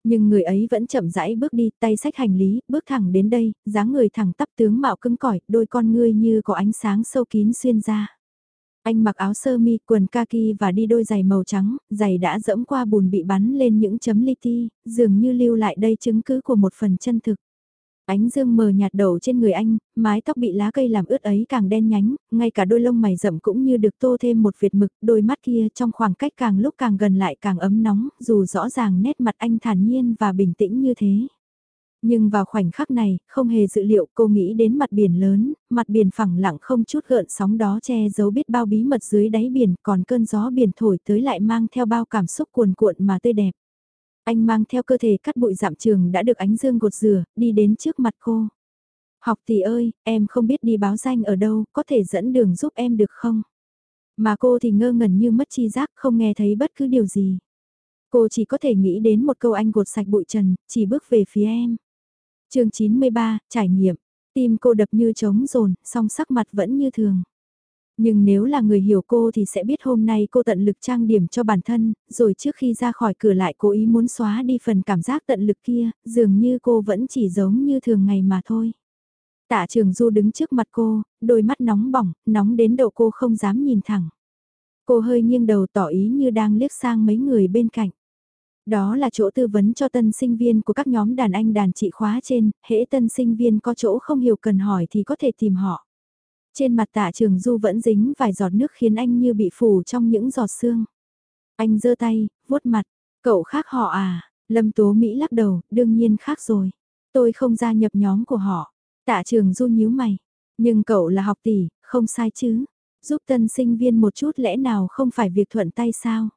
Nhưng người ấy vẫn chậm rãi bước đi, tay sách hành lý, bước thẳng đến đây, dáng người thẳng tắp tướng mạo cứng cỏi, đôi con ngươi như có ánh sáng sâu kín xuyên ra. Anh mặc áo sơ mi, quần kaki và đi đôi giày màu trắng, giày đã dẫm qua bùn bị bắn lên những chấm li ti, dường như lưu lại đây chứng cứ của một phần chân thực. Ánh dương mờ nhạt đầu trên người anh, mái tóc bị lá cây làm ướt ấy càng đen nhánh, ngay cả đôi lông mày rậm cũng như được tô thêm một việt mực, đôi mắt kia trong khoảng cách càng lúc càng gần lại càng ấm nóng, dù rõ ràng nét mặt anh thản nhiên và bình tĩnh như thế. Nhưng vào khoảnh khắc này, không hề dự liệu cô nghĩ đến mặt biển lớn, mặt biển phẳng lặng không chút gợn sóng đó che giấu biết bao bí mật dưới đáy biển, còn cơn gió biển thổi tới lại mang theo bao cảm xúc cuồn cuộn mà tươi đẹp. Anh mang theo cơ thể cắt bụi dạm trường đã được ánh dương gột rửa, đi đến trước mặt cô. Học tỷ ơi, em không biết đi báo danh ở đâu, có thể dẫn đường giúp em được không? Mà cô thì ngơ ngẩn như mất chi giác, không nghe thấy bất cứ điều gì. Cô chỉ có thể nghĩ đến một câu anh gột sạch bụi trần, chỉ bước về phía em chương 93, trải nghiệm. Tim cô đập như trống rồn, song sắc mặt vẫn như thường. Nhưng nếu là người hiểu cô thì sẽ biết hôm nay cô tận lực trang điểm cho bản thân, rồi trước khi ra khỏi cửa lại cố ý muốn xóa đi phần cảm giác tận lực kia, dường như cô vẫn chỉ giống như thường ngày mà thôi. Tạ trường Du đứng trước mặt cô, đôi mắt nóng bỏng, nóng đến độ cô không dám nhìn thẳng. Cô hơi nghiêng đầu tỏ ý như đang liếc sang mấy người bên cạnh. Đó là chỗ tư vấn cho tân sinh viên của các nhóm đàn anh đàn chị khóa trên, hễ tân sinh viên có chỗ không hiểu cần hỏi thì có thể tìm họ. Trên mặt tạ trường du vẫn dính vài giọt nước khiến anh như bị phủ trong những giọt sương. Anh giơ tay, vuốt mặt, cậu khác họ à, Lâm Tố Mỹ lắc đầu, đương nhiên khác rồi. Tôi không gia nhập nhóm của họ. Tạ trường du nhíu mày. Nhưng cậu là học tỷ, không sai chứ. Giúp tân sinh viên một chút lẽ nào không phải việc thuận tay sao?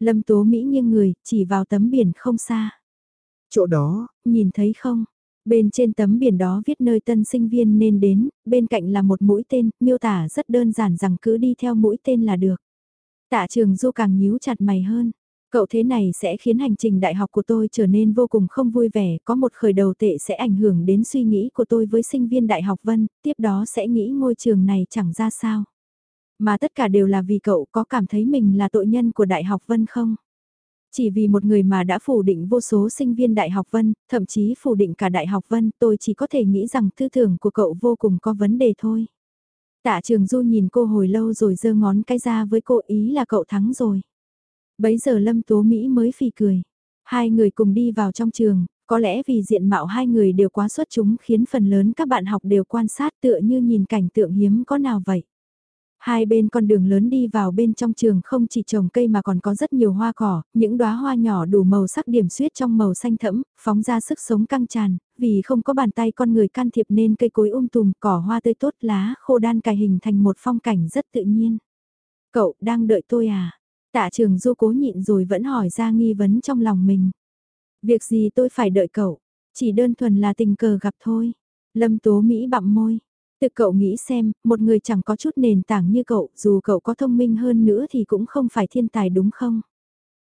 Lâm Tố Mỹ nghiêng người, chỉ vào tấm biển không xa. Chỗ đó, nhìn thấy không? Bên trên tấm biển đó viết nơi tân sinh viên nên đến, bên cạnh là một mũi tên, miêu tả rất đơn giản rằng cứ đi theo mũi tên là được. Tạ trường du càng nhíu chặt mày hơn. Cậu thế này sẽ khiến hành trình đại học của tôi trở nên vô cùng không vui vẻ, có một khởi đầu tệ sẽ ảnh hưởng đến suy nghĩ của tôi với sinh viên đại học Vân, tiếp đó sẽ nghĩ ngôi trường này chẳng ra sao. Mà tất cả đều là vì cậu có cảm thấy mình là tội nhân của Đại học Vân không? Chỉ vì một người mà đã phủ định vô số sinh viên Đại học Vân, thậm chí phủ định cả Đại học Vân, tôi chỉ có thể nghĩ rằng tư tưởng của cậu vô cùng có vấn đề thôi. Tạ Trường Du nhìn cô hồi lâu rồi giơ ngón cái ra với cô ý là cậu thắng rồi. Bấy giờ Lâm Tố Mỹ mới phì cười. Hai người cùng đi vào trong trường, có lẽ vì diện mạo hai người đều quá xuất chúng khiến phần lớn các bạn học đều quan sát tựa như nhìn cảnh tượng hiếm có nào vậy. Hai bên con đường lớn đi vào bên trong trường không chỉ trồng cây mà còn có rất nhiều hoa cỏ, những đóa hoa nhỏ đủ màu sắc điểm xuyết trong màu xanh thẫm, phóng ra sức sống căng tràn, vì không có bàn tay con người can thiệp nên cây cối um tùm, cỏ hoa tươi tốt lá khô đan cài hình thành một phong cảnh rất tự nhiên. Cậu đang đợi tôi à? Tạ trường du cố nhịn rồi vẫn hỏi ra nghi vấn trong lòng mình. Việc gì tôi phải đợi cậu? Chỉ đơn thuần là tình cờ gặp thôi. Lâm Tố Mỹ bặm môi. Tự cậu nghĩ xem, một người chẳng có chút nền tảng như cậu, dù cậu có thông minh hơn nữa thì cũng không phải thiên tài đúng không?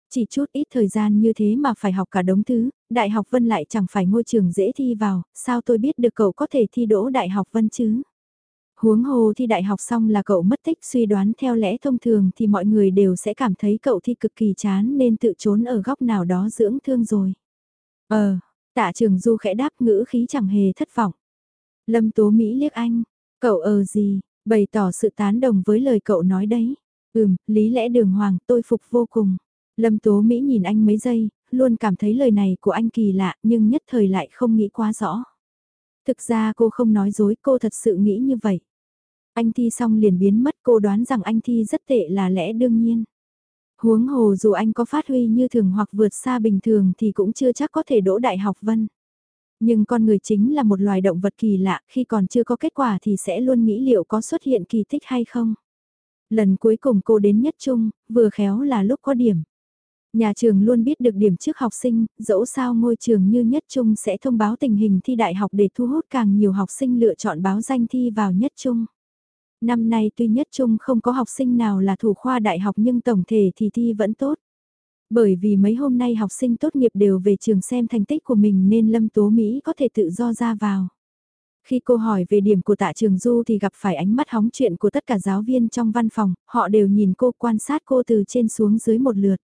Chỉ chút ít thời gian như thế mà phải học cả đống thứ, Đại học Vân lại chẳng phải ngôi trường dễ thi vào, sao tôi biết được cậu có thể thi đỗ Đại học Vân chứ? Huống hồ thi đại học xong là cậu mất tích suy đoán theo lẽ thông thường thì mọi người đều sẽ cảm thấy cậu thi cực kỳ chán nên tự trốn ở góc nào đó dưỡng thương rồi. Ờ, tạ trường du khẽ đáp ngữ khí chẳng hề thất vọng. Lâm Tố Mỹ liếc anh, cậu ờ gì, bày tỏ sự tán đồng với lời cậu nói đấy. Ừm, lý lẽ đường hoàng tôi phục vô cùng. Lâm Tố Mỹ nhìn anh mấy giây, luôn cảm thấy lời này của anh kỳ lạ nhưng nhất thời lại không nghĩ quá rõ. Thực ra cô không nói dối, cô thật sự nghĩ như vậy. Anh thi xong liền biến mất cô đoán rằng anh thi rất tệ là lẽ đương nhiên. Huống hồ dù anh có phát huy như thường hoặc vượt xa bình thường thì cũng chưa chắc có thể đỗ đại học vân. Nhưng con người chính là một loài động vật kỳ lạ, khi còn chưa có kết quả thì sẽ luôn nghĩ liệu có xuất hiện kỳ tích hay không. Lần cuối cùng cô đến nhất trung, vừa khéo là lúc có điểm. Nhà trường luôn biết được điểm trước học sinh, dẫu sao ngôi trường như nhất trung sẽ thông báo tình hình thi đại học để thu hút càng nhiều học sinh lựa chọn báo danh thi vào nhất trung. Năm nay tuy nhất trung không có học sinh nào là thủ khoa đại học nhưng tổng thể thì thi vẫn tốt. Bởi vì mấy hôm nay học sinh tốt nghiệp đều về trường xem thành tích của mình nên Lâm Tố Mỹ có thể tự do ra vào. Khi cô hỏi về điểm của tạ trường Du thì gặp phải ánh mắt hóng chuyện của tất cả giáo viên trong văn phòng, họ đều nhìn cô quan sát cô từ trên xuống dưới một lượt.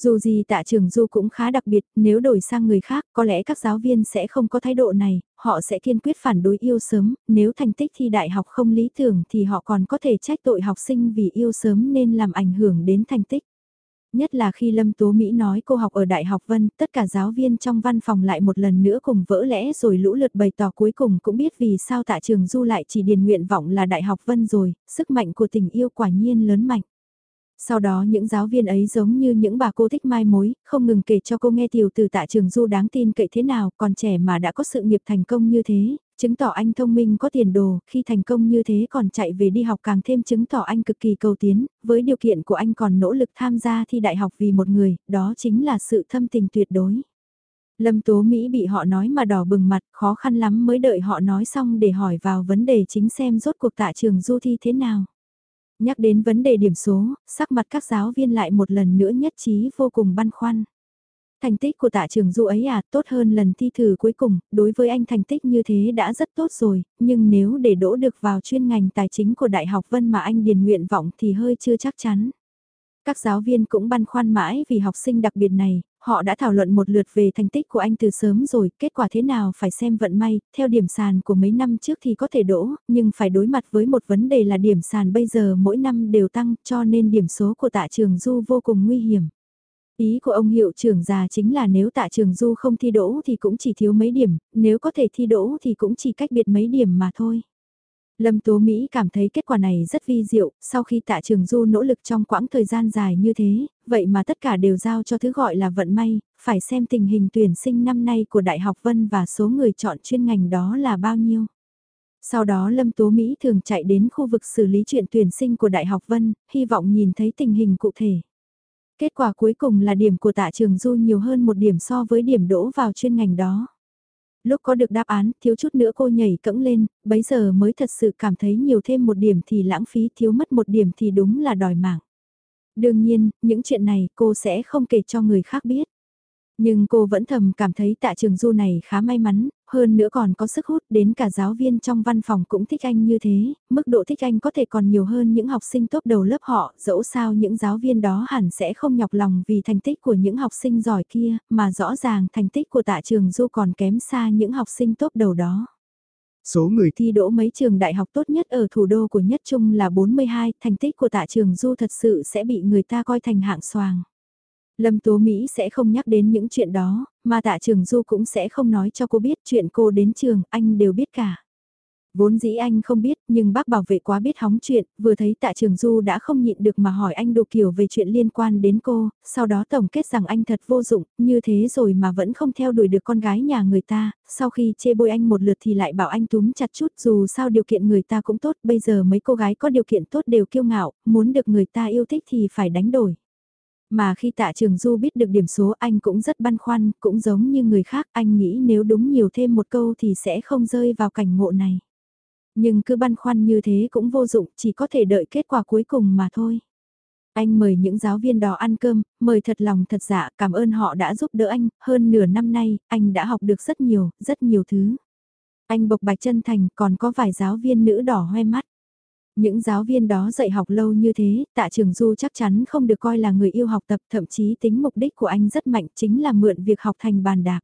Dù gì tạ trường Du cũng khá đặc biệt, nếu đổi sang người khác có lẽ các giáo viên sẽ không có thái độ này, họ sẽ kiên quyết phản đối yêu sớm, nếu thành tích thi đại học không lý tưởng thì họ còn có thể trách tội học sinh vì yêu sớm nên làm ảnh hưởng đến thành tích. Nhất là khi Lâm Tố Mỹ nói cô học ở Đại học Vân, tất cả giáo viên trong văn phòng lại một lần nữa cùng vỡ lẽ rồi lũ lượt bày tỏ cuối cùng cũng biết vì sao tạ trường du lại chỉ điền nguyện vọng là Đại học Vân rồi, sức mạnh của tình yêu quả nhiên lớn mạnh. Sau đó những giáo viên ấy giống như những bà cô thích mai mối, không ngừng kể cho cô nghe tiểu từ tạ trường du đáng tin cậy thế nào, còn trẻ mà đã có sự nghiệp thành công như thế, chứng tỏ anh thông minh có tiền đồ, khi thành công như thế còn chạy về đi học càng thêm chứng tỏ anh cực kỳ cầu tiến, với điều kiện của anh còn nỗ lực tham gia thi đại học vì một người, đó chính là sự thâm tình tuyệt đối. Lâm Tố Mỹ bị họ nói mà đỏ bừng mặt, khó khăn lắm mới đợi họ nói xong để hỏi vào vấn đề chính xem rốt cuộc tạ trường du thi thế nào. Nhắc đến vấn đề điểm số, sắc mặt các giáo viên lại một lần nữa nhất trí vô cùng băn khoăn. Thành tích của tạ trường du ấy à, tốt hơn lần thi thử cuối cùng, đối với anh thành tích như thế đã rất tốt rồi, nhưng nếu để đỗ được vào chuyên ngành tài chính của Đại học Vân mà anh điền nguyện vọng thì hơi chưa chắc chắn. Các giáo viên cũng băn khoăn mãi vì học sinh đặc biệt này, họ đã thảo luận một lượt về thành tích của anh từ sớm rồi, kết quả thế nào phải xem vận may, theo điểm sàn của mấy năm trước thì có thể đỗ, nhưng phải đối mặt với một vấn đề là điểm sàn bây giờ mỗi năm đều tăng cho nên điểm số của tạ trường du vô cùng nguy hiểm. Ý của ông hiệu trưởng già chính là nếu tạ trường du không thi đỗ thì cũng chỉ thiếu mấy điểm, nếu có thể thi đỗ thì cũng chỉ cách biệt mấy điểm mà thôi. Lâm Tố Mỹ cảm thấy kết quả này rất vi diệu, sau khi tạ trường du nỗ lực trong quãng thời gian dài như thế, vậy mà tất cả đều giao cho thứ gọi là vận may, phải xem tình hình tuyển sinh năm nay của Đại học Vân và số người chọn chuyên ngành đó là bao nhiêu. Sau đó Lâm Tố Mỹ thường chạy đến khu vực xử lý chuyện tuyển sinh của Đại học Vân, hy vọng nhìn thấy tình hình cụ thể. Kết quả cuối cùng là điểm của tạ trường du nhiều hơn một điểm so với điểm đỗ vào chuyên ngành đó. Lúc có được đáp án, thiếu chút nữa cô nhảy cẫng lên, bấy giờ mới thật sự cảm thấy nhiều thêm một điểm thì lãng phí, thiếu mất một điểm thì đúng là đòi mạng. Đương nhiên, những chuyện này cô sẽ không kể cho người khác biết. Nhưng cô vẫn thầm cảm thấy tạ trường du này khá may mắn, hơn nữa còn có sức hút đến cả giáo viên trong văn phòng cũng thích anh như thế, mức độ thích anh có thể còn nhiều hơn những học sinh tốt đầu lớp họ, dẫu sao những giáo viên đó hẳn sẽ không nhọc lòng vì thành tích của những học sinh giỏi kia, mà rõ ràng thành tích của tạ trường du còn kém xa những học sinh tốt đầu đó. Số người thi đỗ mấy trường đại học tốt nhất ở thủ đô của Nhất Trung là 42, thành tích của tạ trường du thật sự sẽ bị người ta coi thành hạng xoàng. Lâm Tố Mỹ sẽ không nhắc đến những chuyện đó, mà tạ trường Du cũng sẽ không nói cho cô biết chuyện cô đến trường, anh đều biết cả. Vốn dĩ anh không biết, nhưng bác bảo vệ quá biết hóng chuyện, vừa thấy tạ trường Du đã không nhịn được mà hỏi anh đồ kiểu về chuyện liên quan đến cô, sau đó tổng kết rằng anh thật vô dụng, như thế rồi mà vẫn không theo đuổi được con gái nhà người ta, sau khi chê bôi anh một lượt thì lại bảo anh túm chặt chút dù sao điều kiện người ta cũng tốt, bây giờ mấy cô gái có điều kiện tốt đều kiêu ngạo, muốn được người ta yêu thích thì phải đánh đổi. Mà khi tạ trường du biết được điểm số anh cũng rất băn khoăn, cũng giống như người khác anh nghĩ nếu đúng nhiều thêm một câu thì sẽ không rơi vào cảnh ngộ này. Nhưng cứ băn khoăn như thế cũng vô dụng, chỉ có thể đợi kết quả cuối cùng mà thôi. Anh mời những giáo viên đó ăn cơm, mời thật lòng thật dạ, cảm ơn họ đã giúp đỡ anh, hơn nửa năm nay, anh đã học được rất nhiều, rất nhiều thứ. Anh bộc bạch chân thành, còn có vài giáo viên nữ đỏ hoe mắt. Những giáo viên đó dạy học lâu như thế, tạ trường du chắc chắn không được coi là người yêu học tập, thậm chí tính mục đích của anh rất mạnh chính là mượn việc học thành bàn đạp.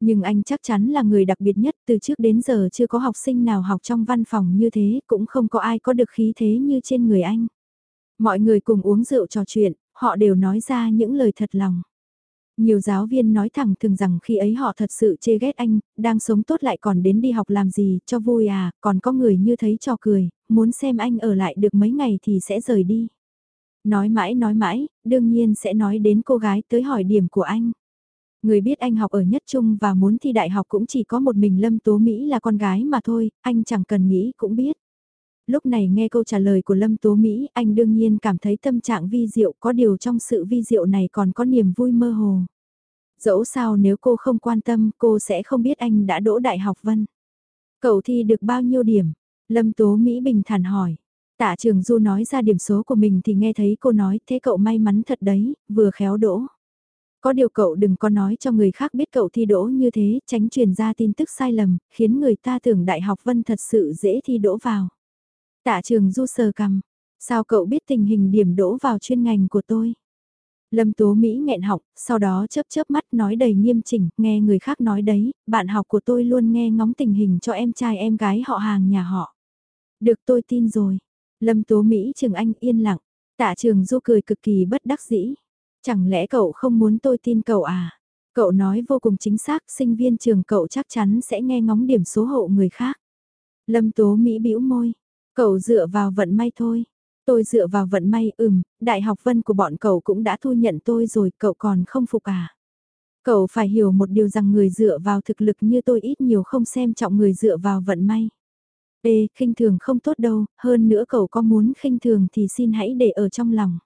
Nhưng anh chắc chắn là người đặc biệt nhất, từ trước đến giờ chưa có học sinh nào học trong văn phòng như thế, cũng không có ai có được khí thế như trên người anh. Mọi người cùng uống rượu trò chuyện, họ đều nói ra những lời thật lòng. Nhiều giáo viên nói thẳng thường rằng khi ấy họ thật sự chê ghét anh, đang sống tốt lại còn đến đi học làm gì, cho vui à, còn có người như thấy cho cười, muốn xem anh ở lại được mấy ngày thì sẽ rời đi. Nói mãi nói mãi, đương nhiên sẽ nói đến cô gái tới hỏi điểm của anh. Người biết anh học ở nhất trung và muốn thi đại học cũng chỉ có một mình Lâm Tố Mỹ là con gái mà thôi, anh chẳng cần nghĩ cũng biết. Lúc này nghe câu trả lời của Lâm Tố Mỹ, anh đương nhiên cảm thấy tâm trạng vi diệu, có điều trong sự vi diệu này còn có niềm vui mơ hồ. Dẫu sao nếu cô không quan tâm, cô sẽ không biết anh đã đỗ đại học vân. Cậu thi được bao nhiêu điểm? Lâm Tố Mỹ bình thản hỏi. Tạ Trường Du nói ra điểm số của mình thì nghe thấy cô nói thế cậu may mắn thật đấy, vừa khéo đỗ. Có điều cậu đừng có nói cho người khác biết cậu thi đỗ như thế, tránh truyền ra tin tức sai lầm, khiến người ta tưởng Đại học Vân thật sự dễ thi đỗ vào. Tạ Trường Du sờ cầm, sao cậu biết tình hình điểm đỗ vào chuyên ngành của tôi? Lâm Tố Mỹ nghẹn học, sau đó chớp chớp mắt nói đầy nghiêm chỉnh, nghe người khác nói đấy, bạn học của tôi luôn nghe ngóng tình hình cho em trai em gái họ hàng nhà họ. Được tôi tin rồi. Lâm Tố Mỹ Trường Anh yên lặng, tạ trường du cười cực kỳ bất đắc dĩ. Chẳng lẽ cậu không muốn tôi tin cậu à? Cậu nói vô cùng chính xác, sinh viên trường cậu chắc chắn sẽ nghe ngóng điểm số hộ người khác. Lâm Tố Mỹ bĩu môi, cậu dựa vào vận may thôi. Tôi dựa vào vận may, ừm, đại học vân của bọn cậu cũng đã thu nhận tôi rồi, cậu còn không phục à? Cậu phải hiểu một điều rằng người dựa vào thực lực như tôi ít nhiều không xem trọng người dựa vào vận may. Ê, khinh thường không tốt đâu, hơn nữa cậu có muốn khinh thường thì xin hãy để ở trong lòng.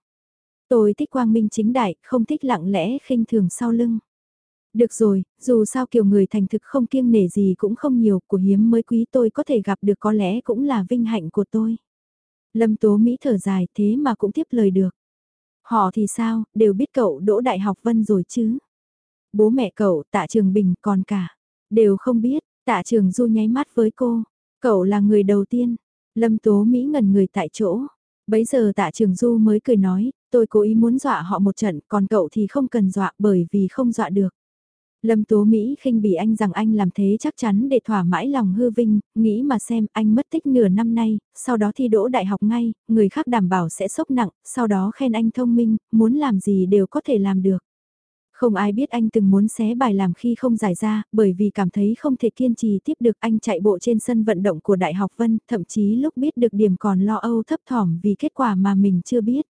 Tôi thích quang minh chính đại, không thích lặng lẽ khinh thường sau lưng. Được rồi, dù sao kiểu người thành thực không kiêng nể gì cũng không nhiều, của hiếm mới quý tôi có thể gặp được có lẽ cũng là vinh hạnh của tôi. Lâm Tố Mỹ thở dài thế mà cũng tiếp lời được. Họ thì sao, đều biết cậu đỗ đại học vân rồi chứ. Bố mẹ cậu, tạ trường bình còn cả, đều không biết, tạ trường du nháy mắt với cô. Cậu là người đầu tiên, Lâm Tố Mỹ ngẩn người tại chỗ. Bấy giờ tạ trường du mới cười nói, tôi cố ý muốn dọa họ một trận, còn cậu thì không cần dọa bởi vì không dọa được. Lâm Tố Mỹ khinh bỉ anh rằng anh làm thế chắc chắn để thỏa mãi lòng hư vinh, nghĩ mà xem anh mất tích nửa năm nay, sau đó thi đỗ đại học ngay, người khác đảm bảo sẽ sốc nặng, sau đó khen anh thông minh, muốn làm gì đều có thể làm được. Không ai biết anh từng muốn xé bài làm khi không giải ra, bởi vì cảm thấy không thể kiên trì tiếp được anh chạy bộ trên sân vận động của Đại học Vân, thậm chí lúc biết được điểm còn lo âu thấp thỏm vì kết quả mà mình chưa biết.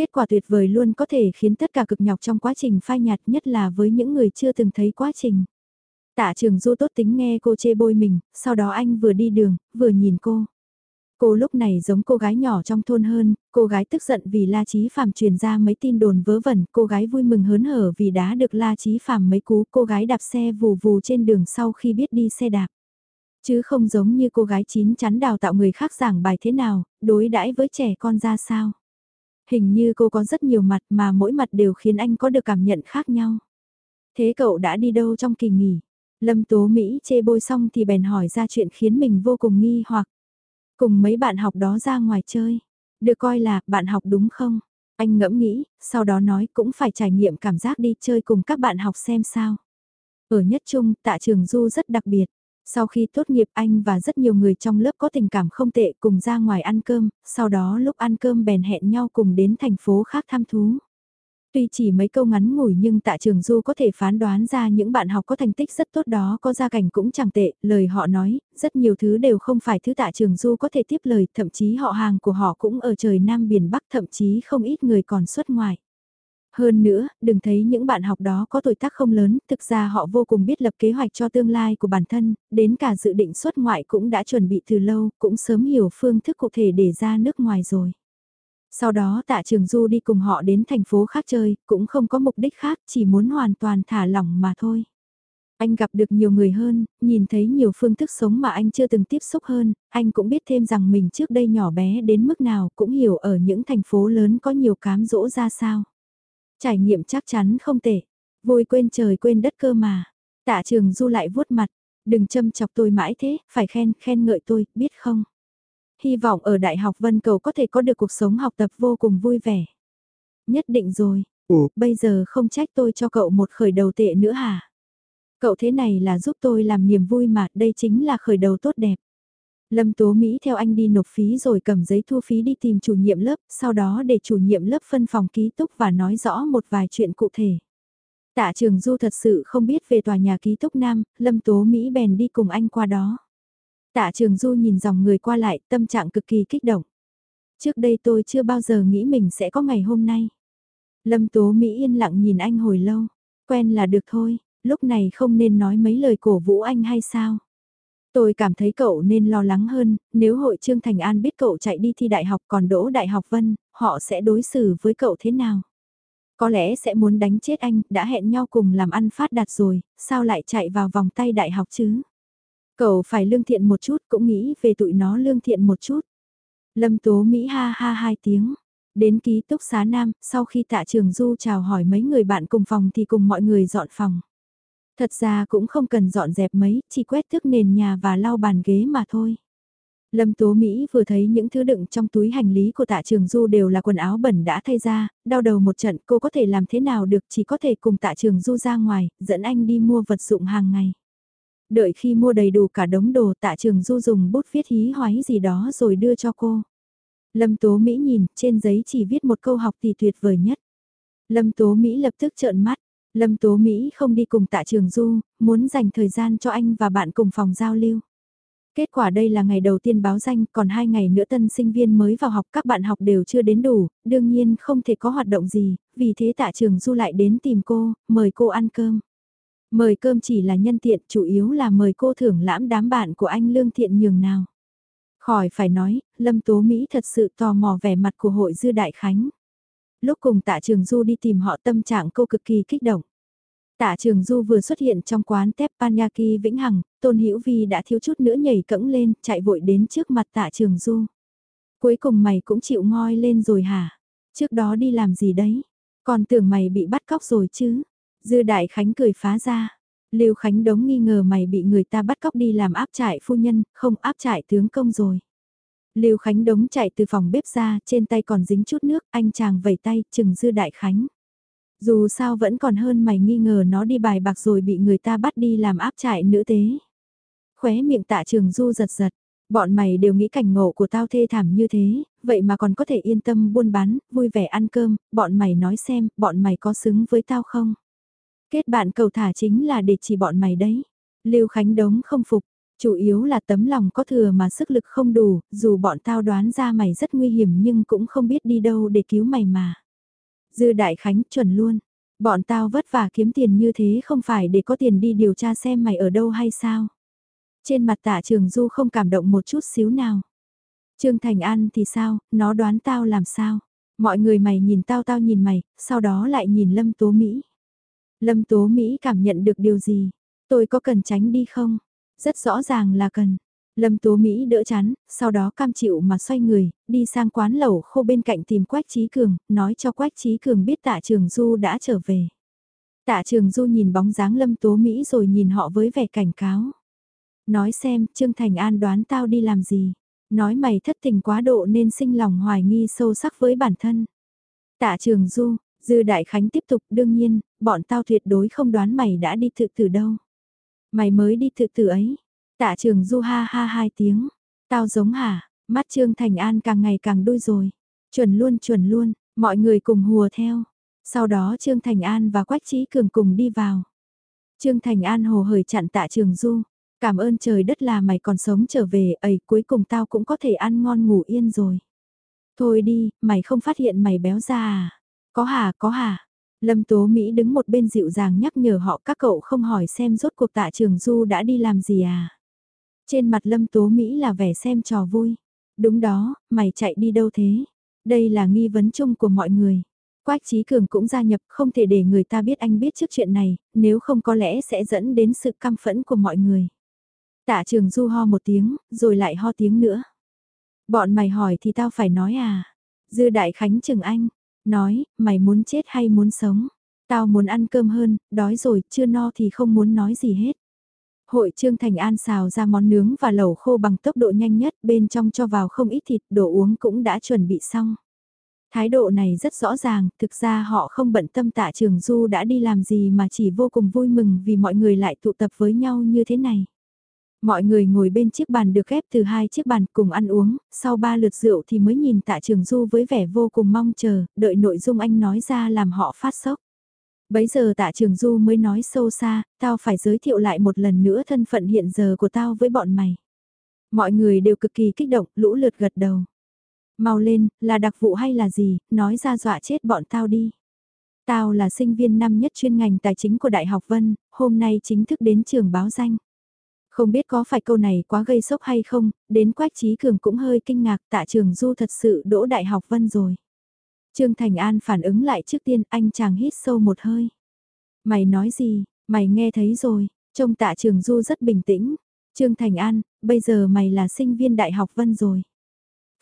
Kết quả tuyệt vời luôn có thể khiến tất cả cực nhọc trong quá trình phai nhạt nhất là với những người chưa từng thấy quá trình. Tạ trường du tốt tính nghe cô chê bôi mình, sau đó anh vừa đi đường, vừa nhìn cô. Cô lúc này giống cô gái nhỏ trong thôn hơn, cô gái tức giận vì La Chí Phạm truyền ra mấy tin đồn vớ vẩn, cô gái vui mừng hớn hở vì đã được La Chí Phạm mấy cú, cô gái đạp xe vù vù trên đường sau khi biết đi xe đạp. Chứ không giống như cô gái chín chắn đào tạo người khác giảng bài thế nào, đối đãi với trẻ con ra sao. Hình như cô có rất nhiều mặt mà mỗi mặt đều khiến anh có được cảm nhận khác nhau. Thế cậu đã đi đâu trong kỳ nghỉ? Lâm Tố Mỹ chê bôi xong thì bèn hỏi ra chuyện khiến mình vô cùng nghi hoặc. Cùng mấy bạn học đó ra ngoài chơi. Được coi là bạn học đúng không? Anh ngẫm nghĩ, sau đó nói cũng phải trải nghiệm cảm giác đi chơi cùng các bạn học xem sao. Ở nhất trung, tạ trường du rất đặc biệt. Sau khi tốt nghiệp anh và rất nhiều người trong lớp có tình cảm không tệ cùng ra ngoài ăn cơm, sau đó lúc ăn cơm bèn hẹn nhau cùng đến thành phố khác thăm thú. Tuy chỉ mấy câu ngắn ngủi nhưng tạ trường du có thể phán đoán ra những bạn học có thành tích rất tốt đó có gia cảnh cũng chẳng tệ, lời họ nói, rất nhiều thứ đều không phải thứ tạ trường du có thể tiếp lời, thậm chí họ hàng của họ cũng ở trời Nam Biển Bắc thậm chí không ít người còn xuất ngoài. Hơn nữa, đừng thấy những bạn học đó có tuổi tác không lớn, thực ra họ vô cùng biết lập kế hoạch cho tương lai của bản thân, đến cả dự định xuất ngoại cũng đã chuẩn bị từ lâu, cũng sớm hiểu phương thức cụ thể để ra nước ngoài rồi. Sau đó tạ trường du đi cùng họ đến thành phố khác chơi, cũng không có mục đích khác, chỉ muốn hoàn toàn thả lỏng mà thôi. Anh gặp được nhiều người hơn, nhìn thấy nhiều phương thức sống mà anh chưa từng tiếp xúc hơn, anh cũng biết thêm rằng mình trước đây nhỏ bé đến mức nào cũng hiểu ở những thành phố lớn có nhiều cám dỗ ra sao. Trải nghiệm chắc chắn không tệ, vui quên trời quên đất cơ mà. Tạ trường du lại vuốt mặt, đừng châm chọc tôi mãi thế, phải khen, khen ngợi tôi, biết không? hy vọng ở Đại học Vân Cầu có thể có được cuộc sống học tập vô cùng vui vẻ. Nhất định rồi, Ủa, bây giờ không trách tôi cho cậu một khởi đầu tệ nữa hả? Cậu thế này là giúp tôi làm niềm vui mà, đây chính là khởi đầu tốt đẹp. Lâm Tố Mỹ theo anh đi nộp phí rồi cầm giấy thu phí đi tìm chủ nhiệm lớp, sau đó để chủ nhiệm lớp phân phòng ký túc và nói rõ một vài chuyện cụ thể. Tạ Trường Du thật sự không biết về tòa nhà ký túc Nam, Lâm Tố Mỹ bèn đi cùng anh qua đó. Tạ Trường Du nhìn dòng người qua lại, tâm trạng cực kỳ kích động. Trước đây tôi chưa bao giờ nghĩ mình sẽ có ngày hôm nay. Lâm Tố Mỹ yên lặng nhìn anh hồi lâu. Quen là được thôi, lúc này không nên nói mấy lời cổ vũ anh hay sao? Tôi cảm thấy cậu nên lo lắng hơn, nếu hội Trương Thành An biết cậu chạy đi thi đại học còn đỗ đại học vân, họ sẽ đối xử với cậu thế nào? Có lẽ sẽ muốn đánh chết anh, đã hẹn nhau cùng làm ăn phát đạt rồi, sao lại chạy vào vòng tay đại học chứ? Cậu phải lương thiện một chút, cũng nghĩ về tụi nó lương thiện một chút. Lâm Tố Mỹ ha ha hai tiếng. Đến ký túc xá nam, sau khi tạ trường du chào hỏi mấy người bạn cùng phòng thì cùng mọi người dọn phòng. Thật ra cũng không cần dọn dẹp mấy, chỉ quét thức nền nhà và lau bàn ghế mà thôi. Lâm Tố Mỹ vừa thấy những thứ đựng trong túi hành lý của tạ trường du đều là quần áo bẩn đã thay ra, đau đầu một trận cô có thể làm thế nào được chỉ có thể cùng tạ trường du ra ngoài, dẫn anh đi mua vật dụng hàng ngày. Đợi khi mua đầy đủ cả đống đồ tạ trường du dùng bút viết hí hoái gì đó rồi đưa cho cô. Lâm Tố Mỹ nhìn, trên giấy chỉ viết một câu học thì tuyệt vời nhất. Lâm Tố Mỹ lập tức trợn mắt. Lâm Tố Mỹ không đi cùng tạ trường du, muốn dành thời gian cho anh và bạn cùng phòng giao lưu. Kết quả đây là ngày đầu tiên báo danh, còn hai ngày nữa tân sinh viên mới vào học các bạn học đều chưa đến đủ, đương nhiên không thể có hoạt động gì, vì thế tạ trường du lại đến tìm cô, mời cô ăn cơm. Mời cơm chỉ là nhân tiện, chủ yếu là mời cô thưởng lãm đám bạn của anh lương thiện nhường nào. Khỏi phải nói, Lâm Tố Mỹ thật sự tò mò vẻ mặt của hội dư đại khánh. Lúc cùng tạ trường du đi tìm họ tâm trạng cô cực kỳ kích động. Tạ Trường Du vừa xuất hiện trong quán Teppanyaki Vĩnh Hằng, Tôn Hữu Vi đã thiếu chút nữa nhảy cẫng lên, chạy vội đến trước mặt Tạ Trường Du. Cuối cùng mày cũng chịu ngoi lên rồi hả? Trước đó đi làm gì đấy? Còn tưởng mày bị bắt cóc rồi chứ? Dư Đại Khánh cười phá ra. Lưu Khánh đống nghi ngờ mày bị người ta bắt cóc đi làm áp trại phu nhân, không áp trại tướng công rồi. Lưu Khánh đống chạy từ phòng bếp ra, trên tay còn dính chút nước, anh chàng vẩy tay, chừng Dư Đại Khánh. Dù sao vẫn còn hơn mày nghi ngờ nó đi bài bạc rồi bị người ta bắt đi làm áp trại nữ tế. Khóe miệng tạ trường du giật giật, bọn mày đều nghĩ cảnh ngộ của tao thê thảm như thế, vậy mà còn có thể yên tâm buôn bán, vui vẻ ăn cơm, bọn mày nói xem, bọn mày có xứng với tao không? Kết bạn cầu thả chính là để chỉ bọn mày đấy. Lưu Khánh Đống không phục, chủ yếu là tấm lòng có thừa mà sức lực không đủ, dù bọn tao đoán ra mày rất nguy hiểm nhưng cũng không biết đi đâu để cứu mày mà. Dư Đại Khánh chuẩn luôn. Bọn tao vất vả kiếm tiền như thế không phải để có tiền đi điều tra xem mày ở đâu hay sao. Trên mặt tạ trường du không cảm động một chút xíu nào. Trương Thành An thì sao, nó đoán tao làm sao. Mọi người mày nhìn tao tao nhìn mày, sau đó lại nhìn Lâm Tố Mỹ. Lâm Tố Mỹ cảm nhận được điều gì? Tôi có cần tránh đi không? Rất rõ ràng là cần. Lâm Tố Mỹ đỡ chán, sau đó cam chịu mà xoay người, đi sang quán lẩu khô bên cạnh tìm Quách Trí Cường, nói cho Quách Trí Cường biết tạ trường Du đã trở về. Tạ trường Du nhìn bóng dáng Lâm Tố Mỹ rồi nhìn họ với vẻ cảnh cáo. Nói xem, Trương Thành An đoán tao đi làm gì. Nói mày thất tình quá độ nên sinh lòng hoài nghi sâu sắc với bản thân. Tạ trường Du, Dư Đại Khánh tiếp tục đương nhiên, bọn tao tuyệt đối không đoán mày đã đi thực tử đâu. Mày mới đi tự tử ấy, Tạ trường du ha ha hai tiếng. Tao giống hả, mắt Trương Thành An càng ngày càng đôi rồi. Chuẩn luôn chuẩn luôn, mọi người cùng hùa theo. Sau đó Trương Thành An và Quách Trí Cường cùng đi vào. Trương Thành An hồ hởi chặn tạ trường du. Cảm ơn trời đất là mày còn sống trở về, ấy cuối cùng tao cũng có thể ăn ngon ngủ yên rồi. Thôi đi, mày không phát hiện mày béo ra à? Có hả, có hả? Lâm Tố Mỹ đứng một bên dịu dàng nhắc nhở họ các cậu không hỏi xem rốt cuộc tạ trường du đã đi làm gì à? Trên mặt Lâm Tố Mỹ là vẻ xem trò vui. Đúng đó, mày chạy đi đâu thế? Đây là nghi vấn chung của mọi người. Quách Trí Cường cũng gia nhập không thể để người ta biết anh biết trước chuyện này, nếu không có lẽ sẽ dẫn đến sự căm phẫn của mọi người. Tạ trường du ho một tiếng, rồi lại ho tiếng nữa. Bọn mày hỏi thì tao phải nói à? Dư Đại Khánh chừng anh, nói, mày muốn chết hay muốn sống? Tao muốn ăn cơm hơn, đói rồi, chưa no thì không muốn nói gì hết. Hội Trương Thành An xào ra món nướng và lẩu khô bằng tốc độ nhanh nhất, bên trong cho vào không ít thịt, đồ uống cũng đã chuẩn bị xong. Thái độ này rất rõ ràng, thực ra họ không bận tâm tạ trường du đã đi làm gì mà chỉ vô cùng vui mừng vì mọi người lại tụ tập với nhau như thế này. Mọi người ngồi bên chiếc bàn được ghép từ hai chiếc bàn cùng ăn uống, sau ba lượt rượu thì mới nhìn tạ trường du với vẻ vô cùng mong chờ, đợi nội dung anh nói ra làm họ phát sốc. Bấy giờ tạ trường du mới nói sâu xa, tao phải giới thiệu lại một lần nữa thân phận hiện giờ của tao với bọn mày. Mọi người đều cực kỳ kích động, lũ lượt gật đầu. Mau lên, là đặc vụ hay là gì, nói ra dọa chết bọn tao đi. Tao là sinh viên năm nhất chuyên ngành tài chính của Đại học Vân, hôm nay chính thức đến trường báo danh. Không biết có phải câu này quá gây sốc hay không, đến Quách Trí Cường cũng hơi kinh ngạc tạ trường Du thật sự đỗ Đại học Vân rồi. Trương Thành An phản ứng lại trước tiên anh chàng hít sâu một hơi. Mày nói gì, mày nghe thấy rồi, trông tạ trường Du rất bình tĩnh. Trương Thành An, bây giờ mày là sinh viên Đại học Vân rồi.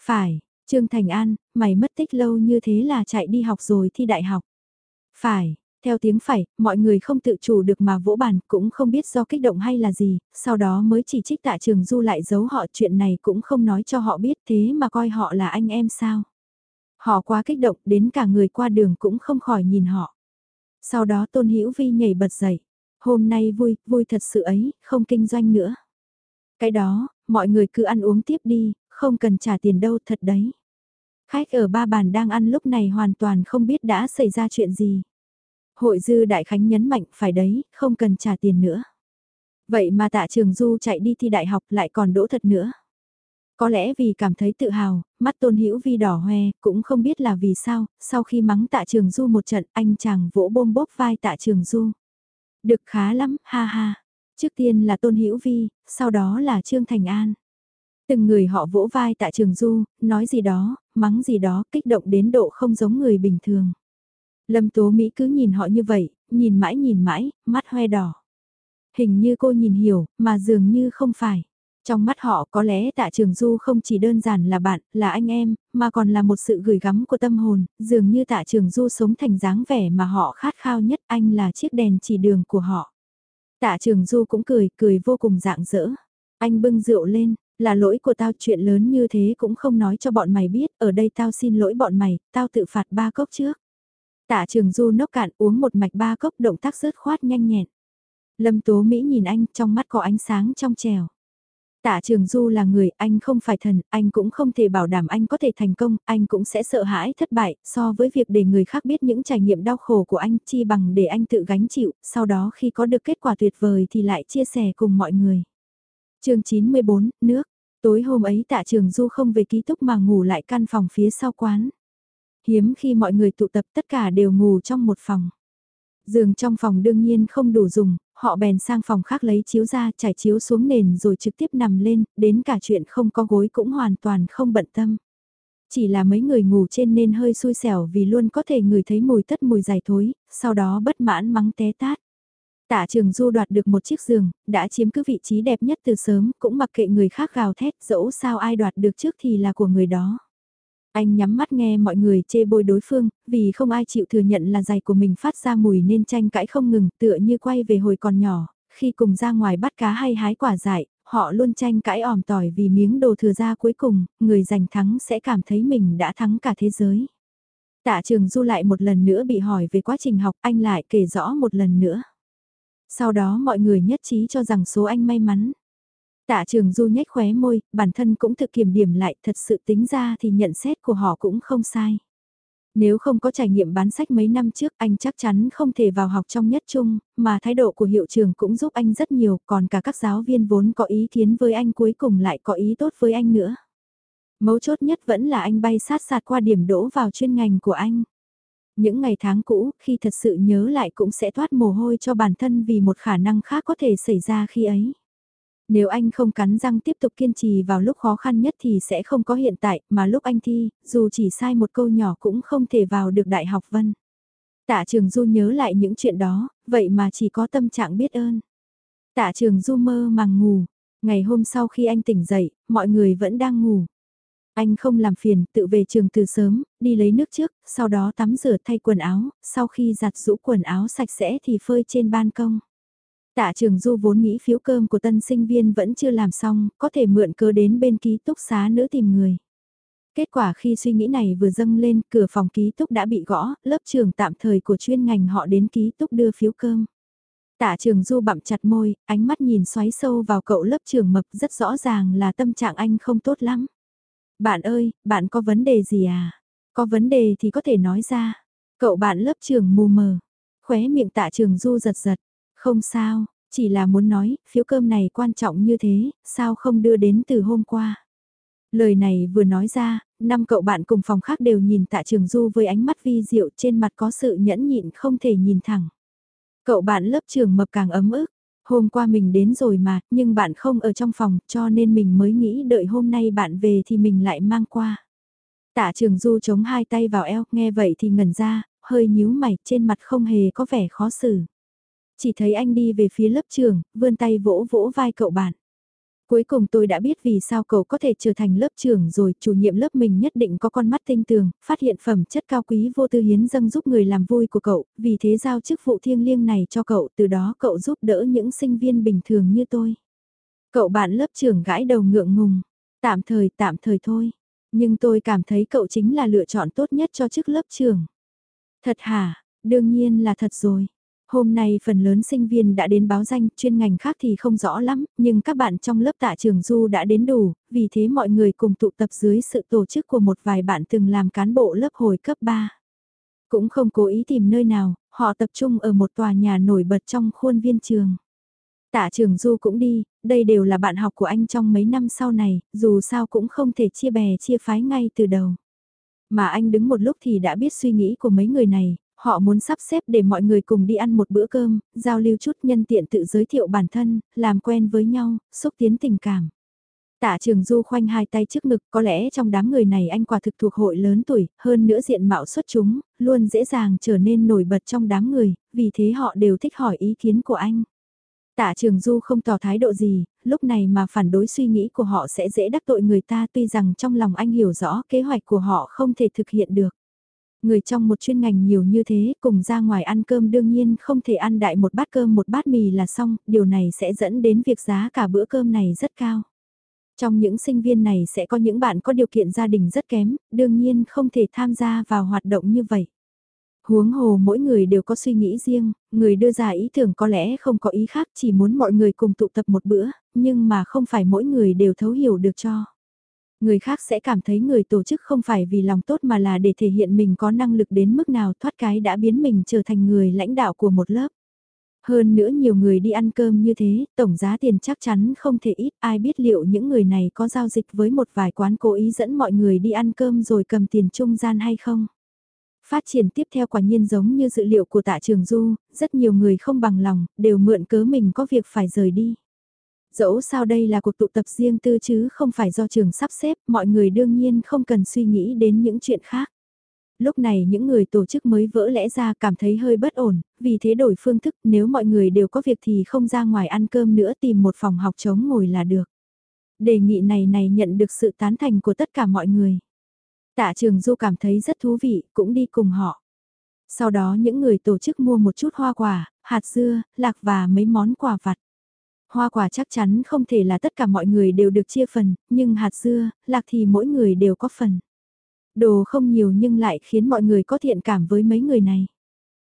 Phải, Trương Thành An, mày mất tích lâu như thế là chạy đi học rồi thi đại học. Phải, theo tiếng phải, mọi người không tự chủ được mà vỗ bàn cũng không biết do kích động hay là gì, sau đó mới chỉ trích tạ trường du lại giấu họ chuyện này cũng không nói cho họ biết thế mà coi họ là anh em sao. Họ quá kích động đến cả người qua đường cũng không khỏi nhìn họ. Sau đó Tôn Hữu Vi nhảy bật dậy. Hôm nay vui, vui thật sự ấy, không kinh doanh nữa. Cái đó, mọi người cứ ăn uống tiếp đi, không cần trả tiền đâu thật đấy. Khách ở ba bàn đang ăn lúc này hoàn toàn không biết đã xảy ra chuyện gì. Hội dư đại khánh nhấn mạnh phải đấy, không cần trả tiền nữa. Vậy mà tạ trường du chạy đi thi đại học lại còn đỗ thật nữa. Có lẽ vì cảm thấy tự hào, mắt tôn hữu vi đỏ hoe, cũng không biết là vì sao, sau khi mắng tạ trường du một trận anh chàng vỗ bôm bốp vai tạ trường du. Được khá lắm, ha ha. Trước tiên là tôn hữu vi, sau đó là Trương Thành An. Từng người họ vỗ vai tạ trường du, nói gì đó, mắng gì đó, kích động đến độ không giống người bình thường. Lâm Tố Mỹ cứ nhìn họ như vậy, nhìn mãi nhìn mãi, mắt hoe đỏ. Hình như cô nhìn hiểu, mà dường như không phải. Trong mắt họ có lẽ tạ trường du không chỉ đơn giản là bạn, là anh em, mà còn là một sự gửi gắm của tâm hồn, dường như tạ trường du sống thành dáng vẻ mà họ khát khao nhất anh là chiếc đèn chỉ đường của họ. Tạ trường du cũng cười, cười vô cùng dạng dỡ. Anh bưng rượu lên, là lỗi của tao chuyện lớn như thế cũng không nói cho bọn mày biết, ở đây tao xin lỗi bọn mày, tao tự phạt ba cốc trước. Tạ trường du nốc cạn uống một mạch ba cốc động tác rớt khoát nhanh nhẹn. Lâm Tố Mỹ nhìn anh trong mắt có ánh sáng trong trèo. Tạ Trường Du là người, anh không phải thần, anh cũng không thể bảo đảm anh có thể thành công, anh cũng sẽ sợ hãi thất bại, so với việc để người khác biết những trải nghiệm đau khổ của anh chi bằng để anh tự gánh chịu, sau đó khi có được kết quả tuyệt vời thì lại chia sẻ cùng mọi người. chương 94, nước. Tối hôm ấy Tạ Trường Du không về ký túc mà ngủ lại căn phòng phía sau quán. Hiếm khi mọi người tụ tập tất cả đều ngủ trong một phòng. Giường trong phòng đương nhiên không đủ dùng, họ bèn sang phòng khác lấy chiếu ra trải chiếu xuống nền rồi trực tiếp nằm lên, đến cả chuyện không có gối cũng hoàn toàn không bận tâm. Chỉ là mấy người ngủ trên nên hơi xui xẻo vì luôn có thể ngửi thấy mùi tất mùi dài thối, sau đó bất mãn mắng té tát. Tạ trường du đoạt được một chiếc giường, đã chiếm cứ vị trí đẹp nhất từ sớm, cũng mặc kệ người khác gào thét, dẫu sao ai đoạt được trước thì là của người đó. Anh nhắm mắt nghe mọi người chê bôi đối phương, vì không ai chịu thừa nhận là giày của mình phát ra mùi nên tranh cãi không ngừng, tựa như quay về hồi còn nhỏ, khi cùng ra ngoài bắt cá hay hái quả dại, họ luôn tranh cãi òm tỏi vì miếng đồ thừa ra cuối cùng, người giành thắng sẽ cảm thấy mình đã thắng cả thế giới. Tạ trường du lại một lần nữa bị hỏi về quá trình học, anh lại kể rõ một lần nữa. Sau đó mọi người nhất trí cho rằng số anh may mắn. Tạ trường du nhếch khóe môi, bản thân cũng thực kiểm điểm lại, thật sự tính ra thì nhận xét của họ cũng không sai. Nếu không có trải nghiệm bán sách mấy năm trước anh chắc chắn không thể vào học trong nhất trung, mà thái độ của hiệu trường cũng giúp anh rất nhiều, còn cả các giáo viên vốn có ý kiến với anh cuối cùng lại có ý tốt với anh nữa. Mấu chốt nhất vẫn là anh bay sát sạt qua điểm đỗ vào chuyên ngành của anh. Những ngày tháng cũ, khi thật sự nhớ lại cũng sẽ thoát mồ hôi cho bản thân vì một khả năng khác có thể xảy ra khi ấy. Nếu anh không cắn răng tiếp tục kiên trì vào lúc khó khăn nhất thì sẽ không có hiện tại, mà lúc anh thi, dù chỉ sai một câu nhỏ cũng không thể vào được Đại học Vân. Tạ Trường Du nhớ lại những chuyện đó, vậy mà chỉ có tâm trạng biết ơn. Tạ Trường Du mơ màng ngủ, ngày hôm sau khi anh tỉnh dậy, mọi người vẫn đang ngủ. Anh không làm phiền, tự về trường từ sớm, đi lấy nước trước, sau đó tắm rửa thay quần áo, sau khi giặt rũ quần áo sạch sẽ thì phơi trên ban công. Tạ trường du vốn nghĩ phiếu cơm của tân sinh viên vẫn chưa làm xong, có thể mượn cớ đến bên ký túc xá nữ tìm người. Kết quả khi suy nghĩ này vừa dâng lên, cửa phòng ký túc đã bị gõ, lớp trường tạm thời của chuyên ngành họ đến ký túc đưa phiếu cơm. Tạ trường du bặm chặt môi, ánh mắt nhìn xoáy sâu vào cậu lớp trường mập rất rõ ràng là tâm trạng anh không tốt lắm. Bạn ơi, bạn có vấn đề gì à? Có vấn đề thì có thể nói ra. Cậu bạn lớp trường mù mờ. Khóe miệng tạ trường du giật giật. Không sao, chỉ là muốn nói, phiếu cơm này quan trọng như thế, sao không đưa đến từ hôm qua. Lời này vừa nói ra, năm cậu bạn cùng phòng khác đều nhìn tạ trường du với ánh mắt vi diệu trên mặt có sự nhẫn nhịn không thể nhìn thẳng. Cậu bạn lớp trường mập càng ấm ức, hôm qua mình đến rồi mà, nhưng bạn không ở trong phòng cho nên mình mới nghĩ đợi hôm nay bạn về thì mình lại mang qua. Tạ trường du chống hai tay vào eo, nghe vậy thì ngẩn ra, hơi nhíu mày trên mặt không hề có vẻ khó xử. Chỉ thấy anh đi về phía lớp trường, vươn tay vỗ vỗ vai cậu bạn. Cuối cùng tôi đã biết vì sao cậu có thể trở thành lớp trưởng rồi, chủ nhiệm lớp mình nhất định có con mắt tinh tường, phát hiện phẩm chất cao quý vô tư hiến dâng giúp người làm vui của cậu, vì thế giao chức vụ thiêng liêng này cho cậu, từ đó cậu giúp đỡ những sinh viên bình thường như tôi. Cậu bạn lớp trưởng gãi đầu ngượng ngùng, tạm thời tạm thời thôi, nhưng tôi cảm thấy cậu chính là lựa chọn tốt nhất cho chức lớp trưởng. Thật hả, đương nhiên là thật rồi. Hôm nay phần lớn sinh viên đã đến báo danh, chuyên ngành khác thì không rõ lắm, nhưng các bạn trong lớp tạ trường du đã đến đủ, vì thế mọi người cùng tụ tập dưới sự tổ chức của một vài bạn từng làm cán bộ lớp hồi cấp 3. Cũng không cố ý tìm nơi nào, họ tập trung ở một tòa nhà nổi bật trong khuôn viên trường. Tạ trường du cũng đi, đây đều là bạn học của anh trong mấy năm sau này, dù sao cũng không thể chia bè chia phái ngay từ đầu. Mà anh đứng một lúc thì đã biết suy nghĩ của mấy người này, Họ muốn sắp xếp để mọi người cùng đi ăn một bữa cơm, giao lưu chút nhân tiện tự giới thiệu bản thân, làm quen với nhau, xúc tiến tình cảm. Tạ trường du khoanh hai tay trước ngực, có lẽ trong đám người này anh quả thực thuộc hội lớn tuổi, hơn nữa diện mạo xuất chúng, luôn dễ dàng trở nên nổi bật trong đám người, vì thế họ đều thích hỏi ý kiến của anh. Tạ trường du không tỏ thái độ gì, lúc này mà phản đối suy nghĩ của họ sẽ dễ đắc tội người ta tuy rằng trong lòng anh hiểu rõ kế hoạch của họ không thể thực hiện được. Người trong một chuyên ngành nhiều như thế, cùng ra ngoài ăn cơm đương nhiên không thể ăn đại một bát cơm một bát mì là xong, điều này sẽ dẫn đến việc giá cả bữa cơm này rất cao. Trong những sinh viên này sẽ có những bạn có điều kiện gia đình rất kém, đương nhiên không thể tham gia vào hoạt động như vậy. Huống hồ mỗi người đều có suy nghĩ riêng, người đưa ra ý tưởng có lẽ không có ý khác chỉ muốn mọi người cùng tụ tập một bữa, nhưng mà không phải mỗi người đều thấu hiểu được cho. Người khác sẽ cảm thấy người tổ chức không phải vì lòng tốt mà là để thể hiện mình có năng lực đến mức nào thoát cái đã biến mình trở thành người lãnh đạo của một lớp. Hơn nữa nhiều người đi ăn cơm như thế, tổng giá tiền chắc chắn không thể ít, ai biết liệu những người này có giao dịch với một vài quán cố ý dẫn mọi người đi ăn cơm rồi cầm tiền trung gian hay không. Phát triển tiếp theo quả nhiên giống như dự liệu của tạ trường du, rất nhiều người không bằng lòng, đều mượn cớ mình có việc phải rời đi. Dẫu sao đây là cuộc tụ tập riêng tư chứ không phải do trường sắp xếp, mọi người đương nhiên không cần suy nghĩ đến những chuyện khác. Lúc này những người tổ chức mới vỡ lẽ ra cảm thấy hơi bất ổn, vì thế đổi phương thức nếu mọi người đều có việc thì không ra ngoài ăn cơm nữa tìm một phòng học trống ngồi là được. Đề nghị này này nhận được sự tán thành của tất cả mọi người. Tạ trường Du cảm thấy rất thú vị, cũng đi cùng họ. Sau đó những người tổ chức mua một chút hoa quả, hạt dưa, lạc và mấy món quà vặt. Hoa quả chắc chắn không thể là tất cả mọi người đều được chia phần, nhưng hạt dưa, lạc thì mỗi người đều có phần. Đồ không nhiều nhưng lại khiến mọi người có thiện cảm với mấy người này.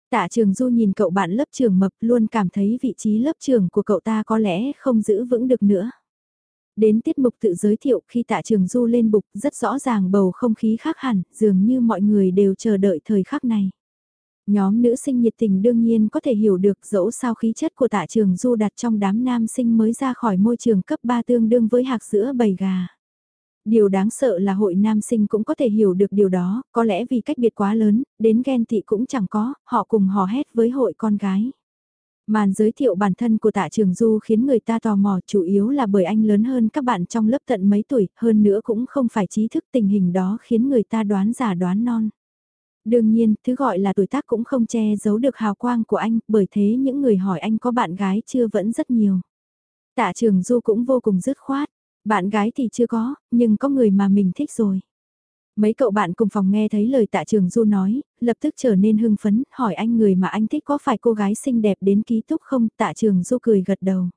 Tạ trường du nhìn cậu bạn lớp trường mập luôn cảm thấy vị trí lớp trường của cậu ta có lẽ không giữ vững được nữa. Đến tiết mục tự giới thiệu khi tạ trường du lên bục rất rõ ràng bầu không khí khác hẳn, dường như mọi người đều chờ đợi thời khắc này. Nhóm nữ sinh nhiệt tình đương nhiên có thể hiểu được dẫu sao khí chất của tạ trường du đặt trong đám nam sinh mới ra khỏi môi trường cấp 3 tương đương với hạc sữa bầy gà. Điều đáng sợ là hội nam sinh cũng có thể hiểu được điều đó, có lẽ vì cách biệt quá lớn, đến ghen tị cũng chẳng có, họ cùng hò hét với hội con gái. Màn giới thiệu bản thân của tạ trường du khiến người ta tò mò chủ yếu là bởi anh lớn hơn các bạn trong lớp tận mấy tuổi, hơn nữa cũng không phải trí thức tình hình đó khiến người ta đoán giả đoán non. Đương nhiên, thứ gọi là tuổi tác cũng không che giấu được hào quang của anh, bởi thế những người hỏi anh có bạn gái chưa vẫn rất nhiều. Tạ trường Du cũng vô cùng dứt khoát, bạn gái thì chưa có, nhưng có người mà mình thích rồi. Mấy cậu bạn cùng phòng nghe thấy lời tạ trường Du nói, lập tức trở nên hưng phấn, hỏi anh người mà anh thích có phải cô gái xinh đẹp đến ký túc không, tạ trường Du cười gật đầu.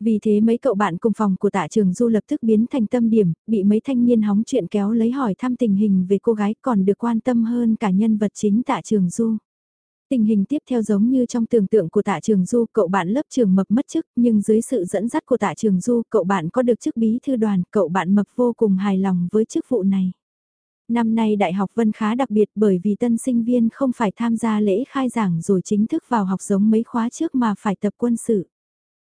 Vì thế mấy cậu bạn cùng phòng của tạ trường du lập tức biến thành tâm điểm, bị mấy thanh niên hóng chuyện kéo lấy hỏi thăm tình hình về cô gái còn được quan tâm hơn cả nhân vật chính tạ trường du. Tình hình tiếp theo giống như trong tưởng tượng của tạ trường du, cậu bạn lớp trường mập mất chức, nhưng dưới sự dẫn dắt của tạ trường du, cậu bạn có được chức bí thư đoàn, cậu bạn mập vô cùng hài lòng với chức vụ này. Năm nay Đại học Vân khá đặc biệt bởi vì tân sinh viên không phải tham gia lễ khai giảng rồi chính thức vào học giống mấy khóa trước mà phải tập quân sự.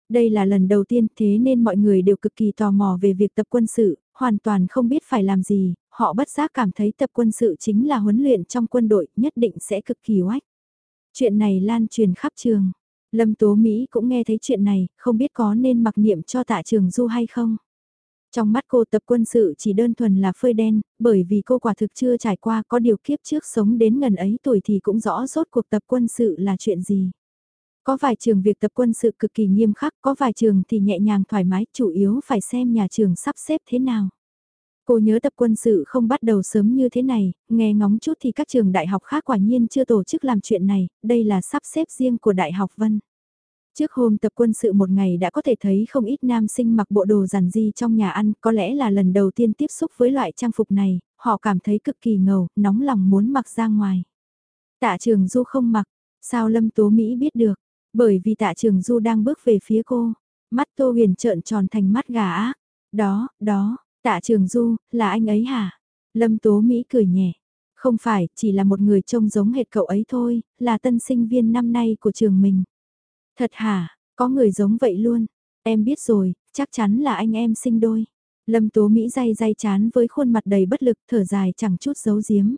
Đây là lần đầu tiên thế nên mọi người đều cực kỳ tò mò về việc tập quân sự, hoàn toàn không biết phải làm gì, họ bất giác cảm thấy tập quân sự chính là huấn luyện trong quân đội nhất định sẽ cực kỳ oách. Chuyện này lan truyền khắp trường. Lâm Tố Mỹ cũng nghe thấy chuyện này, không biết có nên mặc niệm cho tạ trường du hay không. Trong mắt cô tập quân sự chỉ đơn thuần là phơi đen, bởi vì cô quả thực chưa trải qua có điều kiếp trước sống đến ngần ấy tuổi thì cũng rõ rốt cuộc tập quân sự là chuyện gì. Có vài trường việc tập quân sự cực kỳ nghiêm khắc, có vài trường thì nhẹ nhàng thoải mái, chủ yếu phải xem nhà trường sắp xếp thế nào. Cô nhớ tập quân sự không bắt đầu sớm như thế này, nghe ngóng chút thì các trường đại học khác quả nhiên chưa tổ chức làm chuyện này, đây là sắp xếp riêng của Đại học Vân. Trước hôm tập quân sự một ngày đã có thể thấy không ít nam sinh mặc bộ đồ giản di trong nhà ăn, có lẽ là lần đầu tiên tiếp xúc với loại trang phục này, họ cảm thấy cực kỳ ngầu, nóng lòng muốn mặc ra ngoài. Tạ trường Du không mặc, sao Lâm Tố Mỹ biết được, bởi vì tạ trường Du đang bước về phía cô, mắt Tô Huyền trợn tròn thành mắt gà ác, đó, đó, tạ trường Du, là anh ấy hả? Lâm Tố Mỹ cười nhẹ, không phải, chỉ là một người trông giống hệt cậu ấy thôi, là tân sinh viên năm nay của trường mình. Thật hả, có người giống vậy luôn. Em biết rồi, chắc chắn là anh em sinh đôi. Lâm Tố Mỹ day day chán với khuôn mặt đầy bất lực thở dài chẳng chút giấu giếm.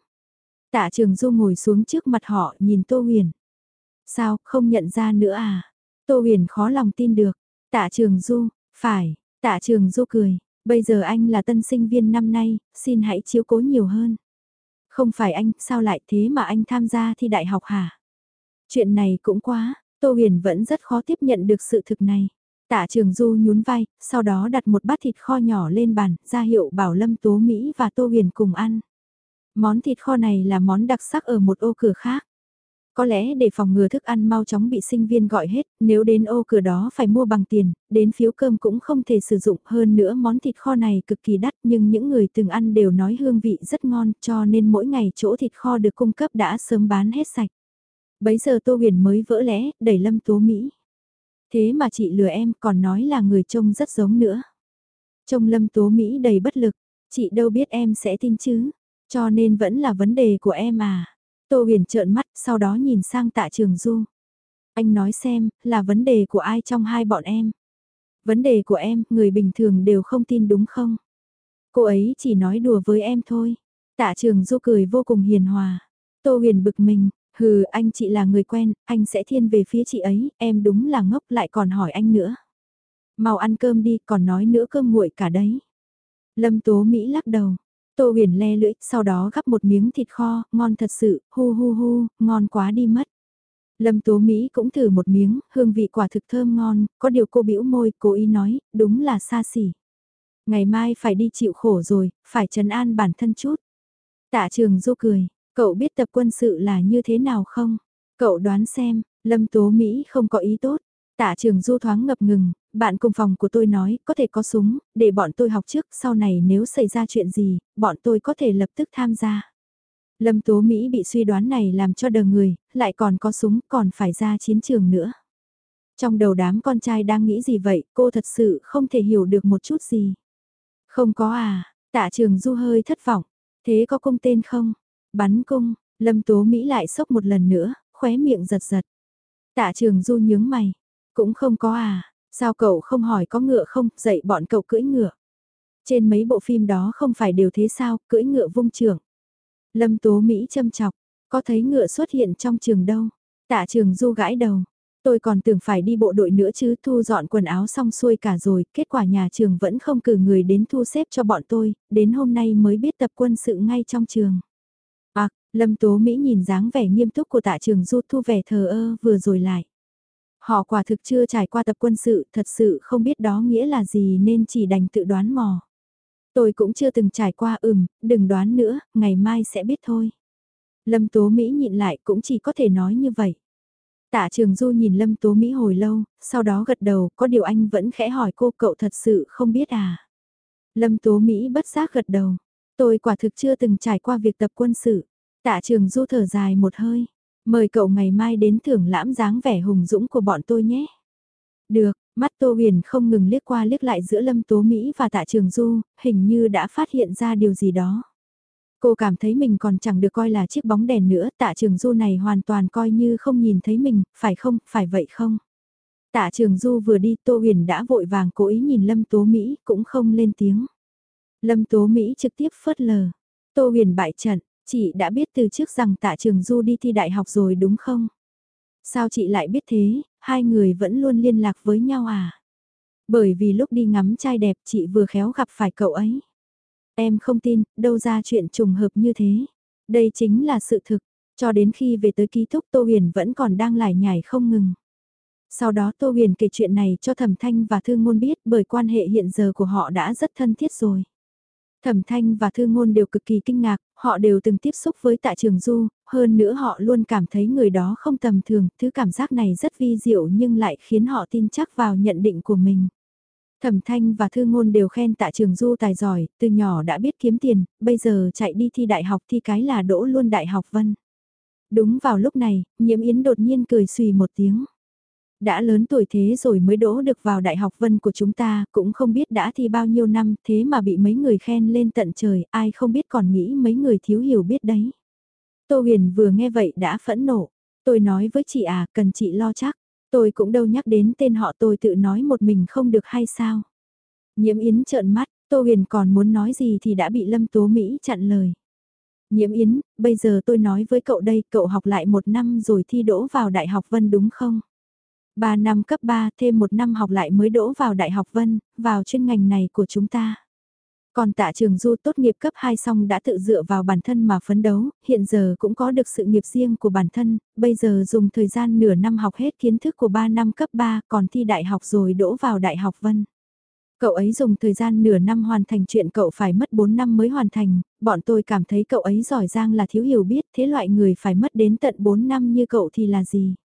Tạ Trường Du ngồi xuống trước mặt họ nhìn Tô Huyền. Sao, không nhận ra nữa à? Tô Huyền khó lòng tin được. Tạ Trường Du, phải, Tạ Trường Du cười. Bây giờ anh là tân sinh viên năm nay, xin hãy chiếu cố nhiều hơn. Không phải anh, sao lại thế mà anh tham gia thi đại học hả? Chuyện này cũng quá, Tô Huyền vẫn rất khó tiếp nhận được sự thực này. Tạ Trường Du nhún vai, sau đó đặt một bát thịt kho nhỏ lên bàn, ra hiệu bảo Lâm Tố Mỹ và Tô Huyền cùng ăn. Món thịt kho này là món đặc sắc ở một ô cửa khác. Có lẽ để phòng ngừa thức ăn mau chóng bị sinh viên gọi hết, nếu đến ô cửa đó phải mua bằng tiền, đến phiếu cơm cũng không thể sử dụng. Hơn nữa món thịt kho này cực kỳ đắt nhưng những người từng ăn đều nói hương vị rất ngon cho nên mỗi ngày chỗ thịt kho được cung cấp đã sớm bán hết sạch. Bấy giờ Tô Huyền mới vỡ lẽ, đẩy Lâm Tố Mỹ. Thế mà chị lừa em còn nói là người trông rất giống nữa. Trông Lâm Tố Mỹ đầy bất lực, chị đâu biết em sẽ tin chứ, cho nên vẫn là vấn đề của em à. Tô Huyền trợn mắt, sau đó nhìn sang tạ trường Du. Anh nói xem, là vấn đề của ai trong hai bọn em? Vấn đề của em, người bình thường đều không tin đúng không? Cô ấy chỉ nói đùa với em thôi. Tạ trường Du cười vô cùng hiền hòa. Tô Huyền bực mình, Hừ, anh chị là người quen, anh sẽ thiên về phía chị ấy, em đúng là ngốc lại còn hỏi anh nữa. Mau ăn cơm đi, còn nói nữa cơm nguội cả đấy. Lâm Tố Mỹ lắc đầu. Tô huyền le lưỡi, sau đó gắp một miếng thịt kho, ngon thật sự, hu hu hu, ngon quá đi mất. Lâm Tố Mỹ cũng thử một miếng, hương vị quả thực thơm ngon, có điều cô bĩu môi, cố ý nói, đúng là xa xỉ. Ngày mai phải đi chịu khổ rồi, phải trấn an bản thân chút. Tạ trường du cười, Cậu biết tập quân sự là như thế nào không? Cậu đoán xem, Lâm Tố Mỹ không có ý tốt. Tạ trường du thoáng ngập ngừng, bạn cùng phòng của tôi nói có thể có súng, để bọn tôi học trước, sau này nếu xảy ra chuyện gì, bọn tôi có thể lập tức tham gia. Lâm Tố Mỹ bị suy đoán này làm cho đờ người, lại còn có súng, còn phải ra chiến trường nữa. Trong đầu đám con trai đang nghĩ gì vậy, cô thật sự không thể hiểu được một chút gì. Không có à, tạ trường du hơi thất vọng, thế có công tên không? Bắn cung, Lâm Tố Mỹ lại sốc một lần nữa, khóe miệng giật giật. Tạ trường du nhướng mày, cũng không có à, sao cậu không hỏi có ngựa không, dạy bọn cậu cưỡi ngựa. Trên mấy bộ phim đó không phải đều thế sao, cưỡi ngựa vung trường. Lâm Tố Mỹ châm chọc, có thấy ngựa xuất hiện trong trường đâu. Tạ trường du gãi đầu, tôi còn tưởng phải đi bộ đội nữa chứ thu dọn quần áo xong xuôi cả rồi, kết quả nhà trường vẫn không cử người đến thu xếp cho bọn tôi, đến hôm nay mới biết tập quân sự ngay trong trường. À, Lâm Tố Mỹ nhìn dáng vẻ nghiêm túc của tạ trường du thu vẻ thờ ơ vừa rồi lại. Họ quả thực chưa trải qua tập quân sự, thật sự không biết đó nghĩa là gì nên chỉ đành tự đoán mò. Tôi cũng chưa từng trải qua ừm, đừng đoán nữa, ngày mai sẽ biết thôi. Lâm Tố Mỹ nhịn lại cũng chỉ có thể nói như vậy. Tạ Trường Du nhìn Lâm Tố Mỹ hồi lâu, sau đó gật đầu, có điều anh vẫn khẽ hỏi cô cậu thật sự không biết à. Lâm Tố Mỹ bất giác gật đầu, Tôi quả thực chưa từng trải qua việc tập quân sự. Tạ trường du thở dài một hơi. Mời cậu ngày mai đến thưởng lãm dáng vẻ hùng dũng của bọn tôi nhé. Được, mắt Tô Huyền không ngừng liếc qua liếc lại giữa Lâm Tố Mỹ và Tạ Trường Du, hình như đã phát hiện ra điều gì đó. Cô cảm thấy mình còn chẳng được coi là chiếc bóng đèn nữa, Tạ Trường Du này hoàn toàn coi như không nhìn thấy mình, phải không, phải vậy không? Tạ Trường Du vừa đi Tô Huyền đã vội vàng cố ý nhìn Lâm Tố Mỹ, cũng không lên tiếng. Lâm Tố Mỹ trực tiếp phớt lờ. Tô huyền bại trận, chị đã biết từ trước rằng tạ trường du đi thi đại học rồi đúng không? Sao chị lại biết thế, hai người vẫn luôn liên lạc với nhau à? Bởi vì lúc đi ngắm trai đẹp chị vừa khéo gặp phải cậu ấy. Em không tin, đâu ra chuyện trùng hợp như thế. Đây chính là sự thực, cho đến khi về tới ký túc Tô Huyền vẫn còn đang lải nhải không ngừng. Sau đó Tô Huyền kể chuyện này cho Thẩm Thanh và thương Ngôn biết bởi quan hệ hiện giờ của họ đã rất thân thiết rồi. Thẩm Thanh và Thư Ngôn đều cực kỳ kinh ngạc, họ đều từng tiếp xúc với Tạ Trường Du, hơn nữa họ luôn cảm thấy người đó không tầm thường, thứ cảm giác này rất vi diệu nhưng lại khiến họ tin chắc vào nhận định của mình. Thẩm Thanh và Thư Ngôn đều khen Tạ Trường Du tài giỏi, từ nhỏ đã biết kiếm tiền, bây giờ chạy đi thi đại học thi cái là đỗ luôn đại học vân. Đúng vào lúc này, Nhiễm Yến đột nhiên cười xùy một tiếng đã lớn tuổi thế rồi mới đỗ được vào đại học vân của chúng ta, cũng không biết đã thi bao nhiêu năm thế mà bị mấy người khen lên tận trời, ai không biết còn nghĩ mấy người thiếu hiểu biết đấy. Tô huyền vừa nghe vậy đã phẫn nộ, tôi nói với chị à, cần chị lo chắc, tôi cũng đâu nhắc đến tên họ tôi tự nói một mình không được hay sao. Nhiễm Yến trợn mắt, Tô huyền còn muốn nói gì thì đã bị Lâm Tố Mỹ chặn lời. Nhiễm Yến, bây giờ tôi nói với cậu đây, cậu học lại một năm rồi thi đỗ vào Đại học Vân đúng không? 3 năm cấp 3 thêm một năm học lại mới đỗ vào Đại học Vân, vào chuyên ngành này của chúng ta. Còn tạ trường du tốt nghiệp cấp 2 xong đã tự dựa vào bản thân mà phấn đấu, hiện giờ cũng có được sự nghiệp riêng của bản thân, bây giờ dùng thời gian nửa năm học hết kiến thức của 3 năm cấp 3 còn thi đại học rồi đỗ vào Đại học Vân. Cậu ấy dùng thời gian nửa năm hoàn thành chuyện cậu phải mất 4 năm mới hoàn thành, bọn tôi cảm thấy cậu ấy giỏi giang là thiếu hiểu biết thế loại người phải mất đến tận 4 năm như cậu thì là gì.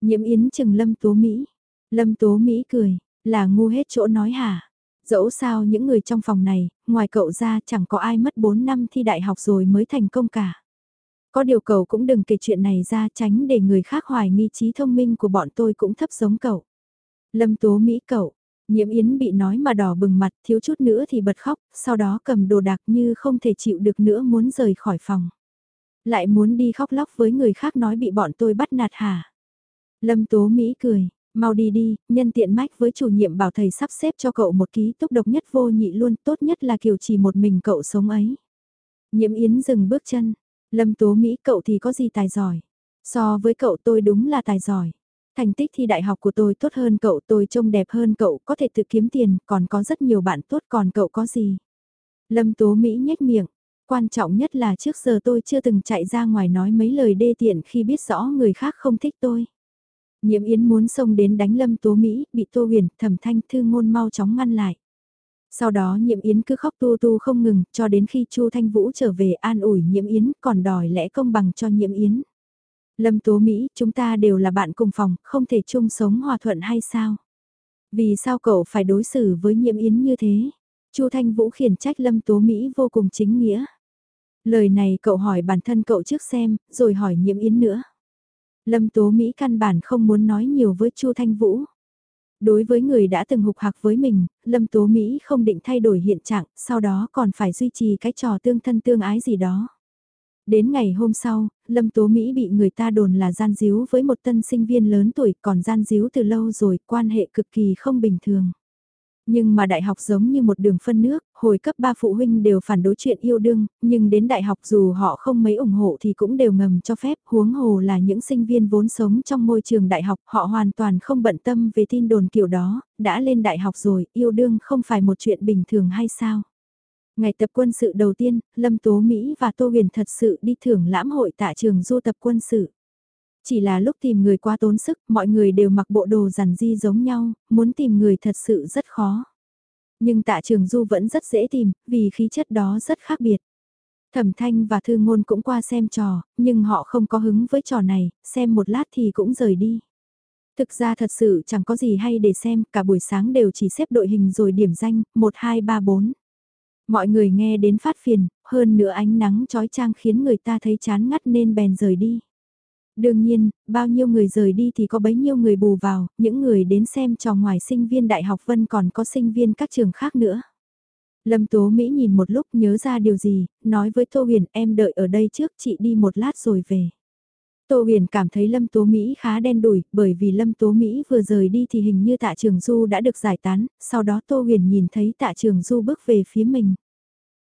Nhiễm Yến chừng Lâm Tố Mỹ. Lâm Tố Mỹ cười, là ngu hết chỗ nói hả? Dẫu sao những người trong phòng này, ngoài cậu ra chẳng có ai mất 4 năm thi đại học rồi mới thành công cả. Có điều cậu cũng đừng kể chuyện này ra tránh để người khác hoài nghi trí thông minh của bọn tôi cũng thấp giống cậu. Lâm Tố Mỹ cậu, Nhiễm Yến bị nói mà đỏ bừng mặt thiếu chút nữa thì bật khóc, sau đó cầm đồ đạc như không thể chịu được nữa muốn rời khỏi phòng. Lại muốn đi khóc lóc với người khác nói bị bọn tôi bắt nạt hả? Lâm Tố Mỹ cười, mau đi đi, nhân tiện mách với chủ nhiệm bảo thầy sắp xếp cho cậu một ký túc độc nhất vô nhị luôn, tốt nhất là kiểu chỉ một mình cậu sống ấy. Nhiễm Yến dừng bước chân, Lâm Tố Mỹ cậu thì có gì tài giỏi, so với cậu tôi đúng là tài giỏi. Thành tích thi đại học của tôi tốt hơn cậu, tôi trông đẹp hơn cậu, có thể tự kiếm tiền, còn có rất nhiều bạn tốt còn cậu có gì. Lâm Tố Mỹ nhếch miệng, quan trọng nhất là trước giờ tôi chưa từng chạy ra ngoài nói mấy lời đê tiện khi biết rõ người khác không thích tôi. Nhiễm Yến muốn xông đến đánh Lâm Tố Mỹ, bị Tô Huyền, Thẩm Thanh, Thư Ngôn mau chóng ngăn lại. Sau đó Nhiệm Yến cứ khóc tu tu không ngừng, cho đến khi Chu Thanh Vũ trở về an ủi Nhiệm Yến, còn đòi lẽ công bằng cho Nhiệm Yến. Lâm Tố Mỹ, chúng ta đều là bạn cùng phòng, không thể chung sống hòa thuận hay sao? Vì sao cậu phải đối xử với Nhiệm Yến như thế? Chu Thanh Vũ khiển trách Lâm Tố Mỹ vô cùng chính nghĩa. Lời này cậu hỏi bản thân cậu trước xem, rồi hỏi Nhiệm Yến nữa. Lâm Tố Mỹ căn bản không muốn nói nhiều với Chu Thanh Vũ. Đối với người đã từng hục hạc với mình, Lâm Tố Mỹ không định thay đổi hiện trạng, sau đó còn phải duy trì cái trò tương thân tương ái gì đó. Đến ngày hôm sau, Lâm Tố Mỹ bị người ta đồn là gian díu với một tân sinh viên lớn tuổi còn gian díu từ lâu rồi, quan hệ cực kỳ không bình thường. Nhưng mà đại học giống như một đường phân nước, hồi cấp 3 phụ huynh đều phản đối chuyện yêu đương, nhưng đến đại học dù họ không mấy ủng hộ thì cũng đều ngầm cho phép, huống hồ là những sinh viên vốn sống trong môi trường đại học, họ hoàn toàn không bận tâm về tin đồn kiểu đó, đã lên đại học rồi, yêu đương không phải một chuyện bình thường hay sao? Ngày tập quân sự đầu tiên, Lâm Tố Mỹ và Tô Huyền thật sự đi thưởng lãm hội tại trường du tập quân sự. Chỉ là lúc tìm người quá tốn sức, mọi người đều mặc bộ đồ giản di giống nhau, muốn tìm người thật sự rất khó. Nhưng tạ trường du vẫn rất dễ tìm, vì khí chất đó rất khác biệt. Thẩm thanh và thư ngôn cũng qua xem trò, nhưng họ không có hứng với trò này, xem một lát thì cũng rời đi. Thực ra thật sự chẳng có gì hay để xem, cả buổi sáng đều chỉ xếp đội hình rồi điểm danh, 1, 2, 3, 4. Mọi người nghe đến phát phiền, hơn nữa ánh nắng trói trang khiến người ta thấy chán ngắt nên bèn rời đi. Đương nhiên, bao nhiêu người rời đi thì có bấy nhiêu người bù vào, những người đến xem trò ngoài sinh viên Đại học Vân còn có sinh viên các trường khác nữa. Lâm Tố Mỹ nhìn một lúc nhớ ra điều gì, nói với Tô Huyền em đợi ở đây trước chị đi một lát rồi về. Tô Huyền cảm thấy Lâm Tố Mỹ khá đen đủi, bởi vì Lâm Tố Mỹ vừa rời đi thì hình như tạ trường Du đã được giải tán, sau đó Tô Huyền nhìn thấy tạ trường Du bước về phía mình.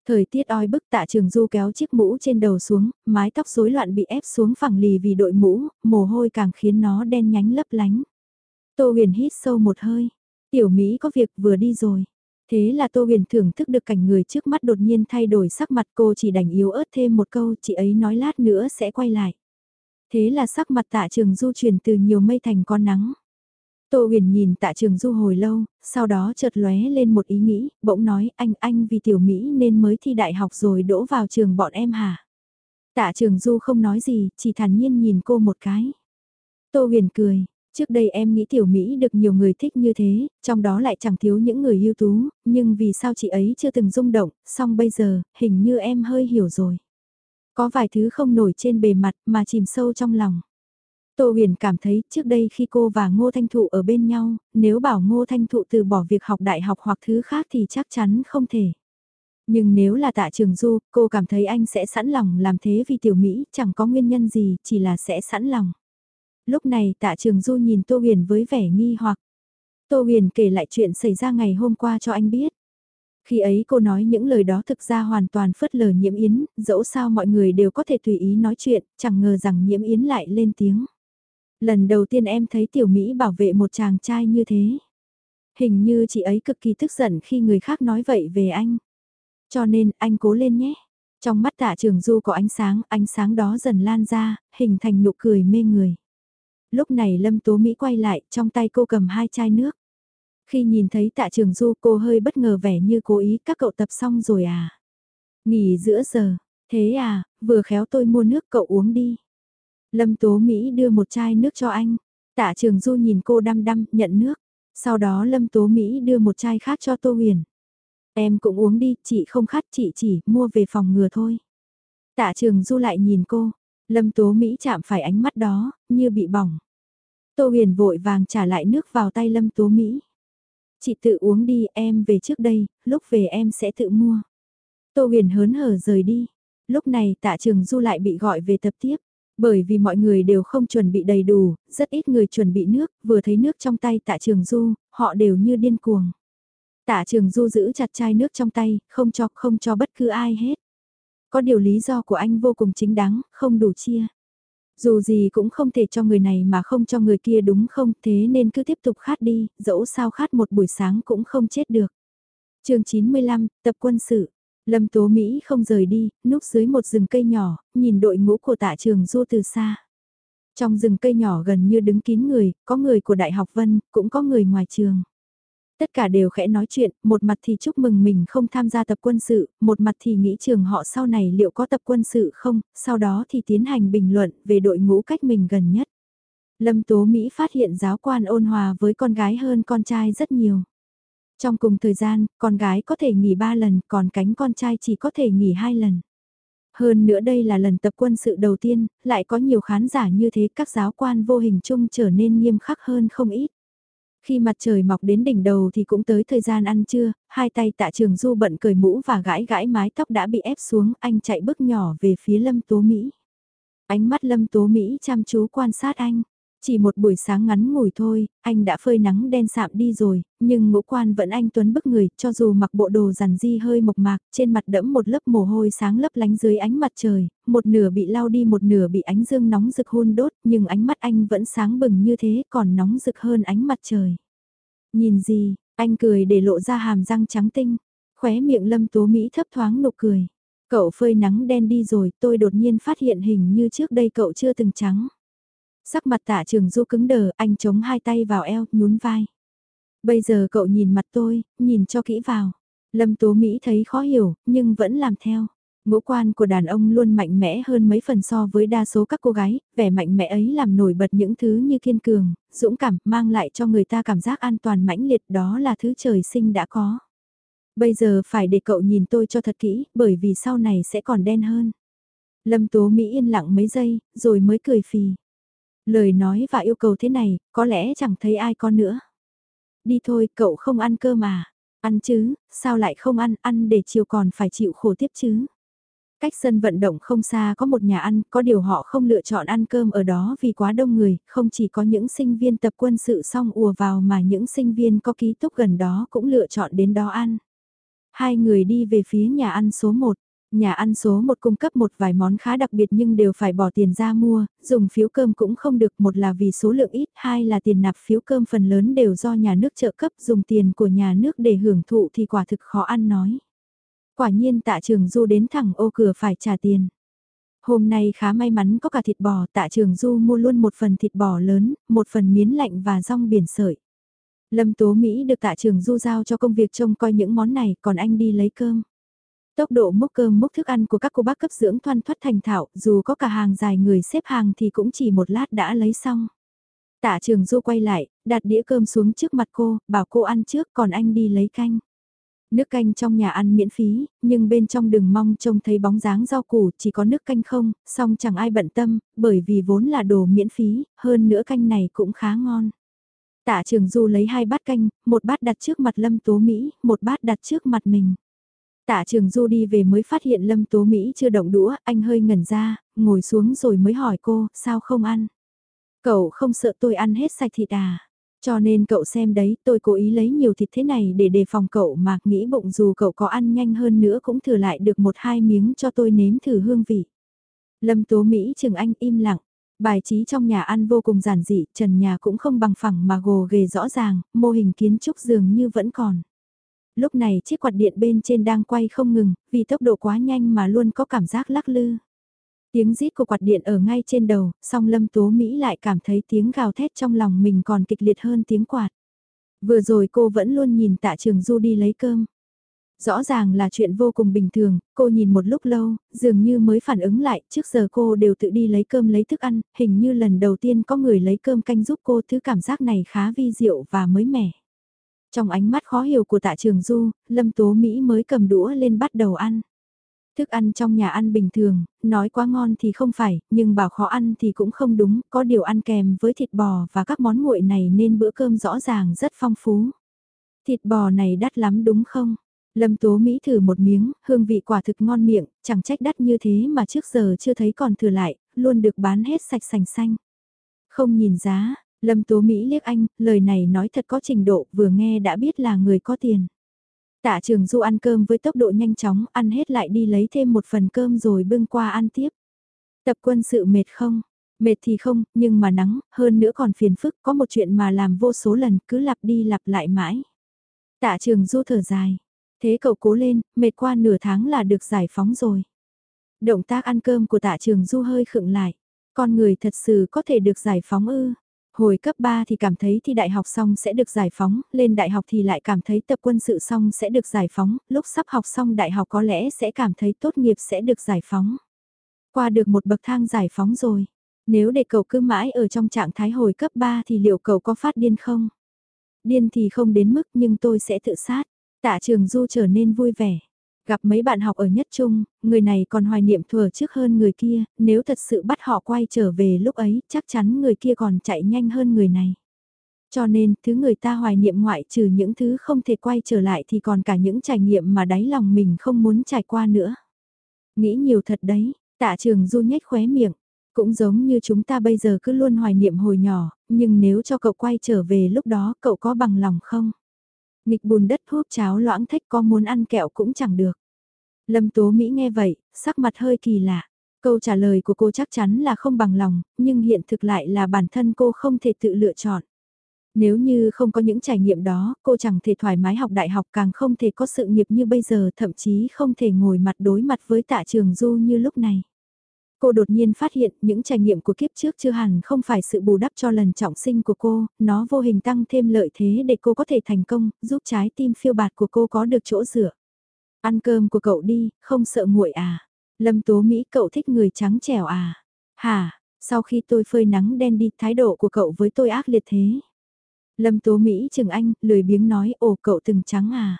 Thời tiết oi bức tạ trường du kéo chiếc mũ trên đầu xuống, mái tóc rối loạn bị ép xuống phẳng lì vì đội mũ, mồ hôi càng khiến nó đen nhánh lấp lánh. Tô huyền hít sâu một hơi, tiểu Mỹ có việc vừa đi rồi. Thế là Tô huyền thưởng thức được cảnh người trước mắt đột nhiên thay đổi sắc mặt cô chỉ đành yếu ớt thêm một câu chị ấy nói lát nữa sẽ quay lại. Thế là sắc mặt tạ trường du chuyển từ nhiều mây thành con nắng. Tô huyền nhìn tạ trường du hồi lâu, sau đó chợt lóe lên một ý nghĩ, bỗng nói anh anh vì tiểu Mỹ nên mới thi đại học rồi đỗ vào trường bọn em hả? Tạ trường du không nói gì, chỉ thản nhiên nhìn cô một cái. Tô huyền cười, trước đây em nghĩ tiểu Mỹ được nhiều người thích như thế, trong đó lại chẳng thiếu những người ưu tú, nhưng vì sao chị ấy chưa từng rung động, song bây giờ, hình như em hơi hiểu rồi. Có vài thứ không nổi trên bề mặt mà chìm sâu trong lòng. Tô huyền cảm thấy trước đây khi cô và Ngô Thanh Thụ ở bên nhau, nếu bảo Ngô Thanh Thụ từ bỏ việc học đại học hoặc thứ khác thì chắc chắn không thể. Nhưng nếu là tạ trường du, cô cảm thấy anh sẽ sẵn lòng làm thế vì tiểu Mỹ chẳng có nguyên nhân gì, chỉ là sẽ sẵn lòng. Lúc này tạ trường du nhìn Tô huyền với vẻ nghi hoặc. Tô huyền kể lại chuyện xảy ra ngày hôm qua cho anh biết. Khi ấy cô nói những lời đó thực ra hoàn toàn phớt lờ nhiễm yến, dẫu sao mọi người đều có thể tùy ý nói chuyện, chẳng ngờ rằng nhiễm yến lại lên tiếng. Lần đầu tiên em thấy tiểu Mỹ bảo vệ một chàng trai như thế. Hình như chị ấy cực kỳ tức giận khi người khác nói vậy về anh. Cho nên anh cố lên nhé. Trong mắt tạ trường du có ánh sáng, ánh sáng đó dần lan ra, hình thành nụ cười mê người. Lúc này Lâm Tố Mỹ quay lại, trong tay cô cầm hai chai nước. Khi nhìn thấy tạ trường du cô hơi bất ngờ vẻ như cố ý các cậu tập xong rồi à. Nghỉ giữa giờ, thế à, vừa khéo tôi mua nước cậu uống đi. Lâm Tố Mỹ đưa một chai nước cho anh. Tạ Trường Du nhìn cô đăm đăm, nhận nước. Sau đó Lâm Tố Mỹ đưa một chai khác cho Tô Huyền. Em cũng uống đi, chị không khát chị chỉ mua về phòng ngừa thôi. Tạ Trường Du lại nhìn cô. Lâm Tố Mỹ chạm phải ánh mắt đó, như bị bỏng. Tô Huyền vội vàng trả lại nước vào tay Lâm Tố Mỹ. Chị tự uống đi, em về trước đây, lúc về em sẽ tự mua. Tô Huyền hớn hở rời đi. Lúc này tạ trường Du lại bị gọi về tập tiếp. Bởi vì mọi người đều không chuẩn bị đầy đủ, rất ít người chuẩn bị nước, vừa thấy nước trong tay tạ trường du, họ đều như điên cuồng. Tạ trường du giữ chặt chai nước trong tay, không cho không cho bất cứ ai hết. Có điều lý do của anh vô cùng chính đáng, không đủ chia. Dù gì cũng không thể cho người này mà không cho người kia đúng không, thế nên cứ tiếp tục khát đi, dẫu sao khát một buổi sáng cũng không chết được. chương 95, tập quân sự. Lâm Tố Mỹ không rời đi, núp dưới một rừng cây nhỏ, nhìn đội ngũ của tạ trường du từ xa. Trong rừng cây nhỏ gần như đứng kín người, có người của Đại học Vân, cũng có người ngoài trường. Tất cả đều khẽ nói chuyện, một mặt thì chúc mừng mình không tham gia tập quân sự, một mặt thì nghĩ trường họ sau này liệu có tập quân sự không, sau đó thì tiến hành bình luận về đội ngũ cách mình gần nhất. Lâm Tố Mỹ phát hiện giáo quan ôn hòa với con gái hơn con trai rất nhiều. Trong cùng thời gian, con gái có thể nghỉ 3 lần, còn cánh con trai chỉ có thể nghỉ 2 lần. Hơn nữa đây là lần tập quân sự đầu tiên, lại có nhiều khán giả như thế các giáo quan vô hình chung trở nên nghiêm khắc hơn không ít. Khi mặt trời mọc đến đỉnh đầu thì cũng tới thời gian ăn trưa, hai tay tạ trường du bận cởi mũ và gãi gãi mái tóc đã bị ép xuống, anh chạy bước nhỏ về phía lâm tố Mỹ. Ánh mắt lâm tố Mỹ chăm chú quan sát anh. Chỉ một buổi sáng ngắn ngủi thôi, anh đã phơi nắng đen sạm đi rồi, nhưng ngũ quan vẫn anh tuấn bức người, cho dù mặc bộ đồ rằn di hơi mộc mạc, trên mặt đẫm một lớp mồ hôi sáng lấp lánh dưới ánh mặt trời, một nửa bị lau đi một nửa bị ánh dương nóng rực hôn đốt, nhưng ánh mắt anh vẫn sáng bừng như thế, còn nóng rực hơn ánh mặt trời. Nhìn gì, anh cười để lộ ra hàm răng trắng tinh, khóe miệng lâm tố Mỹ thấp thoáng nụ cười. Cậu phơi nắng đen đi rồi, tôi đột nhiên phát hiện hình như trước đây cậu chưa từng trắng. Sắc mặt tạ trường du cứng đờ, anh chống hai tay vào eo, nhún vai. Bây giờ cậu nhìn mặt tôi, nhìn cho kỹ vào. Lâm Tố Mỹ thấy khó hiểu, nhưng vẫn làm theo. Ngũ quan của đàn ông luôn mạnh mẽ hơn mấy phần so với đa số các cô gái, vẻ mạnh mẽ ấy làm nổi bật những thứ như kiên cường, dũng cảm, mang lại cho người ta cảm giác an toàn mãnh liệt đó là thứ trời sinh đã có. Bây giờ phải để cậu nhìn tôi cho thật kỹ, bởi vì sau này sẽ còn đen hơn. Lâm Tố Mỹ yên lặng mấy giây, rồi mới cười phì. Lời nói và yêu cầu thế này, có lẽ chẳng thấy ai có nữa. Đi thôi, cậu không ăn cơ mà. Ăn chứ, sao lại không ăn, ăn để chiều còn phải chịu khổ tiếp chứ. Cách sân vận động không xa có một nhà ăn, có điều họ không lựa chọn ăn cơm ở đó vì quá đông người, không chỉ có những sinh viên tập quân sự xong ùa vào mà những sinh viên có ký túc gần đó cũng lựa chọn đến đó ăn. Hai người đi về phía nhà ăn số 1. Nhà ăn số một cung cấp một vài món khá đặc biệt nhưng đều phải bỏ tiền ra mua, dùng phiếu cơm cũng không được, một là vì số lượng ít, hai là tiền nạp phiếu cơm phần lớn đều do nhà nước trợ cấp, dùng tiền của nhà nước để hưởng thụ thì quả thực khó ăn nói. Quả nhiên tạ trường du đến thẳng ô cửa phải trả tiền. Hôm nay khá may mắn có cả thịt bò, tạ trường du mua luôn một phần thịt bò lớn, một phần miến lạnh và rong biển sợi. Lâm Tố Mỹ được tạ trường du giao cho công việc trông coi những món này, còn anh đi lấy cơm. Tốc độ múc cơm múc thức ăn của các cô bác cấp dưỡng thoăn thoát thành thạo, dù có cả hàng dài người xếp hàng thì cũng chỉ một lát đã lấy xong. Tạ trường du quay lại, đặt đĩa cơm xuống trước mặt cô, bảo cô ăn trước còn anh đi lấy canh. Nước canh trong nhà ăn miễn phí, nhưng bên trong đừng mong trông thấy bóng dáng rau củ, chỉ có nước canh không, song chẳng ai bận tâm, bởi vì vốn là đồ miễn phí, hơn nữa canh này cũng khá ngon. Tạ trường du lấy hai bát canh, một bát đặt trước mặt Lâm Tố Mỹ, một bát đặt trước mặt mình. Tạ trường du đi về mới phát hiện Lâm Tố Mỹ chưa động đũa, anh hơi ngẩn ra, ngồi xuống rồi mới hỏi cô, sao không ăn? Cậu không sợ tôi ăn hết sạch thịt à? Cho nên cậu xem đấy, tôi cố ý lấy nhiều thịt thế này để đề phòng cậu mà nghĩ bụng dù cậu có ăn nhanh hơn nữa cũng thừa lại được một hai miếng cho tôi nếm thử hương vị. Lâm Tố Mỹ chừng anh im lặng. Bài trí trong nhà ăn vô cùng giản dị, trần nhà cũng không bằng phẳng mà gồ ghề rõ ràng, mô hình kiến trúc dường như vẫn còn. Lúc này chiếc quạt điện bên trên đang quay không ngừng, vì tốc độ quá nhanh mà luôn có cảm giác lắc lư. Tiếng rít của quạt điện ở ngay trên đầu, song Lâm Tố Mỹ lại cảm thấy tiếng gào thét trong lòng mình còn kịch liệt hơn tiếng quạt. Vừa rồi cô vẫn luôn nhìn tạ trường du đi lấy cơm. Rõ ràng là chuyện vô cùng bình thường, cô nhìn một lúc lâu, dường như mới phản ứng lại, trước giờ cô đều tự đi lấy cơm lấy thức ăn, hình như lần đầu tiên có người lấy cơm canh giúp cô thứ cảm giác này khá vi diệu và mới mẻ. Trong ánh mắt khó hiểu của tạ trường du, Lâm Tố Mỹ mới cầm đũa lên bắt đầu ăn. Thức ăn trong nhà ăn bình thường, nói quá ngon thì không phải, nhưng bảo khó ăn thì cũng không đúng, có điều ăn kèm với thịt bò và các món nguội này nên bữa cơm rõ ràng rất phong phú. Thịt bò này đắt lắm đúng không? Lâm Tố Mỹ thử một miếng, hương vị quả thực ngon miệng, chẳng trách đắt như thế mà trước giờ chưa thấy còn thừa lại, luôn được bán hết sạch sành xanh. Không nhìn giá, Lâm Tố Mỹ liếc anh, lời này nói thật có trình độ, vừa nghe đã biết là người có tiền. Tạ trường du ăn cơm với tốc độ nhanh chóng, ăn hết lại đi lấy thêm một phần cơm rồi bưng qua ăn tiếp. Tập quân sự mệt không? Mệt thì không, nhưng mà nắng, hơn nữa còn phiền phức, có một chuyện mà làm vô số lần, cứ lặp đi lặp lại mãi. Tạ trường du thở dài. Thế cậu cố lên, mệt qua nửa tháng là được giải phóng rồi. Động tác ăn cơm của tạ trường du hơi khựng lại. Con người thật sự có thể được giải phóng ư. Hồi cấp 3 thì cảm thấy thi đại học xong sẽ được giải phóng, lên đại học thì lại cảm thấy tập quân sự xong sẽ được giải phóng, lúc sắp học xong đại học có lẽ sẽ cảm thấy tốt nghiệp sẽ được giải phóng. Qua được một bậc thang giải phóng rồi. Nếu để cậu cứ mãi ở trong trạng thái hồi cấp 3 thì liệu cậu có phát điên không? Điên thì không đến mức nhưng tôi sẽ tự sát. Tạ trường du trở nên vui vẻ. Gặp mấy bạn học ở nhất trung, người này còn hoài niệm thừa trước hơn người kia, nếu thật sự bắt họ quay trở về lúc ấy, chắc chắn người kia còn chạy nhanh hơn người này. Cho nên, thứ người ta hoài niệm ngoại trừ những thứ không thể quay trở lại thì còn cả những trải nghiệm mà đáy lòng mình không muốn trải qua nữa. Nghĩ nhiều thật đấy, tạ trường du nhếch khóe miệng. Cũng giống như chúng ta bây giờ cứ luôn hoài niệm hồi nhỏ, nhưng nếu cho cậu quay trở về lúc đó cậu có bằng lòng không? Nghịch bùn đất húp cháo loãng thách có muốn ăn kẹo cũng chẳng được. Lâm Tố Mỹ nghe vậy, sắc mặt hơi kỳ lạ. Câu trả lời của cô chắc chắn là không bằng lòng, nhưng hiện thực lại là bản thân cô không thể tự lựa chọn. Nếu như không có những trải nghiệm đó, cô chẳng thể thoải mái học đại học càng không thể có sự nghiệp như bây giờ, thậm chí không thể ngồi mặt đối mặt với tạ trường du như lúc này. Cô đột nhiên phát hiện những trải nghiệm của kiếp trước chưa hẳn không phải sự bù đắp cho lần trọng sinh của cô, nó vô hình tăng thêm lợi thế để cô có thể thành công, giúp trái tim phiêu bạt của cô có được chỗ dựa. Ăn cơm của cậu đi, không sợ nguội à? Lâm Tố Mỹ cậu thích người trắng trẻo à? Hả, sau khi tôi phơi nắng đen đi thái độ của cậu với tôi ác liệt thế. Lâm Tố Mỹ chừng anh, lười biếng nói ồ cậu từng trắng à?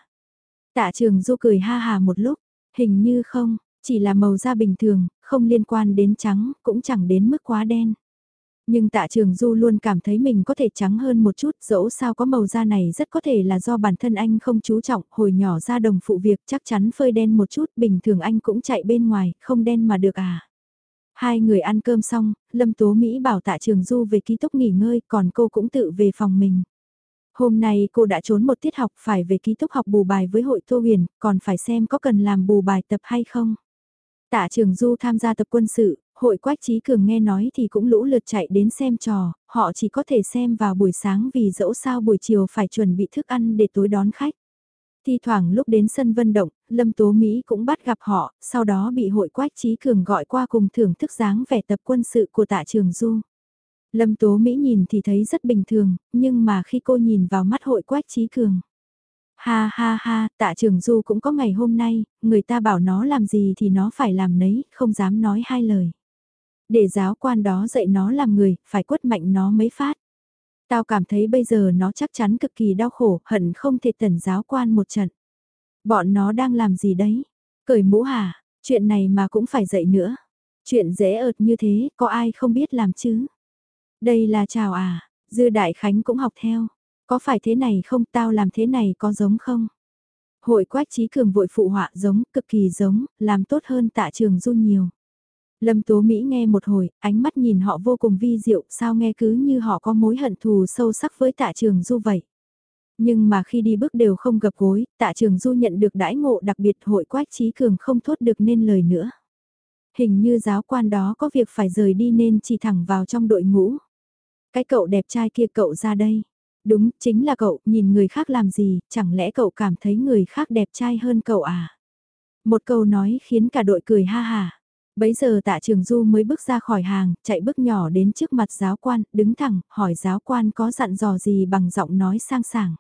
Tạ trường du cười ha hà một lúc, hình như không, chỉ là màu da bình thường, không liên quan đến trắng, cũng chẳng đến mức quá đen. Nhưng tạ trường du luôn cảm thấy mình có thể trắng hơn một chút, dẫu sao có màu da này rất có thể là do bản thân anh không chú trọng, hồi nhỏ ra đồng phụ việc chắc chắn phơi đen một chút, bình thường anh cũng chạy bên ngoài, không đen mà được à. Hai người ăn cơm xong, Lâm Tố Mỹ bảo tạ trường du về ký túc nghỉ ngơi, còn cô cũng tự về phòng mình. Hôm nay cô đã trốn một tiết học phải về ký túc học bù bài với hội Tô Huyền, còn phải xem có cần làm bù bài tập hay không. Tạ Trường Du tham gia tập quân sự, hội Quách Trí Cường nghe nói thì cũng lũ lượt chạy đến xem trò, họ chỉ có thể xem vào buổi sáng vì dẫu sao buổi chiều phải chuẩn bị thức ăn để tối đón khách. Thi thoảng lúc đến sân vận động, Lâm Tố Mỹ cũng bắt gặp họ, sau đó bị hội Quách Trí Cường gọi qua cùng thưởng thức dáng vẻ tập quân sự của Tạ Trường Du. Lâm Tố Mỹ nhìn thì thấy rất bình thường, nhưng mà khi cô nhìn vào mắt hội Quách Trí Cường. Ha ha ha, tạ trường du cũng có ngày hôm nay, người ta bảo nó làm gì thì nó phải làm nấy, không dám nói hai lời. Để giáo quan đó dạy nó làm người, phải quất mạnh nó mấy phát. Tao cảm thấy bây giờ nó chắc chắn cực kỳ đau khổ, hận không thể tẩn giáo quan một trận. Bọn nó đang làm gì đấy? Cởi mũ hả? Chuyện này mà cũng phải dạy nữa. Chuyện dễ ợt như thế, có ai không biết làm chứ? Đây là chào à, Dư Đại Khánh cũng học theo. Có phải thế này không tao làm thế này có giống không? Hội quách trí cường vội phụ họa giống, cực kỳ giống, làm tốt hơn tạ trường du nhiều. Lâm Tố Mỹ nghe một hồi, ánh mắt nhìn họ vô cùng vi diệu, sao nghe cứ như họ có mối hận thù sâu sắc với tạ trường du vậy. Nhưng mà khi đi bước đều không gập gối, tạ trường du nhận được đãi ngộ đặc biệt hội quách trí cường không thốt được nên lời nữa. Hình như giáo quan đó có việc phải rời đi nên chỉ thẳng vào trong đội ngũ. Cái cậu đẹp trai kia cậu ra đây. Đúng, chính là cậu, nhìn người khác làm gì, chẳng lẽ cậu cảm thấy người khác đẹp trai hơn cậu à? Một câu nói khiến cả đội cười ha hà. Bấy giờ tạ trường du mới bước ra khỏi hàng, chạy bước nhỏ đến trước mặt giáo quan, đứng thẳng, hỏi giáo quan có dặn dò gì bằng giọng nói sang sảng.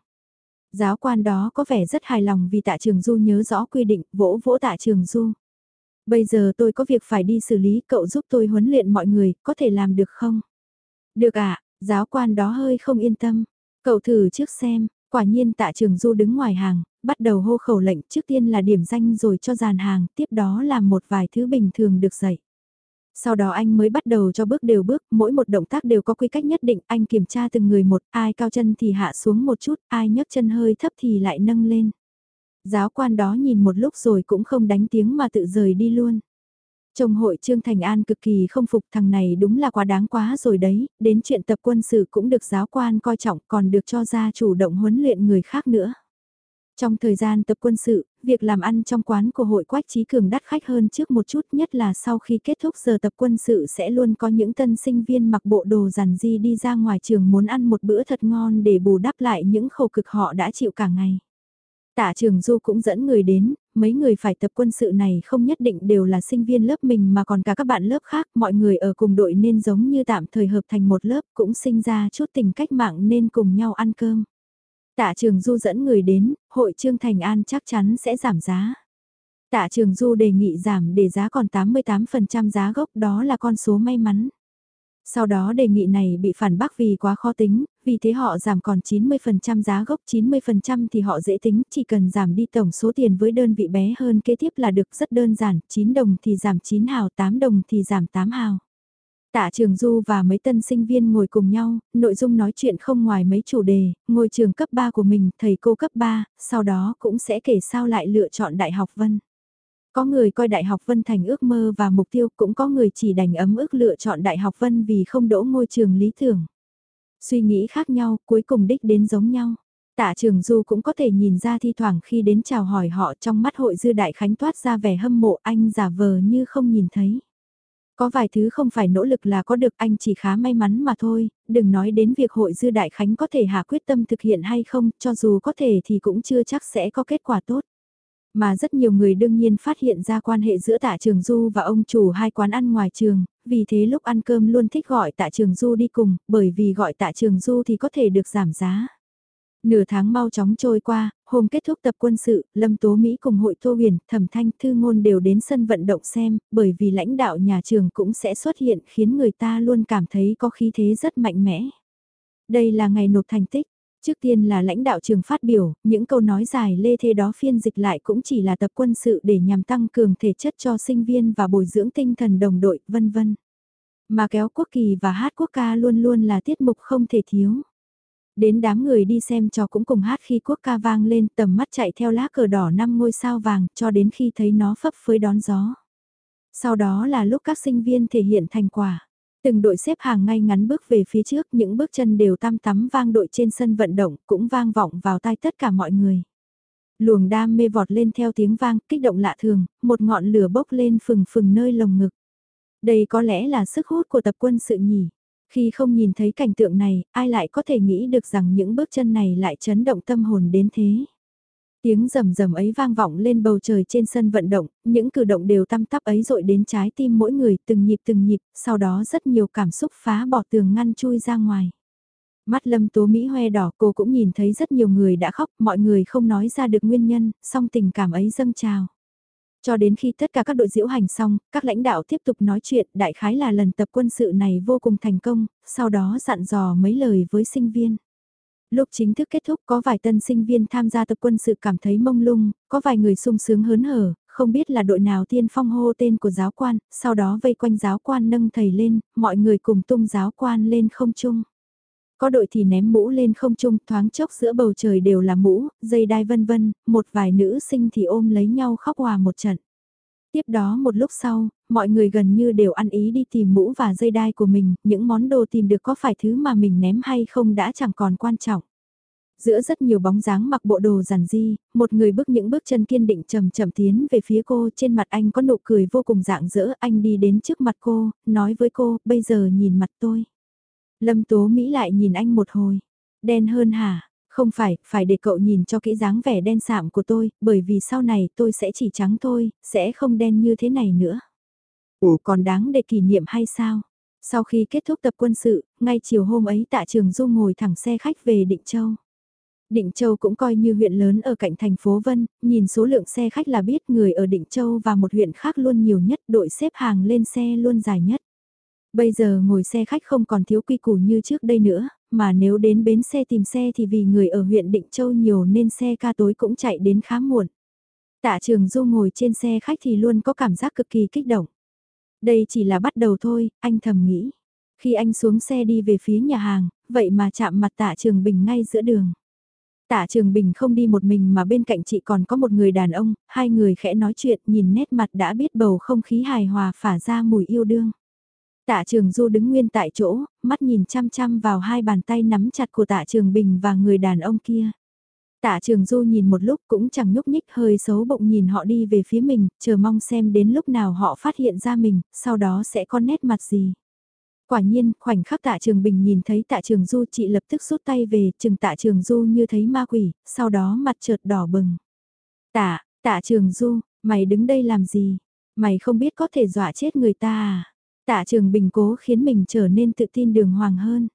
Giáo quan đó có vẻ rất hài lòng vì tạ trường du nhớ rõ quy định, vỗ vỗ tạ trường du. Bây giờ tôi có việc phải đi xử lý, cậu giúp tôi huấn luyện mọi người, có thể làm được không? Được ạ, giáo quan đó hơi không yên tâm. Cậu thử trước xem, quả nhiên tạ trường du đứng ngoài hàng, bắt đầu hô khẩu lệnh trước tiên là điểm danh rồi cho dàn hàng, tiếp đó là một vài thứ bình thường được dạy. Sau đó anh mới bắt đầu cho bước đều bước, mỗi một động tác đều có quy cách nhất định, anh kiểm tra từng người một, ai cao chân thì hạ xuống một chút, ai nhấc chân hơi thấp thì lại nâng lên. Giáo quan đó nhìn một lúc rồi cũng không đánh tiếng mà tự rời đi luôn. Trong hội Trương Thành An cực kỳ không phục thằng này đúng là quá đáng quá rồi đấy, đến chuyện tập quân sự cũng được giáo quan coi trọng còn được cho ra chủ động huấn luyện người khác nữa. Trong thời gian tập quân sự, việc làm ăn trong quán của hội Quách Trí Cường đắt khách hơn trước một chút nhất là sau khi kết thúc giờ tập quân sự sẽ luôn có những tân sinh viên mặc bộ đồ giản di đi ra ngoài trường muốn ăn một bữa thật ngon để bù đắp lại những khổ cực họ đã chịu cả ngày. Tạ Trường Du cũng dẫn người đến, mấy người phải tập quân sự này không nhất định đều là sinh viên lớp mình mà còn cả các bạn lớp khác, mọi người ở cùng đội nên giống như tạm thời hợp thành một lớp cũng sinh ra chút tình cách mạng nên cùng nhau ăn cơm. Tạ Trường Du dẫn người đến, hội Trương Thành An chắc chắn sẽ giảm giá. Tạ Trường Du đề nghị giảm để giá còn 88% giá gốc đó là con số may mắn. Sau đó đề nghị này bị phản bác vì quá khó tính, vì thế họ giảm còn 90% giá gốc 90% thì họ dễ tính, chỉ cần giảm đi tổng số tiền với đơn vị bé hơn kế tiếp là được rất đơn giản, 9 đồng thì giảm 9 hào, 8 đồng thì giảm 8 hào. Tạ Trường Du và mấy tân sinh viên ngồi cùng nhau, nội dung nói chuyện không ngoài mấy chủ đề, ngôi trường cấp 3 của mình, thầy cô cấp 3, sau đó cũng sẽ kể sao lại lựa chọn Đại học Vân. Có người coi Đại học Vân thành ước mơ và mục tiêu, cũng có người chỉ đành ấm ức lựa chọn Đại học Vân vì không đỗ ngôi trường lý tưởng. Suy nghĩ khác nhau, cuối cùng đích đến giống nhau. Tạ Trường Du cũng có thể nhìn ra thi thoảng khi đến chào hỏi họ trong mắt hội dư đại khánh toát ra vẻ hâm mộ anh giả vờ như không nhìn thấy. Có vài thứ không phải nỗ lực là có được anh chỉ khá may mắn mà thôi, đừng nói đến việc hội dư đại khánh có thể hạ quyết tâm thực hiện hay không, cho dù có thể thì cũng chưa chắc sẽ có kết quả tốt. Mà rất nhiều người đương nhiên phát hiện ra quan hệ giữa tạ trường du và ông chủ hai quán ăn ngoài trường, vì thế lúc ăn cơm luôn thích gọi tạ trường du đi cùng, bởi vì gọi tạ trường du thì có thể được giảm giá. Nửa tháng mau chóng trôi qua, hôm kết thúc tập quân sự, Lâm Tố Mỹ cùng hội Tô Huyền, Thẩm Thanh, Thư Ngôn đều đến sân vận động xem, bởi vì lãnh đạo nhà trường cũng sẽ xuất hiện khiến người ta luôn cảm thấy có khí thế rất mạnh mẽ. Đây là ngày nộp thành tích, Trước tiên là lãnh đạo trường phát biểu, những câu nói dài lê thê đó phiên dịch lại cũng chỉ là tập quân sự để nhằm tăng cường thể chất cho sinh viên và bồi dưỡng tinh thần đồng đội, vân vân. Mà kéo quốc kỳ và hát quốc ca luôn luôn là tiết mục không thể thiếu. Đến đám người đi xem cho cũng cùng hát khi quốc ca vang lên tầm mắt chạy theo lá cờ đỏ năm ngôi sao vàng cho đến khi thấy nó phấp phới đón gió. Sau đó là lúc các sinh viên thể hiện thành quả. Từng đội xếp hàng ngay ngắn bước về phía trước, những bước chân đều tam tắm vang đội trên sân vận động, cũng vang vọng vào tai tất cả mọi người. Luồng đam mê vọt lên theo tiếng vang, kích động lạ thường, một ngọn lửa bốc lên phừng phừng nơi lồng ngực. Đây có lẽ là sức hút của tập quân sự nhỉ. Khi không nhìn thấy cảnh tượng này, ai lại có thể nghĩ được rằng những bước chân này lại chấn động tâm hồn đến thế. Tiếng rầm rầm ấy vang vọng lên bầu trời trên sân vận động, những cử động đều tăm tắp ấy rội đến trái tim mỗi người từng nhịp từng nhịp, sau đó rất nhiều cảm xúc phá bỏ tường ngăn chui ra ngoài. Mắt lâm tố Mỹ hoe đỏ cô cũng nhìn thấy rất nhiều người đã khóc, mọi người không nói ra được nguyên nhân, song tình cảm ấy dâng trào. Cho đến khi tất cả các đội diễu hành xong, các lãnh đạo tiếp tục nói chuyện, đại khái là lần tập quân sự này vô cùng thành công, sau đó dặn dò mấy lời với sinh viên. Lúc chính thức kết thúc có vài tân sinh viên tham gia tập quân sự cảm thấy mông lung, có vài người sung sướng hớn hở, không biết là đội nào tiên phong hô tên của giáo quan, sau đó vây quanh giáo quan nâng thầy lên, mọi người cùng tung giáo quan lên không trung. Có đội thì ném mũ lên không trung, thoáng chốc giữa bầu trời đều là mũ, dây đai vân vân, một vài nữ sinh thì ôm lấy nhau khóc hòa một trận. Tiếp đó một lúc sau, mọi người gần như đều ăn ý đi tìm mũ và dây đai của mình, những món đồ tìm được có phải thứ mà mình ném hay không đã chẳng còn quan trọng. Giữa rất nhiều bóng dáng mặc bộ đồ giản di, một người bước những bước chân kiên định chậm chậm tiến về phía cô, trên mặt anh có nụ cười vô cùng rạng rỡ anh đi đến trước mặt cô, nói với cô, bây giờ nhìn mặt tôi. Lâm Tố Mỹ lại nhìn anh một hồi. Đen hơn hả? Không phải, phải để cậu nhìn cho kỹ dáng vẻ đen sạm của tôi, bởi vì sau này tôi sẽ chỉ trắng thôi, sẽ không đen như thế này nữa. Ủa còn đáng để kỷ niệm hay sao? Sau khi kết thúc tập quân sự, ngay chiều hôm ấy tạ trường Du ngồi thẳng xe khách về Định Châu. Định Châu cũng coi như huyện lớn ở cạnh thành phố Vân, nhìn số lượng xe khách là biết người ở Định Châu và một huyện khác luôn nhiều nhất đội xếp hàng lên xe luôn dài nhất. Bây giờ ngồi xe khách không còn thiếu quy củ như trước đây nữa, mà nếu đến bến xe tìm xe thì vì người ở huyện Định Châu nhiều nên xe ca tối cũng chạy đến khá muộn. Tạ trường Du ngồi trên xe khách thì luôn có cảm giác cực kỳ kích động. Đây chỉ là bắt đầu thôi, anh thầm nghĩ. Khi anh xuống xe đi về phía nhà hàng, vậy mà chạm mặt tạ trường bình ngay giữa đường. Tạ Trường Bình không đi một mình mà bên cạnh chị còn có một người đàn ông, hai người khẽ nói chuyện nhìn nét mặt đã biết bầu không khí hài hòa phả ra mùi yêu đương. Tạ Trường Du đứng nguyên tại chỗ, mắt nhìn chăm chăm vào hai bàn tay nắm chặt của Tạ Trường Bình và người đàn ông kia. Tạ Trường Du nhìn một lúc cũng chẳng nhúc nhích hơi xấu bụng nhìn họ đi về phía mình, chờ mong xem đến lúc nào họ phát hiện ra mình, sau đó sẽ có nét mặt gì. Quả nhiên, khoảnh khắc tạ trường bình nhìn thấy tạ trường du chị lập tức rút tay về, chừng tạ trường du như thấy ma quỷ, sau đó mặt chợt đỏ bừng. Tạ, tạ trường du, mày đứng đây làm gì? Mày không biết có thể dọa chết người ta à? Tạ trường bình cố khiến mình trở nên tự tin đường hoàng hơn.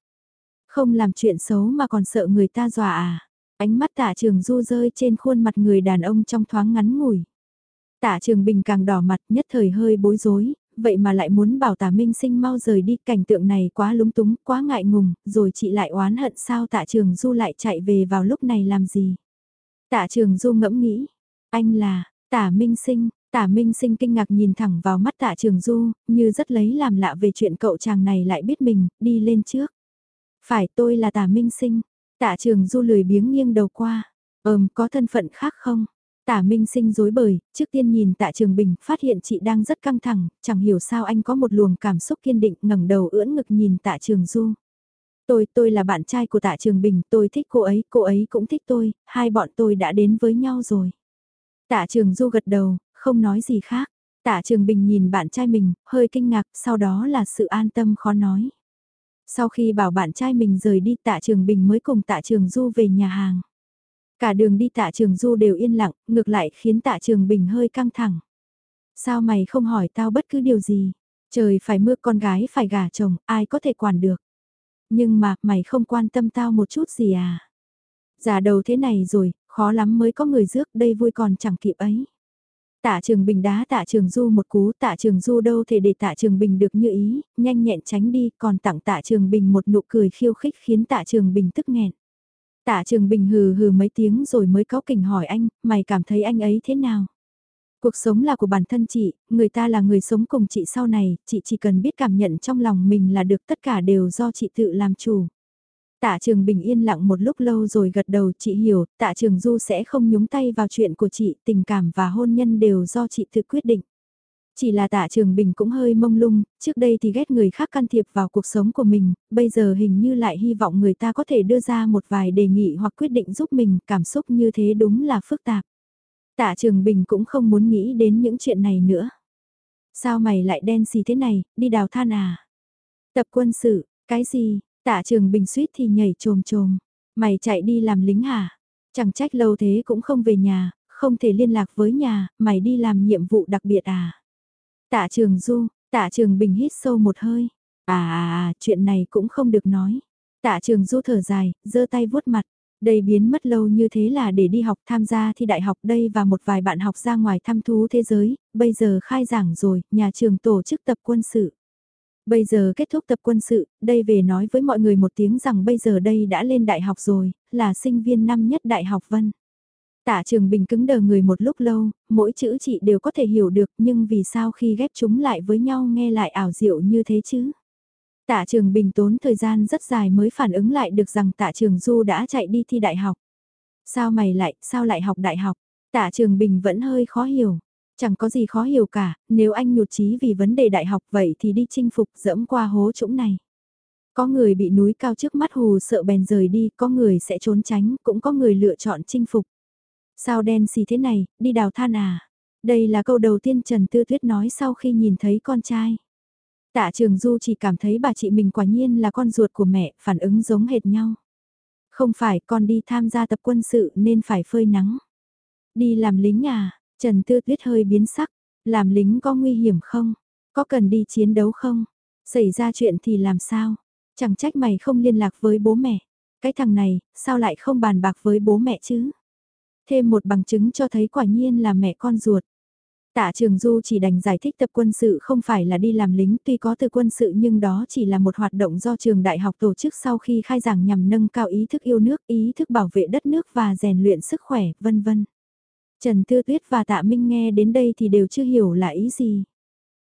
Không làm chuyện xấu mà còn sợ người ta dọa à? Ánh mắt tạ trường du rơi trên khuôn mặt người đàn ông trong thoáng ngắn ngủi. Tạ trường bình càng đỏ mặt nhất thời hơi bối rối, vậy mà lại muốn bảo tả minh sinh mau rời đi cảnh tượng này quá lúng túng, quá ngại ngùng, rồi chị lại oán hận sao tạ trường du lại chạy về vào lúc này làm gì. Tạ trường du ngẫm nghĩ, anh là, tả minh sinh, tả minh sinh kinh ngạc nhìn thẳng vào mắt tạ trường du, như rất lấy làm lạ về chuyện cậu chàng này lại biết mình, đi lên trước. Phải tôi là tả minh sinh, tạ trường du lười biếng nghiêng đầu qua, ờm có thân phận khác không? Tả Minh sinh dối bời, trước tiên nhìn tạ Trường Bình, phát hiện chị đang rất căng thẳng, chẳng hiểu sao anh có một luồng cảm xúc kiên định ngẩng đầu ưỡn ngực nhìn tạ Trường Du. Tôi, tôi là bạn trai của tạ Trường Bình, tôi thích cô ấy, cô ấy cũng thích tôi, hai bọn tôi đã đến với nhau rồi. Tạ Trường Du gật đầu, không nói gì khác. Tạ Trường Bình nhìn bạn trai mình, hơi kinh ngạc, sau đó là sự an tâm khó nói. Sau khi bảo bạn trai mình rời đi tạ Trường Bình mới cùng tạ Trường Du về nhà hàng. Cả đường đi tạ trường du đều yên lặng, ngược lại khiến tạ trường bình hơi căng thẳng. Sao mày không hỏi tao bất cứ điều gì? Trời phải mưa con gái phải gả chồng, ai có thể quản được? Nhưng mà, mày không quan tâm tao một chút gì à? Già đầu thế này rồi, khó lắm mới có người rước đây vui còn chẳng kịp ấy. Tạ trường bình đá tạ trường du một cú tạ trường du đâu thể để tạ trường bình được như ý, nhanh nhẹn tránh đi còn tặng tạ trường bình một nụ cười khiêu khích khiến tạ trường bình tức nghẹn. Tạ Trường Bình hừ hừ mấy tiếng rồi mới có kỉnh hỏi anh, mày cảm thấy anh ấy thế nào? Cuộc sống là của bản thân chị, người ta là người sống cùng chị sau này, chị chỉ cần biết cảm nhận trong lòng mình là được tất cả đều do chị tự làm chủ. Tạ Trường Bình yên lặng một lúc lâu rồi gật đầu chị hiểu, Tạ Trường Du sẽ không nhúng tay vào chuyện của chị, tình cảm và hôn nhân đều do chị tự quyết định. Chỉ là tạ trường bình cũng hơi mông lung, trước đây thì ghét người khác can thiệp vào cuộc sống của mình, bây giờ hình như lại hy vọng người ta có thể đưa ra một vài đề nghị hoặc quyết định giúp mình, cảm xúc như thế đúng là phức tạp. Tạ trường bình cũng không muốn nghĩ đến những chuyện này nữa. Sao mày lại đen xì thế này, đi đào than à? Tập quân sự, cái gì, tạ trường bình suýt thì nhảy trồm trồm. Mày chạy đi làm lính hả? Chẳng trách lâu thế cũng không về nhà, không thể liên lạc với nhà, mày đi làm nhiệm vụ đặc biệt à? Tạ trường du, tạ trường bình hít sâu một hơi. À à à, chuyện này cũng không được nói. Tạ trường du thở dài, giơ tay vuốt mặt. Đây biến mất lâu như thế là để đi học tham gia thi đại học đây và một vài bạn học ra ngoài thăm thú thế giới, bây giờ khai giảng rồi, nhà trường tổ chức tập quân sự. Bây giờ kết thúc tập quân sự, đây về nói với mọi người một tiếng rằng bây giờ đây đã lên đại học rồi, là sinh viên năm nhất đại học Vân. Tạ Trường Bình cứng đờ người một lúc lâu, mỗi chữ chị đều có thể hiểu được nhưng vì sao khi ghép chúng lại với nhau nghe lại ảo diệu như thế chứ? Tạ Trường Bình tốn thời gian rất dài mới phản ứng lại được rằng Tạ Trường Du đã chạy đi thi đại học. Sao mày lại, sao lại học đại học? Tạ Trường Bình vẫn hơi khó hiểu. Chẳng có gì khó hiểu cả, nếu anh nhụt chí vì vấn đề đại học vậy thì đi chinh phục dẫm qua hố trũng này. Có người bị núi cao trước mắt hù sợ bèn rời đi, có người sẽ trốn tránh, cũng có người lựa chọn chinh phục. Sao đen xì thế này, đi đào than à? Đây là câu đầu tiên Trần Tư Tuyết nói sau khi nhìn thấy con trai. Tạ Trường Du chỉ cảm thấy bà chị mình quả nhiên là con ruột của mẹ, phản ứng giống hệt nhau. Không phải con đi tham gia tập quân sự nên phải phơi nắng. Đi làm lính à, Trần Tư Tuyết hơi biến sắc, làm lính có nguy hiểm không? Có cần đi chiến đấu không? Xảy ra chuyện thì làm sao? Chẳng trách mày không liên lạc với bố mẹ. Cái thằng này, sao lại không bàn bạc với bố mẹ chứ? Thêm một bằng chứng cho thấy quả nhiên là mẹ con ruột. Tạ Trường Du chỉ đành giải thích tập quân sự không phải là đi làm lính tuy có từ quân sự nhưng đó chỉ là một hoạt động do trường đại học tổ chức sau khi khai giảng nhằm nâng cao ý thức yêu nước, ý thức bảo vệ đất nước và rèn luyện sức khỏe, vân vân. Trần Tư Tuyết và Tạ Minh nghe đến đây thì đều chưa hiểu là ý gì.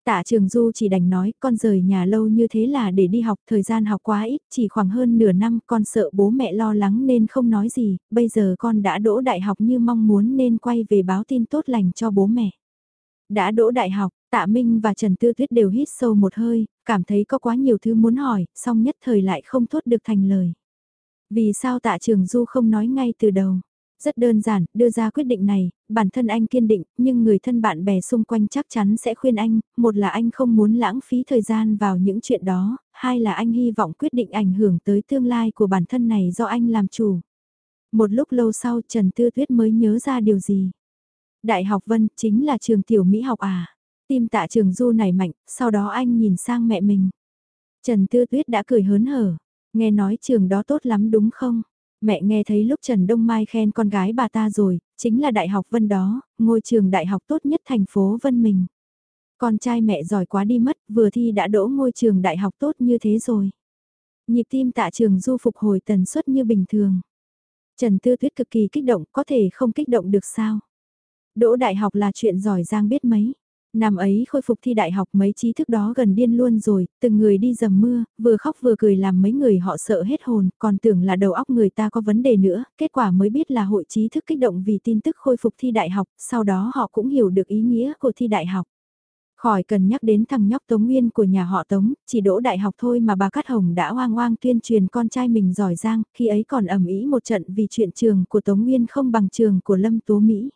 Tạ Trường Du chỉ đành nói con rời nhà lâu như thế là để đi học thời gian học quá ít chỉ khoảng hơn nửa năm con sợ bố mẹ lo lắng nên không nói gì, bây giờ con đã đỗ đại học như mong muốn nên quay về báo tin tốt lành cho bố mẹ. Đã đỗ đại học, Tạ Minh và Trần Tư Tuyết đều hít sâu một hơi, cảm thấy có quá nhiều thứ muốn hỏi, song nhất thời lại không thốt được thành lời. Vì sao Tạ Trường Du không nói ngay từ đầu? Rất đơn giản, đưa ra quyết định này, bản thân anh kiên định, nhưng người thân bạn bè xung quanh chắc chắn sẽ khuyên anh, một là anh không muốn lãng phí thời gian vào những chuyện đó, hai là anh hy vọng quyết định ảnh hưởng tới tương lai của bản thân này do anh làm chủ. Một lúc lâu sau Trần Tư Tuyết mới nhớ ra điều gì. Đại học Vân chính là trường tiểu Mỹ học à. Tim tạ trường du này mạnh, sau đó anh nhìn sang mẹ mình. Trần Tư Tuyết đã cười hớn hở. Nghe nói trường đó tốt lắm đúng không? Mẹ nghe thấy lúc Trần Đông Mai khen con gái bà ta rồi, chính là Đại học Vân đó, ngôi trường đại học tốt nhất thành phố Vân mình. Con trai mẹ giỏi quá đi mất, vừa thi đã đỗ ngôi trường đại học tốt như thế rồi. Nhịp tim tạ trường du phục hồi tần suất như bình thường. Trần Tư Tuyết cực kỳ kích động, có thể không kích động được sao? Đỗ đại học là chuyện giỏi giang biết mấy. Năm ấy khôi phục thi đại học mấy trí thức đó gần điên luôn rồi, từng người đi dầm mưa, vừa khóc vừa cười làm mấy người họ sợ hết hồn, còn tưởng là đầu óc người ta có vấn đề nữa, kết quả mới biết là hội trí thức kích động vì tin tức khôi phục thi đại học, sau đó họ cũng hiểu được ý nghĩa của thi đại học. Khỏi cần nhắc đến thằng nhóc Tống Nguyên của nhà họ Tống, chỉ đỗ đại học thôi mà bà Cát Hồng đã hoang hoang tuyên truyền con trai mình giỏi giang, khi ấy còn ẩm ý một trận vì chuyện trường của Tống Nguyên không bằng trường của Lâm Tố Mỹ.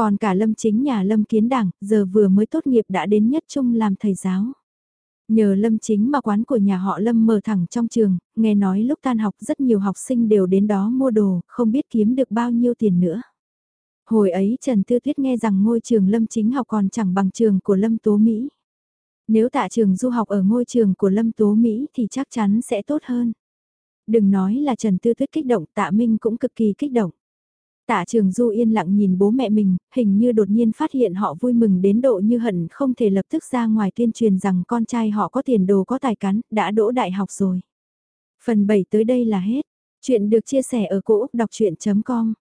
Còn cả Lâm chính nhà Lâm kiến đảng, giờ vừa mới tốt nghiệp đã đến nhất trung làm thầy giáo. Nhờ Lâm chính mà quán của nhà họ Lâm mở thẳng trong trường, nghe nói lúc tan học rất nhiều học sinh đều đến đó mua đồ, không biết kiếm được bao nhiêu tiền nữa. Hồi ấy Trần Tư Tuyết nghe rằng ngôi trường Lâm chính học còn chẳng bằng trường của Lâm Tố Mỹ. Nếu tạ trường du học ở ngôi trường của Lâm Tố Mỹ thì chắc chắn sẽ tốt hơn. Đừng nói là Trần Tư Tuyết kích động, tạ Minh cũng cực kỳ kích động. Tạ Trường Du yên lặng nhìn bố mẹ mình, hình như đột nhiên phát hiện họ vui mừng đến độ như hận không thể lập tức ra ngoài tuyên truyền rằng con trai họ có tiền đồ có tài cán, đã đỗ đại học rồi. Phần 7 tới đây là hết. Chuyện được chia sẻ ở cỗ đọc chuyện.com